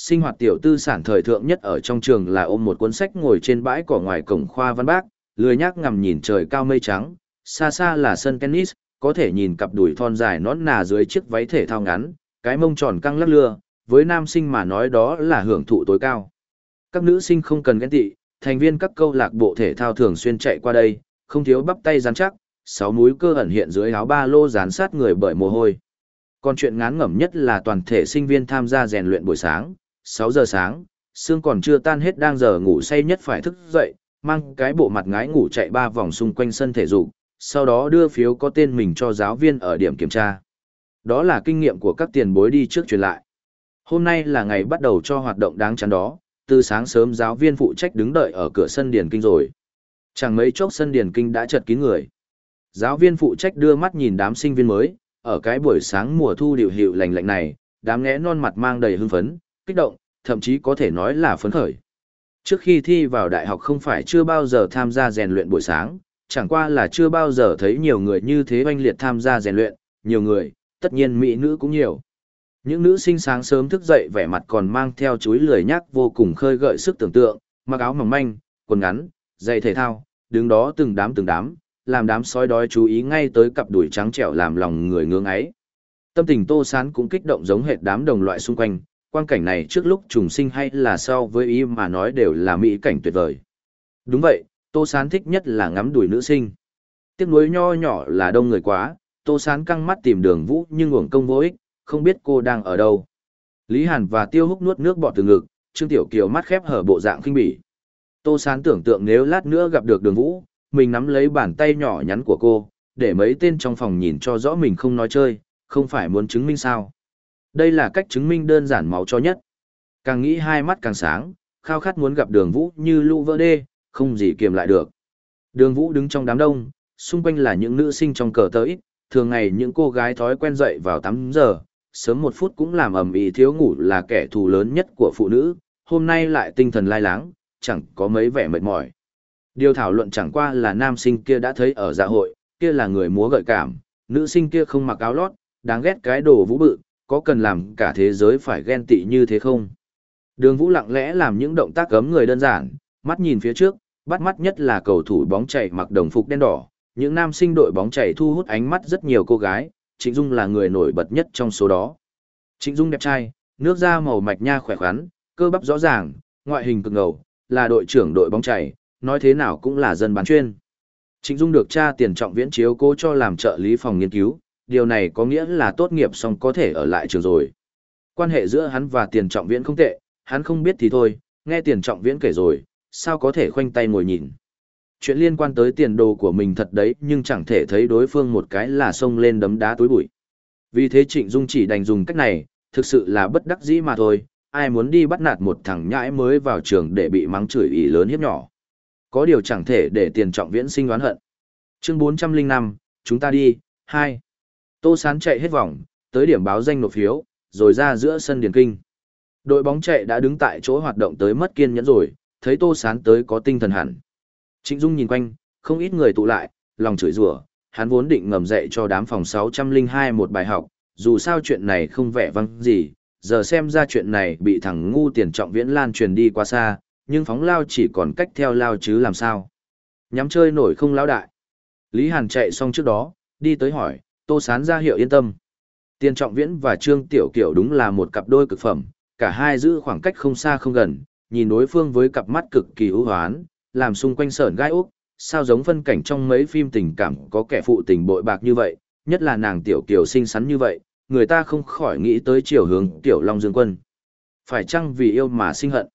Speaker 1: Sinh hoạt tiểu tư sản thời thượng nhất ở trong trường là ôm một cuốn sách ngồi trên bãi cỏ ngoài cổng khoa văn bác, lười nhác ngầm nhìn trời cao mây trắng, xa xa là sân tennis, có thể nhìn cặp đùi thon dài nón nà dưới chiếc váy thể thao ngắn, cái mông tròn căng lắc lưa, với nam sinh mà nói đó là hưởng thụ tối cao. Các nữ sinh không cần ghen tị, thành viên các câu lạc bộ thể thao thường xuyên chạy qua đây, không thiếu bắp tay rắn chắc, sáu múi cơ ẩn hiện dưới áo ba lô dán sát người bởi mồ hôi. Còn chuyện ngán ngẩm nhất là toàn thể sinh viên tham gia rèn luyện buổi sáng, 6 giờ sáng, xương còn chưa tan hết đang giờ ngủ say nhất phải thức dậy, mang cái bộ mặt ngái ngủ chạy ba vòng xung quanh sân thể dục, sau đó đưa phiếu có tên mình cho giáo viên ở điểm kiểm tra. Đó là kinh nghiệm của các tiền bối đi trước truyền lại. Hôm nay là ngày bắt đầu cho hoạt động đáng chắn đó, từ sáng sớm giáo viên phụ trách đứng đợi ở cửa sân điển kinh rồi. Chẳng mấy chốc sân điển kinh đã chật kín người. Giáo viên phụ trách đưa mắt nhìn đám sinh viên mới, ở cái buổi sáng mùa thu điều hiệu lạnh lạnh này, đám ngẽ non mặt mang đầy hưng phấn, kích động, thậm chí có thể nói là phấn khởi. Trước khi thi vào đại học không phải chưa bao giờ tham gia rèn luyện buổi sáng, chẳng qua là chưa bao giờ thấy nhiều người như thế oanh liệt tham gia rèn luyện, nhiều người, tất nhiên mỹ nữ cũng nhiều. Những nữ sinh sáng sớm thức dậy vẻ mặt còn mang theo chuối lười nhác vô cùng khơi gợi sức tưởng tượng, mặc áo mỏng manh, quần ngắn, giày thể thao, đứng đó từng đám từng đám, làm đám sói đói chú ý ngay tới cặp đùi trắng trẻo làm lòng người ngưỡng ấy. Tâm tình Tô Sán cũng kích động giống hệt đám đồng loại xung quanh, quang cảnh này trước lúc trùng sinh hay là sau với ý mà nói đều là mỹ cảnh tuyệt vời. Đúng vậy, Tô Sán thích nhất là ngắm đùi nữ sinh. Tiếc nuối nho nhỏ là đông người quá, Tô Sán căng mắt tìm đường vũ nhưng uổng công vô ích, không biết cô đang ở đâu. Lý Hàn và Tiêu Húc nuốt nước bọt từ ngực, Trương Tiểu Kiều mắt khép hở bộ dạng khinh bỉ. Tô Sán tưởng tượng nếu lát nữa gặp được đường vũ, mình nắm lấy bàn tay nhỏ nhắn của cô, để mấy tên trong phòng nhìn cho rõ mình không nói chơi, không phải muốn chứng minh sao. Đây là cách chứng minh đơn giản máu cho nhất. Càng nghĩ hai mắt càng sáng, khao khát muốn gặp đường vũ như lũ vỡ đê, không gì kiềm lại được. Đường vũ đứng trong đám đông, xung quanh là những nữ sinh trong cờ tới. thường ngày những cô gái thói quen dậy vào 8 giờ, sớm một phút cũng làm ầm ĩ thiếu ngủ là kẻ thù lớn nhất của phụ nữ, hôm nay lại tinh thần lai láng, chẳng có mấy vẻ mệt mỏi. Điều thảo luận chẳng qua là nam sinh kia đã thấy ở dạ hội, kia là người múa gợi cảm, nữ sinh kia không mặc áo lót, đáng ghét cái đồ vũ bự, có cần làm cả thế giới phải ghen tị như thế không? Đường vũ lặng lẽ làm những động tác gấm người đơn giản, mắt nhìn phía trước, bắt mắt nhất là cầu thủ bóng chảy mặc đồng phục đen đỏ, những nam sinh đội bóng chảy thu hút ánh mắt rất nhiều cô gái, Trịnh Dung là người nổi bật nhất trong số đó. Trịnh Dung đẹp trai, nước da màu mạch nha khỏe khoắn, cơ bắp rõ ràng, ngoại hình cực ngầu, là đội trưởng đội bóng chảy, nói thế nào cũng là dân bán chuyên. Trịnh Dung được cha tiền trọng viễn chiếu cố cho làm trợ lý phòng nghiên cứu, điều này có nghĩa là tốt nghiệp xong có thể ở lại trường rồi. Quan hệ giữa hắn và tiền trọng viễn không tệ, hắn không biết thì thôi, nghe tiền trọng viễn kể rồi, sao có thể khoanh tay ngồi nhìn. Chuyện liên quan tới tiền đồ của mình thật đấy nhưng chẳng thể thấy đối phương một cái là xông lên đấm đá túi bụi. Vì thế Trịnh Dung chỉ đành dùng cách này, thực sự là bất đắc dĩ mà thôi, ai muốn đi bắt nạt một thằng nhãi mới vào trường để bị mắng chửi ý lớn hiếp nhỏ. Có điều chẳng thể để tiền trọng viễn sinh oán hận. Chương 405, chúng ta đi, 2. Tô Sán chạy hết vòng, tới điểm báo danh nộp phiếu, rồi ra giữa sân điền kinh. Đội bóng chạy đã đứng tại chỗ hoạt động tới mất kiên nhẫn rồi, thấy Tô Sán tới có tinh thần hẳn. Trịnh Dung nhìn quanh, không ít người tụ lại, lòng chửi rủa, hắn vốn định ngầm dạy cho đám phòng 602 một bài học, dù sao chuyện này không vẻ vang gì, giờ xem ra chuyện này bị thằng ngu tiền trọng viễn lan truyền đi quá xa, nhưng phóng lao chỉ còn cách theo lao chứ làm sao. Nhắm chơi nổi không lão đại. Lý Hàn chạy xong trước đó, đi tới hỏi, Tô Sán ra hiệu yên tâm. Tiền trọng viễn và Trương Tiểu Kiểu đúng là một cặp đôi cực phẩm, cả hai giữ khoảng cách không xa không gần, nhìn đối phương với cặp mắt cực kỳ ưu hoán, làm xung quanh sởn gai úc, sao giống phân cảnh trong mấy phim tình cảm có kẻ phụ tình bội bạc như vậy, nhất là nàng Tiểu Kiều xinh xắn như vậy, người ta không khỏi nghĩ tới chiều hướng Tiểu Long Dương Quân. Phải chăng vì yêu mà sinh hận?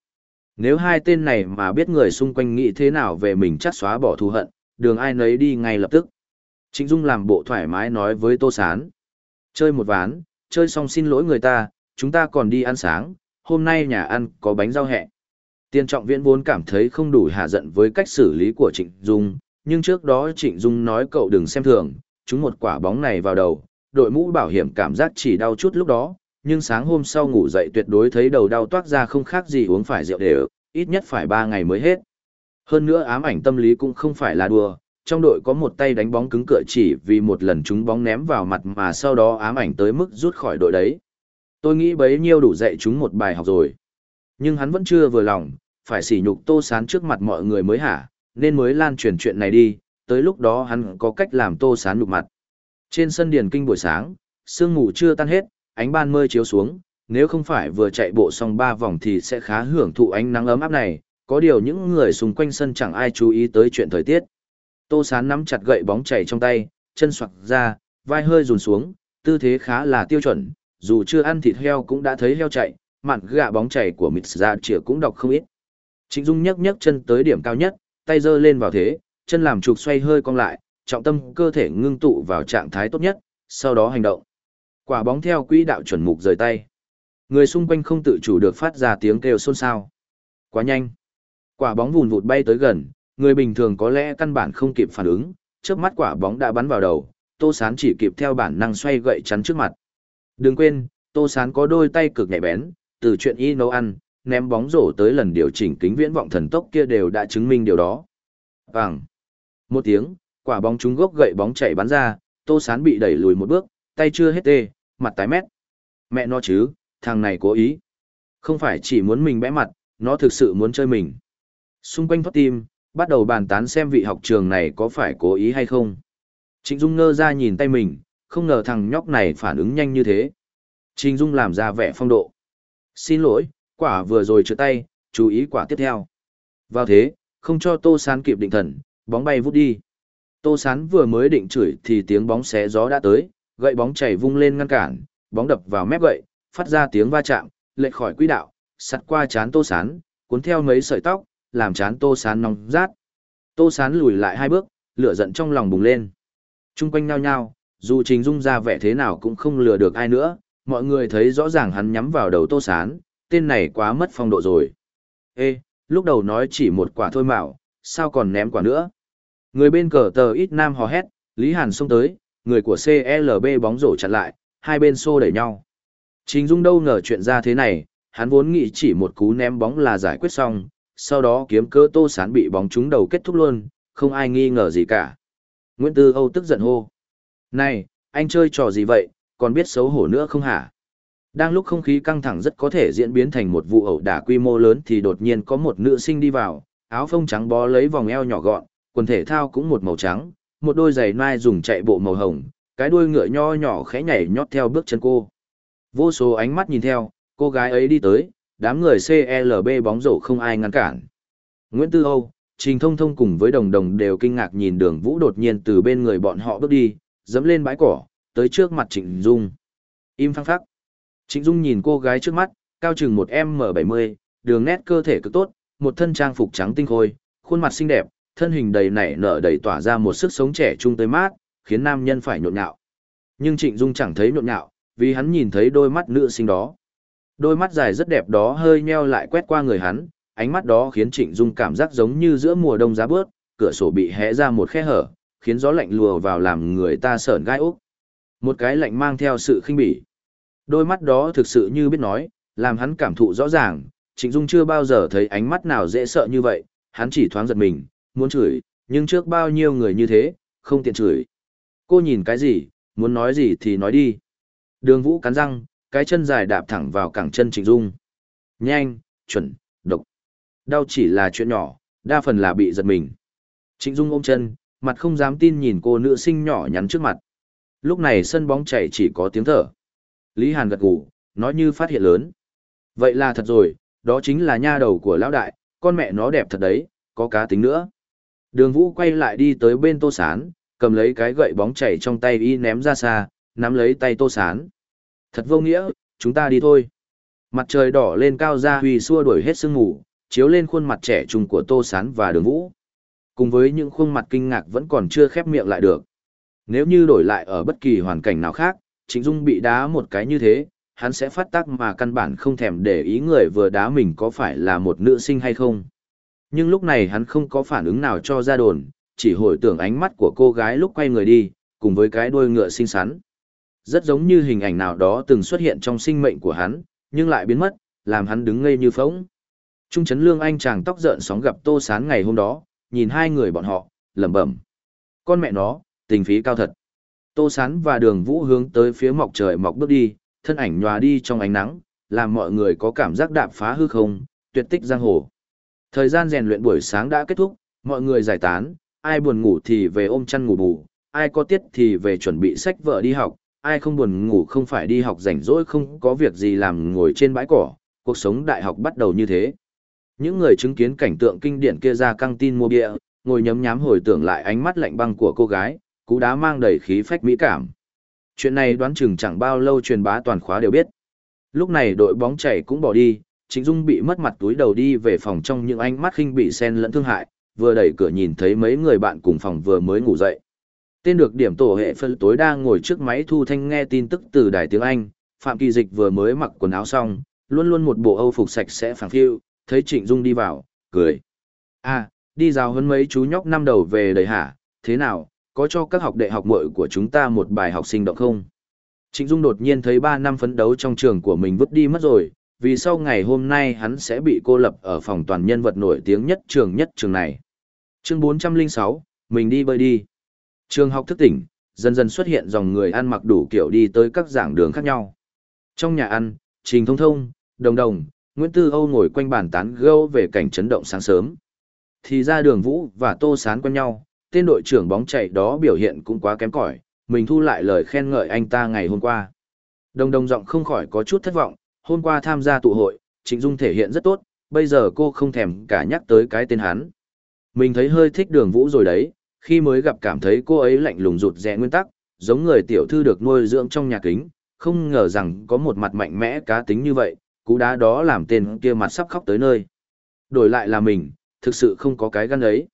Speaker 1: Nếu hai tên này mà biết người xung quanh nghĩ thế nào về mình chắc xóa bỏ thù hận, đường ai nấy đi ngay lập tức. Trịnh Dung làm bộ thoải mái nói với Tô Sán. Chơi một ván, chơi xong xin lỗi người ta, chúng ta còn đi ăn sáng, hôm nay nhà ăn có bánh rau hẹ. Tiên trọng viễn vốn cảm thấy không đủ hạ giận với cách xử lý của Trịnh Dung, nhưng trước đó Trịnh Dung nói cậu đừng xem thường, chúng một quả bóng này vào đầu, đội mũ bảo hiểm cảm giác chỉ đau chút lúc đó, nhưng sáng hôm sau ngủ dậy tuyệt đối thấy đầu đau toát ra không khác gì uống phải rượu đều, ít nhất phải 3 ngày mới hết. Hơn nữa ám ảnh tâm lý cũng không phải là đùa, trong đội có một tay đánh bóng cứng cựa chỉ vì một lần chúng bóng ném vào mặt mà sau đó ám ảnh tới mức rút khỏi đội đấy. Tôi nghĩ bấy nhiêu đủ dạy chúng một bài học rồi. Nhưng hắn vẫn chưa vừa lòng, phải sỉ nhục tô sán trước mặt mọi người mới hả, nên mới lan truyền chuyện này đi, tới lúc đó hắn có cách làm tô sán nhục mặt. Trên sân điền kinh buổi sáng, sương mù chưa tan hết, ánh ban mơi chiếu xuống, nếu không phải vừa chạy bộ xong ba vòng thì sẽ khá hưởng thụ ánh nắng ấm áp này, có điều những người xung quanh sân chẳng ai chú ý tới chuyện thời tiết. Tô Sán nắm chặt gậy bóng chảy trong tay, chân xoạc ra, vai hơi rùn xuống, tư thế khá là tiêu chuẩn, dù chưa ăn thịt heo cũng đã thấy heo chạy, mặn gạ bóng chảy của mịt dạ ra chĩa cũng đọc không ít. Trịnh Dung nhấc nhấc chân tới điểm cao nhất, tay giơ lên vào thế, chân làm trục xoay hơi cong lại, trọng tâm cơ thể ngưng tụ vào trạng thái tốt nhất, sau đó hành động. Quả bóng theo quỹ đạo chuẩn mục rời tay. Người xung quanh không tự chủ được phát ra tiếng kêu xôn xao. Quá nhanh. Quả bóng vùn vụt bay tới gần, người bình thường có lẽ căn bản không kịp phản ứng, trước mắt quả bóng đã bắn vào đầu, Tô Sán chỉ kịp theo bản năng xoay gậy chắn trước mặt. Đừng quên, Tô Sán có đôi tay cực nhạy bén, từ chuyện y nấu ăn, ném bóng rổ tới lần điều chỉnh kính viễn vọng thần tốc kia đều đã chứng minh điều đó. Vàng. Một tiếng, quả bóng trúng gốc gậy bóng chạy bắn ra, Tô Sán bị đẩy lùi một bước, tay chưa hết tê, mặt tái mét. Mẹ nó chứ, thằng này cố ý. Không phải chỉ muốn mình bẽ mặt, nó thực sự muốn chơi mình. Xung quanh thoát tim, bắt đầu bàn tán xem vị học trường này có phải cố ý hay không. Trịnh Dung ngơ ra nhìn tay mình, không ngờ thằng nhóc này phản ứng nhanh như thế. Trịnh Dung làm ra vẻ phong độ. Xin lỗi, quả vừa rồi trượt tay, chú ý quả tiếp theo. Vào thế, không cho Tô Sán kịp định thần, bóng bay vút đi. Tô Sán vừa mới định chửi thì tiếng bóng xé gió đã tới, gậy bóng chảy vung lên ngăn cản, bóng đập vào mép gậy, phát ra tiếng va chạm, lệch khỏi quỹ đạo, sắt qua chán Tô Sán, cuốn theo mấy sợi tóc, làm chán Tô Sán nóng rát. Tô Sán lùi lại hai bước, lửa giận trong lòng bùng lên. Trung quanh nhao nhao, dù Trình Dung ra vẻ thế nào cũng không lừa được ai nữa, mọi người thấy rõ ràng hắn nhắm vào đầu Tô Sán, tên này quá mất phong độ rồi. Ê, lúc đầu nói chỉ một quả thôi mạo, sao còn ném quả nữa? Người bên cờ tờ ít nam hò hét, Lý Hàn xông tới, người của CLB bóng rổ chặn lại, hai bên xô đẩy nhau. Trình Dung đâu ngờ chuyện ra thế này, hắn vốn nghĩ chỉ một cú ném bóng là giải quyết xong, sau đó kiếm cơ tô sán bị bóng trúng đầu kết thúc luôn, không ai nghi ngờ gì cả. Nguyễn Tư Âu tức giận hô. Này, anh chơi trò gì vậy, còn biết xấu hổ nữa không hả? Đang lúc không khí căng thẳng rất có thể diễn biến thành một vụ ẩu đả quy mô lớn thì đột nhiên có một nữ sinh đi vào, áo phông trắng bó lấy vòng eo nhỏ gọn, quần thể thao cũng một màu trắng, một đôi giày nai dùng chạy bộ màu hồng, cái đuôi ngựa nho nhỏ khẽ nhảy nhót theo bước chân cô. Vô số ánh mắt nhìn theo, cô gái ấy đi tới, đám người CLB bóng rổ không ai ngăn cản. Nguyễn Tư Âu, Trình Thông Thông cùng với Đồng Đồng đều kinh ngạc nhìn đường vũ đột nhiên từ bên người bọn họ bước đi, dẫm lên bãi cỏ, tới trước mặt Trịnh Dung. Im phăng phắc. Trịnh Dung nhìn cô gái trước mắt, cao chừng một M70, đường nét cơ thể cực tốt, một thân trang phục trắng tinh khôi, khuôn mặt xinh đẹp, thân hình đầy nảy nở đầy tỏa ra một sức sống trẻ trung tới mát, khiến nam nhân phải nhộn nhạo. Nhưng Trịnh Dung chẳng thấy nhộn nhạo, vì hắn nhìn thấy đôi mắt nữ sinh đó. Đôi mắt dài rất đẹp đó hơi nheo lại quét qua người hắn, ánh mắt đó khiến Trịnh Dung cảm giác giống như giữa mùa đông giá bớt, cửa sổ bị hé ra một khe hở, khiến gió lạnh lùa vào làm người ta sởn gai ốc. Một cái lạnh mang theo sự khinh bỉ. Đôi mắt đó thực sự như biết nói, làm hắn cảm thụ rõ ràng, Trịnh Dung chưa bao giờ thấy ánh mắt nào dễ sợ như vậy, hắn chỉ thoáng giật mình, muốn chửi, nhưng trước bao nhiêu người như thế, không tiện chửi. Cô nhìn cái gì, muốn nói gì thì nói đi. Đường Vũ cắn răng, cái chân dài đạp thẳng vào cẳng chân Trịnh Dung. Nhanh, chuẩn, độc. Đau chỉ là chuyện nhỏ, đa phần là bị giật mình. Trịnh Dung ôm chân, mặt không dám tin nhìn cô nữ sinh nhỏ nhắn trước mặt. Lúc này sân bóng chảy chỉ có tiếng thở. Lý Hàn gật gù, nói như phát hiện lớn. Vậy là thật rồi, đó chính là nha đầu của lão đại, con mẹ nó đẹp thật đấy, có cá tính nữa. Đường Vũ quay lại đi tới bên Tô Sán, cầm lấy cái gậy bóng chảy trong tay y ném ra xa, nắm lấy tay Tô Sán. Thật vô nghĩa, chúng ta đi thôi. Mặt trời đỏ lên cao ra huy xua đuổi hết sương ngủ, chiếu lên khuôn mặt trẻ trung của Tô Sán và Đường Vũ. Cùng với những khuôn mặt kinh ngạc vẫn còn chưa khép miệng lại được. Nếu như đổi lại ở bất kỳ hoàn cảnh nào khác, Trịnh Dung bị đá một cái như thế, hắn sẽ phát tác mà căn bản không thèm để ý người vừa đá mình có phải là một nữ sinh hay không. Nhưng lúc này hắn không có phản ứng nào cho ra đồn, chỉ hồi tưởng ánh mắt của cô gái lúc quay người đi, cùng với cái đuôi ngựa xinh xắn. Rất giống như hình ảnh nào đó từng xuất hiện trong sinh mệnh của hắn, nhưng lại biến mất, làm hắn đứng ngây như phỗng. Trung Trấn lương anh chàng tóc rợn sóng gặp tô sán ngày hôm đó, nhìn hai người bọn họ, lẩm bẩm. Con mẹ nó, tình phí cao thật. Tô sán và đường vũ hướng tới phía mọc trời mọc bước đi, thân ảnh nhòa đi trong ánh nắng, làm mọi người có cảm giác đạp phá hư không, tuyệt tích giang hồ. Thời gian rèn luyện buổi sáng đã kết thúc, mọi người giải tán, ai buồn ngủ thì về ôm chăn ngủ bù, ai có tiết thì về chuẩn bị sách vợ đi học, ai không buồn ngủ không phải đi học rảnh rỗi không có việc gì làm ngồi trên bãi cỏ, cuộc sống đại học bắt đầu như thế. Những người chứng kiến cảnh tượng kinh điển kia ra căng tin mua bia, ngồi nhấm nhám hồi tưởng lại ánh mắt lạnh băng của cô gái, cú đá mang đầy khí phách mỹ cảm. Chuyện này đoán chừng chẳng bao lâu truyền bá toàn khóa đều biết. Lúc này đội bóng chảy cũng bỏ đi, Trịnh Dung bị mất mặt túi đầu đi về phòng trong những ánh mắt khinh bị xen lẫn thương hại, vừa đẩy cửa nhìn thấy mấy người bạn cùng phòng vừa mới ngủ dậy. Tên được điểm tổ hệ phân tối đang ngồi trước máy thu thanh nghe tin tức từ đài tiếng Anh, Phạm Kỳ Dịch vừa mới mặc quần áo xong, luôn luôn một bộ âu phục sạch sẽ phẳng phiu, thấy Trịnh Dung đi vào, cười. À, đi rào hơn mấy chú nhóc năm đầu về đầy hả, thế nào, có cho các học đệ học muội của chúng ta một bài học sinh động không? Trịnh Dung đột nhiên thấy 3 năm phấn đấu trong trường của mình vứt đi mất rồi, vì sau ngày hôm nay hắn sẽ bị cô lập ở phòng toàn nhân vật nổi tiếng nhất trường nhất trường này. Chương 406, mình đi bơi đi. Trường học thức tỉnh, dần dần xuất hiện dòng người ăn mặc đủ kiểu đi tới các giảng đường khác nhau. Trong nhà ăn, Trình Thông Thông, Đồng Đồng, Nguyễn Tư Âu ngồi quanh bàn tán gẫu về cảnh chấn động sáng sớm. Thì ra đường Vũ và Tô Sán quen nhau, tên đội trưởng bóng chạy đó biểu hiện cũng quá kém cỏi, mình thu lại lời khen ngợi anh ta ngày hôm qua. Đồng đồng giọng không khỏi có chút thất vọng, hôm qua tham gia tụ hội, Trịnh Dung thể hiện rất tốt, bây giờ cô không thèm cả nhắc tới cái tên hắn. Mình thấy hơi thích đường vũ rồi đấy, khi mới gặp cảm thấy cô ấy lạnh lùng rụt rẽ nguyên tắc, giống người tiểu thư được nuôi dưỡng trong nhà kính, không ngờ rằng có một mặt mạnh mẽ cá tính như vậy, cú đá đó làm tên kia mặt sắp khóc tới nơi. Đổi lại là mình, thực sự không có cái gan ấy.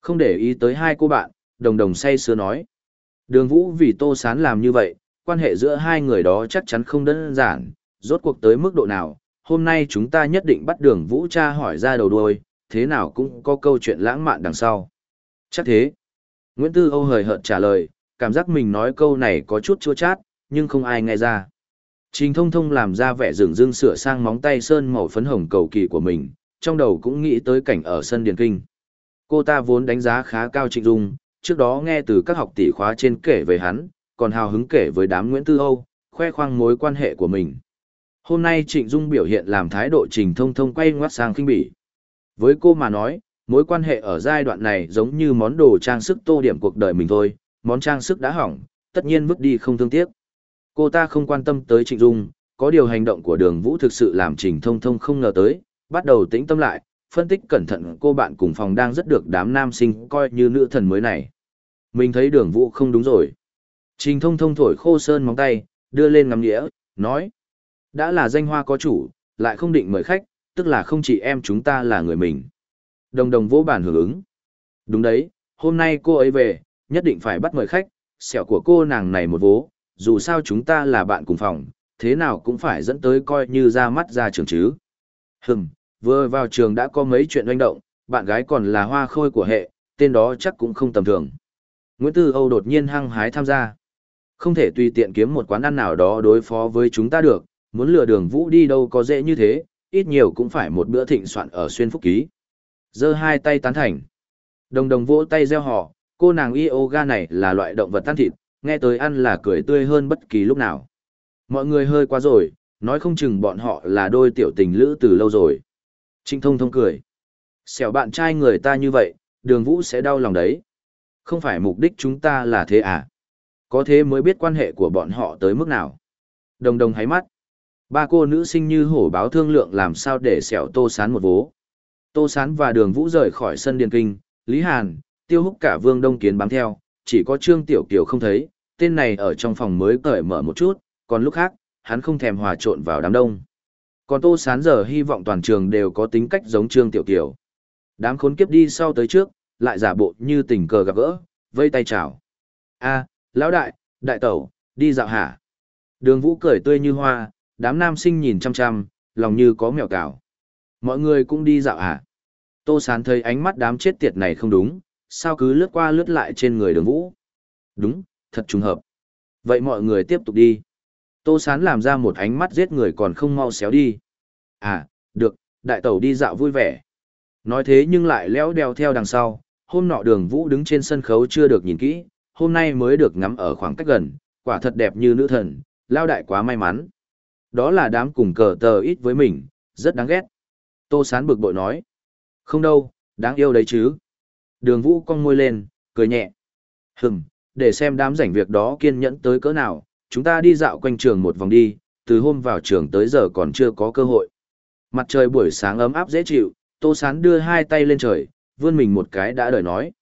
Speaker 1: Không để ý tới hai cô bạn, đồng đồng say sưa nói. Đường vũ vì tô sán làm như vậy, quan hệ giữa hai người đó chắc chắn không đơn giản, rốt cuộc tới mức độ nào. Hôm nay chúng ta nhất định bắt đường vũ cha hỏi ra đầu đuôi, thế nào cũng có câu chuyện lãng mạn đằng sau. Chắc thế. Nguyễn Tư Âu hời hợt trả lời, cảm giác mình nói câu này có chút chua chát, nhưng không ai nghe ra. Trình thông thông làm ra vẻ rừng rưng sửa sang móng tay sơn màu phấn hồng cầu kỳ của mình, trong đầu cũng nghĩ tới cảnh ở sân điền kinh. Cô ta vốn đánh giá khá cao Trịnh Dung, trước đó nghe từ các học tỷ khóa trên kể về hắn, còn hào hứng kể với đám Nguyễn Tư Âu, khoe khoang mối quan hệ của mình. Hôm nay Trịnh Dung biểu hiện làm thái độ Trình Thông Thông quay ngoắt sang kinh bỉ. Với cô mà nói, mối quan hệ ở giai đoạn này giống như món đồ trang sức tô điểm cuộc đời mình thôi, món trang sức đã hỏng, tất nhiên vứt đi không thương tiếc. Cô ta không quan tâm tới Trịnh Dung, có điều hành động của đường Vũ thực sự làm Trình Thông Thông không ngờ tới, bắt đầu tĩnh tâm lại, phân tích cẩn thận cô bạn cùng phòng đang rất được đám nam sinh coi như nữ thần mới này. Mình thấy đường Vũ không đúng rồi. Trình Thông Thông thổi khô sơn móng tay, đưa lên ngắm nghĩa, nói. Đã là danh hoa có chủ, lại không định mời khách, tức là không chỉ em chúng ta là người mình. Đồng đồng vô bản hưởng ứng. Đúng đấy, hôm nay cô ấy về, nhất định phải bắt mời khách, sẹo của cô nàng này một vố, dù sao chúng ta là bạn cùng phòng, thế nào cũng phải dẫn tới coi như ra mắt ra trường chứ. Hừm, vừa vào trường đã có mấy chuyện doanh động, bạn gái còn là hoa khôi của hệ, tên đó chắc cũng không tầm thường. Nguyễn Tư Âu đột nhiên hăng hái tham gia. Không thể tùy tiện kiếm một quán ăn nào đó đối phó với chúng ta được, muốn lừa đường vũ đi đâu có dễ như thế, ít nhiều cũng phải một bữa thịnh soạn ở xuyên phúc ký giơ hai tay tán thành. Đồng đồng vỗ tay gieo họ, cô nàng yoga này là loại động vật tan thịt, nghe tới ăn là cười tươi hơn bất kỳ lúc nào. Mọi người hơi quá rồi, nói không chừng bọn họ là đôi tiểu tình lữ từ lâu rồi. Trinh thông thông cười. Xẻo bạn trai người ta như vậy, đường vũ sẽ đau lòng đấy. Không phải mục đích chúng ta là thế à? Có thế mới biết quan hệ của bọn họ tới mức nào. Đồng đồng hái mắt. Ba cô nữ sinh như hổ báo thương lượng làm sao để xẻo tô sán một vố. Tô sán và đường vũ rời khỏi sân điền kinh, Lý Hàn, tiêu húc cả vương đông kiến bám theo, chỉ có Trương Tiểu Kiều không thấy, tên này ở trong phòng mới cởi mở một chút, còn lúc khác, hắn không thèm hòa trộn vào đám đông. Còn Tô Sán giờ hy vọng toàn trường đều có tính cách giống Trương Tiểu Kiều. Đám khốn kiếp đi sau tới trước, lại giả bộ như tình cờ gặp gỡ, vây tay chào. a lão đại, đại tẩu, đi dạo hả? Đường vũ cười tươi như hoa, đám nam sinh nhìn chăm chăm, lòng như có mèo cào. Mọi người cũng đi dạo hả? Tô Sán thấy ánh mắt đám chết tiệt này không đúng, sao cứ lướt qua lướt lại trên người đường vũ. Đúng, thật trùng hợp. Vậy mọi người tiếp tục đi. Tô Sán làm ra một ánh mắt giết người còn không mau xéo đi. À, được, đại tẩu đi dạo vui vẻ. Nói thế nhưng lại léo đeo theo đằng sau, hôm nọ đường vũ đứng trên sân khấu chưa được nhìn kỹ, hôm nay mới được ngắm ở khoảng cách gần, quả thật đẹp như nữ thần, lao đại quá may mắn. Đó là đám cùng cờ tờ ít với mình, rất đáng ghét. Tô Sán bực bội nói. Không đâu, đáng yêu đấy chứ. Đường vũ cong môi lên, cười nhẹ. Hừm, để xem đám rảnh việc đó kiên nhẫn tới cỡ nào, chúng ta đi dạo quanh trường một vòng đi, từ hôm vào trường tới giờ còn chưa có cơ hội. Mặt trời buổi sáng ấm áp dễ chịu, Tô Sán đưa hai tay lên trời, vươn mình một cái đã đời nói.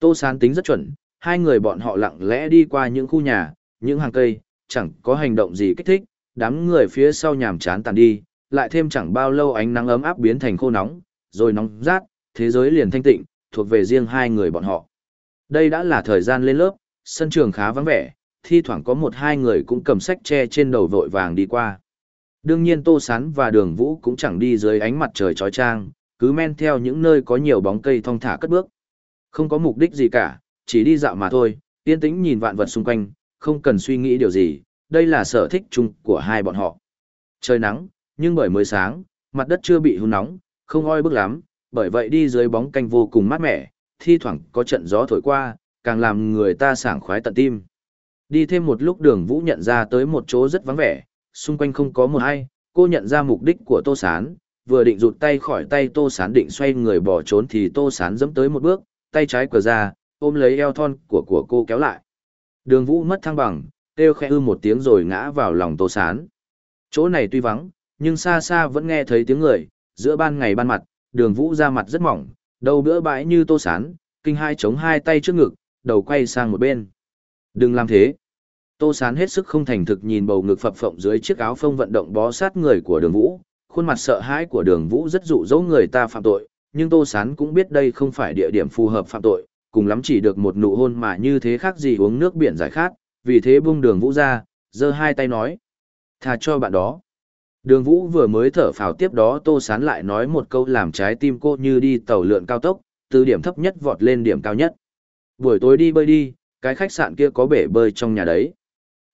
Speaker 1: Tô Sán tính rất chuẩn, hai người bọn họ lặng lẽ đi qua những khu nhà, những hàng cây, chẳng có hành động gì kích thích, đám người phía sau nhàm chán tàn đi, lại thêm chẳng bao lâu ánh nắng ấm áp biến thành khô nóng, rồi nóng rát, thế giới liền thanh tịnh, thuộc về riêng hai người bọn họ. Đây đã là thời gian lên lớp, sân trường khá vắng vẻ, thi thoảng có một hai người cũng cầm sách che trên đầu vội vàng đi qua. Đương nhiên Tô Sán và Đường Vũ cũng chẳng đi dưới ánh mặt trời trói trang, cứ men theo những nơi có nhiều bóng cây thong thả cất bước. Không có mục đích gì cả, chỉ đi dạo mà thôi, yên tĩnh nhìn vạn vật xung quanh, không cần suy nghĩ điều gì, đây là sở thích chung của hai bọn họ. Trời nắng, nhưng bởi mới sáng, mặt đất chưa bị hôn nóng, không oi bức lắm, bởi vậy đi dưới bóng canh vô cùng mát mẻ, thi thoảng có trận gió thổi qua, càng làm người ta sảng khoái tận tim. Đi thêm một lúc đường vũ nhận ra tới một chỗ rất vắng vẻ, xung quanh không có một ai, cô nhận ra mục đích của Tô Sán, vừa định rụt tay khỏi tay Tô Sán định xoay người bỏ trốn thì Tô Sán dẫm tới một bước, tay trái của ra, ôm lấy eo thon của của cô kéo lại. Đường vũ mất thăng bằng, kêu khẽ ư một tiếng rồi ngã vào lòng Tô Sán. Chỗ này tuy vắng, nhưng xa xa vẫn nghe thấy tiếng người, giữa ban ngày ban mặt, đường vũ ra mặt rất mỏng, đầu bữa bãi như Tô Sán, kinh hai chống hai tay trước ngực, đầu quay sang một bên. Đừng làm thế. Tô Sán hết sức không thành thực nhìn bầu ngực phập phộng dưới chiếc áo phông vận động bó sát người của đường vũ, khuôn mặt sợ hãi của đường vũ rất dụ dỗ người ta phạm tội, nhưng Tô Sán cũng biết đây không phải địa điểm phù hợp phạm tội, cùng lắm chỉ được một nụ hôn mà như thế khác gì uống nước biển giải khát, vì thế buông đường vũ ra, giơ hai tay nói. Thà cho bạn đó. Đường vũ vừa mới thở phào tiếp đó Tô Sán lại nói một câu làm trái tim cô như đi tàu lượn cao tốc, từ điểm thấp nhất vọt lên điểm cao nhất. Buổi tối đi bơi đi, cái khách sạn kia có bể bơi trong nhà đấy.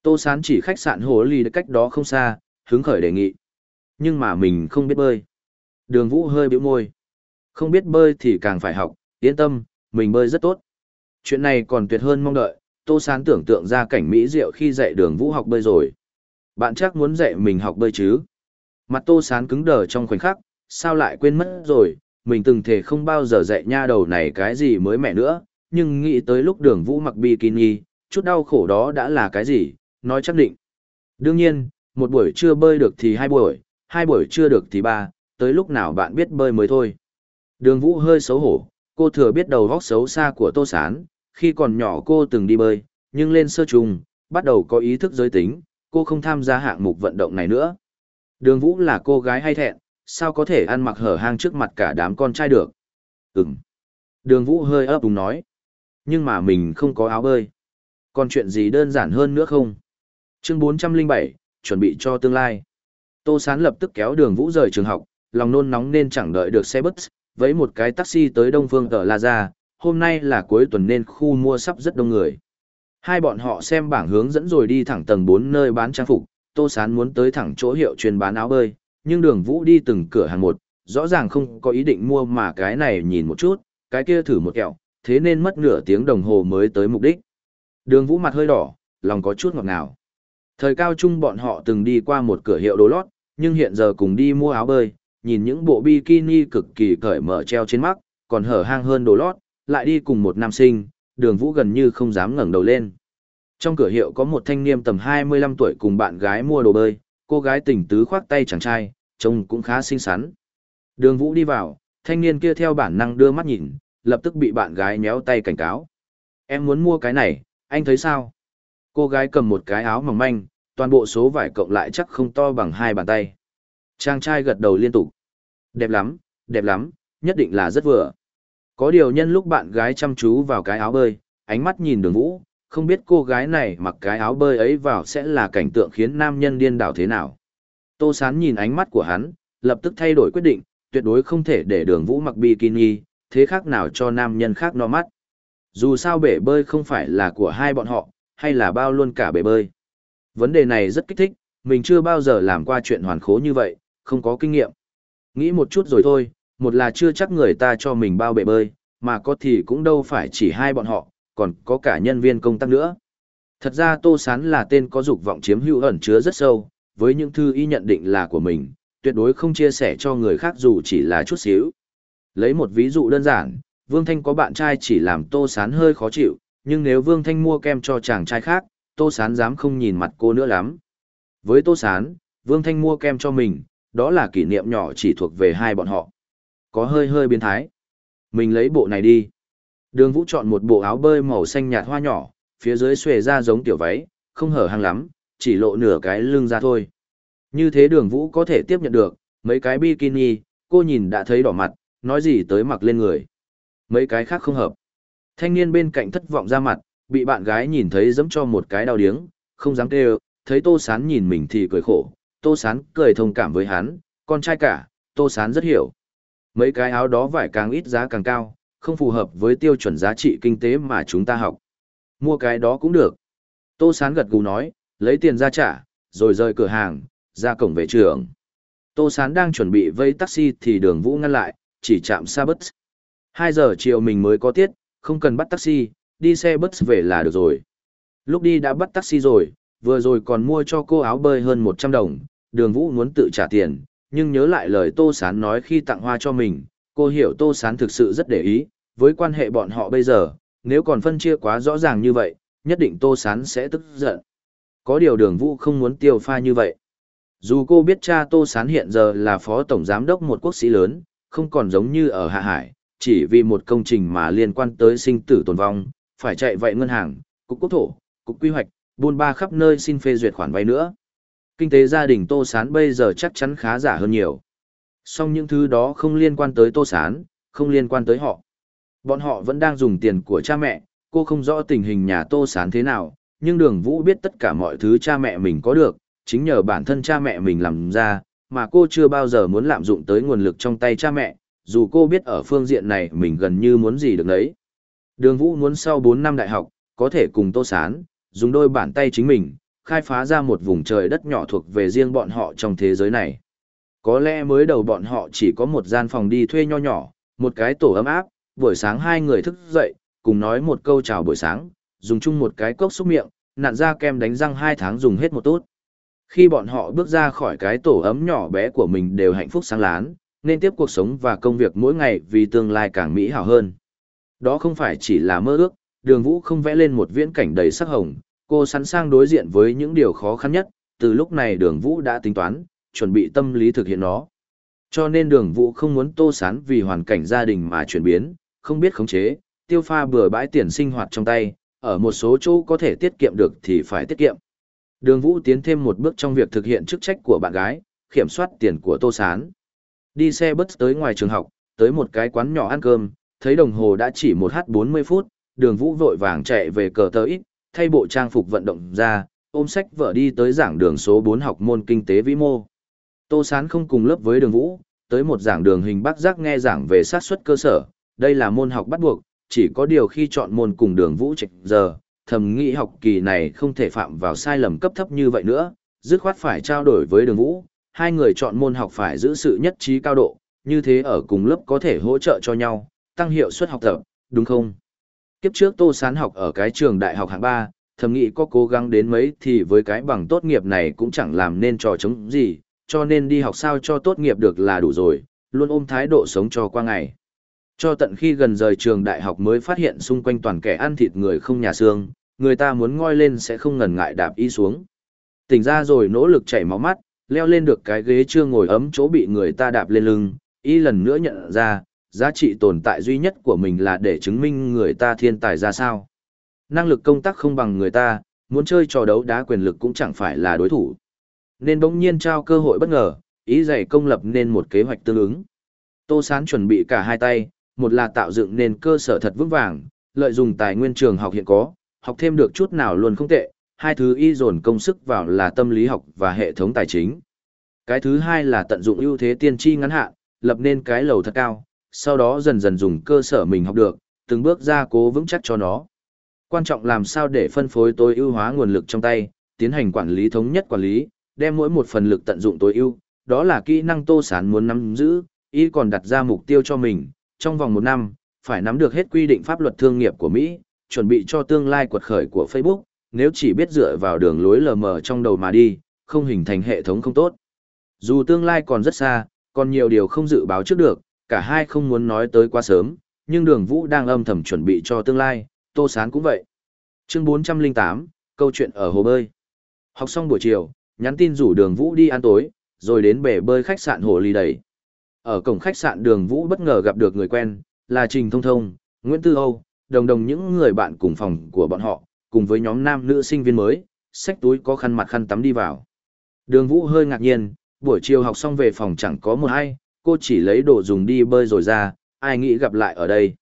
Speaker 1: Tô Sán chỉ khách sạn hồ ly cách đó không xa, hứng khởi đề nghị. Nhưng mà mình không biết bơi. Đường Vũ hơi bĩu môi. Không biết bơi thì càng phải học, yên tâm, mình bơi rất tốt. Chuyện này còn tuyệt hơn mong đợi, Tô Sán tưởng tượng ra cảnh Mỹ Diệu khi dạy đường Vũ học bơi rồi. Bạn chắc muốn dạy mình học bơi chứ? Mặt Tô Sán cứng đờ trong khoảnh khắc, sao lại quên mất rồi, mình từng thể không bao giờ dạy nha đầu này cái gì mới mẹ nữa, nhưng nghĩ tới lúc đường Vũ mặc bikini, chút đau khổ đó đã là cái gì, nói chắc định. Đương nhiên, một buổi chưa bơi được thì hai buổi, hai buổi chưa được thì ba, tới lúc nào bạn biết bơi mới thôi. Đường Vũ hơi xấu hổ, cô thừa biết đầu góc xấu xa của Tô Sán, khi còn nhỏ cô từng đi bơi, nhưng lên sơ trùng, bắt đầu có ý thức giới tính, cô không tham gia hạng mục vận động này nữa. Đường Vũ là cô gái hay thẹn, sao có thể ăn mặc hở hang trước mặt cả đám con trai được? Ừm. Đường Vũ hơi ấp úng nói. Nhưng mà mình không có áo bơi. Còn chuyện gì đơn giản hơn nữa không? Chương 407, chuẩn bị cho tương lai. Tô Sán lập tức kéo đường Vũ rời trường học, lòng nôn nóng nên chẳng đợi được xe bus, với một cái taxi tới Đông Phương ở La Gia, hôm nay là cuối tuần nên khu mua sắp rất đông người. Hai bọn họ xem bảng hướng dẫn rồi đi thẳng tầng 4 nơi bán trang phục, Tô Sán muốn tới thẳng chỗ hiệu truyền bán áo bơi, nhưng đường Vũ đi từng cửa hàng một, rõ ràng không có ý định mua mà cái này nhìn một chút, cái kia thử một kẹo, thế nên mất nửa tiếng đồng hồ mới tới mục đích. Đường Vũ mặt hơi đỏ, lòng có chút ngọt ngào. Thời cao trung bọn họ từng đi qua một cửa hiệu đồ lót, nhưng hiện giờ cùng đi mua áo bơi, nhìn những bộ bikini cực kỳ cởi mở treo trên mắt, còn hở hang hơn đồ lót, lại đi cùng một nam sinh, đường vũ gần như không dám ngẩng đầu lên. Trong cửa hiệu có một thanh niên tầm 25 tuổi cùng bạn gái mua đồ bơi, cô gái tỉnh tứ khoác tay chàng trai, trông cũng khá xinh xắn. Đường vũ đi vào, thanh niên kia theo bản năng đưa mắt nhìn, lập tức bị bạn gái nhéo tay cảnh cáo. Em muốn mua cái này, anh thấy sao? Cô gái cầm một cái áo mỏng manh, toàn bộ số vải cộng lại chắc không to bằng hai bàn tay. Chàng trai gật đầu liên tục. Đẹp lắm, đẹp lắm, nhất định là rất vừa. Có điều nhân lúc bạn gái chăm chú vào cái áo bơi, ánh mắt nhìn đường vũ, không biết cô gái này mặc cái áo bơi ấy vào sẽ là cảnh tượng khiến nam nhân điên đảo thế nào. Tô Sán nhìn ánh mắt của hắn, lập tức thay đổi quyết định, tuyệt đối không thể để đường vũ mặc bikini, thế khác nào cho nam nhân khác no mắt. Dù sao bể bơi không phải là của hai bọn họ, hay là bao luôn cả bể bơi. Vấn đề này rất kích thích, mình chưa bao giờ làm qua chuyện hoàn khố như vậy, không có kinh nghiệm. Nghĩ một chút rồi thôi, một là chưa chắc người ta cho mình bao bể bơi, mà có thì cũng đâu phải chỉ hai bọn họ, còn có cả nhân viên công tác nữa. Thật ra Tô Sán là tên có dục vọng chiếm hữu ẩn chứa rất sâu, với những thư y nhận định là của mình, tuyệt đối không chia sẻ cho người khác dù chỉ là chút xíu. Lấy một ví dụ đơn giản, Vương Thanh có bạn trai chỉ làm Tô Sán hơi khó chịu, nhưng nếu Vương Thanh mua kem cho chàng trai khác, Tô Sán dám không nhìn mặt cô nữa lắm. Với Tô Sán, Vương Thanh mua kem cho mình, đó là kỷ niệm nhỏ chỉ thuộc về hai bọn họ. Có hơi hơi biến thái. Mình lấy bộ này đi. Đường Vũ chọn một bộ áo bơi màu xanh nhạt hoa nhỏ, phía dưới xuề ra giống tiểu váy, không hở hang lắm, chỉ lộ nửa cái lưng ra thôi. Như thế đường Vũ có thể tiếp nhận được, mấy cái bikini, cô nhìn đã thấy đỏ mặt, nói gì tới mặc lên người. Mấy cái khác không hợp. Thanh niên bên cạnh thất vọng ra mặt, bị bạn gái nhìn thấy giẫm cho một cái đau điếng, không dám kêu, thấy Tô Sán nhìn mình thì cười khổ, Tô Sán cười thông cảm với hắn, con trai cả, Tô Sán rất hiểu. Mấy cái áo đó vải càng ít giá càng cao, không phù hợp với tiêu chuẩn giá trị kinh tế mà chúng ta học. Mua cái đó cũng được. Tô Sán gật gù nói, lấy tiền ra trả, rồi rời cửa hàng, ra cổng về trường. Tô Sán đang chuẩn bị vây taxi thì đường vũ ngăn lại, chỉ chạm xa bus. 2 giờ chiều mình mới có tiết, không cần bắt taxi, đi xe bus về là được rồi. Lúc đi đã bắt taxi rồi, vừa rồi còn mua cho cô áo bơi hơn 100 đồng, đường vũ muốn tự trả tiền, nhưng nhớ lại lời Tô Sán nói khi tặng hoa cho mình, cô hiểu Tô Sán thực sự rất để ý, với quan hệ bọn họ bây giờ, nếu còn phân chia quá rõ ràng như vậy, nhất định Tô Sán sẽ tức giận. Có điều đường vũ không muốn tiêu pha như vậy. Dù cô biết cha Tô Sán hiện giờ là phó tổng giám đốc một quốc sĩ lớn, không còn giống như ở Hạ Hải, chỉ vì một công trình mà liên quan tới sinh tử tồn vong, phải chạy vậy ngân hàng, cục quốc thổ, cục quy hoạch, buôn ba khắp nơi xin phê duyệt khoản vay nữa. Kinh tế gia đình Tô Sán bây giờ chắc chắn khá giả hơn nhiều. Song những thứ đó không liên quan tới Tô Sán, không liên quan tới họ. Bọn họ vẫn đang dùng tiền của cha mẹ, cô không rõ tình hình nhà Tô Sán thế nào, nhưng đường Vũ biết tất cả mọi thứ cha mẹ mình có được, chính nhờ bản thân cha mẹ mình làm ra, mà cô chưa bao giờ muốn lạm dụng tới nguồn lực trong tay cha mẹ, dù cô biết ở phương diện này mình gần như muốn gì được đấy. Đường Vũ muốn sau 4 năm đại học, có thể cùng Tô Sán, dùng đôi bàn tay chính mình, khai phá ra một vùng trời đất nhỏ thuộc về riêng bọn họ trong thế giới này. Có lẽ mới đầu bọn họ chỉ có một gian phòng đi thuê nho nhỏ, một cái tổ ấm áp, buổi sáng hai người thức dậy, cùng nói một câu chào buổi sáng, dùng chung một cái cốc xúc miệng, nặn ra kem đánh răng hai tháng dùng hết một tốt. Khi bọn họ bước ra khỏi cái tổ ấm nhỏ bé của mình đều hạnh phúc sáng lán, nên tiếp cuộc sống và công việc mỗi ngày vì tương lai càng mỹ hảo hơn. Đó không phải chỉ là mơ ước, đường vũ không vẽ lên một viễn cảnh đầy sắc hồng, cô sẵn sàng đối diện với những điều khó khăn nhất, từ lúc này đường vũ đã tính toán, chuẩn bị tâm lý thực hiện nó. Cho nên đường vũ không muốn tô sán vì hoàn cảnh gia đình mà chuyển biến, không biết khống chế, tiêu pha bừa bãi tiền sinh hoạt trong tay, ở một số chỗ có thể tiết kiệm được thì phải tiết kiệm. Đường vũ tiến thêm một bước trong việc thực hiện chức trách của bạn gái, kiểm soát tiền của tô sán. Đi xe bus tới ngoài trường học, tới một cái quán nhỏ ăn cơm, thấy đồng hồ đã chỉ 1h40 phút, đường vũ vội vàng chạy về cờ tờ ít, thay bộ trang phục vận động ra, ôm sách vợ đi tới giảng đường số 4 học môn kinh tế vĩ mô. Tô Sán không cùng lớp với đường vũ, tới một giảng đường hình bác giác nghe giảng về sát xuất cơ sở, đây là môn học bắt buộc, chỉ có điều khi chọn môn cùng đường vũ trạch giờ, thầm nghĩ học kỳ này không thể phạm vào sai lầm cấp thấp như vậy nữa, dứt khoát phải trao đổi với đường vũ, hai người chọn môn học phải giữ sự nhất trí cao độ, như thế ở cùng lớp có thể hỗ trợ cho nhau, tăng hiệu suất học tập, đúng không? Kiếp trước Tô Sán học ở cái trường đại học hạng 3, thầm nghĩ có cố gắng đến mấy thì với cái bằng tốt nghiệp này cũng chẳng làm nên trò chống gì, cho nên đi học sao cho tốt nghiệp được là đủ rồi, luôn ôm thái độ sống cho qua ngày. Cho tận khi gần rời trường đại học mới phát hiện xung quanh toàn kẻ ăn thịt người không nhà xương, người ta muốn ngoi lên sẽ không ngần ngại đạp y xuống. Tỉnh ra rồi nỗ lực chảy máu mắt, leo lên được cái ghế chưa ngồi ấm chỗ bị người ta đạp lên lưng, y lần nữa nhận ra, giá trị tồn tại duy nhất của mình là để chứng minh người ta thiên tài ra sao. Năng lực công tác không bằng người ta, muốn chơi trò đấu đá quyền lực cũng chẳng phải là đối thủ. Nên bỗng nhiên trao cơ hội bất ngờ, ý dạy công lập nên một kế hoạch tương ứng. Tô Sán chuẩn bị cả hai tay, một là tạo dựng nên cơ sở thật vững vàng, lợi dụng tài nguyên trường học hiện có, học thêm được chút nào luôn không tệ, hai thứ y dồn công sức vào là tâm lý học và hệ thống tài chính. Cái thứ hai là tận dụng ưu thế tiên tri ngắn hạn, lập nên cái lầu thật cao, sau đó dần dần dùng cơ sở mình học được, từng bước ra cố vững chắc cho nó. Quan trọng làm sao để phân phối tối ưu hóa nguồn lực trong tay, tiến hành quản lý thống nhất quản lý, đem mỗi một phần lực tận dụng tối ưu, đó là kỹ năng Tô Sán muốn nắm giữ, y còn đặt ra mục tiêu cho mình, trong vòng một năm, phải nắm được hết quy định pháp luật thương nghiệp của Mỹ, chuẩn bị cho tương lai quật khởi của Facebook, nếu chỉ biết dựa vào đường lối lờ mờ trong đầu mà đi, không hình thành hệ thống không tốt. Dù tương lai còn rất xa, còn nhiều điều không dự báo trước được, cả hai không muốn nói tới quá sớm, nhưng đường vũ đang âm thầm chuẩn bị cho tương lai, tô sán cũng vậy. Chương 408, câu chuyện ở hồ bơi. Học xong buổi chiều, nhắn tin rủ đường vũ đi ăn tối, rồi đến bể bơi khách sạn hồ ly đầy. Ở cổng khách sạn đường vũ bất ngờ gặp được người quen, là Trình Thông Thông, Nguyễn Tư Âu, đồng đồng những người bạn cùng phòng của bọn họ, cùng với nhóm nam nữ sinh viên mới, xách túi có khăn mặt khăn tắm đi vào. Đường vũ hơi ngạc nhiên, buổi chiều học xong về phòng chẳng có một ai, cô chỉ lấy đồ dùng đi bơi rồi ra, ai nghĩ gặp lại ở đây.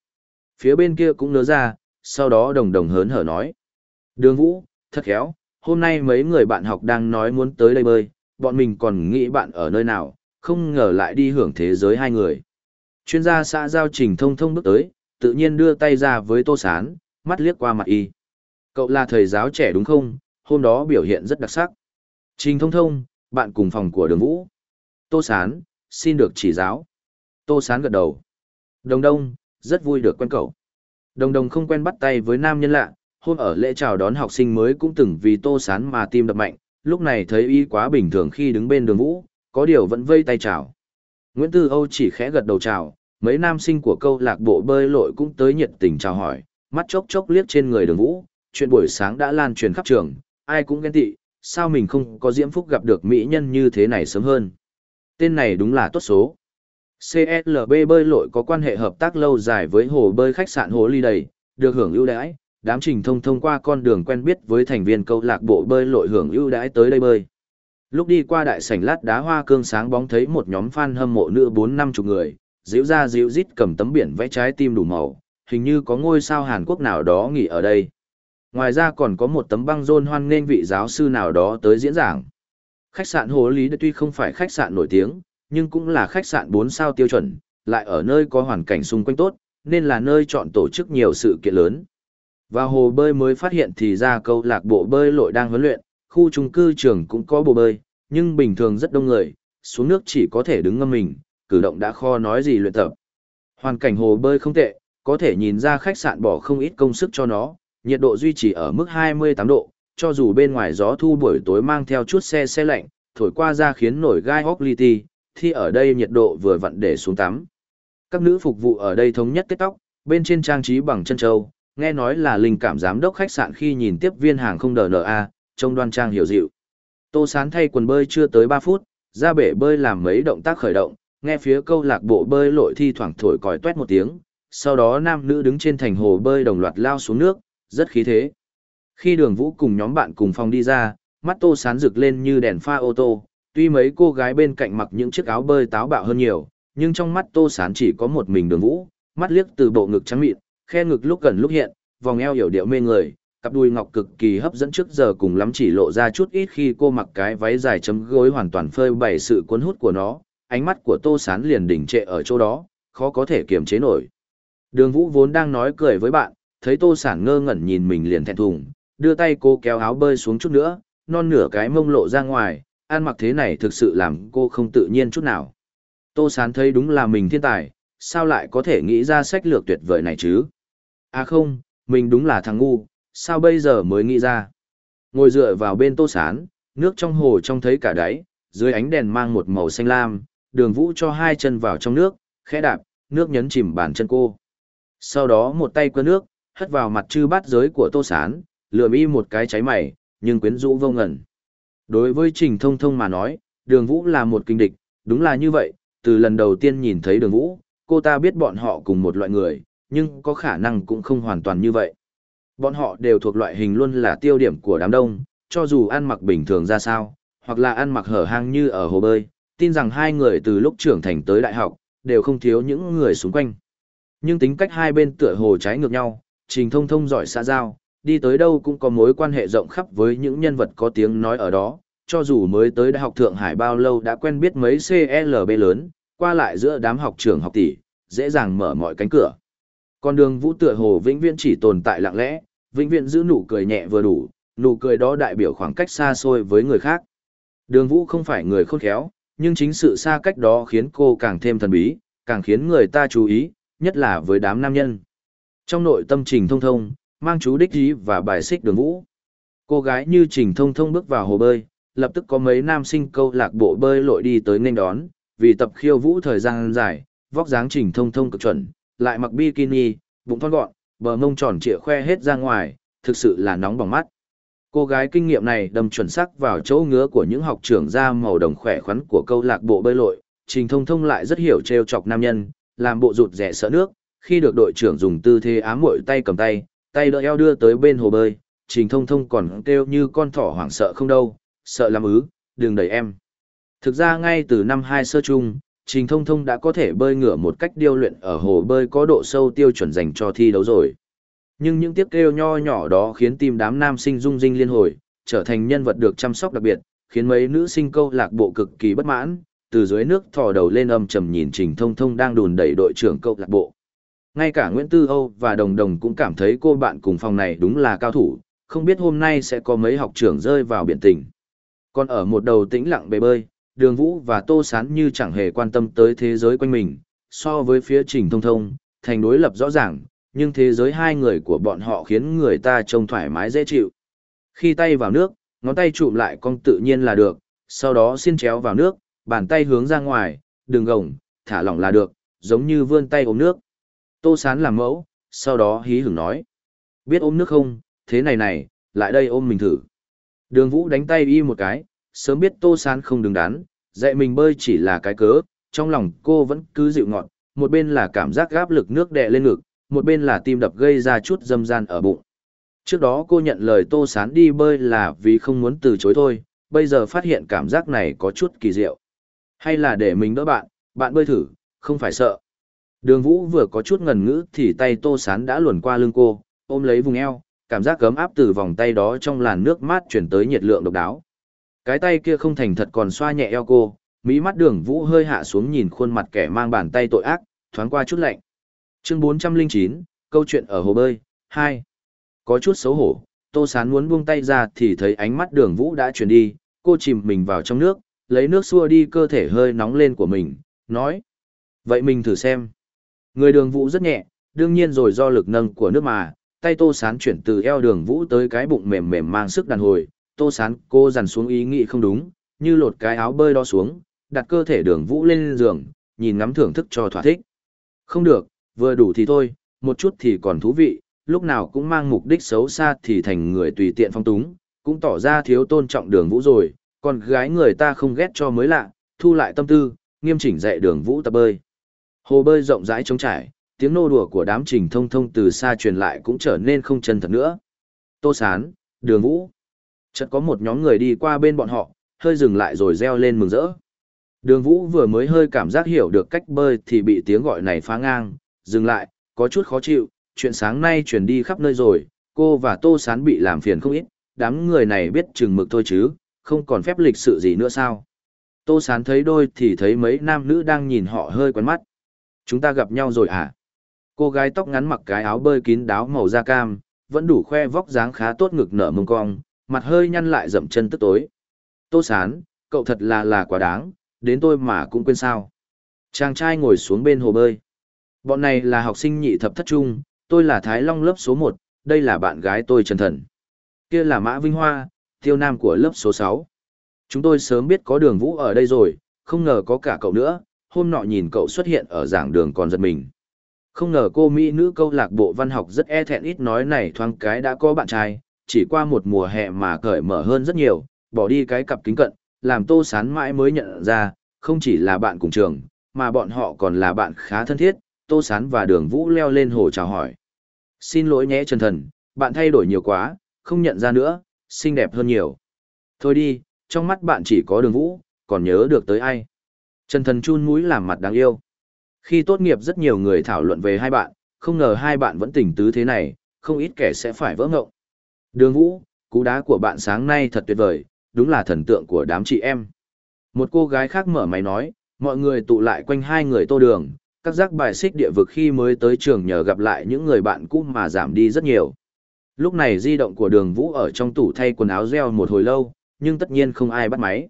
Speaker 1: Phía bên kia cũng nớ ra, sau đó đồng đồng hớn hở nói. Đường Vũ, thật khéo, hôm nay mấy người bạn học đang nói muốn tới đây bơi, bọn mình còn nghĩ bạn ở nơi nào, không ngờ lại đi hưởng thế giới hai người. Chuyên gia xã giao trình thông thông bước tới, tự nhiên đưa tay ra với tô sán, mắt liếc qua mặt y. Cậu là thầy giáo trẻ đúng không? Hôm đó biểu hiện rất đặc sắc. Trình thông thông, bạn cùng phòng của đường vũ. Tô sán, xin được chỉ giáo. Tô Sán gật đầu. Đồng đông, rất vui được quen cậu. Đồng đồng không quen bắt tay với nam nhân lạ, hôm ở lễ chào đón học sinh mới cũng từng vì Tô Sán mà tim đập mạnh, lúc này thấy y quá bình thường khi đứng bên đường vũ, có điều vẫn vây tay chào. Nguyễn Tư Âu chỉ khẽ gật đầu chào, mấy nam sinh của câu lạc bộ bơi lội cũng tới nhiệt tình chào hỏi, mắt chốc chốc liếc trên người đường vũ, chuyện buổi sáng đã lan truyền khắp trường, ai cũng ghen tị, sao mình không có diễm phúc gặp được mỹ nhân như thế này sớm hơn. Tên này đúng là tốt số. CLB bơi lội có quan hệ hợp tác lâu dài với hồ bơi khách sạn Hồ Ly Đầy, được hưởng ưu đãi, đám trình thông thông qua con đường quen biết với thành viên câu lạc bộ bơi lội hưởng ưu đãi tới đây bơi. Lúc đi qua đại sảnh lát đá hoa cương sáng bóng thấy một nhóm fan hâm mộ nữ bốn năm chục người, dịu ra dịu rít cầm tấm biển vẽ trái tim đủ màu, hình như có ngôi sao Hàn Quốc nào đó nghỉ ở đây. Ngoài ra còn có một tấm băng rôn hoan nghênh vị giáo sư nào đó tới diễn giảng. Khách sạn Hồ Lý tuy không phải khách sạn nổi tiếng, nhưng cũng là khách sạn 4 sao tiêu chuẩn, lại ở nơi có hoàn cảnh xung quanh tốt, nên là nơi chọn tổ chức nhiều sự kiện lớn. Và hồ bơi mới phát hiện thì ra câu lạc bộ bơi lội đang huấn luyện, khu trung cư trường cũng có bồ bơi, nhưng bình thường rất đông người, xuống nước chỉ có thể đứng ngâm mình, cử động đã kho nói gì luyện tập. Hoàn cảnh hồ bơi không tệ, có thể nhìn ra khách sạn bỏ không ít công sức cho nó, nhiệt độ duy trì ở mức 28 độ, cho dù bên ngoài gió thu buổi tối mang theo chút xe xe lạnh, thổi qua ra khiến nổi gai hóc li ti, thì ở đây nhiệt độ vừa vặn để xuống tắm. Các nữ phục vụ ở đây thống nhất kết tóc, bên trên trang trí bằng chân châu, nghe nói là linh cảm giám đốc khách sạn khi nhìn tiếp viên hàng không DNA, trông đoan trang hiểu dịu. Tô Sán thay quần bơi chưa tới 3 phút, ra bể bơi làm mấy động tác khởi động, nghe phía câu lạc bộ bơi lội thi thoảng thổi còi tuét một tiếng, sau đó nam nữ đứng trên thành hồ bơi đồng loạt lao xuống nước, rất khí thế. Khi đường vũ cùng nhóm bạn cùng phòng đi ra, mắt tô sán rực lên như đèn pha ô tô, tuy mấy cô gái bên cạnh mặc những chiếc áo bơi táo bạo hơn nhiều, nhưng trong mắt tô sán chỉ có một mình đường vũ, mắt liếc từ bộ ngực trắng mịn, khe ngực lúc gần lúc hiện, vòng eo hiểu điệu mê người, cặp đùi ngọc cực kỳ hấp dẫn trước giờ cùng lắm chỉ lộ ra chút ít khi cô mặc cái váy dài chấm gối hoàn toàn phơi bày sự cuốn hút của nó, ánh mắt của tô sán liền đỉnh trệ ở chỗ đó, khó có thể kiềm chế nổi. Đường vũ vốn đang nói cười với bạn, thấy tô sán ngơ ngẩn nhìn mình liền thẹn thùng, đưa tay cô kéo áo bơi xuống chút nữa, non nửa cái mông lộ ra ngoài, ăn mặc thế này thực sự làm cô không tự nhiên chút nào. Tô sán thấy đúng là mình thiên tài, sao lại có thể nghĩ ra sách lược tuyệt vời này chứ? À không, mình đúng là thằng ngu, sao bây giờ mới nghĩ ra? Ngồi dựa vào bên tô sán, nước trong hồ trông thấy cả đáy, dưới ánh đèn mang một màu xanh lam, đường vũ cho hai chân vào trong nước, khẽ đạp, nước nhấn chìm bàn chân cô. Sau đó một tay quơ nước, hất vào mặt chư bát giới của tô sán, lừa y một cái cháy mày, nhưng quyến rũ vô ngẩn. Đối với Trình Thông Thông mà nói, đường vũ là một kinh địch, đúng là như vậy, từ lần đầu tiên nhìn thấy đường vũ, cô ta biết bọn họ cùng một loại người, nhưng có khả năng cũng không hoàn toàn như vậy. Bọn họ đều thuộc loại hình luôn là tiêu điểm của đám đông, cho dù ăn mặc bình thường ra sao, hoặc là ăn mặc hở hang như ở hồ bơi, tin rằng hai người từ lúc trưởng thành tới đại học, đều không thiếu những người xung quanh. Nhưng tính cách hai bên tựa hồ trái ngược nhau, trình thông thông giỏi xã giao, đi tới đâu cũng có mối quan hệ rộng khắp với những nhân vật có tiếng nói ở đó, cho dù mới tới Đại học Thượng Hải bao lâu đã quen biết mấy CLB lớn, qua lại giữa đám học trường học tỷ, dễ dàng mở mọi cánh cửa. Con đường vũ tựa hồ vĩnh viễn chỉ tồn tại lặng lẽ, vĩnh viễn giữ nụ cười nhẹ vừa đủ, nụ cười đó đại biểu khoảng cách xa xôi với người khác. Đường vũ không phải người khôn khéo, nhưng chính sự xa cách đó khiến cô càng thêm thần bí, càng khiến người ta chú ý, nhất là với đám nam nhân. Trong nội tâm trình thông thông, mang chú đích ý và bài xích đường vũ. Cô gái như trình thông thông bước vào hồ bơi, lập tức có mấy nam sinh câu lạc bộ bơi lội đi tới nghênh đón, vì tập khiêu vũ thời gian dài, vóc dáng trình thông thông cực chuẩn, lại mặc bikini, bụng thon gọn, bờ mông tròn trịa khoe hết ra ngoài, thực sự là nóng bỏng mắt. Cô gái kinh nghiệm này đâm chuẩn sắc vào chỗ ngứa của những học trưởng da màu đồng khỏe khoắn của câu lạc bộ bơi lội, trình thông thông lại rất hiểu trêu chọc nam nhân, làm bộ rụt rẻ sợ nước, khi được đội trưởng dùng tư thế ám muội tay cầm tay, tay đỡ eo đưa tới bên hồ bơi, Trình Thông Thông còn kêu như con thỏ hoảng sợ không đâu, sợ làm ứ, đừng đẩy em. Thực ra ngay từ năm hai sơ chung, Trình Thông Thông đã có thể bơi ngửa một cách điêu luyện ở hồ bơi có độ sâu tiêu chuẩn dành cho thi đấu rồi. Nhưng những tiếc kêu nho nhỏ đó khiến tim đám nam sinh rung rinh liên hồi, trở thành nhân vật được chăm sóc đặc biệt, khiến mấy nữ sinh câu lạc bộ cực kỳ bất mãn, từ dưới nước thò đầu lên âm trầm nhìn Trình Thông Thông đang đùn đẩy đội trưởng câu lạc bộ. Ngay cả Nguyễn Tư Âu và Đồng Đồng cũng cảm thấy cô bạn cùng phòng này đúng là cao thủ, không biết hôm nay sẽ có mấy học trưởng rơi vào biển tình. Còn ở một đầu tĩnh lặng bể bơi, Đường Vũ và Tô Sán như chẳng hề quan tâm tới thế giới quanh mình, so với phía Trình Thông Thông, thành đối lập rõ ràng, nhưng thế giới hai người của bọn họ khiến người ta trông thoải mái dễ chịu. Khi tay vào nước, ngón tay chụm lại cong tự nhiên là được, sau đó xin chéo vào nước, bàn tay hướng ra ngoài, đường gồng, thả lỏng là được, giống như vươn tay ôm nước. Tô Sán làm mẫu, sau đó hí hửng nói. Biết ôm nước không, thế này này, lại đây ôm mình thử. Đường Vũ đánh tay y một cái, sớm biết Tô Sán không đứng đắn, dạy mình bơi chỉ là cái cớ, trong lòng cô vẫn cứ dịu ngọt, một bên là cảm giác gáp lực nước đè lên ngực, một bên là tim đập gây ra chút dâm gian ở bụng. Trước đó cô nhận lời Tô Sán đi bơi là vì không muốn từ chối thôi, bây giờ phát hiện cảm giác này có chút kỳ diệu. Hay là để mình đỡ bạn, bạn bơi thử, không phải sợ. Đường Vũ vừa có chút ngần ngữ thì tay Tô Sán đã luồn qua lưng cô, ôm lấy vùng eo, cảm giác cấm áp từ vòng tay đó trong làn nước mát chuyển tới nhiệt lượng độc đáo. Cái tay kia không thành thật còn xoa nhẹ eo cô, mỹ mắt đường Vũ hơi hạ xuống nhìn khuôn mặt kẻ mang bàn tay tội ác, thoáng qua chút lạnh. Chương 409, câu chuyện ở hồ bơi, 2. Có chút xấu hổ, Tô Sán muốn buông tay ra thì thấy ánh mắt đường vũ đã chuyển đi, cô chìm mình vào trong nước, lấy nước xua đi cơ thể hơi nóng lên của mình, nói. Vậy mình thử xem. Người đường vũ rất nhẹ, đương nhiên rồi do lực nâng của nước mà, tay Tô Sán chuyển từ eo đường vũ tới cái bụng mềm mềm mang sức đàn hồi. Tô Sán cô dằn xuống ý nghĩ không đúng, như lột cái áo bơi đó xuống, đặt cơ thể đường vũ lên giường, nhìn ngắm thưởng thức cho thỏa thích. Không được, vừa đủ thì thôi, một chút thì còn thú vị, lúc nào cũng mang mục đích xấu xa thì thành người tùy tiện phong túng, cũng tỏ ra thiếu tôn trọng đường vũ rồi, còn gái người ta không ghét cho mới lạ, thu lại tâm tư, nghiêm chỉnh dạy đường vũ tập bơi. Hồ bơi rộng rãi trống trải, tiếng nô đùa của đám trình thông thông từ xa truyền lại cũng trở nên không chân thật nữa. Tô Sán, đường vũ. Chợt có một nhóm người đi qua bên bọn họ, hơi dừng lại rồi reo lên mừng rỡ. Đường vũ vừa mới hơi cảm giác hiểu được cách bơi thì bị tiếng gọi này phá ngang, dừng lại, có chút khó chịu, chuyện sáng nay truyền đi khắp nơi rồi, cô và Tô Sán bị làm phiền không ít, đám người này biết chừng mực thôi chứ, không còn phép lịch sự gì nữa sao. Tô Sán thấy đôi thì thấy mấy nam nữ đang nhìn họ hơi quen mắt. Chúng ta gặp nhau rồi à? Cô gái tóc ngắn mặc cái áo bơi kín đáo màu da cam, vẫn đủ khoe vóc dáng khá tốt ngực nở mông cong, mặt hơi nhăn lại dậm chân tức tối. Tô Sán, cậu thật là là quá đáng, đến tôi mà cũng quên sao. Chàng trai ngồi xuống bên hồ bơi. Bọn này là học sinh nhị thập thất trung, tôi là Thái Long lớp số 1, đây là bạn gái tôi Trần Thần. Kia là Mã Vinh Hoa, tiêu nam của lớp số 6. Chúng tôi sớm biết có đường vũ ở đây rồi, không ngờ có cả cậu nữa, hôm nọ nhìn cậu xuất hiện ở giảng đường còn giật mình. Không ngờ cô Mỹ nữ câu lạc bộ văn học rất e thẹn ít nói này thoáng cái đã có bạn trai, chỉ qua một mùa hè mà cởi mở hơn rất nhiều, bỏ đi cái cặp kính cận, làm tô sán mãi mới nhận ra, không chỉ là bạn cùng trường, mà bọn họ còn là bạn khá thân thiết, tô sán và đường vũ leo lên hồ chào hỏi. Xin lỗi nhé Trần Thần, bạn thay đổi nhiều quá, không nhận ra nữa, xinh đẹp hơn nhiều. Thôi đi, trong mắt bạn chỉ có đường vũ, còn nhớ được tới ai. Trần Thần chun mũi làm mặt đáng yêu. Khi tốt nghiệp rất nhiều người thảo luận về hai bạn, không ngờ hai bạn vẫn tỉnh tứ thế này, không ít kẻ sẽ phải vỡ ngộng. Đường Vũ, cú đá của bạn sáng nay thật tuyệt vời, đúng là thần tượng của đám chị em. Một cô gái khác mở máy nói, mọi người tụ lại quanh hai người tô đường, các giác bài xích địa vực khi mới tới trường nhờ gặp lại những người bạn cũ mà giảm đi rất nhiều. Lúc này di động của đường Vũ ở trong tủ thay quần áo reo một hồi lâu, nhưng tất nhiên không ai bắt máy.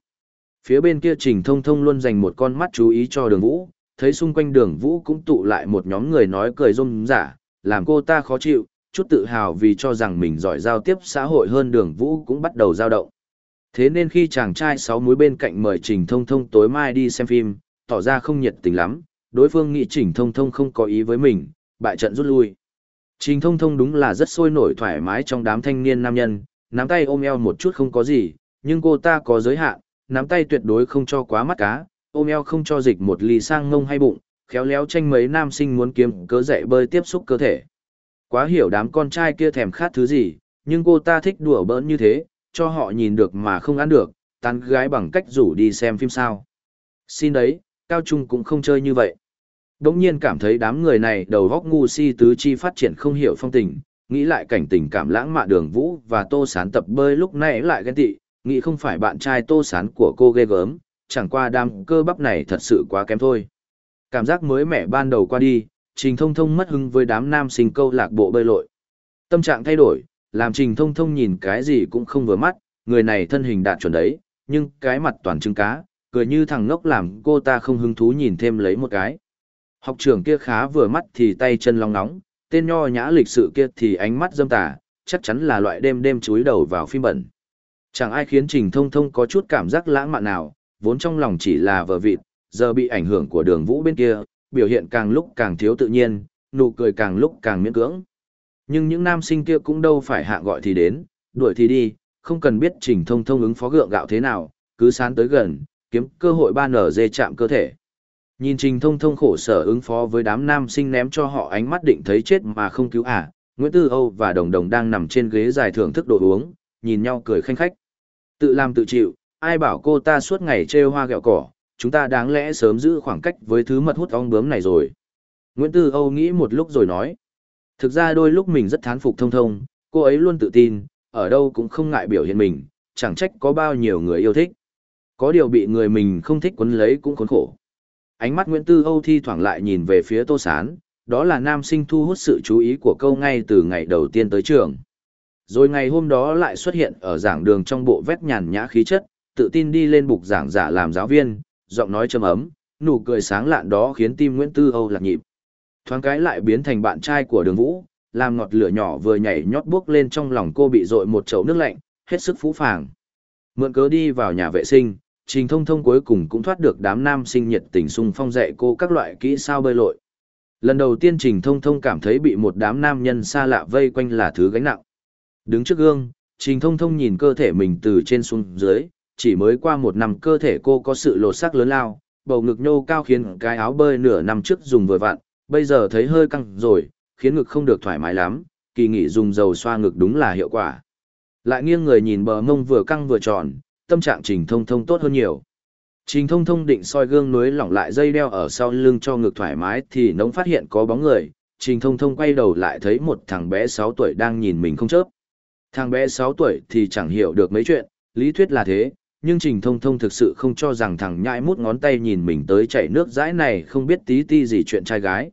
Speaker 1: Phía bên kia Trình Thông Thông luôn dành một con mắt chú ý cho đường Vũ, thấy xung quanh đường Vũ cũng tụ lại một nhóm người nói cười rôm giả, làm cô ta khó chịu, chút tự hào vì cho rằng mình giỏi giao tiếp xã hội hơn đường Vũ cũng bắt đầu dao động. Thế nên khi chàng trai sáu múi bên cạnh mời Trình Thông Thông tối mai đi xem phim, tỏ ra không nhiệt tình lắm, đối phương nghĩ Trình Thông Thông không có ý với mình, bại trận rút lui. Trình Thông Thông đúng là rất sôi nổi thoải mái trong đám thanh niên nam nhân, nắm tay ôm eo một chút không có gì, nhưng cô ta có giới hạn, nắm tay tuyệt đối không cho quá mắt cá, ôm eo không cho dịch một ly sang ngông hay bụng, khéo léo tranh mấy nam sinh muốn kiếm cớ dạy bơi tiếp xúc cơ thể. Quá hiểu đám con trai kia thèm khát thứ gì, nhưng cô ta thích đùa bỡn như thế, cho họ nhìn được mà không ăn được, tán gái bằng cách rủ đi xem phim sao. Xin đấy, Cao Trung cũng không chơi như vậy. Đống nhiên cảm thấy đám người này đầu góc ngu si tứ chi phát triển không hiểu phong tình, nghĩ lại cảnh tình cảm lãng mạn đường vũ và tô sán tập bơi lúc này lại ghen tị, nghĩ không phải bạn trai tô sán của cô ghê gớm, chẳng qua đam cơ bắp này thật sự quá kém thôi. Cảm giác mới mẻ ban đầu qua đi, trình thông thông mất hứng với đám nam sinh câu lạc bộ bơi lội. Tâm trạng thay đổi, làm trình thông thông nhìn cái gì cũng không vừa mắt, người này thân hình đạt chuẩn đấy, nhưng cái mặt toàn trứng cá, cười như thằng ngốc làm cô ta không hứng thú nhìn thêm lấy một cái. Học trưởng kia khá vừa mắt thì tay chân long nóng, tên nho nhã lịch sự kia thì ánh mắt dâm tà, chắc chắn là loại đêm đêm chúi đầu vào phim bẩn. Chẳng ai khiến Trình Thông Thông có chút cảm giác lãng mạn nào, vốn trong lòng chỉ là vờ vịt, giờ bị ảnh hưởng của đường vũ bên kia, biểu hiện càng lúc càng thiếu tự nhiên, nụ cười càng lúc càng miễn cưỡng. Nhưng những nam sinh kia cũng đâu phải hạ gọi thì đến, đuổi thì đi, không cần biết Trình Thông Thông ứng phó gượng gạo thế nào, cứ sán tới gần, kiếm cơ hội ba nở dê chạm cơ thể. Nhìn Trình Thông Thông khổ sở ứng phó với đám nam sinh ném cho họ ánh mắt định thấy chết mà không cứu à, Nguyễn Tư Âu và Đồng Đồng đang nằm trên ghế dài thưởng thức đồ uống, nhìn nhau cười khanh khách. Tự làm tự chịu, ai bảo cô ta suốt ngày trêu hoa gẹo cỏ, chúng ta đáng lẽ sớm giữ khoảng cách với thứ mật hút ong bướm này rồi. Nguyễn Tư Âu nghĩ một lúc rồi nói. Thực ra đôi lúc mình rất thán phục thông thông, cô ấy luôn tự tin, ở đâu cũng không ngại biểu hiện mình, chẳng trách có bao nhiêu người yêu thích. Có điều bị người mình không thích quấn lấy cũng khốn khổ. Ánh mắt Nguyễn Tư Âu thi thoảng lại nhìn về phía Tô Sán, đó là nam sinh thu hút sự chú ý của câu ngay từ ngày đầu tiên tới trường. Rồi ngày hôm đó lại xuất hiện ở giảng đường trong bộ vét nhàn nhã khí chất, tự tin đi lên bục giảng giả làm giáo viên, giọng nói trầm ấm, nụ cười sáng lạn đó khiến tim Nguyễn Tư Âu lạc nhịp. Thoáng cái lại biến thành bạn trai của đường vũ, làm ngọt lửa nhỏ vừa nhảy nhót bước lên trong lòng cô bị dội một chậu nước lạnh, hết sức phú phàng. Mượn cớ đi vào nhà vệ sinh, Trình Thông Thông cuối cùng cũng thoát được đám nam sinh nhiệt tình sung phong dạy cô các loại kỹ sao bơi lội. Lần đầu tiên Trình Thông Thông cảm thấy bị một đám nam nhân xa lạ vây quanh là thứ gánh nặng. Đứng trước gương, Trình Thông Thông nhìn cơ thể mình từ trên xuống dưới, chỉ mới qua một năm cơ thể cô có sự lột sắc lớn lao, bầu ngực nhô cao khiến cái áo bơi nửa năm trước dùng vừa vặn, bây giờ thấy hơi căng rồi, khiến ngực không được thoải mái lắm, kỳ nghỉ dùng dầu xoa ngực đúng là hiệu quả. Lại nghiêng người nhìn bờ mông vừa căng vừa tròn, tâm trạng Trình Thông Thông tốt hơn nhiều. Trình Thông Thông định soi gương núi lỏng lại dây đeo ở sau lưng cho ngực thoải mái thì nông phát hiện có bóng người, Trình Thông Thông quay đầu lại thấy một thằng bé 6 tuổi đang nhìn mình không chớp. Thằng bé 6 tuổi thì chẳng hiểu được mấy chuyện, lý thuyết là thế, nhưng Trình Thông Thông thực sự không cho rằng thằng nhãi mút ngón tay nhìn mình tới chảy nước dãi này không biết tí ti gì chuyện trai gái.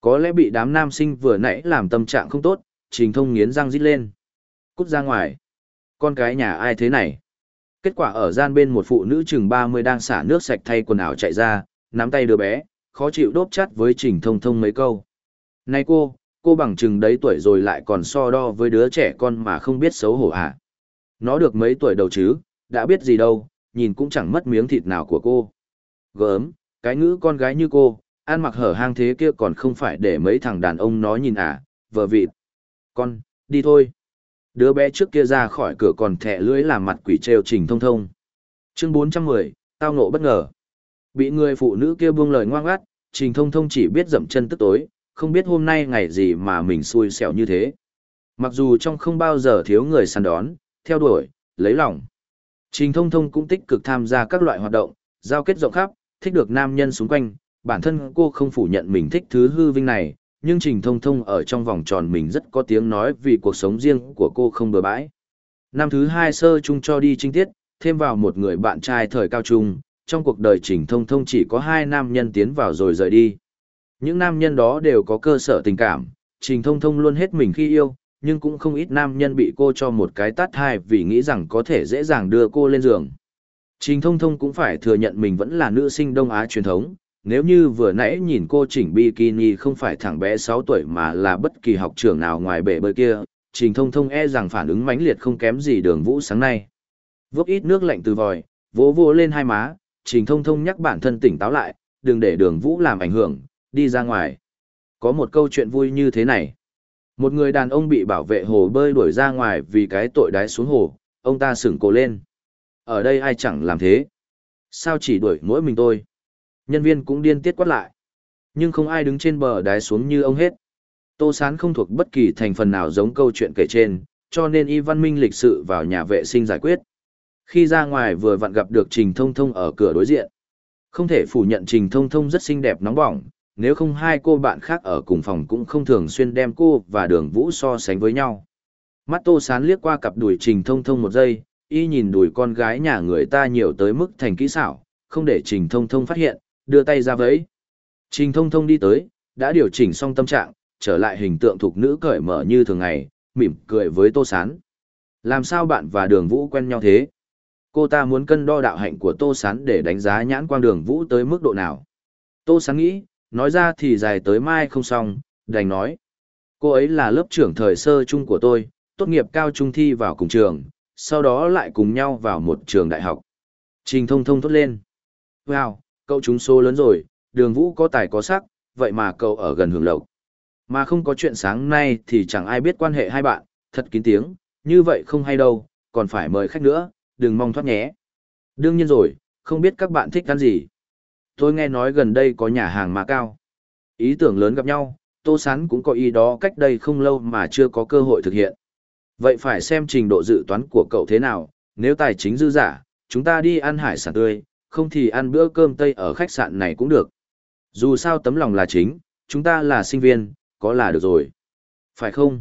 Speaker 1: Có lẽ bị đám nam sinh vừa nãy làm tâm trạng không tốt, Trình Thông nghiến răng rít lên. Cút ra ngoài. Con cái nhà ai thế này? Kết quả ở gian bên một phụ nữ chừng 30 đang xả nước sạch thay quần áo chạy ra, nắm tay đứa bé, khó chịu đốp chắt với Trình Thông Thông mấy câu. Này cô, cô bằng chừng đấy tuổi rồi lại còn so đo với đứa trẻ con mà không biết xấu hổ à? Nó được mấy tuổi đầu chứ, đã biết gì đâu, nhìn cũng chẳng mất miếng thịt nào của cô. Gớm, cái ngữ con gái như cô, ăn mặc hở hang thế kia còn không phải để mấy thằng đàn ông nó nhìn à, vợ vịt. Con, đi thôi. Đứa bé trước kia ra khỏi cửa còn thẻ lưỡi làm mặt quỷ treo trình thông thông. Chương 410, tao ngộ bất ngờ. Bị người phụ nữ kia buông lời ngoan gắt, trình thông thông chỉ biết dậm chân tức tối, không biết hôm nay ngày gì mà mình xui xẻo như thế. Mặc dù trong không bao giờ thiếu người săn đón, theo đuổi, lấy lòng. Trình thông thông cũng tích cực tham gia các loại hoạt động, giao kết rộng khắp, thích được nam nhân xung quanh, bản thân cô không phủ nhận mình thích thứ hư vinh này, nhưng Trình Thông Thông ở trong vòng tròn mình rất có tiếng nói vì cuộc sống riêng của cô không bừa bãi. Năm thứ hai sơ chung cho đi trinh tiết, thêm vào một người bạn trai thời cao trung, trong cuộc đời Trình Thông Thông chỉ có hai nam nhân tiến vào rồi rời đi. Những nam nhân đó đều có cơ sở tình cảm, Trình Thông Thông luôn hết mình khi yêu, nhưng cũng không ít nam nhân bị cô cho một cái tát hai vì nghĩ rằng có thể dễ dàng đưa cô lên giường. Trình Thông Thông cũng phải thừa nhận mình vẫn là nữ sinh Đông Á truyền thống, nếu như vừa nãy nhìn cô chỉnh bikini không phải thằng bé 6 tuổi mà là bất kỳ học trưởng nào ngoài bể bơi kia, Trình Thông Thông e rằng phản ứng mãnh liệt không kém gì đường vũ sáng nay. Vốc ít nước lạnh từ vòi, vỗ vỗ lên hai má, Trình Thông Thông nhắc bản thân tỉnh táo lại, đừng để đường vũ làm ảnh hưởng, đi ra ngoài. Có một câu chuyện vui như thế này. Một người đàn ông bị bảo vệ hồ bơi đuổi ra ngoài vì cái tội đái xuống hồ, ông ta sửng cổ lên. Ở đây ai chẳng làm thế. Sao chỉ đuổi mỗi mình tôi? Nhân viên cũng điên tiết quát lại. Nhưng không ai đứng trên bờ đái xuống như ông hết. Tô Sán không thuộc bất kỳ thành phần nào giống câu chuyện kể trên, cho nên y văn minh lịch sự vào nhà vệ sinh giải quyết. Khi ra ngoài vừa vặn gặp được Trình Thông Thông ở cửa đối diện. Không thể phủ nhận Trình Thông Thông rất xinh đẹp nóng bỏng, nếu không hai cô bạn khác ở cùng phòng cũng không thường xuyên đem cô và đường vũ so sánh với nhau. Mắt Tô Sán liếc qua cặp đùi Trình Thông Thông một giây, y nhìn đùi con gái nhà người ta nhiều tới mức thành kỹ xảo, không để Trình Thông Thông phát hiện, đưa tay ra vẫy. Trình thông thông đi tới, đã điều chỉnh xong tâm trạng, trở lại hình tượng thuộc nữ cởi mở như thường ngày, mỉm cười với Tô Sán. Làm sao bạn và đường vũ quen nhau thế? Cô ta muốn cân đo đạo hạnh của Tô Sán để đánh giá nhãn quang đường vũ tới mức độ nào. Tô Sán nghĩ, nói ra thì dài tới mai không xong, đành nói. Cô ấy là lớp trưởng thời sơ trung của tôi, tốt nghiệp cao trung thi vào cùng trường, sau đó lại cùng nhau vào một trường đại học. Trình thông thông thốt lên. Wow, cậu chúng số lớn rồi, đường vũ có tài có sắc, vậy mà cậu ở gần hưởng lộc. Mà không có chuyện sáng nay thì chẳng ai biết quan hệ hai bạn, thật kín tiếng, như vậy không hay đâu, còn phải mời khách nữa, đừng mong thoát nhé. Đương nhiên rồi, không biết các bạn thích ăn gì. Tôi nghe nói gần đây có nhà hàng mà cao. Ý tưởng lớn gặp nhau, Tô Sán cũng có ý đó cách đây không lâu mà chưa có cơ hội thực hiện. Vậy phải xem trình độ dự toán của cậu thế nào, nếu tài chính dư giả, chúng ta đi ăn hải sản tươi, không thì ăn bữa cơm Tây ở khách sạn này cũng được. Dù sao tấm lòng là chính, chúng ta là sinh viên, có là được rồi. Phải không?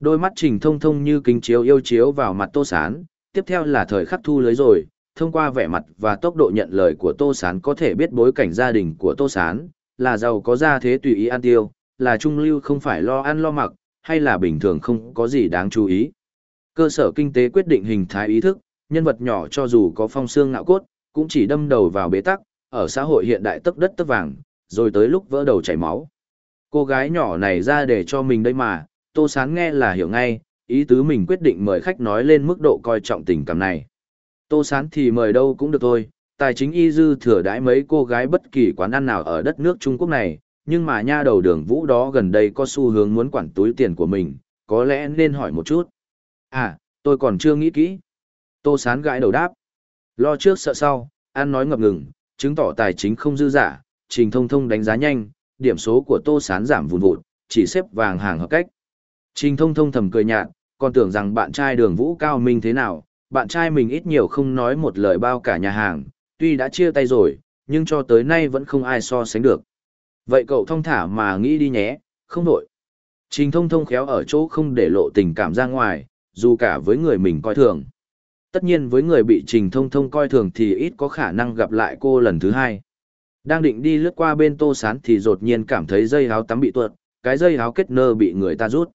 Speaker 1: Đôi mắt trình thông thông như kính chiếu yêu chiếu vào mặt Tô Sán, tiếp theo là thời khắc thu lưới rồi, thông qua vẻ mặt và tốc độ nhận lời của Tô Sán có thể biết bối cảnh gia đình của Tô Sán, là giàu có gia thế tùy ý ăn tiêu, là trung lưu không phải lo ăn lo mặc, hay là bình thường không có gì đáng chú ý. Cơ sở kinh tế quyết định hình thái ý thức, nhân vật nhỏ cho dù có phong xương ngạo cốt, cũng chỉ đâm đầu vào bế tắc, ở xã hội hiện đại tấc đất tấc vàng, rồi tới lúc vỡ đầu chảy máu. Cô gái nhỏ này ra để cho mình đây mà, Tô Sán nghe là hiểu ngay, ý tứ mình quyết định mời khách nói lên mức độ coi trọng tình cảm này. Tô Sán thì mời đâu cũng được thôi, tài chính y dư thừa đãi mấy cô gái bất kỳ quán ăn nào ở đất nước Trung Quốc này, nhưng mà nha đầu đường vũ đó gần đây có xu hướng muốn quản túi tiền của mình, có lẽ nên hỏi một chút. À, tôi còn chưa nghĩ kỹ. Tô Sán gãi đầu đáp. Lo trước sợ sau, ăn nói ngập ngừng, chứng tỏ tài chính không dư giả, trình thông thông đánh giá nhanh, điểm số của Tô Sán giảm vùn vụt, chỉ xếp vàng hàng hợp cách. Trình thông thông thầm cười nhạt, còn tưởng rằng bạn trai đường vũ cao minh thế nào, bạn trai mình ít nhiều không nói một lời bao cả nhà hàng, tuy đã chia tay rồi, nhưng cho tới nay vẫn không ai so sánh được. Vậy cậu thông thả mà nghĩ đi nhé, không đổi. Trình thông thông khéo ở chỗ không để lộ tình cảm ra ngoài, dù cả với người mình coi thường. Tất nhiên với người bị trình thông thông coi thường thì ít có khả năng gặp lại cô lần thứ hai. Đang định đi lướt qua bên tô sán thì đột nhiên cảm thấy dây áo tắm bị tuột, cái dây áo kết nơ bị người ta rút.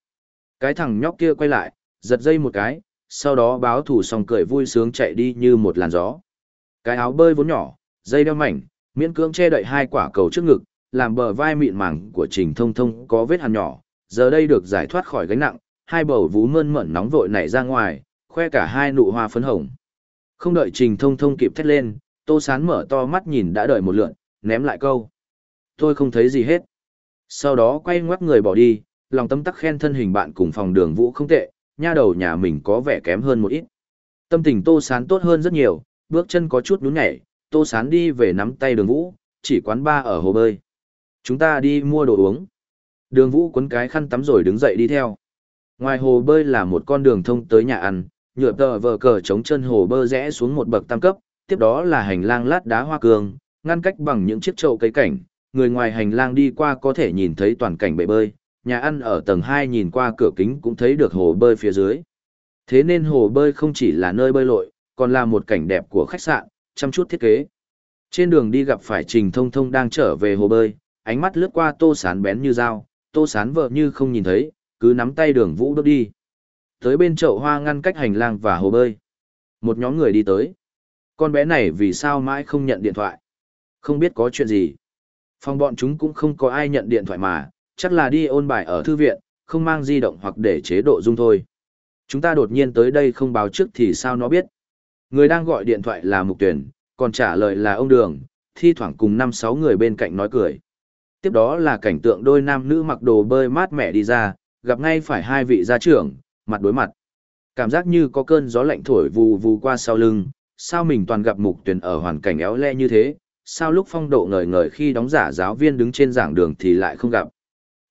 Speaker 1: Cái thằng nhóc kia quay lại, giật dây một cái, sau đó báo thủ xong cười vui sướng chạy đi như một làn gió. Cái áo bơi vốn nhỏ, dây đeo mảnh, miễn cưỡng che đậy hai quả cầu trước ngực, làm bờ vai mịn màng của Trình Thông Thông có vết hằn nhỏ, giờ đây được giải thoát khỏi gánh nặng, hai bầu vú mơn mởn nóng vội nảy ra ngoài, khoe cả hai nụ hoa phấn hồng. Không đợi Trình Thông Thông kịp thét lên, Tô Sán mở to mắt nhìn đã đợi một lượn, ném lại câu. Tôi không thấy gì hết. Sau đó quay ngoắt người bỏ đi, lòng tâm tắc khen thân hình bạn cùng phòng đường vũ không tệ, nha đầu nhà mình có vẻ kém hơn một ít. Tâm tình Tô Sán tốt hơn rất nhiều, bước chân có chút nhún nhảy, Tô Sán đi về nắm tay đường vũ, chỉ quán ba ở hồ bơi. Chúng ta đi mua đồ uống. Đường vũ quấn cái khăn tắm rồi đứng dậy đi theo. Ngoài hồ bơi là một con đường thông tới nhà ăn, nhựa tờ vờ cờ chống chân hồ bơi rẽ xuống một bậc tam cấp, tiếp đó là hành lang lát đá hoa cương, ngăn cách bằng những chiếc chậu cây cảnh. Người ngoài hành lang đi qua có thể nhìn thấy toàn cảnh bể bơi, nhà ăn ở tầng 2 nhìn qua cửa kính cũng thấy được hồ bơi phía dưới. Thế nên hồ bơi không chỉ là nơi bơi lội, còn là một cảnh đẹp của khách sạn, chăm chút thiết kế. Trên đường đi gặp phải Trình Thông Thông đang trở về hồ bơi, ánh mắt lướt qua tô sán bén như dao, tô sán vợ như không nhìn thấy, cứ nắm tay đường vũ bước đi. Tới bên chậu hoa ngăn cách hành lang và hồ bơi. Một nhóm người đi tới. Con bé này vì sao mãi không nhận điện thoại? Không biết có chuyện gì. Phòng bọn chúng cũng không có ai nhận điện thoại mà, chắc là đi ôn bài ở thư viện, không mang di động hoặc để chế độ dung thôi. Chúng ta đột nhiên tới đây không báo trước thì sao nó biết. Người đang gọi điện thoại là Mục Tuyển, còn trả lời là ông Đường, thi thoảng cùng năm sáu người bên cạnh nói cười. Tiếp đó là cảnh tượng đôi nam nữ mặc đồ bơi mát mẻ đi ra, gặp ngay phải hai vị gia trưởng, mặt đối mặt. Cảm giác như có cơn gió lạnh thổi vù vù qua sau lưng, sao mình toàn gặp Mục Tuyển ở hoàn cảnh éo le như thế, sao lúc phong độ ngời ngời khi đóng giả giáo viên đứng trên giảng đường thì lại không gặp.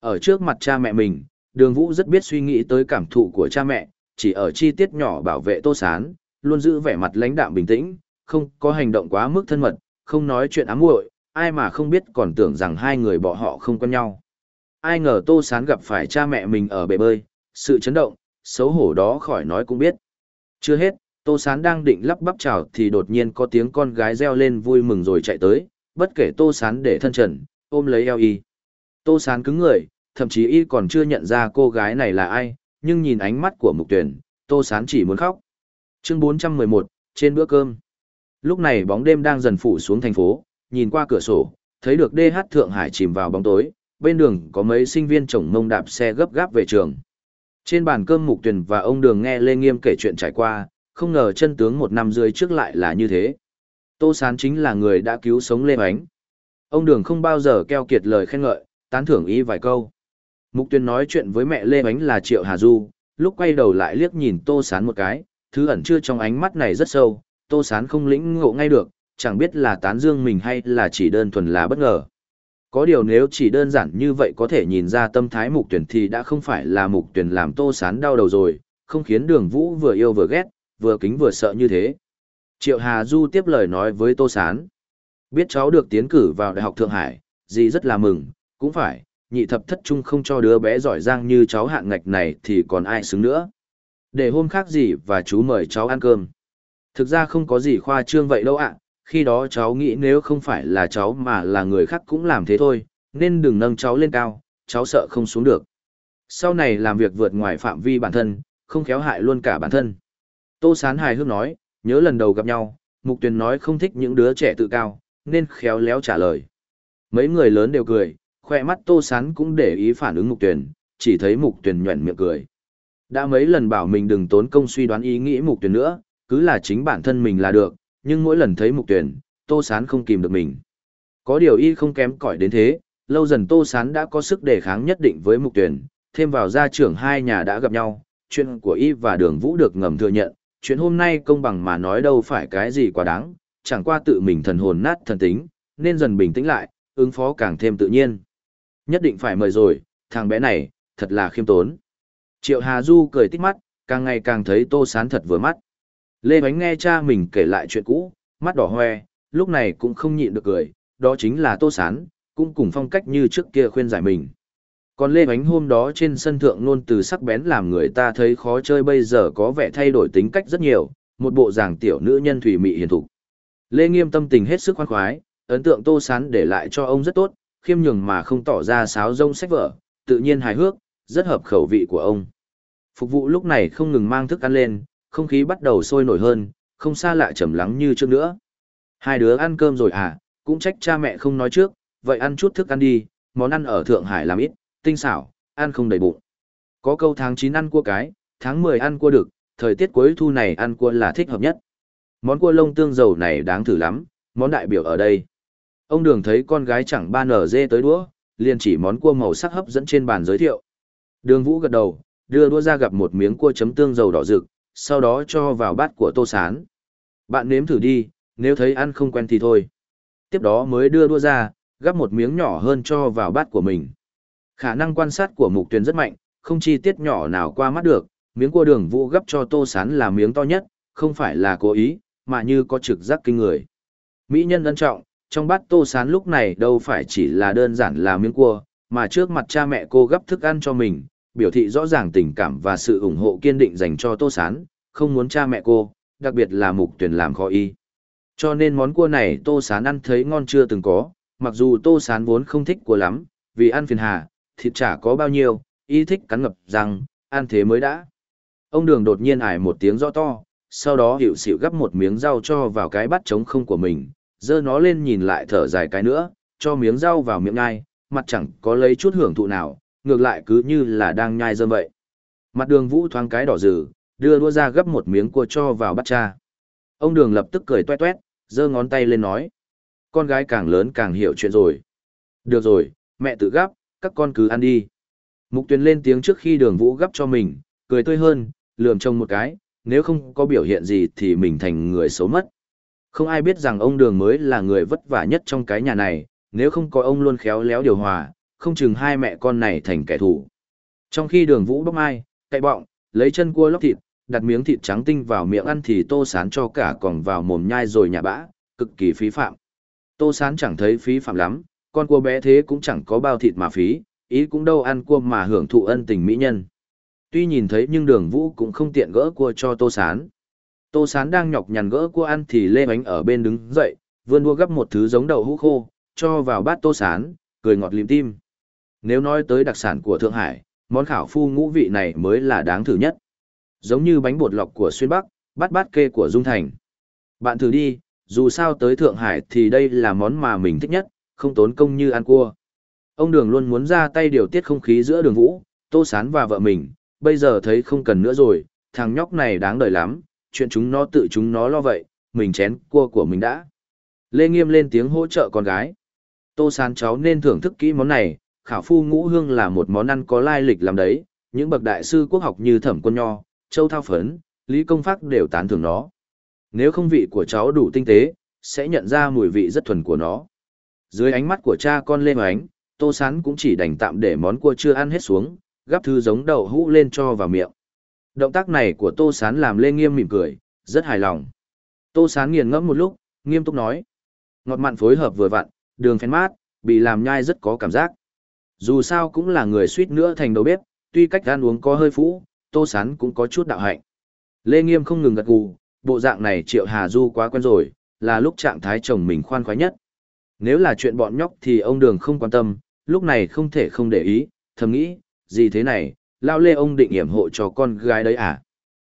Speaker 1: Ở trước mặt cha mẹ mình, đường vũ rất biết suy nghĩ tới cảm thụ của cha mẹ, chỉ ở chi tiết nhỏ bảo vệ tô sán, luôn giữ vẻ mặt lãnh đạm bình tĩnh, không có hành động quá mức thân mật, không nói chuyện ám muội, ai mà không biết còn tưởng rằng hai người bọn họ không quen nhau. Ai ngờ tô sán gặp phải cha mẹ mình ở bể bơi, sự chấn động, xấu hổ đó khỏi nói cũng biết. Chưa hết, tô sán đang định lắp bắp chào thì đột nhiên có tiếng con gái reo lên vui mừng rồi chạy tới, bất kể tô sán để thân trần, ôm lấy eo y. Tô sán cứng người, thậm chí y còn chưa nhận ra cô gái này là ai, nhưng nhìn ánh mắt của mục tuyển, tô sán chỉ muốn khóc. Chương 411, trên bữa cơm. Lúc này bóng đêm đang dần phủ xuống thành phố, nhìn qua cửa sổ, thấy được DH Thượng Hải chìm vào bóng tối, bên đường có mấy sinh viên chồng mông đạp xe gấp gáp về trường. Trên bàn cơm mục tuyển và ông đường nghe Lê Nghiêm kể chuyện trải qua, không ngờ chân tướng một năm rưỡi trước lại là như thế. Tô Sán chính là người đã cứu sống Lê Ánh. Ông đường không bao giờ keo kiệt lời khen ngợi, tán thưởng ý vài câu. Mục tuyên nói chuyện với mẹ Lê Ánh là Triệu Hà Du, lúc quay đầu lại liếc nhìn Tô Sán một cái, thứ ẩn chưa trong ánh mắt này rất sâu, Tô Sán không lĩnh ngộ ngay được, chẳng biết là tán dương mình hay là chỉ đơn thuần là bất ngờ. Có điều nếu chỉ đơn giản như vậy có thể nhìn ra tâm thái mục tuyển thì đã không phải là mục tuyển làm Tô Sán đau đầu rồi, không khiến đường vũ vừa yêu vừa ghét, vừa kính vừa sợ như thế. Triệu Hà Du tiếp lời nói với Tô Sán. Biết cháu được tiến cử vào Đại học Thượng Hải, dì rất là mừng, cũng phải, nhị thập thất trung không cho đứa bé giỏi giang như cháu hạng ngạch này thì còn ai xứng nữa. Để hôm khác gì và chú mời cháu ăn cơm. Thực ra không có gì khoa trương vậy đâu ạ, khi đó cháu nghĩ nếu không phải là cháu mà là người khác cũng làm thế thôi, nên đừng nâng cháu lên cao, cháu sợ không xuống được. Sau này làm việc vượt ngoài phạm vi bản thân, không khéo hại luôn cả bản thân. Tô Sán hài hước nói, nhớ lần đầu gặp nhau, Mục Tuyền nói không thích những đứa trẻ tự cao, nên khéo léo trả lời. Mấy người lớn đều cười, khoe mắt Tô Sán cũng để ý phản ứng Mục Tuyền, chỉ thấy Mục Tuyền nhoẻn miệng cười. Đã mấy lần bảo mình đừng tốn công suy đoán ý nghĩ Mục Tuyền nữa, cứ là chính bản thân mình là được, nhưng mỗi lần thấy Mục Tuyền, Tô Sán không kìm được mình. Có điều y không kém cỏi đến thế, lâu dần Tô Sán đã có sức đề kháng nhất định với Mục Tuyền, thêm vào gia trưởng hai nhà đã gặp nhau, chuyện của y và đường vũ được ngầm thừa nhận, chuyện hôm nay công bằng mà nói đâu phải cái gì quá đáng, chẳng qua tự mình thần hồn nát thần tính, nên dần bình tĩnh lại, ứng phó càng thêm tự nhiên. Nhất định phải mời rồi, thằng bé này, thật là khiêm tốn. Triệu Hà Du cười tích mắt, càng ngày càng thấy Tô Sán thật vừa mắt. Lê Bánh nghe cha mình kể lại chuyện cũ, mắt đỏ hoe, lúc này cũng không nhịn được cười, đó chính là Tô Sán, cũng cùng phong cách như trước kia khuyên giải mình. Còn Lê Bánh hôm đó trên sân thượng luôn từ sắc bén làm người ta thấy khó chơi bây giờ có vẻ thay đổi tính cách rất nhiều, một bộ dạng tiểu nữ nhân thủy mị hiền thục. Lê Nghiêm tâm tình hết sức khoan khoái, ấn tượng Tô Sán để lại cho ông rất tốt, khiêm nhường mà không tỏ ra sáo rông sách vở, tự nhiên hài hước, rất hợp khẩu vị của ông. Phục vụ lúc này không ngừng mang thức ăn lên, không khí bắt đầu sôi nổi hơn, không xa lạ trầm lắng như trước nữa. Hai đứa ăn cơm rồi à, cũng trách cha mẹ không nói trước, vậy ăn chút thức ăn đi, món ăn ở Thượng Hải làm ít, tinh xảo, ăn không đầy bụng. Có câu tháng 9 ăn cua cái, tháng 10 ăn cua đực, thời tiết cuối thu này ăn cua là thích hợp nhất. Món cua lông tương dầu này đáng thử lắm, món đại biểu ở đây. Ông Đường thấy con gái chẳng ba nở dê tới đũa, liền chỉ món cua màu sắc hấp dẫn trên bàn giới thiệu. Đường Vũ gật đầu, đưa đũa ra gặp một miếng cua chấm tương dầu đỏ rực, sau đó cho vào bát của Tô Sán. Bạn nếm thử đi, nếu thấy ăn không quen thì thôi. Tiếp đó mới đưa đũa ra, gắp một miếng nhỏ hơn cho vào bát của mình. Khả năng quan sát của mục tuyền rất mạnh, không chi tiết nhỏ nào qua mắt được, miếng cua đường vũ gấp cho tô sán là miếng to nhất, không phải là cố ý, mà như có trực giác kinh người. Mỹ nhân ân trọng, trong bát tô sán lúc này đâu phải chỉ là đơn giản là miếng cua, mà trước mặt cha mẹ cô gấp thức ăn cho mình, biểu thị rõ ràng tình cảm và sự ủng hộ kiên định dành cho tô sán, không muốn cha mẹ cô, đặc biệt là mục tuyển làm khó y. Cho nên món cua này tô sán ăn thấy ngon chưa từng có, mặc dù tô sán vốn không thích cua lắm, vì ăn phiền hà, thịt chả có bao nhiêu, y thích cắn ngập rằng, ăn thế mới đã. Ông đường đột nhiên ải một tiếng rõ to, sau đó hiệu xịu gấp một miếng rau cho vào cái bát trống không của mình, dơ nó lên nhìn lại thở dài cái nữa, cho miếng rau vào miệng ngai, mặt chẳng có lấy chút hưởng thụ nào, ngược lại cứ như là đang nhai dơm vậy. Mặt đường vũ thoáng cái đỏ rử, đưa đua ra gấp một miếng cua cho vào bát cha. Ông đường lập tức cười toét toét, giơ ngón tay lên nói. Con gái càng lớn càng hiểu chuyện rồi. Được rồi, mẹ tự gấp, các con cứ ăn đi. Mục tuyền lên tiếng trước khi đường vũ gấp cho mình, cười tươi hơn, lườm trông một cái, nếu không có biểu hiện gì thì mình thành người xấu mất. Không ai biết rằng ông đường mới là người vất vả nhất trong cái nhà này, nếu không có ông luôn khéo léo điều hòa, không chừng hai mẹ con này thành kẻ thù. Trong khi đường vũ bóc ai, cậy bọng, lấy chân cua lóc thịt, đặt miếng thịt trắng tinh vào miệng ăn thì tô sán cho cả còn vào mồm nhai rồi nhà bã, cực kỳ phí phạm. Tô sán chẳng thấy phí phạm lắm, con cua bé thế cũng chẳng có bao thịt mà phí, ý cũng đâu ăn cua mà hưởng thụ ân tình mỹ nhân. Tuy nhìn thấy nhưng đường vũ cũng không tiện gỡ cua cho tô sán. Tô sán đang nhọc nhằn gỡ cua ăn thì lê bánh ở bên đứng dậy, vươn đua gấp một thứ giống đậu hũ khô, cho vào bát tô sán, cười ngọt lim tim. Nếu nói tới đặc sản của Thượng Hải, món khảo phu ngũ vị này mới là đáng thử nhất. Giống như bánh bột lọc của Xuyên Bắc, bát bát kê của Dung Thành. Bạn thử đi, dù sao tới Thượng Hải thì đây là món mà mình thích nhất, không tốn công như ăn cua. Ông Đường luôn muốn ra tay điều tiết không khí giữa đường vũ, Tô Sán và vợ mình, bây giờ thấy không cần nữa rồi, thằng nhóc này đáng đời lắm, chuyện chúng nó tự chúng nó lo vậy, mình chén cua của mình đã. Lê Nghiêm lên tiếng hỗ trợ con gái. Tô Sán cháu nên thưởng thức kỹ món này, khảo phu ngũ hương là một món ăn có lai lịch làm đấy, những bậc đại sư quốc học như Thẩm Quân Nho, Châu Thao Phấn, Lý Công Phác đều tán thưởng nó. Nếu không vị của cháu đủ tinh tế, sẽ nhận ra mùi vị rất thuần của nó. Dưới ánh mắt của cha con Lê Hoánh, Tô Sán cũng chỉ đành tạm để món cua chưa ăn hết xuống, gắp thứ giống đậu hũ lên cho vào miệng. Động tác này của Tô Sán làm Lê Nghiêm mỉm cười, rất hài lòng. Tô Sán nghiền ngẫm một lúc, nghiêm túc nói. Ngọt mặn phối hợp vừa vặn, đường phèn mát, bị làm nhai rất có cảm giác. Dù sao cũng là người suýt nữa thành đầu bếp, tuy cách ăn uống có hơi phũ, Tô Sán cũng có chút đạo hạnh. Lê Nghiêm không ngừng gật gù, bộ dạng này Triệu Hà Du quá quen rồi, là lúc trạng thái chồng mình khoan khoái nhất. Nếu là chuyện bọn nhóc thì ông Đường không quan tâm, lúc này không thể không để ý, thầm nghĩ, gì thế này, lao lê ông định hiểm hộ cho con gái đấy à?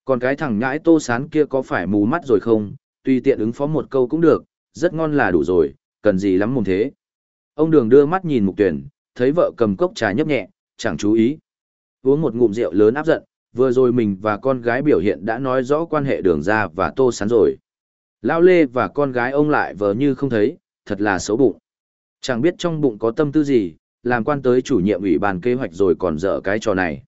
Speaker 1: Còn cái thằng nhãi tô sán kia có phải mù mắt rồi không? Tùy tiện ứng phó một câu cũng được, rất ngon là đủ rồi, cần gì lắm mồm thế. Ông đường đưa mắt nhìn mục tuyển, thấy vợ cầm cốc trà nhấp nhẹ, chẳng chú ý. Uống một ngụm rượu lớn áp giận, vừa rồi mình và con gái biểu hiện đã nói rõ quan hệ đường ra và tô sán rồi. Lao lê và con gái ông lại vờ như không thấy, thật là xấu bụng. Chẳng biết trong bụng có tâm tư gì, làm quan tới chủ nhiệm ủy ban kế hoạch rồi còn dở cái trò này.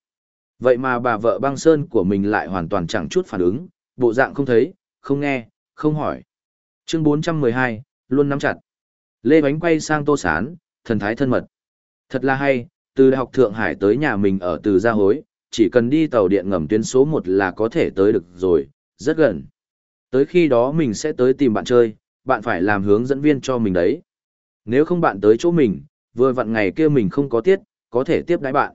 Speaker 1: Vậy mà bà vợ băng sơn của mình lại hoàn toàn chẳng chút phản ứng, bộ dạng không thấy, không nghe, không hỏi. Chương 412, luôn nắm chặt. Lê Bánh quay sang Tô Sán, thần thái thân mật. Thật là hay, từ Đại học Thượng Hải tới nhà mình ở từ Gia Hối, chỉ cần đi tàu điện ngầm tuyến số 1 là có thể tới được rồi, rất gần. Tới khi đó mình sẽ tới tìm bạn chơi, bạn phải làm hướng dẫn viên cho mình đấy. Nếu không bạn tới chỗ mình, vừa vặn ngày kia mình không có tiết, có thể tiếp đái bạn.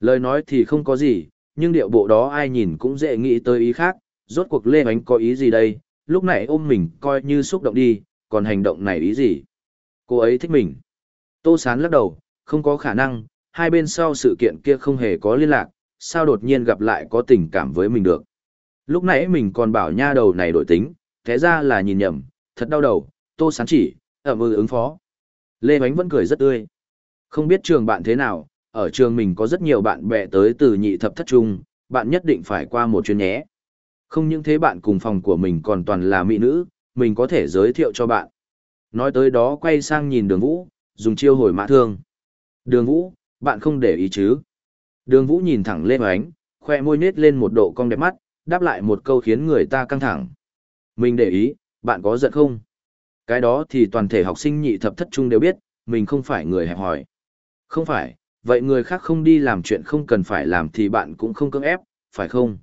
Speaker 1: Lời nói thì không có gì, nhưng điệu bộ đó ai nhìn cũng dễ nghĩ tới ý khác, rốt cuộc Lê Ánh có ý gì đây, lúc này ôm mình coi như xúc động đi, còn hành động này ý gì? Cô ấy thích mình. Tô Sán lắc đầu, không có khả năng, hai bên sau sự kiện kia không hề có liên lạc, sao đột nhiên gặp lại có tình cảm với mình được. Lúc nãy mình còn bảo nha đầu này đổi tính, thế ra là nhìn nhầm, thật đau đầu, Tô Sán chỉ, ở ư ừ ứng phó. Lê Ánh vẫn cười rất tươi. Không biết trường bạn thế nào, ở trường mình có rất nhiều bạn bè tới từ nhị thập thất trung, bạn nhất định phải qua một chuyến nhé. Không những thế bạn cùng phòng của mình còn toàn là mỹ nữ, mình có thể giới thiệu cho bạn. Nói tới đó quay sang nhìn đường vũ, dùng chiêu hồi mã thương. Đường vũ, bạn không để ý chứ. Đường vũ nhìn thẳng lên ánh, khoe môi nết lên một độ cong đẹp mắt, đáp lại một câu khiến người ta căng thẳng. Mình để ý, bạn có giận không? Cái đó thì toàn thể học sinh nhị thập thất trung đều biết, mình không phải người hẹp hỏi. Không phải, vậy người khác không đi làm chuyện không cần phải làm thì bạn cũng không cưỡng ép, phải không?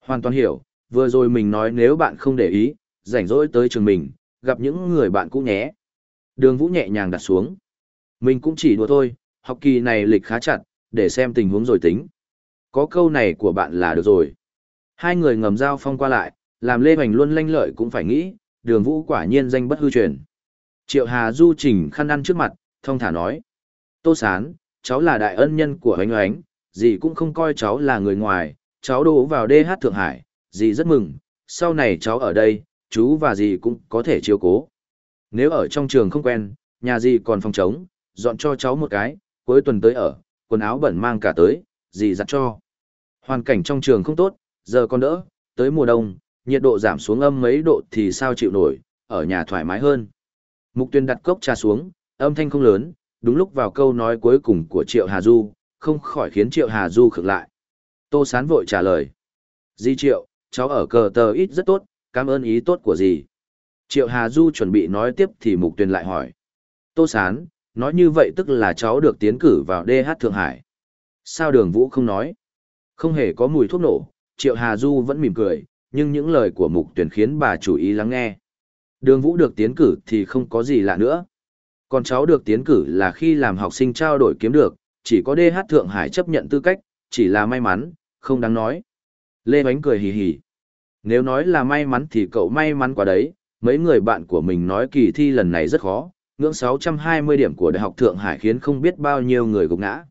Speaker 1: Hoàn toàn hiểu, vừa rồi mình nói nếu bạn không để ý, rảnh rỗi tới trường mình, gặp những người bạn cũ nhé. Đường Vũ nhẹ nhàng đặt xuống. Mình cũng chỉ đùa thôi, học kỳ này lịch khá chặt, để xem tình huống rồi tính. Có câu này của bạn là được rồi. Hai người ngầm giao phong qua lại, làm Lê Hoành luôn lanh lợi cũng phải nghĩ, đường Vũ quả nhiên danh bất hư truyền. Triệu Hà Du chỉnh khăn ăn trước mặt, thông thả nói. Tô Sán, cháu là đại ân nhân của Hoánh Hoánh, dì cũng không coi cháu là người ngoài, cháu đổ vào DH Thượng Hải, dì rất mừng, sau này cháu ở đây, chú và dì cũng có thể chiếu cố. Nếu ở trong trường không quen, nhà dì còn phòng trống, dọn cho cháu một cái, cuối tuần tới ở, quần áo bẩn mang cả tới, dì giặt cho. Hoàn cảnh trong trường không tốt, giờ còn đỡ, tới mùa đông, nhiệt độ giảm xuống âm mấy độ thì sao chịu nổi, ở nhà thoải mái hơn. Mục tuyên đặt cốc trà xuống, âm thanh không lớn, đúng lúc vào câu nói cuối cùng của Triệu Hà Du, không khỏi khiến Triệu Hà Du khựng lại. Tô Sán vội trả lời. Di Triệu, cháu ở cờ tờ ít rất tốt, cảm ơn ý tốt của dì. Triệu Hà Du chuẩn bị nói tiếp thì Mục Tuyền lại hỏi. Tô Sán, nói như vậy tức là cháu được tiến cử vào DH Thượng Hải. Sao đường Vũ không nói? Không hề có mùi thuốc nổ, Triệu Hà Du vẫn mỉm cười, nhưng những lời của Mục Tuyền khiến bà chủ ý lắng nghe. Đường Vũ được tiến cử thì không có gì lạ nữa. Còn cháu được tiến cử là khi làm học sinh trao đổi kiếm được, chỉ có DH Thượng Hải chấp nhận tư cách, chỉ là may mắn, không đáng nói. Lê Bánh cười hì hì. Nếu nói là may mắn thì cậu may mắn quá đấy, mấy người bạn của mình nói kỳ thi lần này rất khó, ngưỡng 620 điểm của Đại học Thượng Hải khiến không biết bao nhiêu người gục ngã.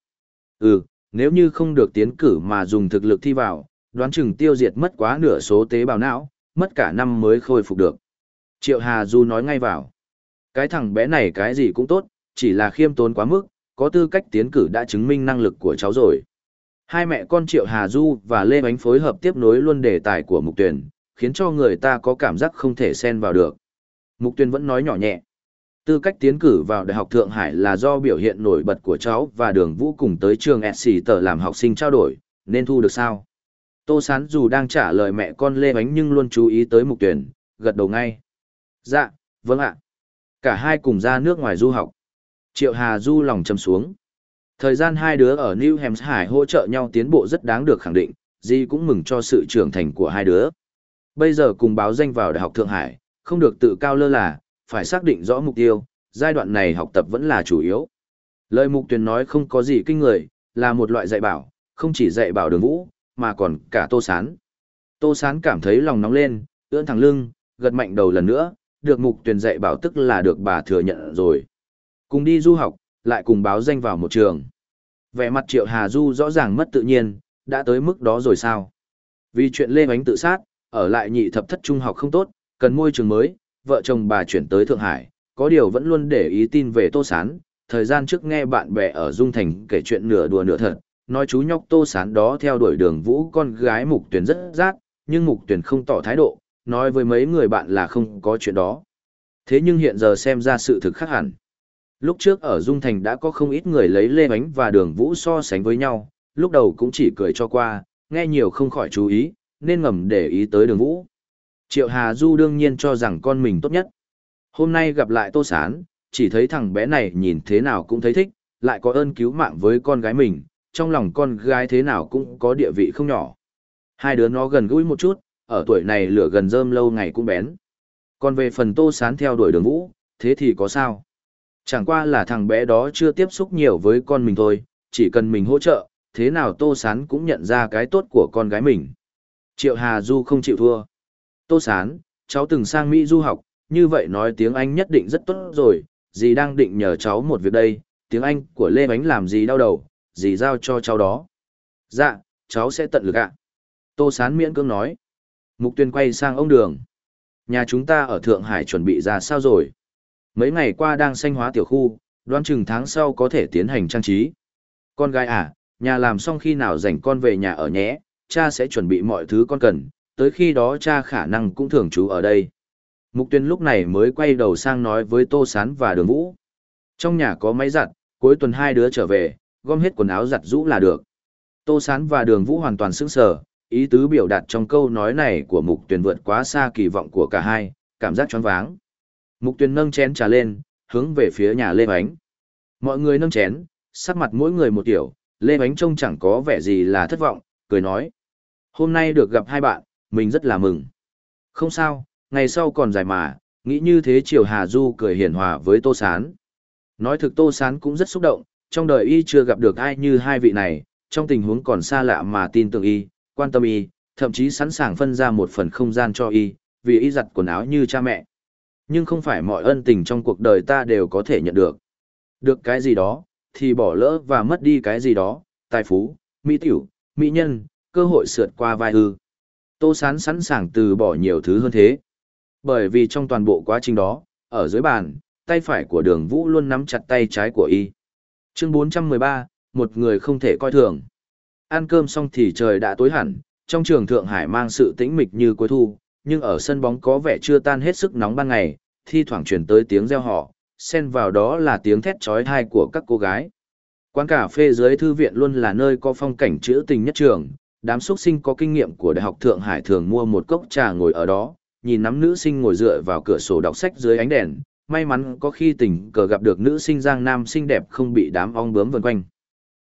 Speaker 1: Ừ, nếu như không được tiến cử mà dùng thực lực thi vào, đoán chừng tiêu diệt mất quá nửa số tế bào não, mất cả năm mới khôi phục được. Triệu Hà Du nói ngay vào. Cái thằng bé này cái gì cũng tốt, chỉ là khiêm tốn quá mức, có tư cách tiến cử đã chứng minh năng lực của cháu rồi. Hai mẹ con Triệu Hà Du và Lê Bánh phối hợp tiếp nối luôn đề tài của Mục Tuyền, khiến cho người ta có cảm giác không thể xen vào được. Mục Tuyền vẫn nói nhỏ nhẹ. Tư cách tiến cử vào Đại học Thượng Hải là do biểu hiện nổi bật của cháu và đường vũ cùng tới trường SC tờ làm học sinh trao đổi, nên thu được sao? Tô Sán dù đang trả lời mẹ con Lê Bánh nhưng luôn chú ý tới Mục Tuyền, gật đầu ngay. Dạ, vâng ạ. Cả hai cùng ra nước ngoài du học. Triệu Hà Du lòng chầm xuống. Thời gian hai đứa ở New Hampshire hỗ trợ nhau tiến bộ rất đáng được khẳng định, Di cũng mừng cho sự trưởng thành của hai đứa. Bây giờ cùng báo danh vào Đại học Thượng Hải, không được tự cao lơ là, phải xác định rõ mục tiêu, giai đoạn này học tập vẫn là chủ yếu. Lời mục tuyển nói không có gì kinh người, là một loại dạy bảo, không chỉ dạy bảo đường vũ, mà còn cả tô sán. Tô sán cảm thấy lòng nóng lên, ưỡn thẳng lưng, gật mạnh đầu lần nữa, được mục tuyển dạy bảo tức là được bà thừa nhận rồi. Cùng đi du học, lại cùng báo danh vào một trường. Vẻ mặt Triệu Hà Du rõ ràng mất tự nhiên, đã tới mức đó rồi sao? Vì chuyện Lê Bánh tự sát, ở lại nhị thập thất trung học không tốt, cần môi trường mới, vợ chồng bà chuyển tới Thượng Hải, có điều vẫn luôn để ý tin về Tô Sán. Thời gian trước nghe bạn bè ở Dung Thành kể chuyện nửa đùa nửa thật, nói chú nhóc Tô Sán đó theo đuổi đường vũ con gái Mục tuyển rất rát, nhưng Mục tuyển không tỏ thái độ, nói với mấy người bạn là không có chuyện đó. Thế nhưng hiện giờ xem ra sự thực khác hẳn. Lúc trước ở Dung Thành đã có không ít người lấy Lê Bánh và Đường Vũ so sánh với nhau, lúc đầu cũng chỉ cười cho qua, nghe nhiều không khỏi chú ý, nên ngầm để ý tới Đường Vũ. Triệu Hà Du đương nhiên cho rằng con mình tốt nhất. Hôm nay gặp lại Tô Sán, chỉ thấy thằng bé này nhìn thế nào cũng thấy thích, lại có ơn cứu mạng với con gái mình, trong lòng con gái thế nào cũng có địa vị không nhỏ. Hai đứa nó gần gũi một chút, ở tuổi này lửa gần rơm lâu ngày cũng bén. Còn về phần Tô Sán theo đuổi đường vũ, thế thì có sao? Chẳng qua là thằng bé đó chưa tiếp xúc nhiều với con mình thôi, chỉ cần mình hỗ trợ, thế nào Tô Sán cũng nhận ra cái tốt của con gái mình. Triệu Hà Du không chịu thua. Tô Sán, cháu từng sang Mỹ du học, như vậy nói tiếng Anh nhất định rất tốt rồi, dì đang định nhờ cháu một việc đây, tiếng Anh của Lê Bánh làm gì đau đầu, dì giao cho cháu đó. Dạ, cháu sẽ tận lực ạ. Tô Sán miễn cưỡng nói. Mục tuyên quay sang ông đường. Nhà chúng ta ở Thượng Hải chuẩn bị ra sao rồi? Mấy ngày qua đang xanh hóa tiểu khu, đoán chừng tháng sau có thể tiến hành trang trí. Con gái à, nhà làm xong khi nào rảnh con về nhà ở nhé, cha sẽ chuẩn bị mọi thứ con cần, tới khi đó cha khả năng cũng thường trú ở đây. Mục tuyên lúc này mới quay đầu sang nói với Tô Sán và Đường Vũ. Trong nhà có máy giặt, cuối tuần hai đứa trở về, gom hết quần áo giặt rũ là được. Tô Sán và Đường Vũ hoàn toàn sững sờ, ý tứ biểu đạt trong câu nói này của Mục Tuyền vượt quá xa kỳ vọng của cả hai, cảm giác choáng váng. Mục Tuyền nâng chén trà lên, hướng về phía nhà Lê Bánh. Mọi người nâng chén, sắc mặt mỗi người một kiểu, Lê Bánh trông chẳng có vẻ gì là thất vọng, cười nói. Hôm nay được gặp hai bạn, mình rất là mừng. Không sao, ngày sau còn dài mà, nghĩ như thế Triều Hà Du cười hiền hòa với Tô Sán. Nói thực Tô Sán cũng rất xúc động, trong đời y chưa gặp được ai như hai vị này, trong tình huống còn xa lạ mà tin tưởng y, quan tâm y, thậm chí sẵn sàng phân ra một phần không gian cho y, vì y giặt quần áo như cha mẹ. Nhưng không phải mọi ân tình trong cuộc đời ta đều có thể nhận được. Được cái gì đó, thì bỏ lỡ và mất đi cái gì đó, tài phú, mỹ tiểu, mỹ nhân, cơ hội sượt qua vai ư. Tô Sán sẵn sàng từ bỏ nhiều thứ hơn thế. Bởi vì trong toàn bộ quá trình đó, ở dưới bàn, tay phải của đường vũ luôn nắm chặt tay trái của y. Chương 413, một người không thể coi thường. Ăn cơm xong thì trời đã tối hẳn, trong trường Thượng Hải mang sự tĩnh mịch như cuối thu, nhưng ở sân bóng có vẻ chưa tan hết sức nóng ban ngày, thi thoảng truyền tới tiếng reo họ, xen vào đó là tiếng thét trói thai của các cô gái. Quán cà phê dưới thư viện luôn là nơi có phong cảnh trữ tình nhất trường, đám xuất sinh có kinh nghiệm của Đại học Thượng Hải thường mua một cốc trà ngồi ở đó, nhìn nắm nữ sinh ngồi dựa vào cửa sổ đọc sách dưới ánh đèn, may mắn có khi tình cờ gặp được nữ sinh giang nam xinh đẹp không bị đám ong bướm vần quanh.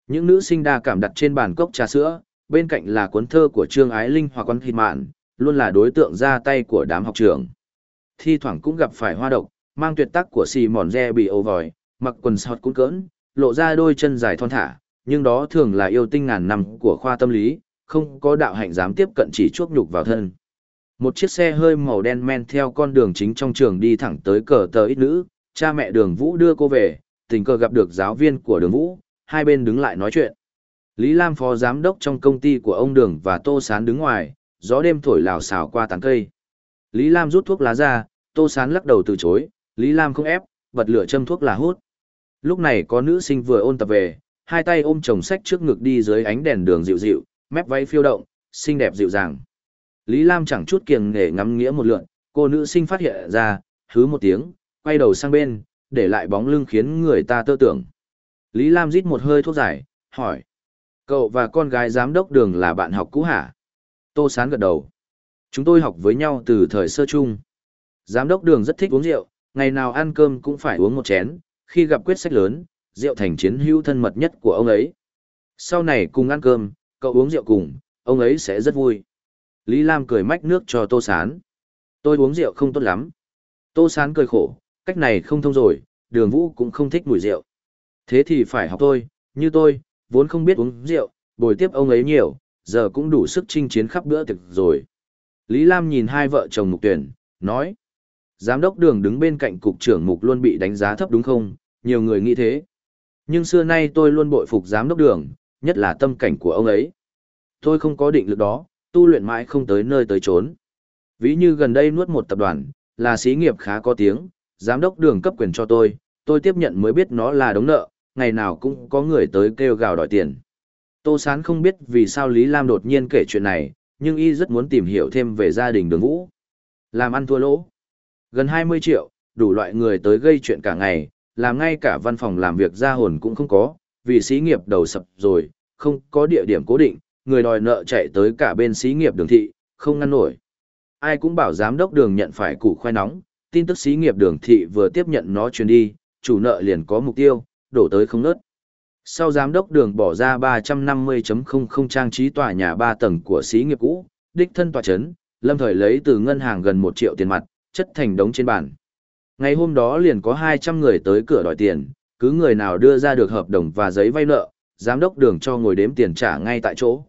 Speaker 1: Những nữ sinh đa cảm đặt trên bàn cốc trà sữa, bên cạnh là cuốn thơ của Trương Ái Linh hoặc quán thịt mạn, luôn là đối tượng ra tay của đám học trưởng. Thi thoảng cũng gặp phải hoa độc, mang tuyệt tác của xì mòn re bị ô vòi, mặc quần sọt cũng cỡn, lộ ra đôi chân dài thon thả, nhưng đó thường là yêu tinh ngàn năm của khoa tâm lý, không có đạo hạnh dám tiếp cận chỉ chuốc nhục vào thân. Một chiếc xe hơi màu đen men theo con đường chính trong trường đi thẳng tới cờ tờ ít nữ, cha mẹ đường Vũ đưa cô về, tình cờ gặp được giáo viên của đường Vũ, hai bên đứng lại nói chuyện. Lý Lam phó giám đốc trong công ty của ông Đường và Tô Sán đứng ngoài, gió đêm thổi lào xào qua tán cây. Lý Lam rút thuốc lá ra, Tô Sán lắc đầu từ chối, Lý Lam không ép, bật lửa châm thuốc là hút. Lúc này có nữ sinh vừa ôn tập về, hai tay ôm chồng sách trước ngực đi dưới ánh đèn đường dịu dịu, mép váy phiêu động, xinh đẹp dịu dàng. Lý Lam chẳng chút kiêng nể ngắm nghĩa một lượn, cô nữ sinh phát hiện ra, hứ một tiếng, quay đầu sang bên, để lại bóng lưng khiến người ta tơ tưởng. Lý Lam rít một hơi thuốc giải, hỏi. Cậu và con gái giám đốc đường là bạn học cũ hả? Tô Sán gật đầu. Chúng tôi học với nhau từ thời sơ chung. Giám đốc đường rất thích uống rượu, ngày nào ăn cơm cũng phải uống một chén, khi gặp quyết sách lớn, rượu thành chiến hữu thân mật nhất của ông ấy. Sau này cùng ăn cơm, cậu uống rượu cùng, ông ấy sẽ rất vui. Lý Lam cười mách nước cho Tô Sán. Tôi uống rượu không tốt lắm. Tô Sán cười khổ, cách này không thông rồi, đường vũ cũng không thích mùi rượu. Thế thì phải học tôi, như tôi, vốn không biết uống rượu, bồi tiếp ông ấy nhiều, giờ cũng đủ sức chinh chiến khắp bữa thực rồi. Lý Lam nhìn hai vợ chồng mục tuyển, nói. Giám đốc đường đứng bên cạnh cục trưởng mục luôn bị đánh giá thấp đúng không? Nhiều người nghĩ thế. Nhưng xưa nay tôi luôn bội phục giám đốc đường, nhất là tâm cảnh của ông ấy. Tôi không có định lực đó, tu luyện mãi không tới nơi tới chốn. Ví như gần đây nuốt một tập đoàn, là xí nghiệp khá có tiếng, giám đốc đường cấp quyền cho tôi, tôi tiếp nhận mới biết nó là đống nợ, ngày nào cũng có người tới kêu gào đòi tiền. Tô Sán không biết vì sao Lý Lam đột nhiên kể chuyện này, nhưng y rất muốn tìm hiểu thêm về gia đình đường vũ. Làm ăn thua lỗ. Gần 20 triệu, đủ loại người tới gây chuyện cả ngày, làm ngay cả văn phòng làm việc ra hồn cũng không có, vì xí nghiệp đầu sập rồi, không có địa điểm cố định, người đòi nợ chạy tới cả bên xí nghiệp đường thị, không ngăn nổi. Ai cũng bảo giám đốc đường nhận phải củ khoai nóng, tin tức xí nghiệp đường thị vừa tiếp nhận nó truyền đi, chủ nợ liền có mục tiêu, đổ tới không nớt. Sau giám đốc đường bỏ ra 350.00 trang trí tòa nhà 3 tầng của xí nghiệp cũ, đích thân tòa chấn, lâm thời lấy từ ngân hàng gần 1 triệu tiền mặt, chất thành đống trên bàn. Ngày hôm đó liền có 200 người tới cửa đòi tiền, cứ người nào đưa ra được hợp đồng và giấy vay nợ, giám đốc đường cho ngồi đếm tiền trả ngay tại chỗ.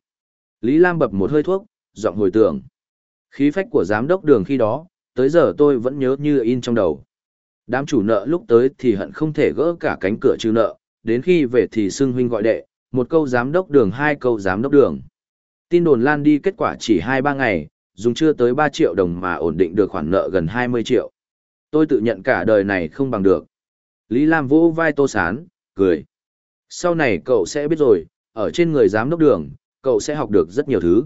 Speaker 1: Lý Lam bập một hơi thuốc, giọng hồi tưởng. Khí phách của giám đốc đường khi đó, tới giờ tôi vẫn nhớ như in trong đầu. Đám chủ nợ lúc tới thì hận không thể gỡ cả cánh cửa trừ nợ, đến khi về thì xưng huynh gọi đệ, một câu giám đốc đường hai câu giám đốc đường. Tin đồn lan đi kết quả chỉ 2-3 ngày, dùng chưa tới 3 triệu đồng mà ổn định được khoản nợ gần 20 triệu. Tôi tự nhận cả đời này không bằng được. Lý Lam vỗ vai Tô Sán, cười. Sau này cậu sẽ biết rồi, ở trên người giám đốc đường, cậu sẽ học được rất nhiều thứ.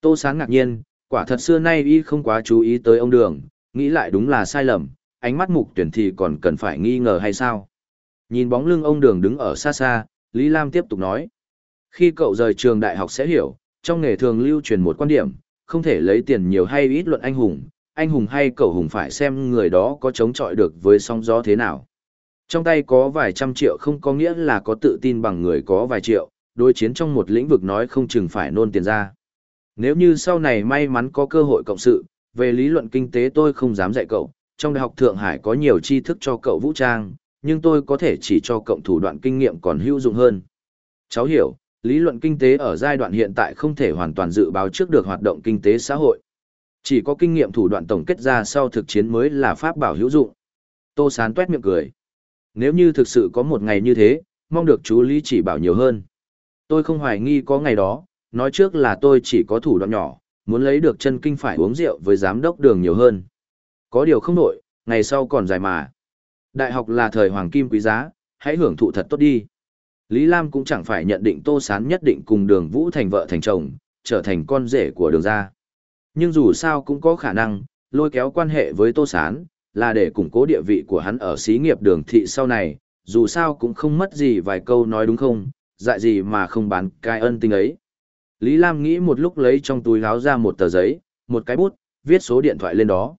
Speaker 1: Tô Sán ngạc nhiên, quả thật xưa nay y không quá chú ý tới ông đường, nghĩ lại đúng là sai lầm, ánh mắt mục tuyển thì còn cần phải nghi ngờ hay sao. Nhìn bóng lưng ông đường đứng ở xa xa, Lý Lam tiếp tục nói. Khi cậu rời trường đại học sẽ hiểu, trong nghề thường lưu truyền một quan điểm, không thể lấy tiền nhiều hay ít luận anh hùng, anh hùng hay cậu hùng phải xem người đó có chống chọi được với sóng gió thế nào. Trong tay có vài trăm triệu không có nghĩa là có tự tin bằng người có vài triệu, đối chiến trong một lĩnh vực nói không chừng phải nôn tiền ra. Nếu như sau này may mắn có cơ hội cộng sự, về lý luận kinh tế tôi không dám dạy cậu, trong Đại học Thượng Hải có nhiều tri thức cho cậu vũ trang, nhưng tôi có thể chỉ cho cộng thủ đoạn kinh nghiệm còn hữu dụng hơn. Cháu hiểu, lý luận kinh tế ở giai đoạn hiện tại không thể hoàn toàn dự báo trước được hoạt động kinh tế xã hội. Chỉ có kinh nghiệm thủ đoạn tổng kết ra sau thực chiến mới là pháp bảo hữu dụng. Tô Sán tuét miệng cười. Nếu như thực sự có một ngày như thế, mong được chú Lý chỉ bảo nhiều hơn. Tôi không hoài nghi có ngày đó, nói trước là tôi chỉ có thủ đoạn nhỏ, muốn lấy được chân kinh phải uống rượu với giám đốc đường nhiều hơn. Có điều không nổi, ngày sau còn dài mà. Đại học là thời hoàng kim quý giá, hãy hưởng thụ thật tốt đi. Lý Lam cũng chẳng phải nhận định Tô Sán nhất định cùng đường Vũ thành vợ thành chồng, trở thành con rể của đường gia. Nhưng dù sao cũng có khả năng, lôi kéo quan hệ với Tô Sán, là để củng cố địa vị của hắn ở xí nghiệp đường thị sau này, dù sao cũng không mất gì vài câu nói đúng không, dại gì mà không bán cái ân tình ấy. Lý Lam nghĩ một lúc lấy trong túi láo ra một tờ giấy, một cái bút, viết số điện thoại lên đó.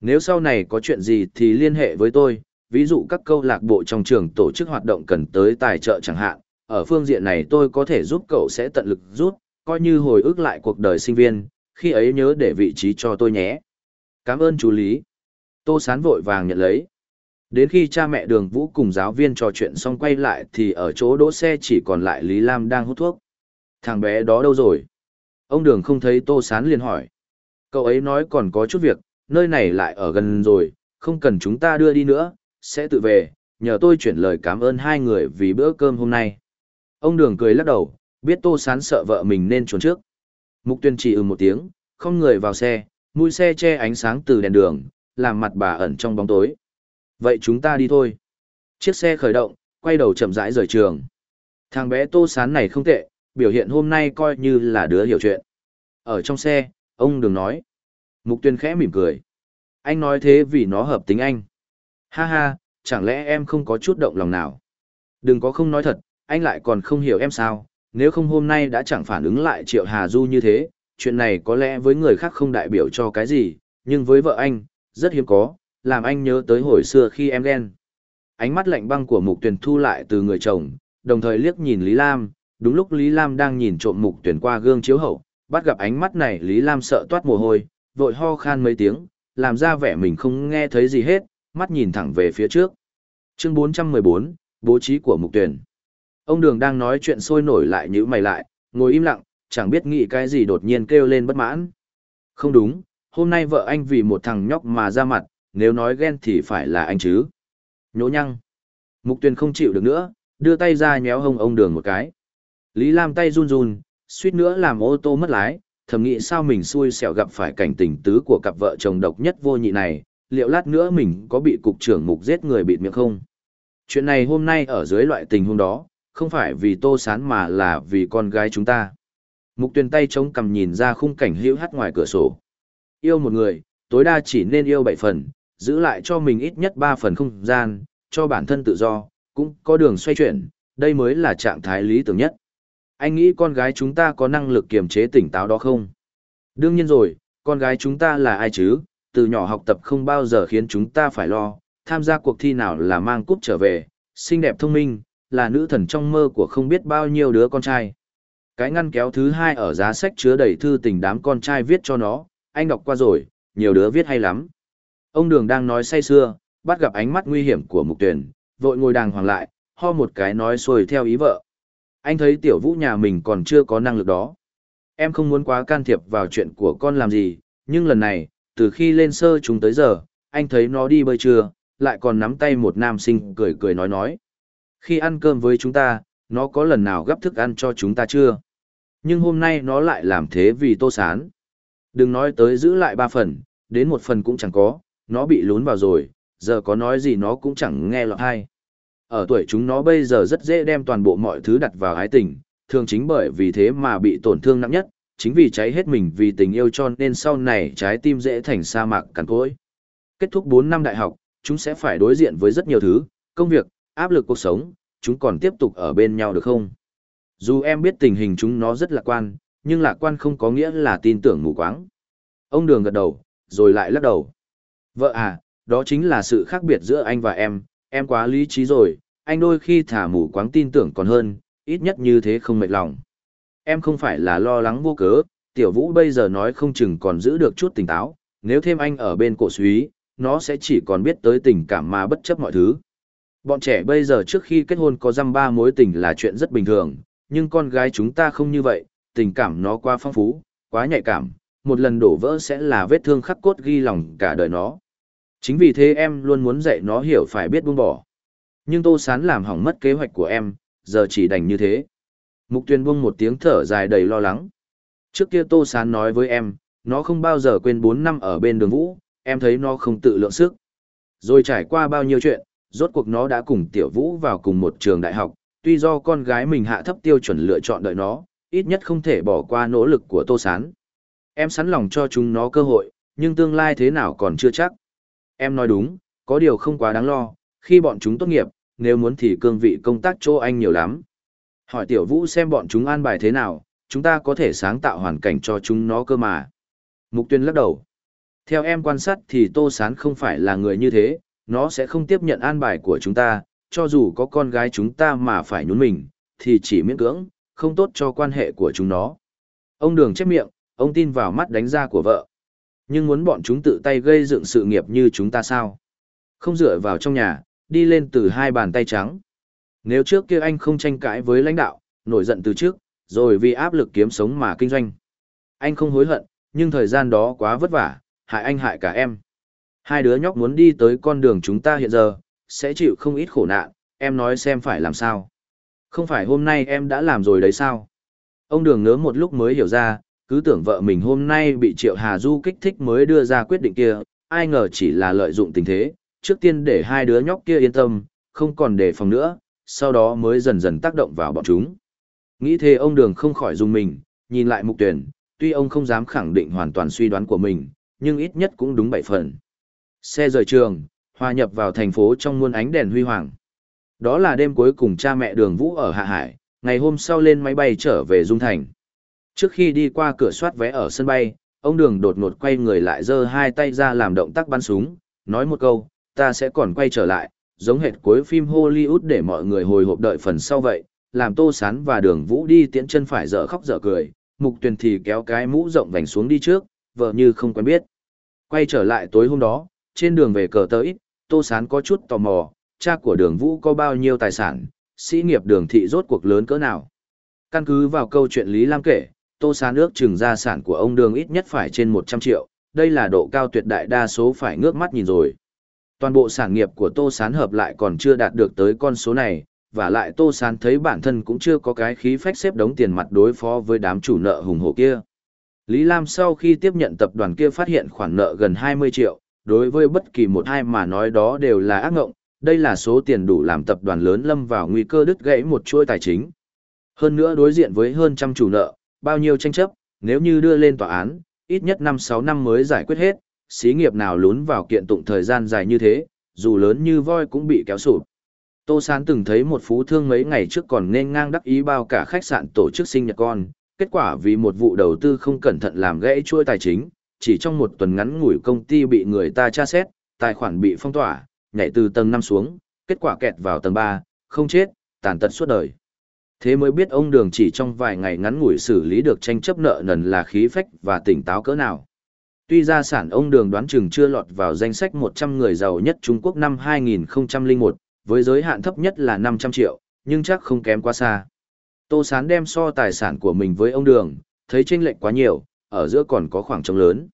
Speaker 1: Nếu sau này có chuyện gì thì liên hệ với tôi, ví dụ các câu lạc bộ trong trường tổ chức hoạt động cần tới tài trợ chẳng hạn, ở phương diện này tôi có thể giúp cậu sẽ tận lực rút, coi như hồi ức lại cuộc đời sinh viên, khi ấy nhớ để vị trí cho tôi nhé. Cảm ơn chú Lý. Tô Sán vội vàng nhận lấy. Đến khi cha mẹ đường vũ cùng giáo viên trò chuyện xong quay lại thì ở chỗ đỗ xe chỉ còn lại Lý Lam đang hút thuốc. Thằng bé đó đâu rồi? Ông đường không thấy Tô Sán liền hỏi. Cậu ấy nói còn có chút việc, nơi này lại ở gần rồi, không cần chúng ta đưa đi nữa, sẽ tự về, nhờ tôi chuyển lời cảm ơn hai người vì bữa cơm hôm nay. Ông đường cười lắc đầu, biết Tô Sán sợ vợ mình nên trốn trước. Mục tuyên chỉ ừ một tiếng, không người vào xe, mũi xe che ánh sáng từ đèn đường, làm mặt bà ẩn trong bóng tối. Vậy chúng ta đi thôi. Chiếc xe khởi động, quay đầu chậm rãi rời trường. Thằng bé Tô Sán này không tệ, biểu hiện hôm nay coi như là đứa hiểu chuyện. Ở trong xe, ông Đường nói. Mục tuyên khẽ mỉm cười. Anh nói thế vì nó hợp tính anh. Ha ha, chẳng lẽ em không có chút động lòng nào? Đừng có không nói thật, anh lại còn không hiểu em sao, nếu không hôm nay đã chẳng phản ứng lại Triệu Hà Du như thế, chuyện này có lẽ với người khác không đại biểu cho cái gì, nhưng với vợ anh, rất hiếm có, làm anh nhớ tới hồi xưa khi em ghen. Ánh mắt lạnh băng của Mục Tuyền thu lại từ người chồng, đồng thời liếc nhìn Lý Lam, đúng lúc Lý Lam đang nhìn trộm Mục Tuyền qua gương chiếu hậu, bắt gặp ánh mắt này Lý Lam sợ toát mồ hôi, vội ho khan mấy tiếng, làm ra vẻ mình không nghe thấy gì hết, mắt nhìn thẳng về phía trước. Chương 414, bố trí của Mục Tuyền. Ông Đường đang nói chuyện sôi nổi lại như mày lại, ngồi im lặng, chẳng biết nghĩ cái gì đột nhiên kêu lên bất mãn. Không đúng, hôm nay vợ anh vì một thằng nhóc mà ra mặt, nếu nói ghen thì phải là anh chứ. Nhỗ nhăng. Mục Tuyền không chịu được nữa, đưa tay ra nhéo hông ông Đường một cái. Lý Lam tay run run, suýt nữa làm ô tô mất lái, thầm nghĩ sao mình xui xẻo gặp phải cảnh tình tứ của cặp vợ chồng độc nhất vô nhị này, liệu lát nữa mình có bị cục trưởng mục giết người bịt miệng không? Chuyện này hôm nay ở dưới loại tình huống đó, không phải vì tô sán mà là vì con gái chúng ta. Mục tuyền tay chống cầm nhìn ra khung cảnh hữu hắt ngoài cửa sổ. Yêu một người, tối đa chỉ nên yêu bảy phần, giữ lại cho mình ít nhất ba phần không gian, cho bản thân tự do, cũng có đường xoay chuyển, đây mới là trạng thái lý tưởng nhất. Anh nghĩ con gái chúng ta có năng lực kiềm chế tỉnh táo đó không? Đương nhiên rồi, con gái chúng ta là ai chứ, từ nhỏ học tập không bao giờ khiến chúng ta phải lo, tham gia cuộc thi nào là mang cúp trở về, xinh đẹp thông minh, là nữ thần trong mơ của không biết bao nhiêu đứa con trai. Cái ngăn kéo thứ hai ở giá sách chứa đầy thư tình đám con trai viết cho nó, anh đọc qua rồi, nhiều đứa viết hay lắm. Ông Đường đang nói say xưa, bắt gặp ánh mắt nguy hiểm của mục tuyển, vội ngồi đàng hoàng lại, ho một cái nói xuôi theo ý vợ. Anh thấy tiểu vũ nhà mình còn chưa có năng lực đó. Em không muốn quá can thiệp vào chuyện của con làm gì, nhưng lần này, từ khi lên sơ chúng tới giờ, anh thấy nó đi bơi chưa, lại còn nắm tay một nam sinh cười cười nói nói. Khi ăn cơm với chúng ta, nó có lần nào gấp thức ăn cho chúng ta chưa? Nhưng hôm nay nó lại làm thế vì tô sán. Đừng nói tới giữ lại ba phần, đến một phần cũng chẳng có, nó bị lún vào rồi, giờ có nói gì nó cũng chẳng nghe lọt hay. Ở tuổi chúng nó bây giờ rất dễ đem toàn bộ mọi thứ đặt vào ái tình, thường chính bởi vì thế mà bị tổn thương nặng nhất, chính vì cháy hết mình vì tình yêu cho nên sau này trái tim dễ thành sa mạc cằn cỗi. Kết thúc 4 năm đại học, chúng sẽ phải đối diện với rất nhiều thứ, công việc, áp lực cuộc sống, chúng còn tiếp tục ở bên nhau được không? Dù em biết tình hình chúng nó rất lạc quan, nhưng lạc quan không có nghĩa là tin tưởng mù quáng. Ông Đường gật đầu, rồi lại lắc đầu. Vợ à, đó chính là sự khác biệt giữa anh và em, em quá lý trí rồi, anh đôi khi thả mù quáng tin tưởng còn hơn, ít nhất như thế không mệt lòng. Em không phải là lo lắng vô cớ, tiểu vũ bây giờ nói không chừng còn giữ được chút tỉnh táo, nếu thêm anh ở bên cổ suý, nó sẽ chỉ còn biết tới tình cảm mà bất chấp mọi thứ. Bọn trẻ bây giờ trước khi kết hôn có dăm ba mối tình là chuyện rất bình thường, nhưng con gái chúng ta không như vậy, tình cảm nó quá phong phú, quá nhạy cảm, một lần đổ vỡ sẽ là vết thương khắc cốt ghi lòng cả đời nó. Chính vì thế em luôn muốn dạy nó hiểu phải biết buông bỏ. Nhưng Tô Sán làm hỏng mất kế hoạch của em, giờ chỉ đành như thế. Mục Tuyền buông một tiếng thở dài đầy lo lắng. Trước kia Tô Sán nói với em, nó không bao giờ quên 4 năm ở bên đường vũ, em thấy nó không tự lượng sức. Rồi trải qua bao nhiêu chuyện, rốt cuộc nó đã cùng Tiểu Vũ vào cùng một trường đại học, tuy do con gái mình hạ thấp tiêu chuẩn lựa chọn đợi nó, ít nhất không thể bỏ qua nỗ lực của Tô Sán. Em sẵn lòng cho chúng nó cơ hội, nhưng tương lai thế nào còn chưa chắc. Em nói đúng, có điều không quá đáng lo, khi bọn chúng tốt nghiệp, nếu muốn thì cương vị công tác chỗ anh nhiều lắm. Hỏi Tiểu Vũ xem bọn chúng an bài thế nào, chúng ta có thể sáng tạo hoàn cảnh cho chúng nó cơ mà. Mục tuyên lắc đầu. Theo em quan sát thì Tô Sán không phải là người như thế, nó sẽ không tiếp nhận an bài của chúng ta, cho dù có con gái chúng ta mà phải nhún mình, thì chỉ miễn cưỡng, không tốt cho quan hệ của chúng nó. Ông Đường chép miệng, ông tin vào mắt đánh ra của vợ. Nhưng muốn bọn chúng tự tay gây dựng sự nghiệp như chúng ta sao? Không dựa vào trong nhà, đi lên từ hai bàn tay trắng. Nếu trước kia anh không tranh cãi với lãnh đạo, nổi giận từ trước, rồi vì áp lực kiếm sống mà kinh doanh. Anh không hối hận, nhưng thời gian đó quá vất vả, hại anh hại cả em. Hai đứa nhóc muốn đi tới con đường chúng ta hiện giờ, sẽ chịu không ít khổ nạn, em nói xem phải làm sao. Không phải hôm nay em đã làm rồi đấy sao? Ông đường ngớ một lúc mới hiểu ra, cứ tưởng vợ mình hôm nay bị Triệu Hà Du kích thích mới đưa ra quyết định kia, ai ngờ chỉ là lợi dụng tình thế, trước tiên để hai đứa nhóc kia yên tâm, không còn đề phòng nữa, sau đó mới dần dần tác động vào bọn chúng. Nghĩ thế ông đường không khỏi dùng mình, nhìn lại mục tuyển, tuy ông không dám khẳng định hoàn toàn suy đoán của mình, nhưng ít nhất cũng đúng bảy phần. Xe rời trường, hòa nhập vào thành phố trong muôn ánh đèn huy hoàng. Đó là đêm cuối cùng cha mẹ đường Vũ ở Hạ Hải, ngày hôm sau lên máy bay trở về Dung Thành. Trước khi đi qua cửa soát vé ở sân bay, ông đường đột ngột quay người lại giơ hai tay ra làm động tác bắn súng, nói một câu, ta sẽ còn quay trở lại, giống hệt cuối phim Hollywood để mọi người hồi hộp đợi phần sau vậy, làm Tô Sán và Đường Vũ đi tiễn chân phải dở khóc dở cười, Mục Tuyền thì kéo cái mũ rộng vành xuống đi trước, vợ như không quen biết. Quay trở lại tối hôm đó, trên đường về cờ tới, Tô Sán có chút tò mò, cha của Đường Vũ có bao nhiêu tài sản, sĩ nghiệp Đường thị rốt cuộc lớn cỡ nào. Căn cứ vào câu chuyện Lý Lam kể, Tô Sán nước chừng gia sản của ông Đường ít nhất phải trên 100 triệu, đây là độ cao tuyệt đại đa số phải ngước mắt nhìn rồi. Toàn bộ sản nghiệp của Tô Sán hợp lại còn chưa đạt được tới con số này, và lại Tô Sán thấy bản thân cũng chưa có cái khí phách xếp đống tiền mặt đối phó với đám chủ nợ hùng hổ kia. Lý Lam sau khi tiếp nhận tập đoàn kia phát hiện khoản nợ gần 20 triệu, đối với bất kỳ một hai mà nói đó đều là ác ngộng, đây là số tiền đủ làm tập đoàn lớn lâm vào nguy cơ đứt gãy một chuỗi tài chính. Hơn nữa đối diện với hơn trăm chủ nợ, bao nhiêu tranh chấp, nếu như đưa lên tòa án, ít nhất 5-6 năm mới giải quyết hết, xí nghiệp nào lún vào kiện tụng thời gian dài như thế, dù lớn như voi cũng bị kéo sụp. Tô Sán từng thấy một phú thương mấy ngày trước còn nên ngang đắc ý bao cả khách sạn tổ chức sinh nhật con, kết quả vì một vụ đầu tư không cẩn thận làm gãy chuỗi tài chính, chỉ trong một tuần ngắn ngủi công ty bị người ta tra xét, tài khoản bị phong tỏa, nhảy từ tầng 5 xuống, kết quả kẹt vào tầng 3, không chết, tàn tật suốt đời. Thế mới biết ông Đường chỉ trong vài ngày ngắn ngủi xử lý được tranh chấp nợ nần là khí phách và tỉnh táo cỡ nào. Tuy gia sản ông Đường đoán chừng chưa lọt vào danh sách 100 người giàu nhất Trung Quốc năm 2001, với giới hạn thấp nhất là 500 triệu, nhưng chắc không kém quá xa. Tô Sán đem so tài sản của mình với ông Đường, thấy chênh lệch quá nhiều, ở giữa còn có khoảng trống lớn.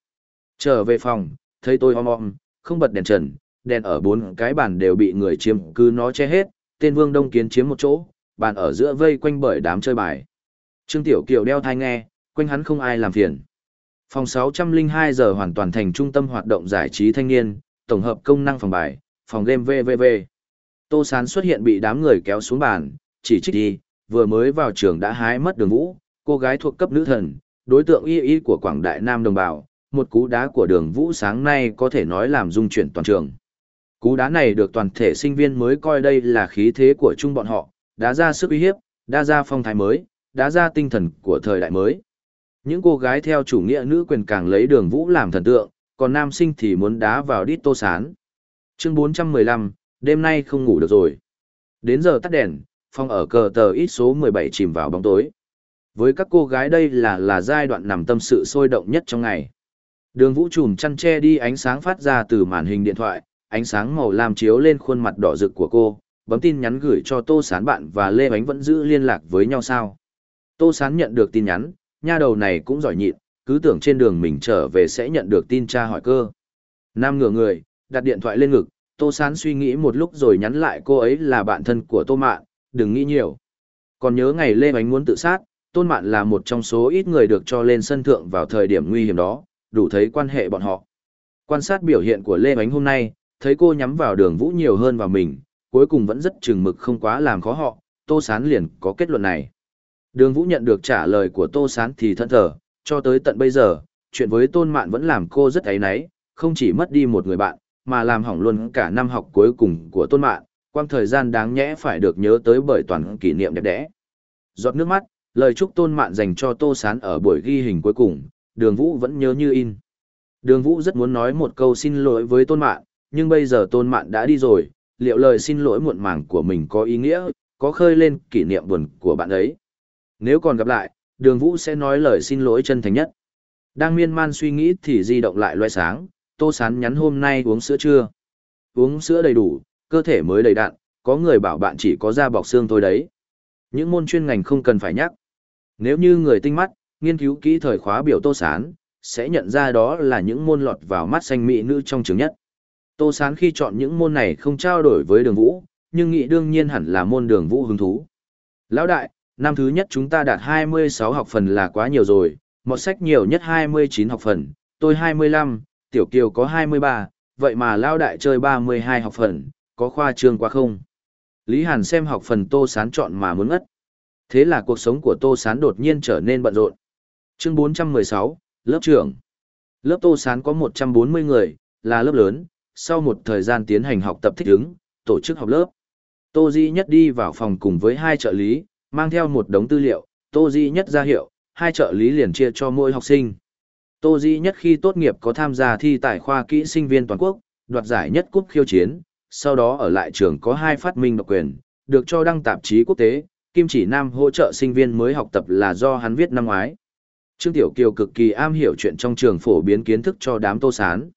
Speaker 1: Trở về phòng, thấy tôi om om, không bật đèn trần, đèn ở bốn cái bàn đều bị người chiếm cứ nó che hết, tên Vương Đông Kiến chiếm một chỗ, bàn ở giữa vây quanh bởi đám chơi bài. Trương Tiểu Kiều đeo thai nghe, quanh hắn không ai làm phiền. Phòng 602 giờ hoàn toàn thành trung tâm hoạt động giải trí thanh niên, tổng hợp công năng phòng bài, phòng game VVV. Tô Sán xuất hiện bị đám người kéo xuống bàn, chỉ trích đi, vừa mới vào trường đã hái mất đường vũ, cô gái thuộc cấp nữ thần, đối tượng y y của Quảng Đại Nam đồng bào, một cú đá của đường vũ sáng nay có thể nói làm dung chuyển toàn trường. Cú đá này được toàn thể sinh viên mới coi đây là khí thế của chung bọn họ, đã ra sức uy hiếp, đã ra phong thái mới, đã ra tinh thần của thời đại mới. Những cô gái theo chủ nghĩa nữ quyền càng lấy đường vũ làm thần tượng, còn nam sinh thì muốn đá vào đít tô sán. Chương 415, đêm nay không ngủ được rồi. Đến giờ tắt đèn, phòng ở cờ tờ ít số 17 chìm vào bóng tối. Với các cô gái đây là là giai đoạn nằm tâm sự sôi động nhất trong ngày. Đường vũ trùm chăn che đi ánh sáng phát ra từ màn hình điện thoại, ánh sáng màu lam chiếu lên khuôn mặt đỏ rực của cô, bấm tin nhắn gửi cho Tô Sán bạn và Lê Bánh vẫn giữ liên lạc với nhau sao. Tô Sán nhận được tin nhắn, nha đầu này cũng giỏi nhịn, cứ tưởng trên đường mình trở về sẽ nhận được tin tra hỏi cơ. Nam ngửa người, đặt điện thoại lên ngực, Tô Sán suy nghĩ một lúc rồi nhắn lại cô ấy là bạn thân của Tô Mạn, đừng nghĩ nhiều. Còn nhớ ngày Lê Bánh muốn tự sát, Tôn Mạn là một trong số ít người được cho lên sân thượng vào thời điểm nguy hiểm đó, đủ thấy quan hệ bọn họ. Quan sát biểu hiện của Lê Bánh hôm nay, thấy cô nhắm vào đường vũ nhiều hơn vào mình, cuối cùng vẫn rất chừng mực không quá làm khó họ, Tô Sán liền có kết luận này. Đường vũ nhận được trả lời của Tô Sán thì thân thở, cho tới tận bây giờ, chuyện với Tôn Mạn vẫn làm cô rất ấy náy, không chỉ mất đi một người bạn, mà làm hỏng luôn cả năm học cuối cùng của Tôn Mạn, quang thời gian đáng nhẽ phải được nhớ tới bởi toàn kỷ niệm đẹp đẽ. Giọt nước mắt, lời chúc Tôn Mạn dành cho Tô Sán ở buổi ghi hình cuối cùng, Đường Vũ vẫn nhớ như in. Đường Vũ rất muốn nói một câu xin lỗi với Tôn Mạn, nhưng bây giờ Tôn Mạn đã đi rồi, liệu lời xin lỗi muộn màng của mình có ý nghĩa, có khơi lên kỷ niệm buồn của bạn ấy. Nếu còn gặp lại, Đường Vũ sẽ nói lời xin lỗi chân thành nhất. Đang miên man suy nghĩ thì di động lại loe sáng, Tô Sán nhắn hôm nay uống sữa chưa? Uống sữa đầy đủ, cơ thể mới đầy đặn, có người bảo bạn chỉ có da bọc xương thôi đấy. Những môn chuyên ngành không cần phải nhắc. Nếu như người tinh mắt, nghiên cứu kỹ thời khóa biểu Tô Sán, sẽ nhận ra đó là những môn lọt vào mắt xanh mỹ nữ trong trường nhất. Tô Sán khi chọn những môn này không trao đổi với đường vũ, nhưng nghĩ đương nhiên hẳn là môn đường vũ hứng thú. Lão đại, năm thứ nhất chúng ta đạt 26 học phần là quá nhiều rồi, một sách nhiều nhất 29 học phần, tôi 25, Tiểu Kiều có 23, vậy mà Lão đại chơi 32 học phần, có khoa trương quá không? Lý Hàn xem học phần Tô Sán chọn mà muốn ngất. Thế là cuộc sống của Tô Sán đột nhiên trở nên bận rộn. Chương 416, lớp trưởng. Lớp Tô Sán có 140 người, là lớp lớn, sau một thời gian tiến hành học tập thích ứng, tổ chức học lớp. Tô Di Nhất đi vào phòng cùng với hai trợ lý, mang theo một đống tư liệu, Tô Di Nhất ra hiệu, hai trợ lý liền chia cho mỗi học sinh. Tô Di Nhất khi tốt nghiệp có tham gia thi tại khoa kỹ sinh viên toàn quốc, đoạt giải nhất cúp khiêu chiến, sau đó ở lại trường có hai phát minh độc quyền, được cho đăng tạp chí quốc tế, Kim Chỉ Nam hỗ trợ sinh viên mới học tập là do hắn viết năm ngoái. Trương Tiểu Kiều cực kỳ am hiểu chuyện trong trường phổ biến kiến thức cho đám tô sán.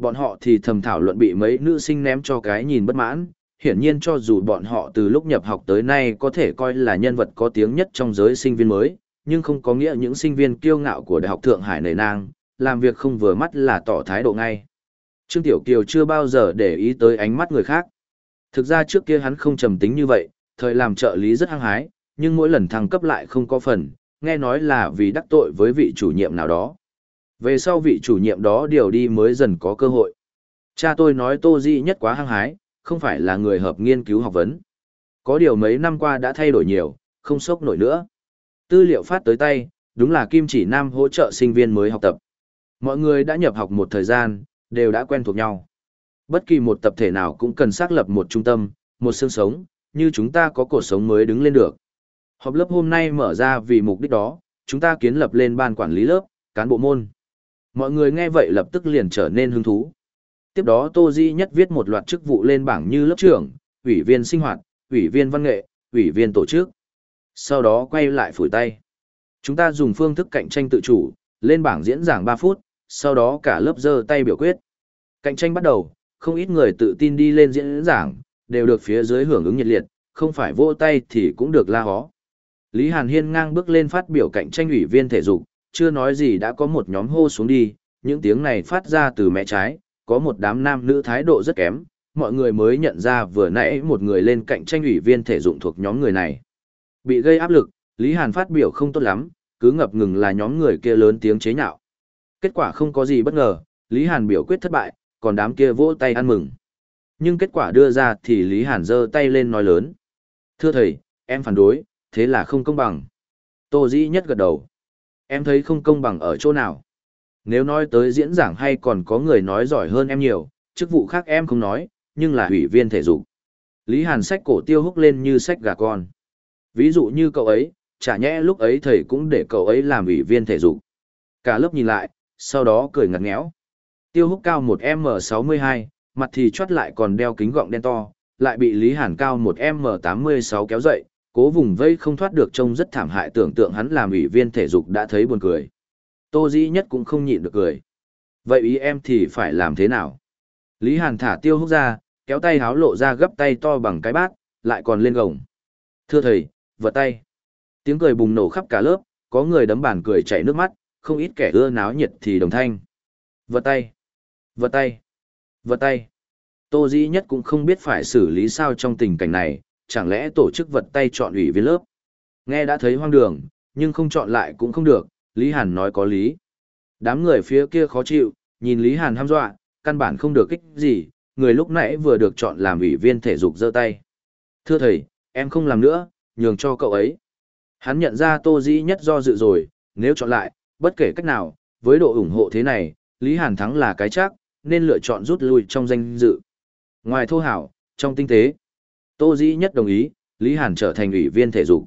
Speaker 1: Bọn họ thì thầm thảo luận bị mấy nữ sinh ném cho cái nhìn bất mãn, hiển nhiên cho dù bọn họ từ lúc nhập học tới nay có thể coi là nhân vật có tiếng nhất trong giới sinh viên mới, nhưng không có nghĩa những sinh viên kiêu ngạo của Đại học Thượng Hải nề nang, làm việc không vừa mắt là tỏ thái độ ngay. Trương Tiểu Kiều chưa bao giờ để ý tới ánh mắt người khác. Thực ra trước kia hắn không trầm tính như vậy, thời làm trợ lý rất hăng hái, nhưng mỗi lần thăng cấp lại không có phần, nghe nói là vì đắc tội với vị chủ nhiệm nào đó. Về sau vị chủ nhiệm đó điều đi mới dần có cơ hội. Cha tôi nói Tô Di nhất quá hăng hái, không phải là người hợp nghiên cứu học vấn. Có điều mấy năm qua đã thay đổi nhiều, không sốc nổi nữa. Tư liệu phát tới tay, đúng là Kim Chỉ Nam hỗ trợ sinh viên mới học tập. Mọi người đã nhập học một thời gian, đều đã quen thuộc nhau. Bất kỳ một tập thể nào cũng cần xác lập một trung tâm, một xương sống, như chúng ta có cuộc sống mới đứng lên được. Họp lớp hôm nay mở ra vì mục đích đó, chúng ta kiến lập lên ban quản lý lớp, cán bộ môn. Mọi người nghe vậy lập tức liền trở nên hứng thú. Tiếp đó Tô Di nhất viết một loạt chức vụ lên bảng như lớp trưởng, ủy viên sinh hoạt, ủy viên văn nghệ, ủy viên tổ chức. Sau đó quay lại phủi tay. Chúng ta dùng phương thức cạnh tranh tự chủ, lên bảng diễn giảng 3 phút, sau đó cả lớp giơ tay biểu quyết. Cạnh tranh bắt đầu, không ít người tự tin đi lên diễn giảng, đều được phía dưới hưởng ứng nhiệt liệt, không phải vỗ tay thì cũng được la hó. Lý Hàn Hiên ngang bước lên phát biểu cạnh tranh ủy viên thể dục, chưa nói gì đã có một nhóm hô xuống đi, những tiếng này phát ra từ mẹ trái, có một đám nam nữ thái độ rất kém, mọi người mới nhận ra vừa nãy một người lên cạnh tranh ủy viên thể dụng thuộc nhóm người này. Bị gây áp lực, Lý Hàn phát biểu không tốt lắm, cứ ngập ngừng là nhóm người kia lớn tiếng chế nhạo. Kết quả không có gì bất ngờ, Lý Hàn biểu quyết thất bại, còn đám kia vỗ tay ăn mừng. Nhưng kết quả đưa ra thì Lý Hàn giơ tay lên nói lớn. Thưa thầy, em phản đối, thế là không công bằng. Tô Dĩ nhất gật đầu. Em thấy không công bằng ở chỗ nào. Nếu nói tới diễn giảng hay còn có người nói giỏi hơn em nhiều, chức vụ khác em không nói, nhưng là ủy viên thể dục. Lý Hàn sách cổ tiêu húc lên như sách gà con. Ví dụ như cậu ấy, chả nhẽ lúc ấy thầy cũng để cậu ấy làm ủy viên thể dục. Cả lớp nhìn lại, sau đó cười ngặt nghẽo. Tiêu húc cao một m sáu mươi hai, mặt thì chót lại còn đeo kính gọng đen to, lại bị Lý Hàn cao một m tám mươi sáu kéo dậy, cố vùng vây không thoát được trông rất thảm hại tưởng tượng hắn làm ủy viên thể dục đã thấy buồn cười. Tô Dĩ nhất cũng không nhịn được cười. Vậy ý em thì phải làm thế nào? Lý Hàn thả tiêu hút ra, kéo tay háo lộ ra gấp tay to bằng cái bát, lại còn lên gồng. Thưa thầy, vật tay. Tiếng cười bùng nổ khắp cả lớp, có người đấm bàn cười chảy nước mắt, không ít kẻ ưa náo nhiệt thì đồng thanh. Vật tay. Vật tay. Vật tay. Tô Dĩ nhất cũng không biết phải xử lý sao trong tình cảnh này, chẳng lẽ tổ chức vật tay chọn ủy viên lớp. Nghe đã thấy hoang đường, nhưng không chọn lại cũng không được, Lý Hàn nói có lý. Đám người phía kia khó chịu, nhìn Lý Hàn ham dọa, căn bản không được kích gì, người lúc nãy vừa được chọn làm ủy viên thể dục giơ tay. Thưa thầy, em không làm nữa, nhường cho cậu ấy. Hắn nhận ra Tô Dĩ nhất do dự rồi, nếu chọn lại, bất kể cách nào, với độ ủng hộ thế này, Lý Hàn thắng là cái chắc, nên lựa chọn rút lui trong danh dự. Ngoài thô hảo, trong tinh tế, Tô Dĩ nhất đồng ý, Lý Hàn trở thành ủy viên thể dục.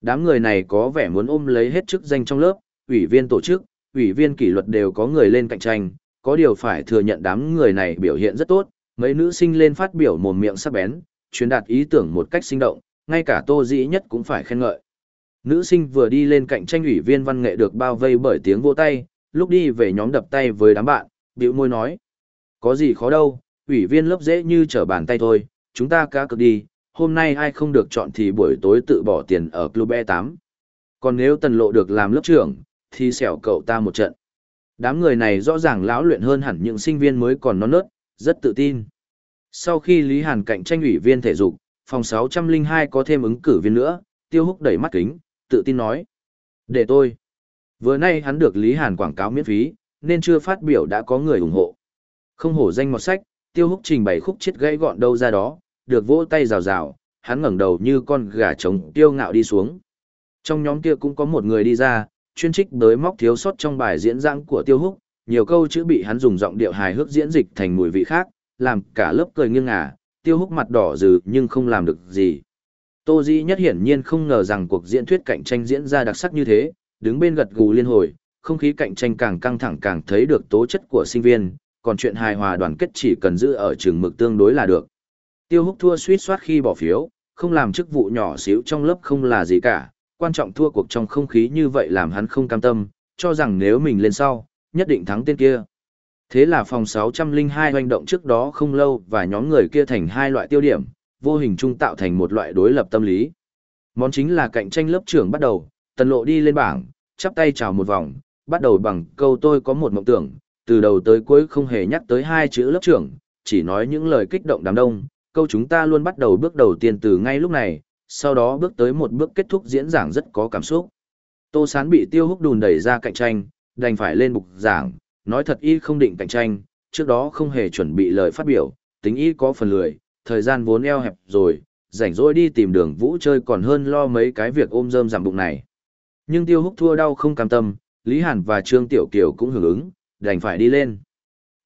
Speaker 1: Đám người này có vẻ muốn ôm lấy hết chức danh trong lớp, ủy viên tổ chức, ủy viên kỷ luật đều có người lên cạnh tranh, có điều phải thừa nhận đám người này biểu hiện rất tốt, mấy nữ sinh lên phát biểu mồm miệng sắc bén, truyền đạt ý tưởng một cách sinh động, ngay cả Tô Dĩ nhất cũng phải khen ngợi. Nữ sinh vừa đi lên cạnh tranh ủy viên văn nghệ được bao vây bởi tiếng vỗ tay, lúc đi về nhóm đập tay với đám bạn, bĩu môi nói: "Có gì khó đâu, ủy viên lớp dễ như trở bàn tay thôi, chúng ta cá cược đi, hôm nay ai không được chọn thì buổi tối tự bỏ tiền ở club E8. Còn nếu tần lộ được làm lớp trưởng, thì xẻo cậu ta một trận. Đám người này rõ ràng lão luyện hơn hẳn những sinh viên mới còn non nớt, rất tự tin. Sau khi Lý Hàn cạnh tranh ủy viên thể dục, phòng 602 có thêm ứng cử viên nữa, tiêu húc đẩy mắt kính, tự tin nói. Để tôi. Vừa nay hắn được Lý Hàn quảng cáo miễn phí, nên chưa phát biểu đã có người ủng hộ. Không hổ danh một sách, tiêu húc trình bày khúc chết gãy gọn đâu ra đó, được vỗ tay rào rào, hắn ngẩng đầu như con gà trống tiêu ngạo đi xuống. Trong nhóm kia cũng có một người đi ra, chuyên trích tới móc thiếu sót trong bài diễn giảng của tiêu húc, nhiều câu chữ bị hắn dùng giọng điệu hài hước diễn dịch thành mùi vị khác, làm cả lớp cười nghiêng ngả, tiêu húc mặt đỏ rừ nhưng không làm được gì. Tô Di nhất hiển nhiên không ngờ rằng cuộc diễn thuyết cạnh tranh diễn ra đặc sắc như thế, đứng bên gật gù liên hồi, không khí cạnh tranh càng căng thẳng càng thấy được tố chất của sinh viên, còn chuyện hài hòa đoàn kết chỉ cần giữ ở trường mực tương đối là được. Tiêu húc thua suýt soát khi bỏ phiếu, không làm chức vụ nhỏ xíu trong lớp không là gì cả, quan trọng thua cuộc trong không khí như vậy làm hắn không cam tâm, cho rằng nếu mình lên sau, nhất định thắng tên kia. Thế là phòng 602 hoành động trước đó không lâu và nhóm người kia thành hai loại tiêu điểm, vô hình trung tạo thành một loại đối lập tâm lý. Món chính là cạnh tranh lớp trưởng bắt đầu, tần lộ đi lên bảng, chắp tay chào một vòng, bắt đầu bằng câu tôi có một mộng tưởng, từ đầu tới cuối không hề nhắc tới hai chữ lớp trưởng, chỉ nói những lời kích động đám đông, câu chúng ta luôn bắt đầu bước đầu tiên từ ngay lúc này, sau đó bước tới một bước kết thúc diễn giảng rất có cảm xúc. Tô Sán bị Tiêu Húc đùn đẩy ra cạnh tranh, đành phải lên bục giảng, nói thật y không định cạnh tranh, trước đó không hề chuẩn bị lời phát biểu, tính y có phần lười, thời gian vốn eo hẹp rồi, rảnh rỗi đi tìm đường vũ chơi còn hơn lo mấy cái việc ôm rơm giảm bụng này. Nhưng Tiêu Húc thua đau không cam tâm, Lý Hàn và Trương Tiểu Kiều cũng hưởng ứng, đành phải đi lên.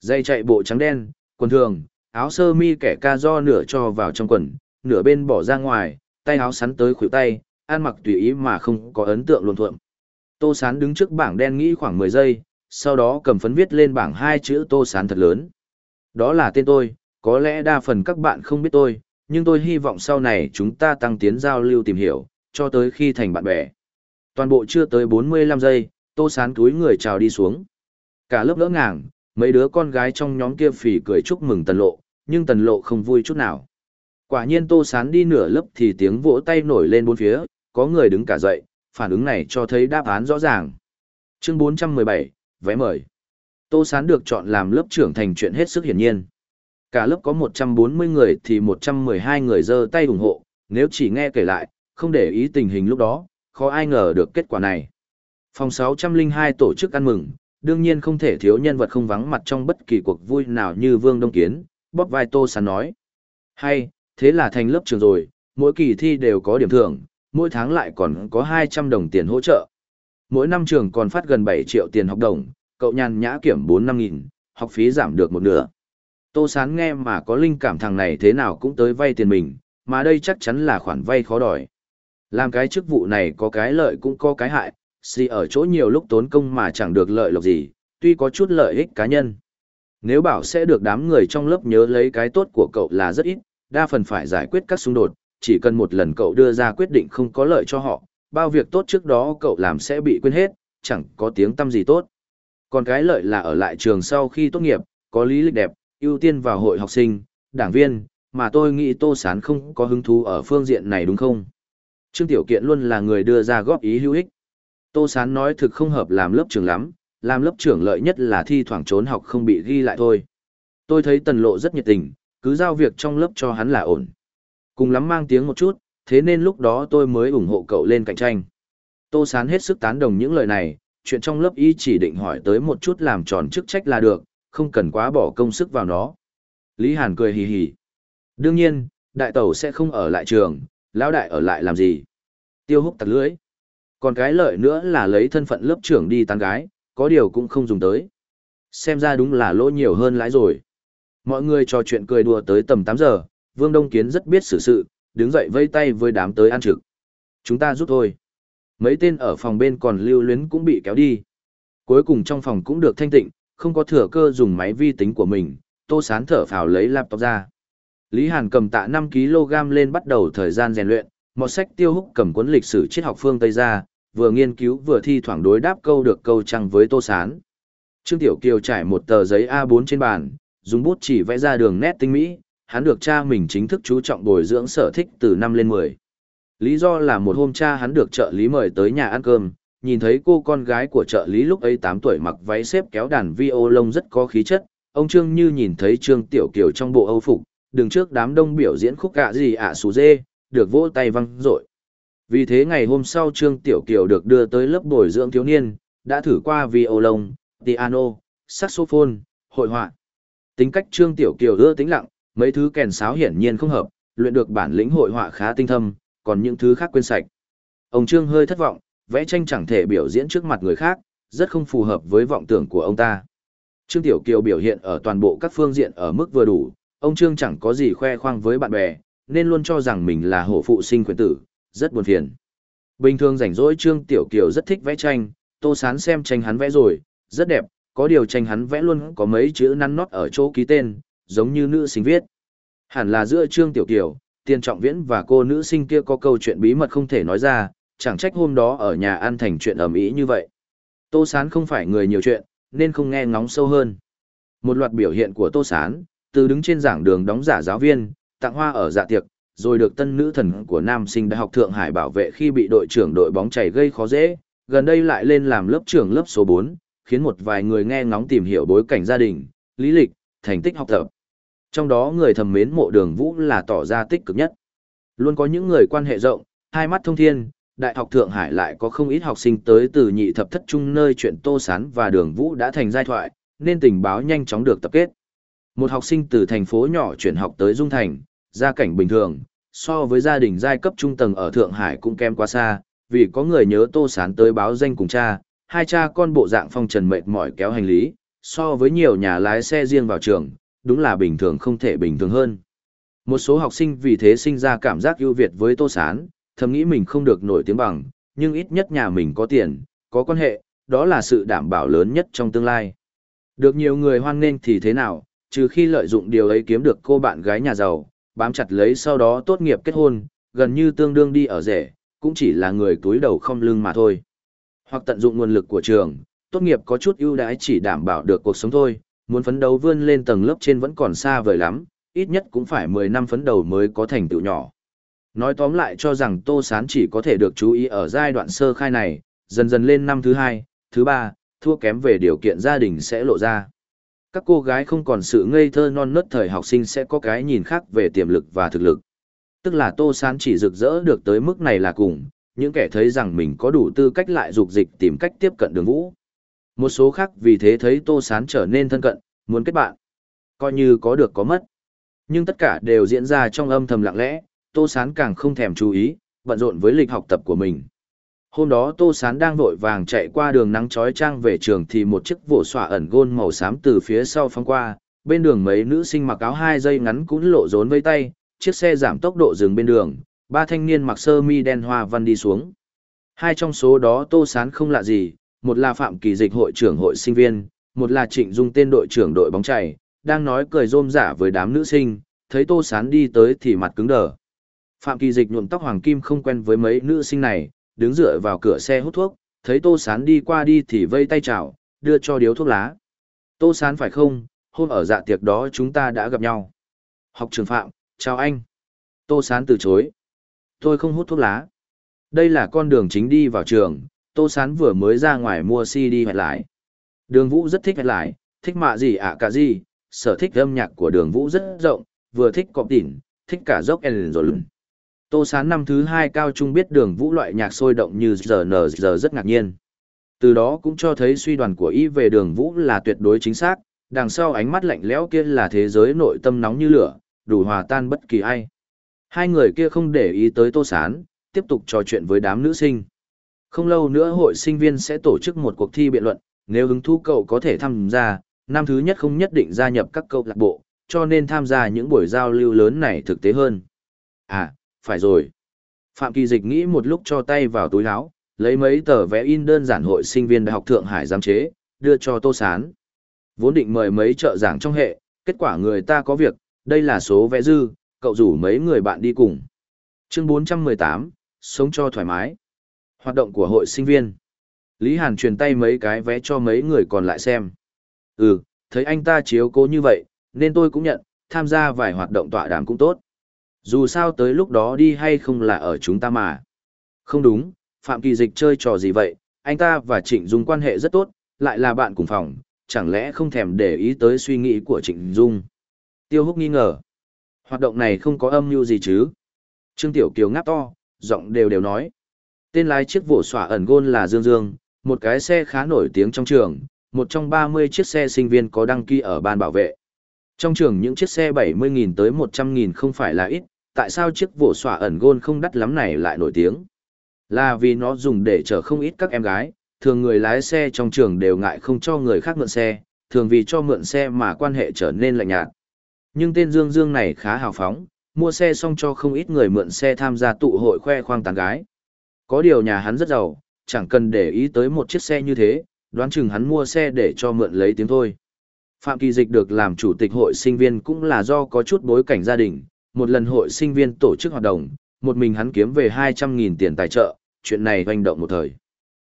Speaker 1: Dây chạy bộ trắng đen, quần thường, áo sơ mi kẻ ca do nửa cho vào trong quần, nửa bên bỏ ra ngoài, tay áo sắn tới khuỷu tay, ăn mặc tùy ý mà không có ấn tượng luôn thuộm. Tô Sán đứng trước bảng đen nghĩ khoảng 10 giây, sau đó cầm phấn viết lên bảng hai chữ Tô Sán thật lớn. Đó là tên tôi, có lẽ đa phần các bạn không biết tôi, nhưng tôi hy vọng sau này chúng ta tăng tiến giao lưu tìm hiểu, cho tới khi thành bạn bè. Toàn bộ chưa tới 45 giây, Tô Sán túi người chào đi xuống. Cả lớp lỡ ngàng, mấy đứa con gái trong nhóm kia phì cười chúc mừng tần lộ, nhưng tần lộ không vui chút nào. Quả nhiên Tô Sán đi nửa lớp thì tiếng vỗ tay nổi lên bốn phía, có người đứng cả dậy, phản ứng này cho thấy đáp án rõ ràng. Chương 417, vé mời. Tô Sán được chọn làm lớp trưởng thành chuyện hết sức hiển nhiên. Cả lớp có 140 người thì 112 người giơ tay ủng hộ, nếu chỉ nghe kể lại, không để ý tình hình lúc đó, khó ai ngờ được kết quả này. Phòng 602 tổ chức ăn mừng, đương nhiên không thể thiếu nhân vật không vắng mặt trong bất kỳ cuộc vui nào như Vương Đông Kiến, bóp vai Tô Sán nói. Hay, thế là thành lớp trường rồi, mỗi kỳ thi đều có điểm thưởng, mỗi tháng lại còn có 200 đồng tiền hỗ trợ. Mỗi năm trường còn phát gần 7 triệu tiền học đồng, cậu nhàn nhã kiểm 4-5 nghìn, học phí giảm được một nửa. Tô Sán nghe mà có linh cảm thằng này thế nào cũng tới vay tiền mình, mà đây chắc chắn là khoản vay khó đòi. Làm cái chức vụ này có cái lợi cũng có cái hại, xì ở chỗ nhiều lúc tốn công mà chẳng được lợi lộc gì, tuy có chút lợi ích cá nhân. Nếu bảo sẽ được đám người trong lớp nhớ lấy cái tốt của cậu là rất ít, đa phần phải giải quyết các xung đột, chỉ cần một lần cậu đưa ra quyết định không có lợi cho họ, bao việc tốt trước đó cậu làm sẽ bị quên hết, chẳng có tiếng tâm gì tốt. Còn cái lợi là ở lại trường sau khi tốt nghiệp, có lý lịch đẹp, ưu tiên vào hội học sinh, đảng viên, mà tôi nghĩ Tô Sán không có hứng thú ở phương diện này đúng không? Trương Tiểu Kiện luôn là người đưa ra góp ý hữu ích. Tô Sán nói thực không hợp làm lớp trưởng lắm, làm lớp trưởng lợi nhất là thi thoảng trốn học không bị ghi lại thôi. Tôi thấy tần lộ rất nhiệt tình, cứ giao việc trong lớp cho hắn là ổn. Cùng lắm mang tiếng một chút, thế nên lúc đó tôi mới ủng hộ cậu lên cạnh tranh. Tô Sán hết sức tán đồng những lời này, chuyện trong lớp y chỉ định hỏi tới một chút làm tròn chức trách là được, không cần quá bỏ công sức vào nó. Lý Hàn cười hì hì. Đương nhiên, đại tẩu sẽ không ở lại trường, lão đại ở lại làm gì. Tiêu húc tặc lưỡi. Còn cái lợi nữa là lấy thân phận lớp trưởng đi tán gái, có điều cũng không dùng tới. Xem ra đúng là lỗ nhiều hơn lãi rồi. Mọi người trò chuyện cười đùa tới tầm 8 giờ, Vương Đông Kiến rất biết xử sự, đứng dậy vây tay với đám tới ăn trực. Chúng ta rút thôi. Mấy tên ở phòng bên còn lưu luyến cũng bị kéo đi. Cuối cùng trong phòng cũng được thanh tịnh, không có thừa cơ dùng máy vi tính của mình, tô sán thở phào lấy laptop ra. Lý Hàn cầm tạ 5kg lên bắt đầu thời gian rèn luyện, một sách tiêu húc cầm cuốn lịch sử triết học phương Tây ra, vừa nghiên cứu vừa thi thoảng đối đáp câu được câu trăng với tô sán. Trương Tiểu Kiều trải một tờ giấy A4 trên bàn, dùng bút chỉ vẽ ra đường nét tinh mỹ, hắn được cha mình chính thức chú trọng bồi dưỡng sở thích từ năm lên 10. Lý do là một hôm cha hắn được trợ lý mời tới nhà ăn cơm, nhìn thấy cô con gái của trợ lý lúc ấy 8 tuổi mặc váy xếp kéo đàn vi ô lông rất có khí chất, ông Trương như nhìn thấy Trương Tiểu Kiều trong bộ âu phục, đường trước đám đông biểu diễn khúc gạ gì ạ à xù dê, được vỗ tay văng rội. Vì thế ngày hôm sau Trương Tiểu Kiều được đưa tới lớp bồi dưỡng thiếu niên, đã thử qua vi lông, piano, saxophone, hội họa. Tính cách Trương Tiểu Kiều ưa tính lặng, mấy thứ kèn sáo hiển nhiên không hợp, luyện được bản lĩnh hội họa khá tinh thâm, còn những thứ khác quên sạch. Ông Trương hơi thất vọng, vẽ tranh chẳng thể biểu diễn trước mặt người khác, rất không phù hợp với vọng tưởng của ông ta. Trương Tiểu Kiều biểu hiện ở toàn bộ các phương diện ở mức vừa đủ, ông Trương chẳng có gì khoe khoang với bạn bè, nên luôn cho rằng mình là hổ phụ sinh quyền tử, rất buồn phiền. Bình thường rảnh rỗi Trương Tiểu Kiều rất thích vẽ tranh, Tô Sán xem tranh hắn vẽ rồi, rất đẹp, có điều tranh hắn vẽ luôn có mấy chữ nắn nót ở chỗ ký tên, giống như nữ sinh viết. Hẳn là giữa Trương Tiểu Kiều, Tiên Trọng Viễn và cô nữ sinh kia có câu chuyện bí mật không thể nói ra, chẳng trách hôm đó ở nhà ăn thành chuyện ầm ĩ như vậy. Tô Sán không phải người nhiều chuyện, nên không nghe ngóng sâu hơn. Một loạt biểu hiện của Tô Sán, từ đứng trên giảng đường đóng giả giáo viên, tặng hoa ở dạ tiệc, rồi được tân nữ thần của nam sinh đại học Thượng Hải bảo vệ khi bị đội trưởng đội bóng chảy gây khó dễ, gần đây lại lên làm lớp trưởng lớp số 4, khiến một vài người nghe ngóng tìm hiểu bối cảnh gia đình, lý lịch, thành tích học tập. Trong đó người thầm mến mộ đường vũ là tỏ ra tích cực nhất. Luôn có những người quan hệ rộng, hai mắt thông thiên, Đại học Thượng Hải lại có không ít học sinh tới từ nhị thập thất trung nơi chuyện Tô Sán và Đường Vũ đã thành giai thoại, nên tình báo nhanh chóng được tập kết. Một học sinh từ thành phố nhỏ chuyển học tới Dung Thành, gia cảnh bình thường, so với gia đình giai cấp trung tầng ở Thượng Hải cũng kém quá xa, vì có người nhớ Tô Sán tới báo danh cùng cha, hai cha con bộ dạng phong trần mệt mỏi kéo hành lý, so với nhiều nhà lái xe riêng vào trường, đúng là bình thường không thể bình thường hơn. Một số học sinh vì thế sinh ra cảm giác ưu việt với Tô Sán, thầm nghĩ mình không được nổi tiếng bằng, nhưng ít nhất nhà mình có tiền, có quan hệ, đó là sự đảm bảo lớn nhất trong tương lai. Được nhiều người hoan nghênh thì thế nào, trừ khi lợi dụng điều ấy kiếm được cô bạn gái nhà giàu, bám chặt lấy sau đó tốt nghiệp kết hôn, gần như tương đương đi ở rể, cũng chỉ là người túi đầu không lưng mà thôi. Hoặc tận dụng nguồn lực của trường, tốt nghiệp có chút ưu đãi chỉ đảm bảo được cuộc sống thôi, muốn phấn đấu vươn lên tầng lớp trên vẫn còn xa vời lắm, ít nhất cũng phải 10 năm phấn đầu mới có thành tựu nhỏ. Nói tóm lại cho rằng Tô Sán chỉ có thể được chú ý ở giai đoạn sơ khai này, dần dần lên năm thứ hai, thứ ba, thua kém về điều kiện gia đình sẽ lộ ra. Các cô gái không còn sự ngây thơ non nớt thời học sinh sẽ có cái nhìn khác về tiềm lực và thực lực. Tức là Tô Sán chỉ rực rỡ được tới mức này là cùng, những kẻ thấy rằng mình có đủ tư cách lại dục dịch tìm cách tiếp cận đường vũ. Một số khác vì thế thấy Tô Sán trở nên thân cận, muốn kết bạn. Coi như có được có mất. Nhưng tất cả đều diễn ra trong âm thầm lặng lẽ, Tô Sán càng không thèm chú ý, bận rộn với lịch học tập của mình. Hôm đó Tô Sán đang vội vàng chạy qua đường nắng chói chang về trường thì một chiếc vỗ xỏa ẩn gôn màu xám từ phía sau phóng qua, bên đường mấy nữ sinh mặc áo hai dây ngắn cũng lộ rốn với tay, chiếc xe giảm tốc độ dừng bên đường, ba thanh niên mặc sơ mi đen hoa văn đi xuống. Hai trong số đó Tô Sán không lạ gì, một là Phạm Kỳ Dịch hội trưởng hội sinh viên, một là Trịnh Dung tên đội trưởng đội bóng chày, đang nói cười rôm rả với đám nữ sinh, thấy Tô Sán đi tới thì mặt cứng đờ. Phạm Kỳ Dịch nhuộm tóc hoàng kim không quen với mấy nữ sinh này, đứng dựa vào cửa xe hút thuốc, thấy Tô Sán đi qua đi thì vây tay chào, đưa cho điếu thuốc lá. Tô Sán phải không, hôm ở dạ tiệc đó chúng ta đã gặp nhau. Học trường Phạm, chào anh. Tô Sán từ chối. Tôi không hút thuốc lá. Đây là con đường chính đi vào trường, Tô Sán vừa mới ra ngoài mua CD hoẹt lại. Đường Vũ rất thích hoẹt lại, thích mạ gì ạ cả gì, sở thích âm nhạc của đường Vũ rất rộng, vừa thích cọp tỉn, thích cả dốc ellen rồi luôn. Tô Sán năm thứ hai cao trung biết đường Vũ loại nhạc sôi động như giờ nờ giờ rất ngạc nhiên. Từ đó cũng cho thấy suy đoàn của y về đường Vũ là tuyệt đối chính xác, đằng sau ánh mắt lạnh lẽo kia là thế giới nội tâm nóng như lửa, đủ hòa tan bất kỳ ai. Hai người kia không để ý tới Tô Sán, tiếp tục trò chuyện với đám nữ sinh. Không lâu nữa hội sinh viên sẽ tổ chức một cuộc thi biện luận, nếu hứng thú cậu có thể tham gia, năm thứ nhất không nhất định gia nhập các câu lạc bộ, cho nên tham gia những buổi giao lưu lớn này thực tế hơn. À, phải rồi. Phạm Kỳ Dịch nghĩ một lúc cho tay vào túi áo, lấy mấy tờ vé in đơn giản hội sinh viên Đại học Thượng Hải giám chế, đưa cho Tô Sán. Vốn định mời mấy trợ giảng trong hệ, kết quả người ta có việc, đây là số vé dư, cậu rủ mấy người bạn đi cùng. Chương 418, sống cho thoải mái. Hoạt động của hội sinh viên. Lý Hàn truyền tay mấy cái vé cho mấy người còn lại xem. Ừ, thấy anh ta chiếu cố như vậy, nên tôi cũng nhận, tham gia vài hoạt động tọa đàm cũng tốt. Dù sao tới lúc đó đi hay không là ở chúng ta mà. Không đúng, Phạm Kỳ Dịch chơi trò gì vậy, anh ta và Trịnh Dung quan hệ rất tốt, lại là bạn cùng phòng, chẳng lẽ không thèm để ý tới suy nghĩ của Trịnh Dung. Tiêu Húc nghi ngờ. Hoạt động này không có âm mưu gì chứ. Trương Tiểu Kiều ngáp to, giọng đều đều nói. Tên lái chiếc vỗ xỏa ẩn gôn là Dương Dương, một cái xe khá nổi tiếng trong trường, một trong 30 chiếc xe sinh viên có đăng ký ở ban bảo vệ. Trong trường những chiếc xe 70.000 tới 100.000 không phải là ít, tại sao chiếc vỗ xỏa ẩn gôn không đắt lắm này lại nổi tiếng? Là vì nó dùng để chở không ít các em gái, thường người lái xe trong trường đều ngại không cho người khác mượn xe, thường vì cho mượn xe mà quan hệ trở nên lạnh nhạt. Nhưng tên Dương Dương này khá hào phóng, mua xe xong cho không ít người mượn xe tham gia tụ hội khoe khoang tán gái. Có điều nhà hắn rất giàu, chẳng cần để ý tới một chiếc xe như thế, đoán chừng hắn mua xe để cho mượn lấy tiếng thôi. Phạm Kỳ Dịch được làm chủ tịch hội sinh viên cũng là do có chút bối cảnh gia đình, một lần hội sinh viên tổ chức hoạt động, một mình hắn kiếm về 200.000 tiền tài trợ, chuyện này hoành động một thời.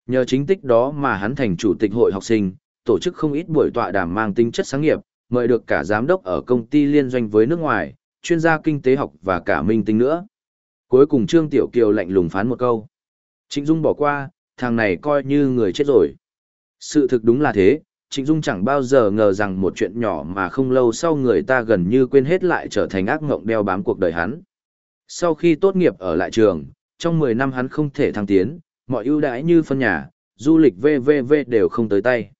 Speaker 1: Nhờ chính tích đó mà hắn thành chủ tịch hội học sinh, tổ chức không ít buổi tọa đàm mang tính chất sáng nghiệp, mời được cả giám đốc ở công ty liên doanh với nước ngoài, chuyên gia kinh tế học và cả minh tinh nữa. Cuối cùng Trương Tiểu Kiều lạnh lùng phán một câu. Trịnh Dung bỏ qua, thằng này coi như người chết rồi. Sự thực đúng là thế, Trịnh Dung chẳng bao giờ ngờ rằng một chuyện nhỏ mà không lâu sau người ta gần như quên hết lại trở thành ác ngộng đeo bám cuộc đời hắn. Sau khi tốt nghiệp ở lại trường, trong 10 năm hắn không thể thăng tiến, mọi ưu đãi như phân nhà, du lịch VVV đều không tới tay.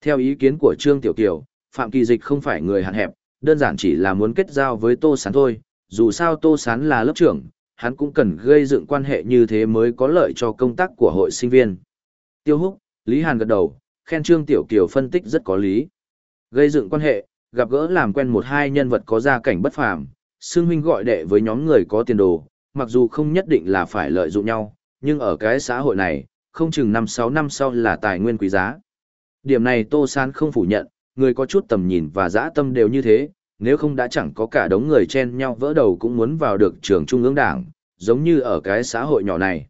Speaker 1: Theo ý kiến của Trương Tiểu Kiều, Phạm Kỳ Dịch không phải người hạn hẹp, đơn giản chỉ là muốn kết giao với Tô Sán thôi, dù sao Tô Sán là lớp trưởng, hắn cũng cần gây dựng quan hệ như thế mới có lợi cho công tác của hội sinh viên. Tiêu Húc, Lý Hàn gật đầu, khen Trương Tiểu Kiều phân tích rất có lý. Gây dựng quan hệ, gặp gỡ làm quen một hai nhân vật có gia cảnh bất phàm, xương huynh gọi đệ với nhóm người có tiền đồ, mặc dù không nhất định là phải lợi dụng nhau, nhưng ở cái xã hội này, không chừng 5-6 năm sau là tài nguyên quý giá. Điểm này Tô San không phủ nhận, người có chút tầm nhìn và dã tâm đều như thế, nếu không đã chẳng có cả đống người chen nhau vỡ đầu cũng muốn vào được trường trung ương đảng, giống như ở cái xã hội nhỏ này.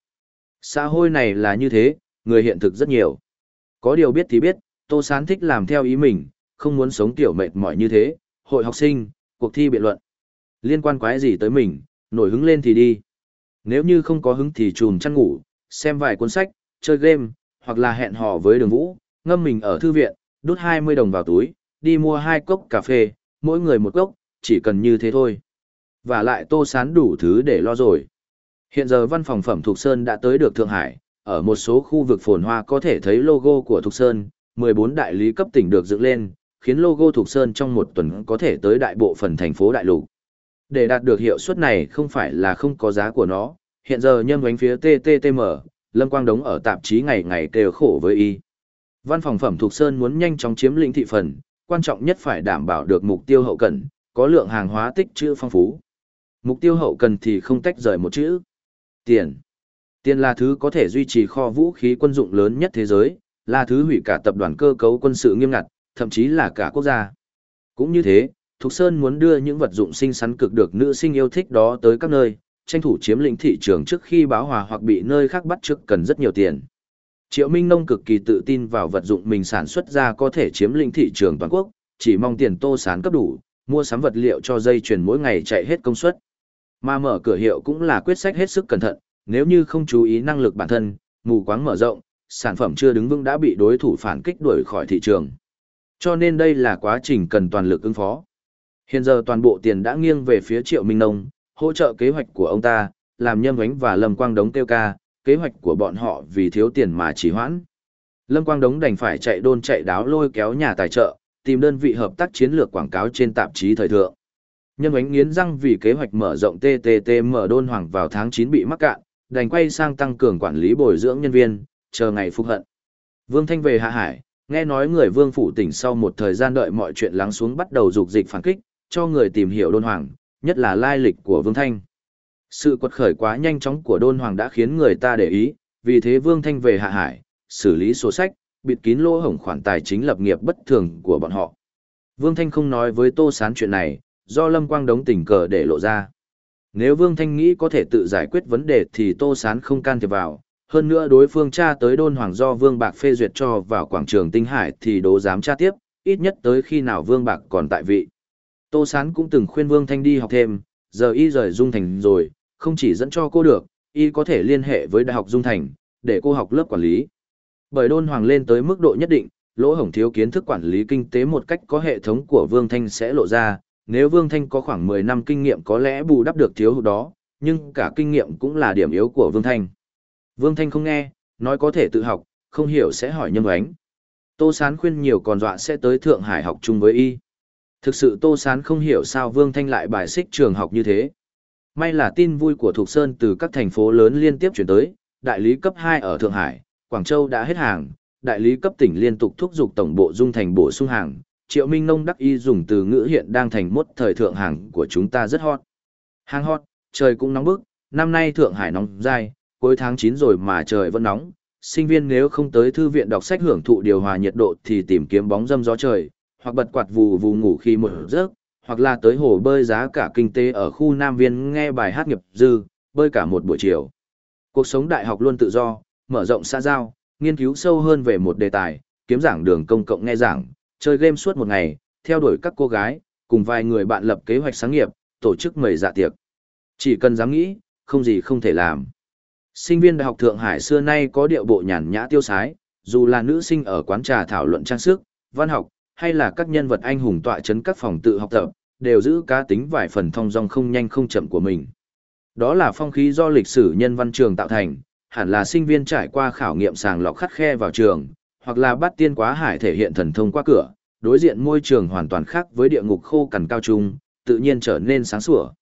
Speaker 1: Xã hội này là như thế, người hiện thực rất nhiều. Có điều biết thì biết, Tô Sán thích làm theo ý mình, không muốn sống tiểu mệt mỏi như thế, hội học sinh, cuộc thi biện luận. Liên quan quái gì tới mình, nổi hứng lên thì đi. Nếu như không có hứng thì chùm chăn ngủ, xem vài cuốn sách, chơi game, hoặc là hẹn hò với đường vũ, ngâm mình ở thư viện, đút 20 đồng vào túi, đi mua hai cốc cà phê, mỗi người một cốc, chỉ cần như thế thôi. Và lại tô sán đủ thứ để lo rồi. Hiện giờ văn phòng phẩm Thục Sơn đã tới được Thượng Hải, ở một số khu vực phồn hoa có thể thấy logo của Thục Sơn, 14 đại lý cấp tỉnh được dựng lên, khiến logo Thục Sơn trong một tuần có thể tới đại bộ phần thành phố đại lục. Để đạt được hiệu suất này không phải là không có giá của nó, hiện giờ nhâm bánh phía TTTM, Lâm Quang Đống ở tạp chí ngày ngày kêu khổ với y. Văn phòng phẩm Thục Sơn muốn nhanh chóng chiếm lĩnh thị phần, quan trọng nhất phải đảm bảo được mục tiêu hậu cần, có lượng hàng hóa tích trữ phong phú. Mục tiêu hậu cần thì không tách rời một chữ. Tiền. Tiền là thứ có thể duy trì kho vũ khí quân dụng lớn nhất thế giới, là thứ hủy cả tập đoàn cơ cấu quân sự nghiêm ngặt, thậm chí là cả quốc gia. Cũng như thế, Thục Sơn muốn đưa những vật dụng sinh sắn cực được nữ sinh yêu thích đó tới các nơi, tranh thủ chiếm lĩnh thị trường trước khi báo hòa hoặc bị nơi khác bắt trước cần rất nhiều tiền. Triệu Minh Nông cực kỳ tự tin vào vật dụng mình sản xuất ra có thể chiếm lĩnh thị trường toàn quốc, chỉ mong tiền tô sán cấp đủ, mua sắm vật liệu cho dây chuyền mỗi ngày chạy hết công suất. Mà mở cửa hiệu cũng là quyết sách hết sức cẩn thận, nếu như không chú ý năng lực bản thân, mù quáng mở rộng, sản phẩm chưa đứng vững đã bị đối thủ phản kích đuổi khỏi thị trường. Cho nên đây là quá trình cần toàn lực ứng phó. Hiện giờ toàn bộ tiền đã nghiêng về phía Triệu Minh Nông, hỗ trợ kế hoạch của ông ta, làm nhâm ánh và Lâm Quang Đống kêu ca, kế hoạch của bọn họ vì thiếu tiền mà chỉ hoãn. Lâm Quang Đống đành phải chạy đôn chạy đáo lôi kéo nhà tài trợ, tìm đơn vị hợp tác chiến lược quảng cáo trên tạp chí thời thượng. Nhân ánh nghiến răng vì kế hoạch mở rộng TTTM đôn hoàng vào tháng 9 bị mắc cạn, đành quay sang tăng cường quản lý bồi dưỡng nhân viên, chờ ngày phục hận. Vương Thanh về Hạ Hải, nghe nói người Vương phủ tỉnh sau một thời gian đợi mọi chuyện lắng xuống bắt đầu dục dịch phản kích, cho người tìm hiểu đôn hoàng, nhất là lai lịch của Vương Thanh. Sự quật khởi quá nhanh chóng của đôn hoàng đã khiến người ta để ý, vì thế Vương Thanh về Hạ Hải, xử lý sổ sách, bịt kín lỗ hổng khoản tài chính lập nghiệp bất thường của bọn họ. Vương Thanh không nói với Tô Sán chuyện này, do Lâm Quang đống tình cờ để lộ ra. Nếu Vương Thanh nghĩ có thể tự giải quyết vấn đề thì Tô Sán không can thiệp vào, hơn nữa đối phương tra tới đôn hoàng do Vương Bạc phê duyệt cho vào quảng trường Tinh Hải thì đố dám tra tiếp, ít nhất tới khi nào Vương Bạc còn tại vị. Tô Sán cũng từng khuyên Vương Thanh đi học thêm, giờ y rời Dung Thành rồi, không chỉ dẫn cho cô được, y có thể liên hệ với Đại học Dung Thành, để cô học lớp quản lý. Bởi đôn hoàng lên tới mức độ nhất định, lỗ hổng thiếu kiến thức quản lý kinh tế một cách có hệ thống của Vương Thanh sẽ lộ ra, nếu Vương Thanh có khoảng 10 năm kinh nghiệm có lẽ bù đắp được thiếu hụt đó, nhưng cả kinh nghiệm cũng là điểm yếu của Vương Thanh. Vương Thanh không nghe, nói có thể tự học, không hiểu sẽ hỏi nhâm ánh. Tô Sán khuyên nhiều còn dọa sẽ tới Thượng Hải học chung với y. Thực sự Tô Sán không hiểu sao Vương Thanh lại bài xích trường học như thế. May là tin vui của Thục Sơn từ các thành phố lớn liên tiếp chuyển tới, đại lý cấp 2 ở Thượng Hải, Quảng Châu đã hết hàng, đại lý cấp tỉnh liên tục thúc giục tổng bộ dung thành bổ sung hàng. Triệu Minh Nông đắc y dùng từ ngữ hiện đang thành mốt thời thượng hàng của chúng ta rất hot. Hàng hot, trời cũng nóng bức, năm nay Thượng Hải nóng dai, cuối tháng 9 rồi mà trời vẫn nóng. Sinh viên nếu không tới thư viện đọc sách hưởng thụ điều hòa nhiệt độ thì tìm kiếm bóng dâm gió trời, hoặc bật quạt vù vù ngủ khi một giấc, hoặc là tới hồ bơi giá cả kinh tế ở khu Nam Viên nghe bài hát nghiệp dư, bơi cả một buổi chiều. Cuộc sống đại học luôn tự do, mở rộng xã giao, nghiên cứu sâu hơn về một đề tài, kiếm giảng đường công cộng nghe giảng, chơi game suốt một ngày, theo đuổi các cô gái, cùng vài người bạn lập kế hoạch sáng nghiệp, tổ chức mời dạ tiệc. Chỉ cần dám nghĩ, không gì không thể làm. Sinh viên Đại học Thượng Hải xưa nay có điệu bộ nhàn nhã tiêu sái, dù là nữ sinh ở quán trà thảo luận trang sức, văn học, hay là các nhân vật anh hùng tọa chấn các phòng tự học tập, đều giữ cá tính vài phần thong dong không nhanh không chậm của mình. Đó là phong khí do lịch sử nhân văn trường tạo thành, hẳn là sinh viên trải qua khảo nghiệm sàng lọc khắt khe vào trường, hoặc là bắt tiên quá hải thể hiện thần thông qua cửa, đối diện môi trường hoàn toàn khác với địa ngục khô cằn cao trung, tự nhiên trở nên sáng sủa.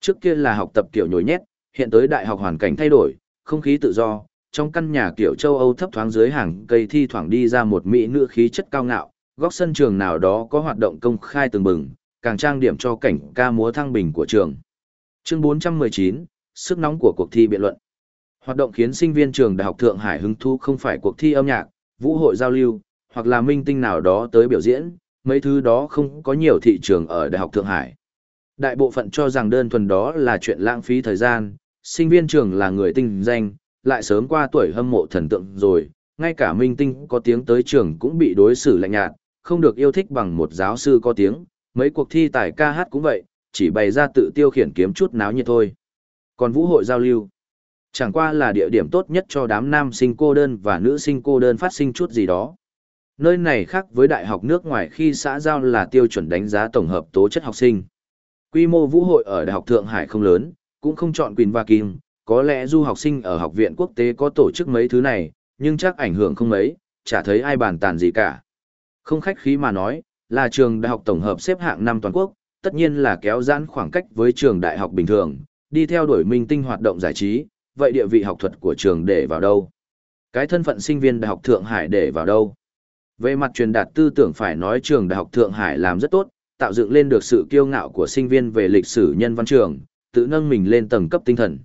Speaker 1: Trước kia là học tập kiểu nhồi nhét, hiện tới đại học hoàn cảnh thay đổi, không khí tự do, trong căn nhà kiểu châu Âu thấp thoáng dưới hàng cây thi thoảng đi ra một mỹ nữ khí chất cao ngạo, góc sân trường nào đó có hoạt động công khai từng bừng, càng trang điểm cho cảnh ca múa thăng bình của trường. Chương 419, sức nóng của cuộc thi biện luận. Hoạt động khiến sinh viên trường Đại học Thượng Hải hứng thú không phải cuộc thi âm nhạc, vũ hội giao lưu, hoặc là minh tinh nào đó tới biểu diễn, mấy thứ đó không có nhiều thị trường ở Đại học Thượng Hải. Đại bộ phận cho rằng đơn thuần đó là chuyện lãng phí thời gian, sinh viên trường là người tinh danh, lại sớm qua tuổi hâm mộ thần tượng rồi, ngay cả minh tinh có tiếng tới trường cũng bị đối xử lạnh nhạt, không được yêu thích bằng một giáo sư có tiếng, mấy cuộc thi tài ca hát cũng vậy, chỉ bày ra tự tiêu khiển kiếm chút náo nhiệt thôi. Còn vũ hội giao lưu, chẳng qua là địa điểm tốt nhất cho đám nam sinh cô đơn và nữ sinh cô đơn phát sinh chút gì đó. Nơi này khác với đại học nước ngoài khi xã giao là tiêu chuẩn đánh giá tổng hợp tố chất học sinh. Quy mô vũ hội ở Đại học Thượng Hải không lớn, cũng không chọn Quỳnh và Kim, có lẽ du học sinh ở học viện quốc tế có tổ chức mấy thứ này, nhưng chắc ảnh hưởng không mấy, chả thấy ai bàn tàn gì cả. Không khách khí mà nói, là trường đại học tổng hợp xếp hạng năm toàn quốc, tất nhiên là kéo giãn khoảng cách với trường đại học bình thường, đi theo đuổi minh tinh hoạt động giải trí, vậy địa vị học thuật của trường để vào đâu? Cái thân phận sinh viên đại học Thượng Hải để vào đâu? Về mặt truyền đạt tư tưởng phải nói trường đại học Thượng Hải làm rất tốt, tạo dựng lên được sự kiêu ngạo của sinh viên về lịch sử nhân văn trường, tự nâng mình lên tầng cấp tinh thần.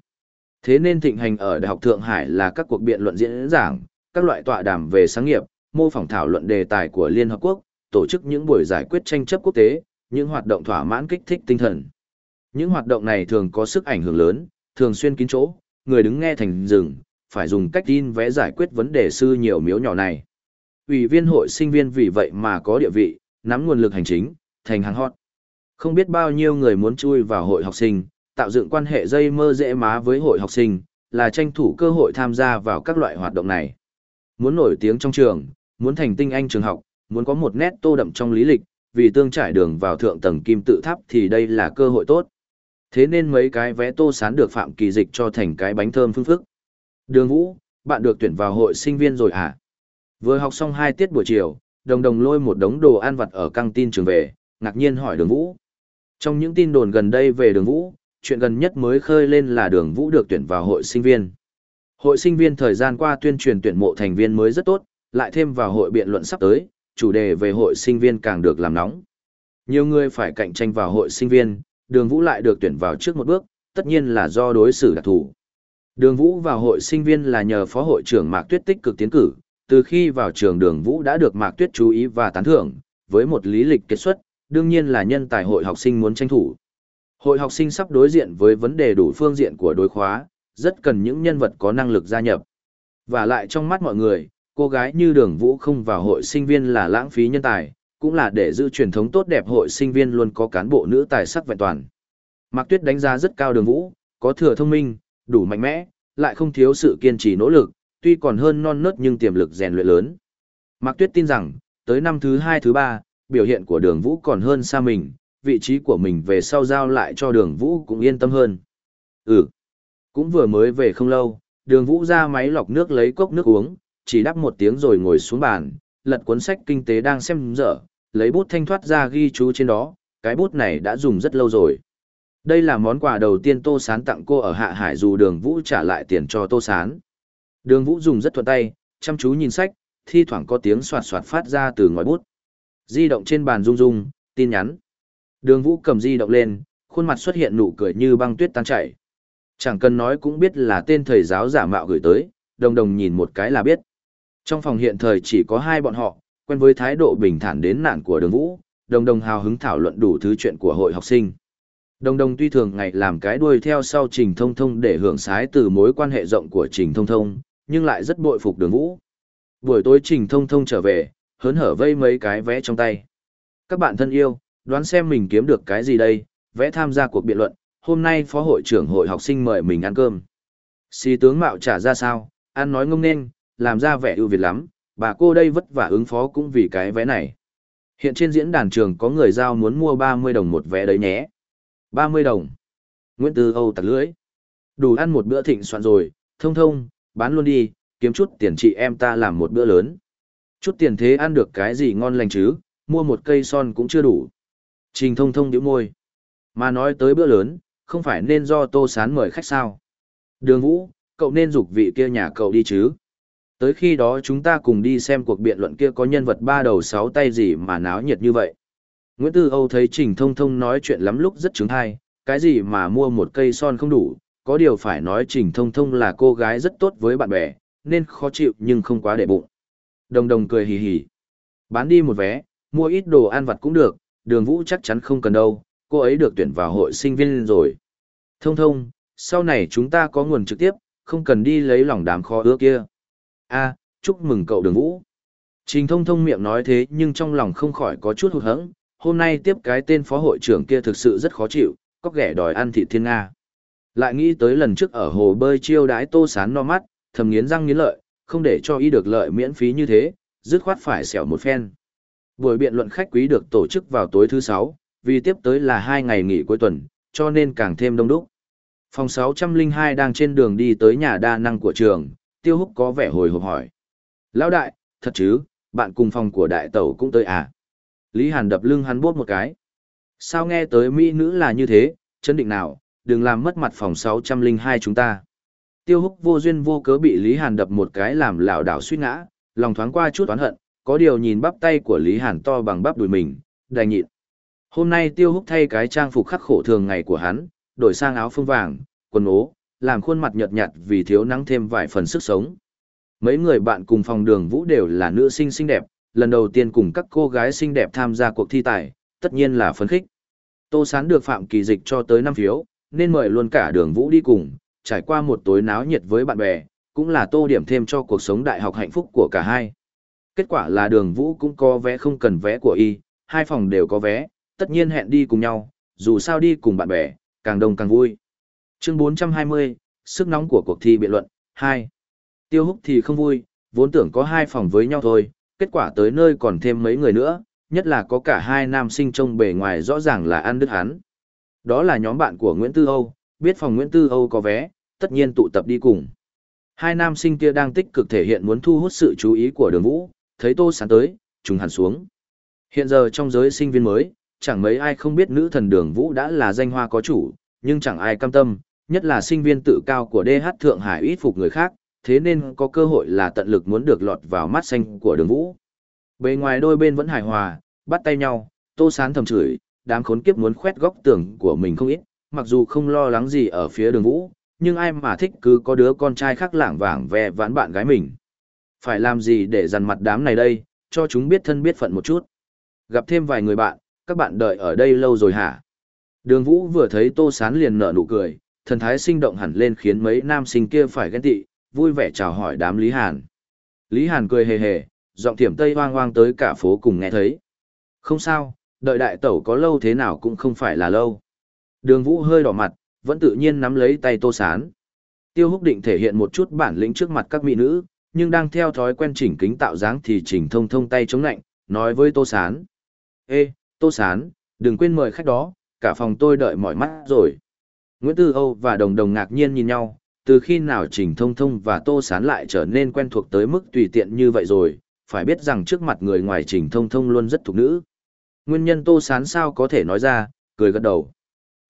Speaker 1: Thế nên thịnh hành ở Đại học Thượng Hải là các cuộc biện luận diễn giảng, các loại tọa đàm về sáng nghiệp, mô phỏng thảo luận đề tài của Liên Hợp Quốc, tổ chức những buổi giải quyết tranh chấp quốc tế, những hoạt động thỏa mãn kích thích tinh thần. Những hoạt động này thường có sức ảnh hưởng lớn, thường xuyên kín chỗ, người đứng nghe thành rừng, phải dùng cách tin vẽ giải quyết vấn đề sư nhiều miếu nhỏ này. Ủy viên hội sinh viên vì vậy mà có địa vị, nắm nguồn lực hành chính, thành hàng hot. Không biết bao nhiêu người muốn chui vào hội học sinh, tạo dựng quan hệ dây mơ dễ má với hội học sinh, là tranh thủ cơ hội tham gia vào các loại hoạt động này. Muốn nổi tiếng trong trường, muốn thành tinh anh trường học, muốn có một nét tô đậm trong lý lịch, vì tương trải đường vào thượng tầng kim tự tháp thì đây là cơ hội tốt. Thế nên mấy cái vé tô sán được Phạm Kỳ Dịch cho thành cái bánh thơm phương phức. Đường Vũ, bạn được tuyển vào hội sinh viên rồi à? Vừa học xong hai tiết buổi chiều, đồng đồng lôi một đống đồ ăn vặt ở căng tin trường về, ngạc nhiên hỏi đường Vũ. Trong những tin đồn gần đây về đường Vũ, chuyện gần nhất mới khơi lên là đường Vũ được tuyển vào hội sinh viên. Hội sinh viên thời gian qua tuyên truyền tuyển mộ thành viên mới rất tốt, lại thêm vào hội biện luận sắp tới, chủ đề về hội sinh viên càng được làm nóng. Nhiều người phải cạnh tranh vào hội sinh viên, đường Vũ lại được tuyển vào trước một bước, tất nhiên là do đối xử đặc thù. Đường Vũ vào hội sinh viên là nhờ phó hội trưởng Mạc Tuyết tích cực tiến cử, từ khi vào trường đường Vũ đã được Mạc Tuyết chú ý và tán thưởng, với một lý lịch kết xuất, đương nhiên là nhân tài hội học sinh muốn tranh thủ. Hội học sinh sắp đối diện với vấn đề đủ phương diện của đối khóa, rất cần những nhân vật có năng lực gia nhập. Và lại trong mắt mọi người, cô gái như đường vũ không vào hội sinh viên là lãng phí nhân tài, cũng là để giữ truyền thống tốt đẹp hội sinh viên luôn có cán bộ nữ tài sắc vẹn toàn. Mạc Tuyết đánh giá rất cao đường vũ, có thừa thông minh, đủ mạnh mẽ, lại không thiếu sự kiên trì nỗ lực, tuy còn hơn non nớt nhưng tiềm lực rèn luyện lớn. Mạc Tuyết tin rằng, tới năm thứ hai thứ ba, biểu hiện của đường vũ còn hơn xa mình, vị trí của mình về sau giao lại cho đường vũ cũng yên tâm hơn. Ừ, cũng vừa mới về không lâu, đường vũ ra máy lọc nước lấy cốc nước uống, chỉ đắp một tiếng rồi ngồi xuống bàn, lật cuốn sách kinh tế đang xem dở, lấy bút thanh thoát ra ghi chú trên đó, cái bút này đã dùng rất lâu rồi. Đây là món quà đầu tiên Tô Sán tặng cô ở Hạ Hải dù đường Vũ trả lại tiền cho Tô Sán. Đường Vũ dùng rất thuận tay, chăm chú nhìn sách, thi thoảng có tiếng soạt soạt phát ra từ ngòi bút. Di động trên bàn rung rung, tin nhắn. Đường Vũ cầm di động lên, khuôn mặt xuất hiện nụ cười như băng tuyết tan chảy. Chẳng cần nói cũng biết là tên thầy giáo giả mạo gửi tới, đồng đồng nhìn một cái là biết. Trong phòng hiện thời chỉ có hai bọn họ, quen với thái độ bình thản đến nạn của đường Vũ, đồng đồng hào hứng thảo luận đủ thứ chuyện của hội học sinh. Đồng đồng tuy thường ngày làm cái đuôi theo sau trình thông thông để hưởng sái từ mối quan hệ rộng của trình thông thông, nhưng lại rất bội phục đường Vũ. Buổi tối trình thông thông trở về, hớn hở vây mấy cái vẽ trong tay. Các bạn thân yêu, đoán xem mình kiếm được cái gì đây, vẽ tham gia cuộc biện luận, hôm nay phó hội trưởng hội học sinh mời mình ăn cơm. Xì tướng mạo trả ra sao, ăn nói ngông nên, làm ra vẻ ưu việt lắm, bà cô đây vất vả ứng phó cũng vì cái vé này. Hiện trên diễn đàn trường có người giao muốn mua 30 đồng một vé đấy nhé. 30 đồng. Nguyễn Tư Âu tặc lưỡi, Đủ ăn một bữa thịnh soạn rồi, thông thông, bán luôn đi, kiếm chút tiền chị em ta làm một bữa lớn. Chút tiền thế ăn được cái gì ngon lành chứ, mua một cây son cũng chưa đủ. Trình thông thông điếu môi. Mà nói tới bữa lớn, không phải nên do tô sán mời khách sao. Đường vũ, cậu nên dục vị kia nhà cậu đi chứ. Tới khi đó chúng ta cùng đi xem cuộc biện luận kia có nhân vật ba đầu sáu tay gì mà náo nhiệt như vậy. Nguyễn Tư Âu thấy Trình Thông Thông nói chuyện lắm lúc rất chứng hay, cái gì mà mua một cây son không đủ, có điều phải nói Trình Thông Thông là cô gái rất tốt với bạn bè, nên khó chịu nhưng không quá để bụng. Đồng đồng cười hì hì. Bán đi một vé, mua ít đồ ăn vặt cũng được, đường vũ chắc chắn không cần đâu, cô ấy được tuyển vào hội sinh viên rồi. Thông thông, sau này chúng ta có nguồn trực tiếp, không cần đi lấy lòng đám khó ưa kia a chúc mừng cậu đường vũ. Trình thông thông miệng nói thế nhưng trong lòng không khỏi có chút hụt hẫng. hôm nay tiếp cái tên phó hội trưởng kia thực sự rất khó chịu, có ghẻ đòi ăn Thị thiên Nga. Lại nghĩ tới lần trước ở hồ bơi chiêu đái tô sán no mắt, thầm nghiến răng nghiến lợi, không để cho y được lợi miễn phí như thế, dứt khoát phải xẻo một phen. Buổi biện luận khách quý được tổ chức vào tối thứ sáu, vì tiếp tới là hai ngày nghỉ cuối tuần, cho nên càng thêm đông đúc. Phòng 602 đang trên đường đi tới nhà đa năng của trường, Tiêu Húc có vẻ hồi hộp hỏi. Lão đại, thật chứ, bạn cùng phòng của đại tẩu cũng tới à? Lý Hàn đập lưng hắn bốt một cái. Sao nghe tới Mỹ nữ là như thế, chấn định nào, đừng làm mất mặt phòng 602 chúng ta. Tiêu Húc vô duyên vô cớ bị Lý Hàn đập một cái làm lảo đảo suýt ngã, lòng thoáng qua chút oán hận, có điều nhìn bắp tay của Lý Hàn to bằng bắp đùi mình, đành nhịn. Hôm nay Tiêu Húc thay cái trang phục khắc khổ thường ngày của hắn, đổi sang áo phông vàng, quần ố, làm khuôn mặt nhợt nhạt vì thiếu nắng thêm vài phần sức sống. Mấy người bạn cùng phòng đường vũ đều là nữ sinh xinh đẹp, lần đầu tiên cùng các cô gái xinh đẹp tham gia cuộc thi tài, tất nhiên là phấn khích. Tô Sán được Phạm Kỳ Dịch cho tới 5 phiếu, nên mời luôn cả đường vũ đi cùng, trải qua một tối náo nhiệt với bạn bè, cũng là tô điểm thêm cho cuộc sống đại học hạnh phúc của cả hai. Kết quả là đường vũ cũng có vé không cần vé của y, hai phòng đều có vé, tất nhiên hẹn đi cùng nhau, dù sao đi cùng bạn bè, càng đông càng vui. Chương 420, sức nóng của cuộc thi biện luận, 2. Tiêu húc thì không vui, vốn tưởng có hai phòng với nhau thôi, kết quả tới nơi còn thêm mấy người nữa, nhất là có cả hai nam sinh trông bề ngoài rõ ràng là ăn đứt hắn. Đó là nhóm bạn của Nguyễn Tư Âu, biết phòng Nguyễn Tư Âu có vé, tất nhiên tụ tập đi cùng. Hai nam sinh kia đang tích cực thể hiện muốn thu hút sự chú ý của đường vũ, thấy tô sán tới, trùng hẳn xuống. Hiện giờ trong giới sinh viên mới, chẳng mấy ai không biết nữ thần đường vũ đã là danh hoa có chủ, nhưng chẳng ai cam tâm, nhất là sinh viên tự cao của DH Thượng Hải ít phục người khác, thế nên có cơ hội là tận lực muốn được lọt vào mắt xanh của đường vũ. Bề ngoài đôi bên vẫn hài hòa, bắt tay nhau, tô sán thầm chửi, đám khốn kiếp muốn khoét góc tường của mình không ít, mặc dù không lo lắng gì ở phía đường vũ, nhưng ai mà thích cứ có đứa con trai khác lảng vảng ve vãn bạn gái mình. Phải làm gì để dằn mặt đám này đây, cho chúng biết thân biết phận một chút. Gặp thêm vài người bạn, các bạn đợi ở đây lâu rồi hả? Đường Vũ vừa thấy Tô Sán liền nở nụ cười, thần thái sinh động hẳn lên khiến mấy nam sinh kia phải ghen tị, vui vẻ chào hỏi đám Lý Hàn. Lý Hàn cười hề hề, giọng thiểm tây hoang hoang tới cả phố cùng nghe thấy. Không sao, đợi đại tẩu có lâu thế nào cũng không phải là lâu. Đường Vũ hơi đỏ mặt, vẫn tự nhiên nắm lấy tay Tô Sán. Tiêu Húc định thể hiện một chút bản lĩnh trước mặt các mỹ nữ, nhưng đang theo thói quen chỉnh kính tạo dáng thì chỉnh thông thông tay chống lạnh, nói với Tô Sán. Ê, Tô Sán, đừng quên mời khách đó, cả phòng tôi đợi mỏi mắt rồi. Nguyễn Tư Âu và Đồng Đồng ngạc nhiên nhìn nhau, từ khi nào Trình Thông Thông và Tô Sán lại trở nên quen thuộc tới mức tùy tiện như vậy rồi, phải biết rằng trước mặt người ngoài Trình Thông Thông luôn rất thục nữ. Nguyên nhân Tô Sán sao có thể nói ra, cười gật đầu.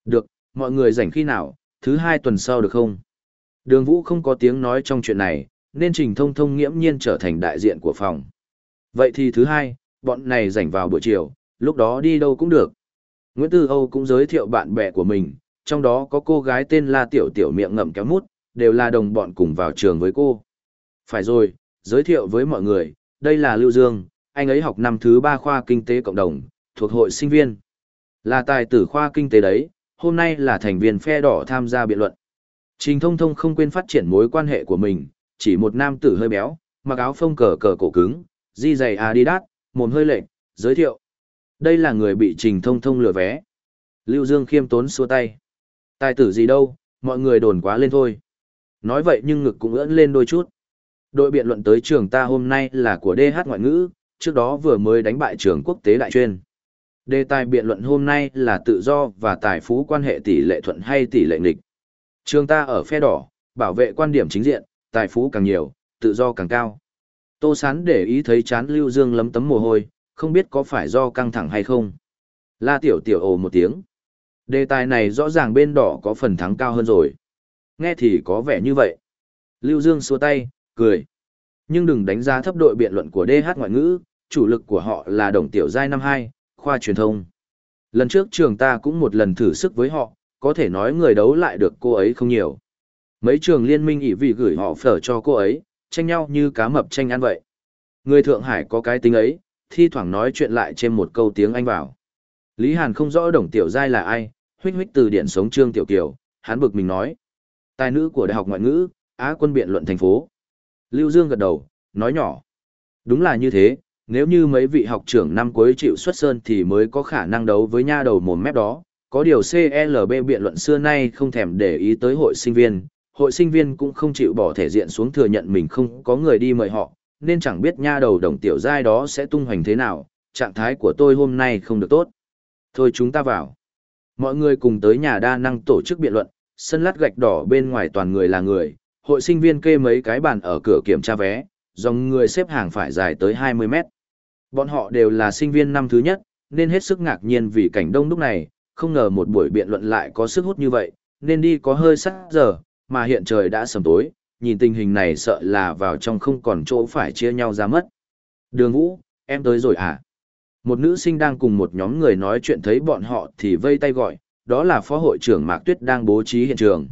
Speaker 1: Được, mọi người rảnh khi nào, thứ hai tuần sau được không? Đường Vũ không có tiếng nói trong chuyện này, nên Trình Thông Thông nghiễm nhiên trở thành đại diện của phòng. Vậy thì thứ hai, bọn này rảnh vào buổi chiều, lúc đó đi đâu cũng được. Nguyễn Tư Âu cũng giới thiệu bạn bè của mình, trong đó có cô gái tên là Tiểu Tiểu miệng ngậm kéo mút, đều là đồng bọn cùng vào trường với cô. Phải rồi, giới thiệu với mọi người, đây là Lưu Dương, anh ấy học năm thứ ba khoa kinh tế cộng đồng, thuộc hội sinh viên. Là tài tử khoa kinh tế đấy, hôm nay là thành viên phe đỏ tham gia biện luận. Trình thông thông không quên phát triển mối quan hệ của mình, chỉ một nam tử hơi béo, mặc áo phông cờ cờ cổ cứng, di giày Adidas, mồm hơi lệch, giới thiệu. Đây là người bị trình thông thông lừa vé. Lưu Dương khiêm tốn xua tay. Tài tử gì đâu, mọi người đồn quá lên thôi. Nói vậy nhưng ngực cũng ưỡn lên đôi chút. Đội biện luận tới trường ta hôm nay là của DH ngoại ngữ, trước đó vừa mới đánh bại trường quốc tế đại chuyên. Đề tài biện luận hôm nay là tự do và tài phú quan hệ tỷ lệ thuận hay tỷ lệ nghịch. Trường ta ở phe đỏ, bảo vệ quan điểm chính diện, tài phú càng nhiều, tự do càng cao. Tô Sán để ý thấy chán Lưu Dương lấm tấm mồ hôi, không biết có phải do căng thẳng hay không. La Tiểu Tiểu ồ một tiếng. Đề tài này rõ ràng bên đỏ có phần thắng cao hơn rồi. Nghe thì có vẻ như vậy. Lưu Dương xua tay, cười. Nhưng đừng đánh giá thấp đội biện luận của DH ngoại ngữ, chủ lực của họ là Đồng Tiểu Giai năm hai, khoa truyền thông. Lần trước trường ta cũng một lần thử sức với họ, có thể nói người đấu lại được cô ấy không nhiều. Mấy trường liên minh ỉ vì gửi họ phở cho cô ấy, tranh nhau như cá mập tranh ăn vậy. Người Thượng Hải có cái tính ấy, thi thoảng nói chuyện lại trên một câu tiếng Anh vào. Lý Hàn không rõ Đồng Tiểu Giai là ai, huých huých từ điện sống Trương Tiểu Kiều, hắn bực mình nói. Tài nữ của Đại học Ngoại ngữ, Á quân biện luận thành phố. Lưu Dương gật đầu, nói nhỏ. Đúng là như thế, nếu như mấy vị học trưởng năm cuối chịu xuất sơn thì mới có khả năng đấu với nha đầu mồm mép đó. Có điều CLB biện luận xưa nay không thèm để ý tới hội sinh viên, hội sinh viên cũng không chịu bỏ thể diện xuống thừa nhận mình không có người đi mời họ, nên chẳng biết nha đầu đồng tiểu giai đó sẽ tung hoành thế nào, trạng thái của tôi hôm nay không được tốt. Thôi chúng ta vào. Mọi người cùng tới nhà đa năng tổ chức biện luận, sân lát gạch đỏ bên ngoài toàn người là người, hội sinh viên kê mấy cái bàn ở cửa kiểm tra vé, dòng người xếp hàng phải dài tới 20 mét. Bọn họ đều là sinh viên năm thứ nhất, nên hết sức ngạc nhiên vì cảnh đông lúc này, không ngờ một buổi biện luận lại có sức hút như vậy, nên đi có hơi sắc giờ, mà hiện trời đã sầm tối, nhìn tình hình này sợ là vào trong không còn chỗ phải chia nhau ra mất. Đường Vũ, em tới rồi à? Một nữ sinh đang cùng một nhóm người nói chuyện thấy bọn họ thì vây tay gọi, đó là phó hội trưởng Mạc Tuyết đang bố trí hiện trường.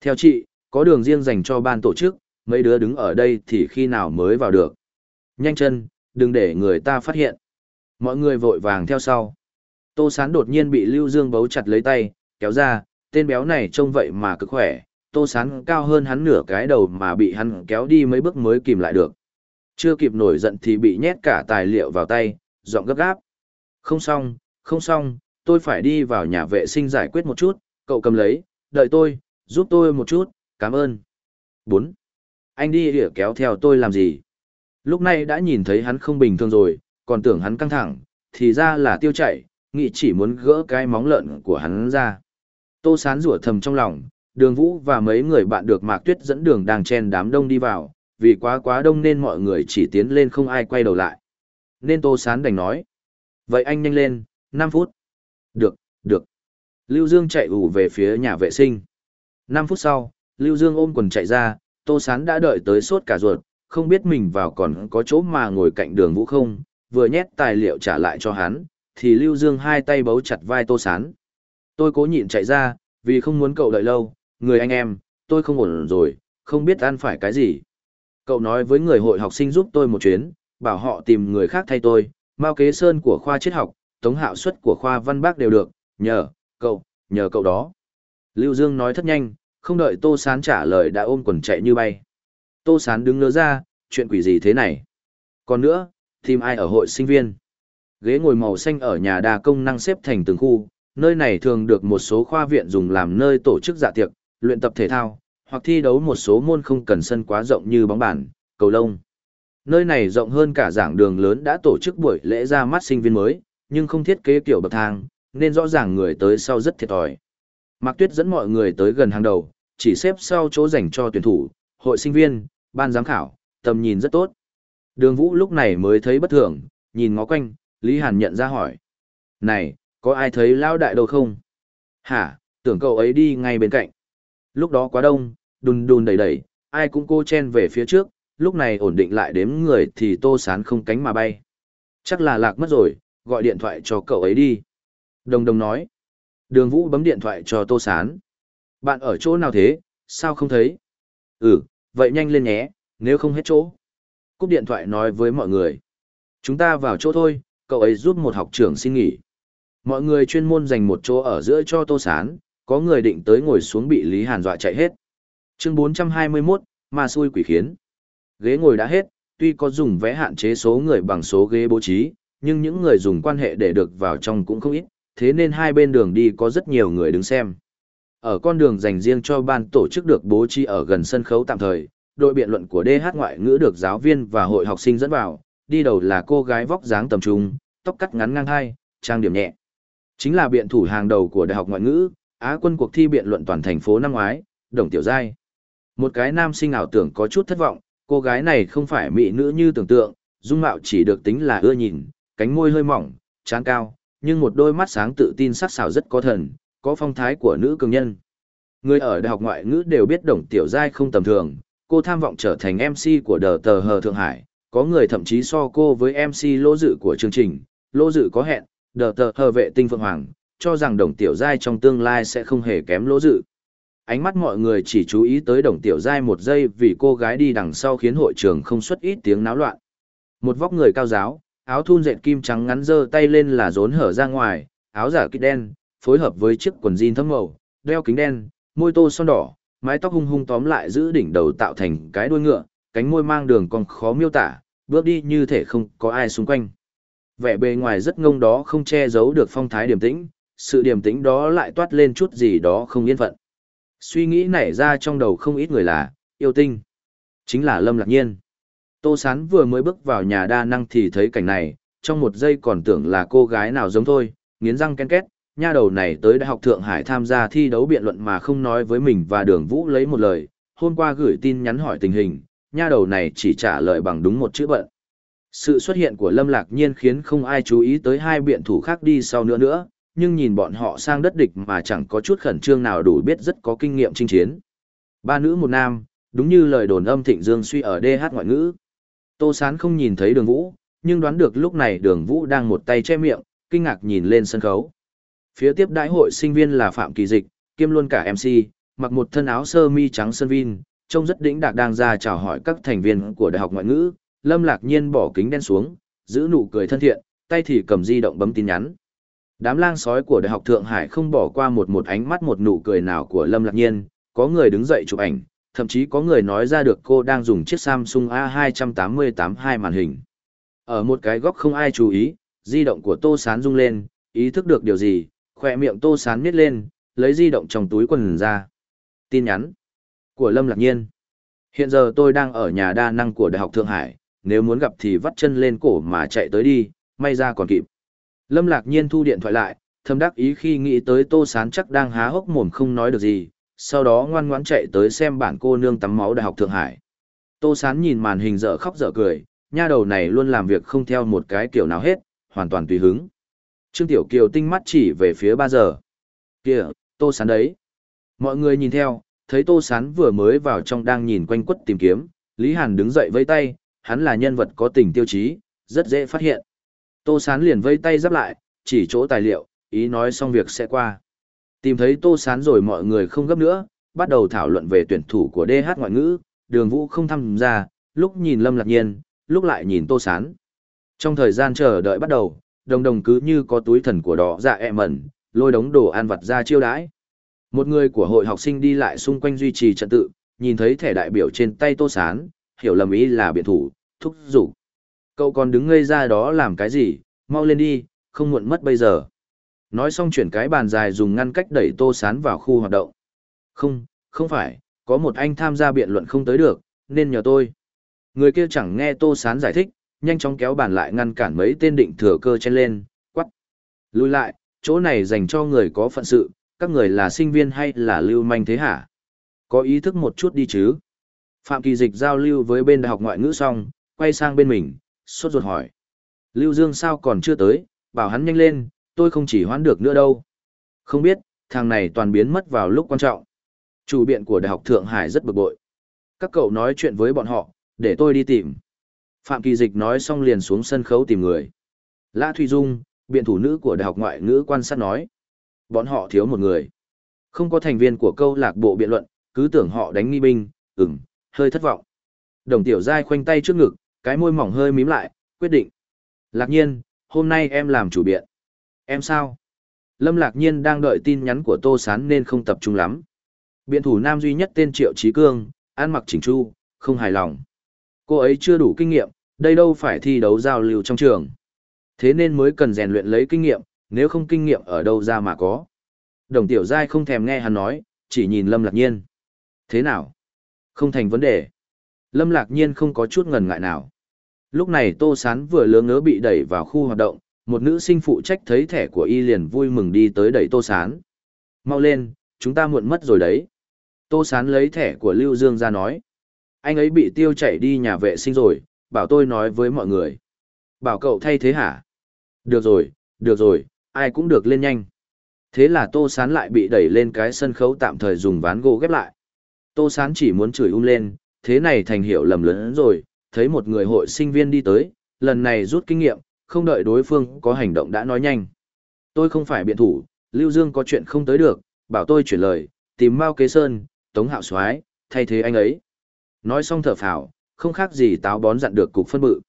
Speaker 1: Theo chị, có đường riêng dành cho ban tổ chức, mấy đứa đứng ở đây thì khi nào mới vào được. Nhanh chân, đừng để người ta phát hiện. Mọi người vội vàng theo sau. Tô Sán đột nhiên bị Lưu Dương bấu chặt lấy tay, kéo ra, tên béo này trông vậy mà cực khỏe, Tô Sán cao hơn hắn nửa cái đầu mà bị hắn kéo đi mấy bước mới kìm lại được. Chưa kịp nổi giận thì bị nhét cả tài liệu vào tay, giọng gấp gáp. Không xong, không xong, tôi phải đi vào nhà vệ sinh giải quyết một chút, cậu cầm lấy, đợi tôi, giúp tôi một chút, cảm ơn. 4. Anh đi địa kéo theo tôi làm gì? Lúc này đã nhìn thấy hắn không bình thường rồi, còn tưởng hắn căng thẳng, thì ra là tiêu chảy, nghĩ chỉ muốn gỡ cái móng lợn của hắn ra. Tô sán rủa thầm trong lòng, đường vũ và mấy người bạn được mạc tuyết dẫn đường đang chen đám đông đi vào, vì quá quá đông nên mọi người chỉ tiến lên không ai quay đầu lại. Nên tô sán đành nói. Vậy anh nhanh lên, 5 phút. Được, được. Lưu Dương chạy ủ về phía nhà vệ sinh. 5 phút sau, Lưu Dương ôm quần chạy ra, Tô Sán đã đợi tới sốt cả ruột, không biết mình vào còn có chỗ mà ngồi cạnh đường vũ không, vừa nhét tài liệu trả lại cho hắn, thì Lưu Dương hai tay bấu chặt vai Tô Sán. Tôi cố nhịn chạy ra, vì không muốn cậu đợi lâu, người anh em, tôi không ổn rồi, không biết ăn phải cái gì. Cậu nói với người hội học sinh giúp tôi một chuyến, bảo họ tìm người khác thay tôi, Mao Kế Sơn của khoa triết học, Tống Hạo Xuất của khoa văn bác đều được, nhờ, cậu, nhờ cậu đó. Lưu Dương nói thật nhanh, không đợi Tô Sán trả lời đã ôm quần chạy như bay. Tô Sán đứng ngỡ ra, chuyện quỷ gì thế này? Còn nữa, tìm ai ở hội sinh viên? Ghế ngồi màu xanh ở nhà đa công năng xếp thành từng khu, nơi này thường được một số khoa viện dùng làm nơi tổ chức dạ tiệc, luyện tập thể thao, hoặc thi đấu một số môn không cần sân quá rộng như bóng bàn, cầu lông. Nơi này rộng hơn cả giảng đường lớn đã tổ chức buổi lễ ra mắt sinh viên mới, nhưng không thiết kế kiểu bậc thang, nên rõ ràng người tới sau rất thiệt thòi. Mạc Tuyết dẫn mọi người tới gần hàng đầu, chỉ xếp sau chỗ dành cho tuyển thủ, hội sinh viên, ban giám khảo, tầm nhìn rất tốt. Đường Vũ lúc này mới thấy bất thường, nhìn ngó quanh, Lý Hàn nhận ra hỏi. Này, có ai thấy Lao Đại đâu không? Hả, tưởng cậu ấy đi ngay bên cạnh. Lúc đó quá đông, đùn đùn đầy đầy, ai cũng cô chen về phía trước, lúc này ổn định lại đếm người thì tô sán không cánh mà bay. Chắc là lạc mất rồi, gọi điện thoại cho cậu ấy đi. Đồng đồng nói. Đường Vũ bấm điện thoại cho Tô Sán. Bạn ở chỗ nào thế, sao không thấy? Ừ, vậy nhanh lên nhé, nếu không hết chỗ. Cúp điện thoại nói với mọi người. Chúng ta vào chỗ thôi, cậu ấy giúp một học trưởng xin nghỉ. Mọi người chuyên môn dành một chỗ ở giữa cho Tô Sán, có người định tới ngồi xuống bị Lý Hàn dọa chạy hết. Chương 421, ma xui quỷ khiến. Ghế ngồi đã hết, tuy có dùng vé hạn chế số người bằng số ghế bố trí, nhưng những người dùng quan hệ để được vào trong cũng không ít, thế nên hai bên đường đi có rất nhiều người đứng xem. Ở con đường dành riêng cho ban tổ chức được bố trí ở gần sân khấu tạm thời, đội biện luận của DH ngoại ngữ được giáo viên và hội học sinh dẫn vào, đi đầu là cô gái vóc dáng tầm trung, tóc cắt ngắn ngang hai, trang điểm nhẹ. Chính là biện thủ hàng đầu của Đại học ngoại ngữ, Á quân cuộc thi biện luận toàn thành phố năm ngoái, đồng tiểu giai. Một cái nam sinh ảo tưởng có chút thất vọng, cô gái này không phải mỹ nữ như tưởng tượng, dung mạo chỉ được tính là ưa nhìn, cánh môi hơi mỏng, trán cao, nhưng một đôi mắt sáng tự tin sắc sảo rất có thần, có phong thái của nữ cường nhân. Người ở đại học ngoại ngữ đều biết đồng tiểu giai không tầm thường, cô tham vọng trở thành MC của đờ tờ hờ Thượng Hải, có người thậm chí so cô với MC lô dự của chương trình, lô dự có hẹn, đờ tờ hờ vệ tinh Phượng Hoàng, cho rằng đồng tiểu giai trong tương lai sẽ không hề kém lỗ dự. Ánh mắt mọi người chỉ chú ý tới đồng tiểu giai một giây vì cô gái đi đằng sau khiến hội trường không xuất ít tiếng náo loạn. Một vóc người cao giáo, áo thun dệt kim trắng ngắn dơ tay lên là rốn hở ra ngoài, áo giả kít đen, phối hợp với chiếc quần jean thấm màu, đeo kính đen, môi tô son đỏ, mái tóc hung hung tóm lại giữ đỉnh đầu tạo thành cái đuôi ngựa, cánh môi mang đường còn khó miêu tả, bước đi như thể không có ai xung quanh. Vẻ bề ngoài rất ngông đó không che giấu được phong thái điềm tĩnh, sự điềm tĩnh đó lại toát lên chút gì đó không yên phận. Suy nghĩ nảy ra trong đầu không ít người là, yêu tinh. Chính là Lâm Lạc Nhiên. Tô Sán vừa mới bước vào nhà đa năng thì thấy cảnh này, trong một giây còn tưởng là cô gái nào giống thôi, nghiến răng ken két, nha đầu này tới Đại học Thượng Hải tham gia thi đấu biện luận mà không nói với mình và đường vũ lấy một lời, hôm qua gửi tin nhắn hỏi tình hình, nha đầu này chỉ trả lời bằng đúng một chữ bận. Sự xuất hiện của Lâm Lạc Nhiên khiến không ai chú ý tới hai biện thủ khác đi sau nữa nữa, nhưng nhìn bọn họ sang đất địch mà chẳng có chút khẩn trương nào đủ biết rất có kinh nghiệm chinh chiến. Ba nữ một nam, đúng như lời đồn âm thịnh dương suy ở DH ngoại ngữ. Tô Sán không nhìn thấy đường vũ, nhưng đoán được lúc này đường vũ đang một tay che miệng, kinh ngạc nhìn lên sân khấu. Phía tiếp đại hội sinh viên là Phạm Kỳ Dịch, kiêm luôn cả MC, mặc một thân áo sơ mi trắng sơn vin, trông rất đĩnh đạc đang ra chào hỏi các thành viên của Đại học Ngoại ngữ, Lâm Lạc Nhiên bỏ kính đen xuống, giữ nụ cười thân thiện, tay thì cầm di động bấm tin nhắn. Đám lang sói của Đại học Thượng Hải không bỏ qua một một ánh mắt một nụ cười nào của Lâm Lạc Nhiên, có người đứng dậy chụp ảnh, thậm chí có người nói ra được cô đang dùng chiếc Samsung A288 hai màn hình. Ở một cái góc không ai chú ý, di động của Tô Sán rung lên, ý thức được điều gì, khỏe miệng Tô Sán miết lên, lấy di động trong túi quần ra. Tin nhắn của Lâm Lạc Nhiên. Hiện giờ tôi đang ở nhà đa năng của Đại học Thượng Hải, nếu muốn gặp thì vắt chân lên cổ mà chạy tới đi, may ra còn kịp. Lâm Lạc Nhiên thu điện thoại lại, thầm đắc ý khi nghĩ tới Tô Sán chắc đang há hốc mồm không nói được gì, sau đó ngoan ngoãn chạy tới xem bản cô nương tắm máu Đại học Thượng Hải. Tô Sán nhìn màn hình dở khóc dở cười, nha đầu này luôn làm việc không theo một cái kiểu nào hết, hoàn toàn tùy hứng. Trương Tiểu Kiều tinh mắt chỉ về phía ba giờ. Kìa, Tô Sán đấy. Mọi người nhìn theo, thấy Tô Sán vừa mới vào trong đang nhìn quanh quất tìm kiếm, Lý Hàn đứng dậy vẫy tay, hắn là nhân vật có tình tiêu chí, rất dễ phát hiện. Tô Sán liền vây tay giáp lại, chỉ chỗ tài liệu, ý nói xong việc sẽ qua. Tìm thấy Tô Sán rồi mọi người không gấp nữa, bắt đầu thảo luận về tuyển thủ của DH ngoại ngữ, đường vũ không tham gia, lúc nhìn Lâm Lạc Nhiên, lúc lại nhìn Tô Sán. Trong thời gian chờ đợi bắt đầu, đồng đồng cứ như có túi thần của đỏ dạ ẹ mẩn, lôi đống đồ ăn vặt ra chiêu đãi. Một người của hội học sinh đi lại xung quanh duy trì trật tự, nhìn thấy thẻ đại biểu trên tay Tô Sán, hiểu lầm ý là biện thủ, thúc giục. Cậu còn đứng ngây ra đó làm cái gì, mau lên đi, không muộn mất bây giờ. Nói xong chuyển cái bàn dài dùng ngăn cách đẩy tô sán vào khu hoạt động. Không, không phải, có một anh tham gia biện luận không tới được, nên nhờ tôi. Người kia chẳng nghe tô sán giải thích, nhanh chóng kéo bàn lại ngăn cản mấy tên định thừa cơ chen lên, quắc. Lùi lại, chỗ này dành cho người có phận sự, các người là sinh viên hay là lưu manh thế hả? Có ý thức một chút đi chứ? Phạm Kỳ Dịch giao lưu với bên đại học ngoại ngữ xong, quay sang bên mình, sốt ruột hỏi. Lưu Dương sao còn chưa tới, bảo hắn nhanh lên, tôi không chỉ hoãn được nữa đâu. Không biết, thằng này toàn biến mất vào lúc quan trọng. Chủ biện của Đại học Thượng Hải rất bực bội. Các cậu nói chuyện với bọn họ, để tôi đi tìm. Phạm Kỳ Dịch nói xong liền xuống sân khấu tìm người. Lã Thùy Dung, biện thủ nữ của Đại học Ngoại ngữ quan sát nói. Bọn họ thiếu một người. Không có thành viên của câu lạc bộ biện luận, cứ tưởng họ đánh nghi binh, ừm, hơi thất vọng. Đồng tiểu giai khoanh tay trước ngực, cái môi mỏng hơi mím lại, quyết định. Lạc nhiên, hôm nay em làm chủ biện. Em sao? Lâm Lạc nhiên đang đợi tin nhắn của Tô Sán nên không tập trung lắm. Biện thủ nam duy nhất tên Triệu Trí Cương, ăn mặc chỉnh chu, không hài lòng. Cô ấy chưa đủ kinh nghiệm, đây đâu phải thi đấu giao lưu trong trường. Thế nên mới cần rèn luyện lấy kinh nghiệm, nếu không kinh nghiệm ở đâu ra mà có. Đồng tiểu giai không thèm nghe hắn nói, chỉ nhìn Lâm Lạc Nhiên. Thế nào? Không thành vấn đề. Lâm Lạc Nhiên không có chút ngần ngại nào. Lúc này Tô Sán vừa lứa ngớ bị đẩy vào khu hoạt động, một nữ sinh phụ trách thấy thẻ của y liền vui mừng đi tới đẩy Tô Sán. Mau lên, chúng ta muộn mất rồi đấy. Tô Sán lấy thẻ của Lưu Dương ra nói. Anh ấy bị tiêu chảy đi nhà vệ sinh rồi, bảo tôi nói với mọi người. Bảo cậu thay thế hả? Được rồi, được rồi, ai cũng được lên nhanh. Thế là Tô Sán lại bị đẩy lên cái sân khấu tạm thời dùng ván gỗ ghép lại. Tô Sán chỉ muốn chửi um lên, thế này thành hiểu lầm lớn rồi, thấy một người hội sinh viên đi tới, lần này rút kinh nghiệm, không đợi đối phương có hành động đã nói nhanh. Tôi không phải biện thủ, Lưu Dương có chuyện không tới được, bảo tôi chuyển lời, tìm Mao Kế Sơn, Tống Hạo Soái thay thế anh ấy. Nói xong thở phào, không khác gì táo bón dặn được cục phân bự.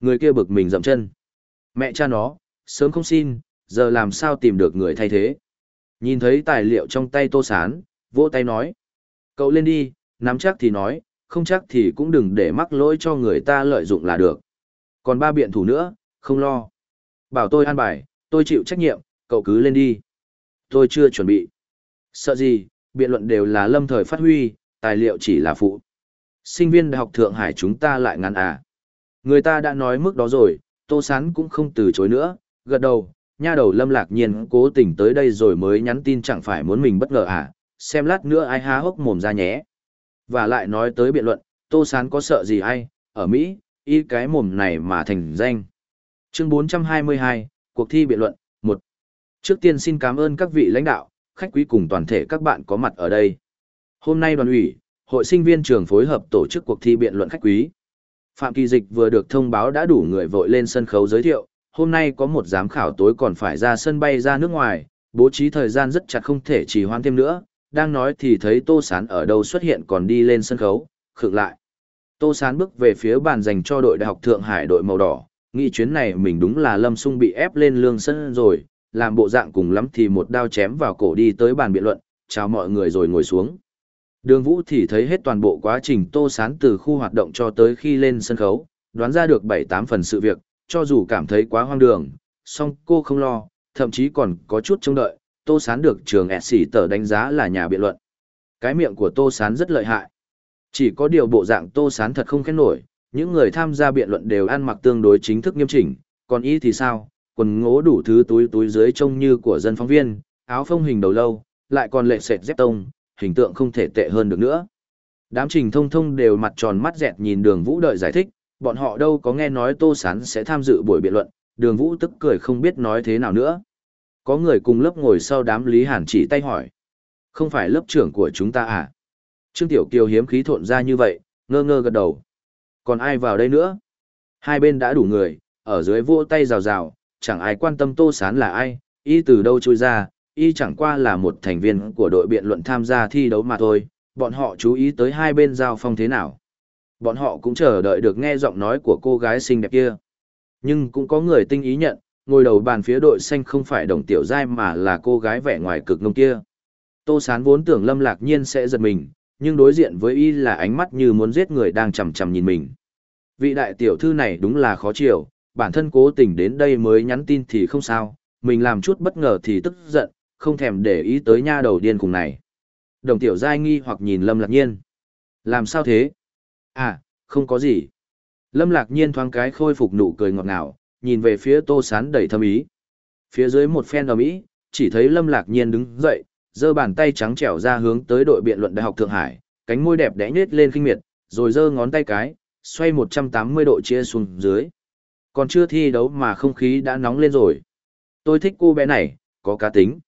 Speaker 1: Người kia bực mình dậm chân. Mẹ cha nó, sớm không xin, giờ làm sao tìm được người thay thế. Nhìn thấy tài liệu trong tay Tô Sán, vỗ tay nói. Cậu lên đi, nắm chắc thì nói, không chắc thì cũng đừng để mắc lỗi cho người ta lợi dụng là được. Còn ba biện thủ nữa, không lo. Bảo tôi an bài, tôi chịu trách nhiệm, cậu cứ lên đi. Tôi chưa chuẩn bị. Sợ gì, biện luận đều là lâm thời phát huy, tài liệu chỉ là phụ. Sinh viên Đại học Thượng Hải chúng ta lại ngăn à. Người ta đã nói mức đó rồi, Tô Sán cũng không từ chối nữa, gật đầu, nha đầu lâm lạc nhiên cố tình tới đây rồi mới nhắn tin chẳng phải muốn mình bất ngờ à, xem lát nữa ai há hốc mồm ra nhé. Và lại nói tới biện luận, Tô Sán có sợ gì ai, ở Mỹ, y cái mồm này mà thành danh. Chương 422, cuộc thi biện luận, 1. Trước tiên xin cảm ơn các vị lãnh đạo, khách quý cùng toàn thể các bạn có mặt ở đây. Hôm nay đoàn ủy, hội sinh viên trường phối hợp tổ chức cuộc thi biện luận khách quý. Phạm Kỳ Dịch vừa được thông báo đã đủ người vội lên sân khấu giới thiệu, hôm nay có một giám khảo tối còn phải ra sân bay ra nước ngoài, bố trí thời gian rất chặt không thể trì hoãn thêm nữa, đang nói thì thấy Tô Sán ở đâu xuất hiện còn đi lên sân khấu, khựng lại. Tô Sán bước về phía bàn dành cho đội đại học Thượng Hải đội màu đỏ, nghĩ chuyến này mình đúng là Lâm Sung bị ép lên lương sân rồi, làm bộ dạng cùng lắm thì một đao chém vào cổ đi tới bàn biện luận, chào mọi người rồi ngồi xuống. Đường Vũ thì thấy hết toàn bộ quá trình Tô Sán từ khu hoạt động cho tới khi lên sân khấu, đoán ra được 7-8 phần sự việc, cho dù cảm thấy quá hoang đường, song cô không lo, thậm chí còn có chút trông đợi, Tô Sán được trường SC tờ đánh giá là nhà biện luận. Cái miệng của Tô Sán rất lợi hại. Chỉ có điều bộ dạng Tô Sán thật không khen nổi, những người tham gia biện luận đều ăn mặc tương đối chính thức nghiêm chỉnh, còn y thì sao, quần ngố đủ thứ túi túi dưới trông như của dân phóng viên, áo phông hình đầu lâu, lại còn lệ sệt dép tông, hình tượng không thể tệ hơn được nữa. Đám trình thông thông đều mặt tròn mắt dẹt nhìn đường vũ đợi giải thích, bọn họ đâu có nghe nói Tô Sán sẽ tham dự buổi biện luận, đường vũ tức cười không biết nói thế nào nữa. Có người cùng lớp ngồi sau đám Lý Hàn chỉ tay hỏi. Không phải lớp trưởng của chúng ta à? Trương Tiểu Kiều hiếm khí thộn ra như vậy, ngơ ngơ gật đầu. Còn ai vào đây nữa? Hai bên đã đủ người, ở dưới vỗ tay rào rào, chẳng ai quan tâm Tô Sán là ai, y từ đâu trôi ra, y chẳng qua là một thành viên của đội biện luận tham gia thi đấu mà thôi, bọn họ chú ý tới hai bên giao phong thế nào. Bọn họ cũng chờ đợi được nghe giọng nói của cô gái xinh đẹp kia. Nhưng cũng có người tinh ý nhận, ngồi đầu bàn phía đội xanh không phải đồng tiểu giai mà là cô gái vẻ ngoài cực nông kia. Tô Sán vốn tưởng Lâm Lạc Nhiên sẽ giật mình, nhưng đối diện với y là ánh mắt như muốn giết người đang chằm chằm nhìn mình. Vị đại tiểu thư này đúng là khó chịu, bản thân cố tình đến đây mới nhắn tin thì không sao, mình làm chút bất ngờ thì tức giận, không thèm để ý tới nha đầu điên cùng này. Đồng tiểu giai nghi hoặc nhìn Lâm Lạc Nhiên. Làm sao thế? À, không có gì. Lâm Lạc Nhiên thoáng cái khôi phục nụ cười ngọt ngào, nhìn về phía Tô Sán đầy thâm ý. Phía dưới một phen ở mỹ chỉ thấy Lâm Lạc Nhiên đứng dậy, giơ bàn tay trắng trẻo ra hướng tới đội biện luận Đại học Thượng Hải, cánh môi đẹp đẽ nhếch lên khinh miệt, rồi giơ ngón tay cái, xoay 180 độ chia xuống dưới. Còn chưa thi đấu mà không khí đã nóng lên rồi. Tôi thích cô bé này, có cá tính.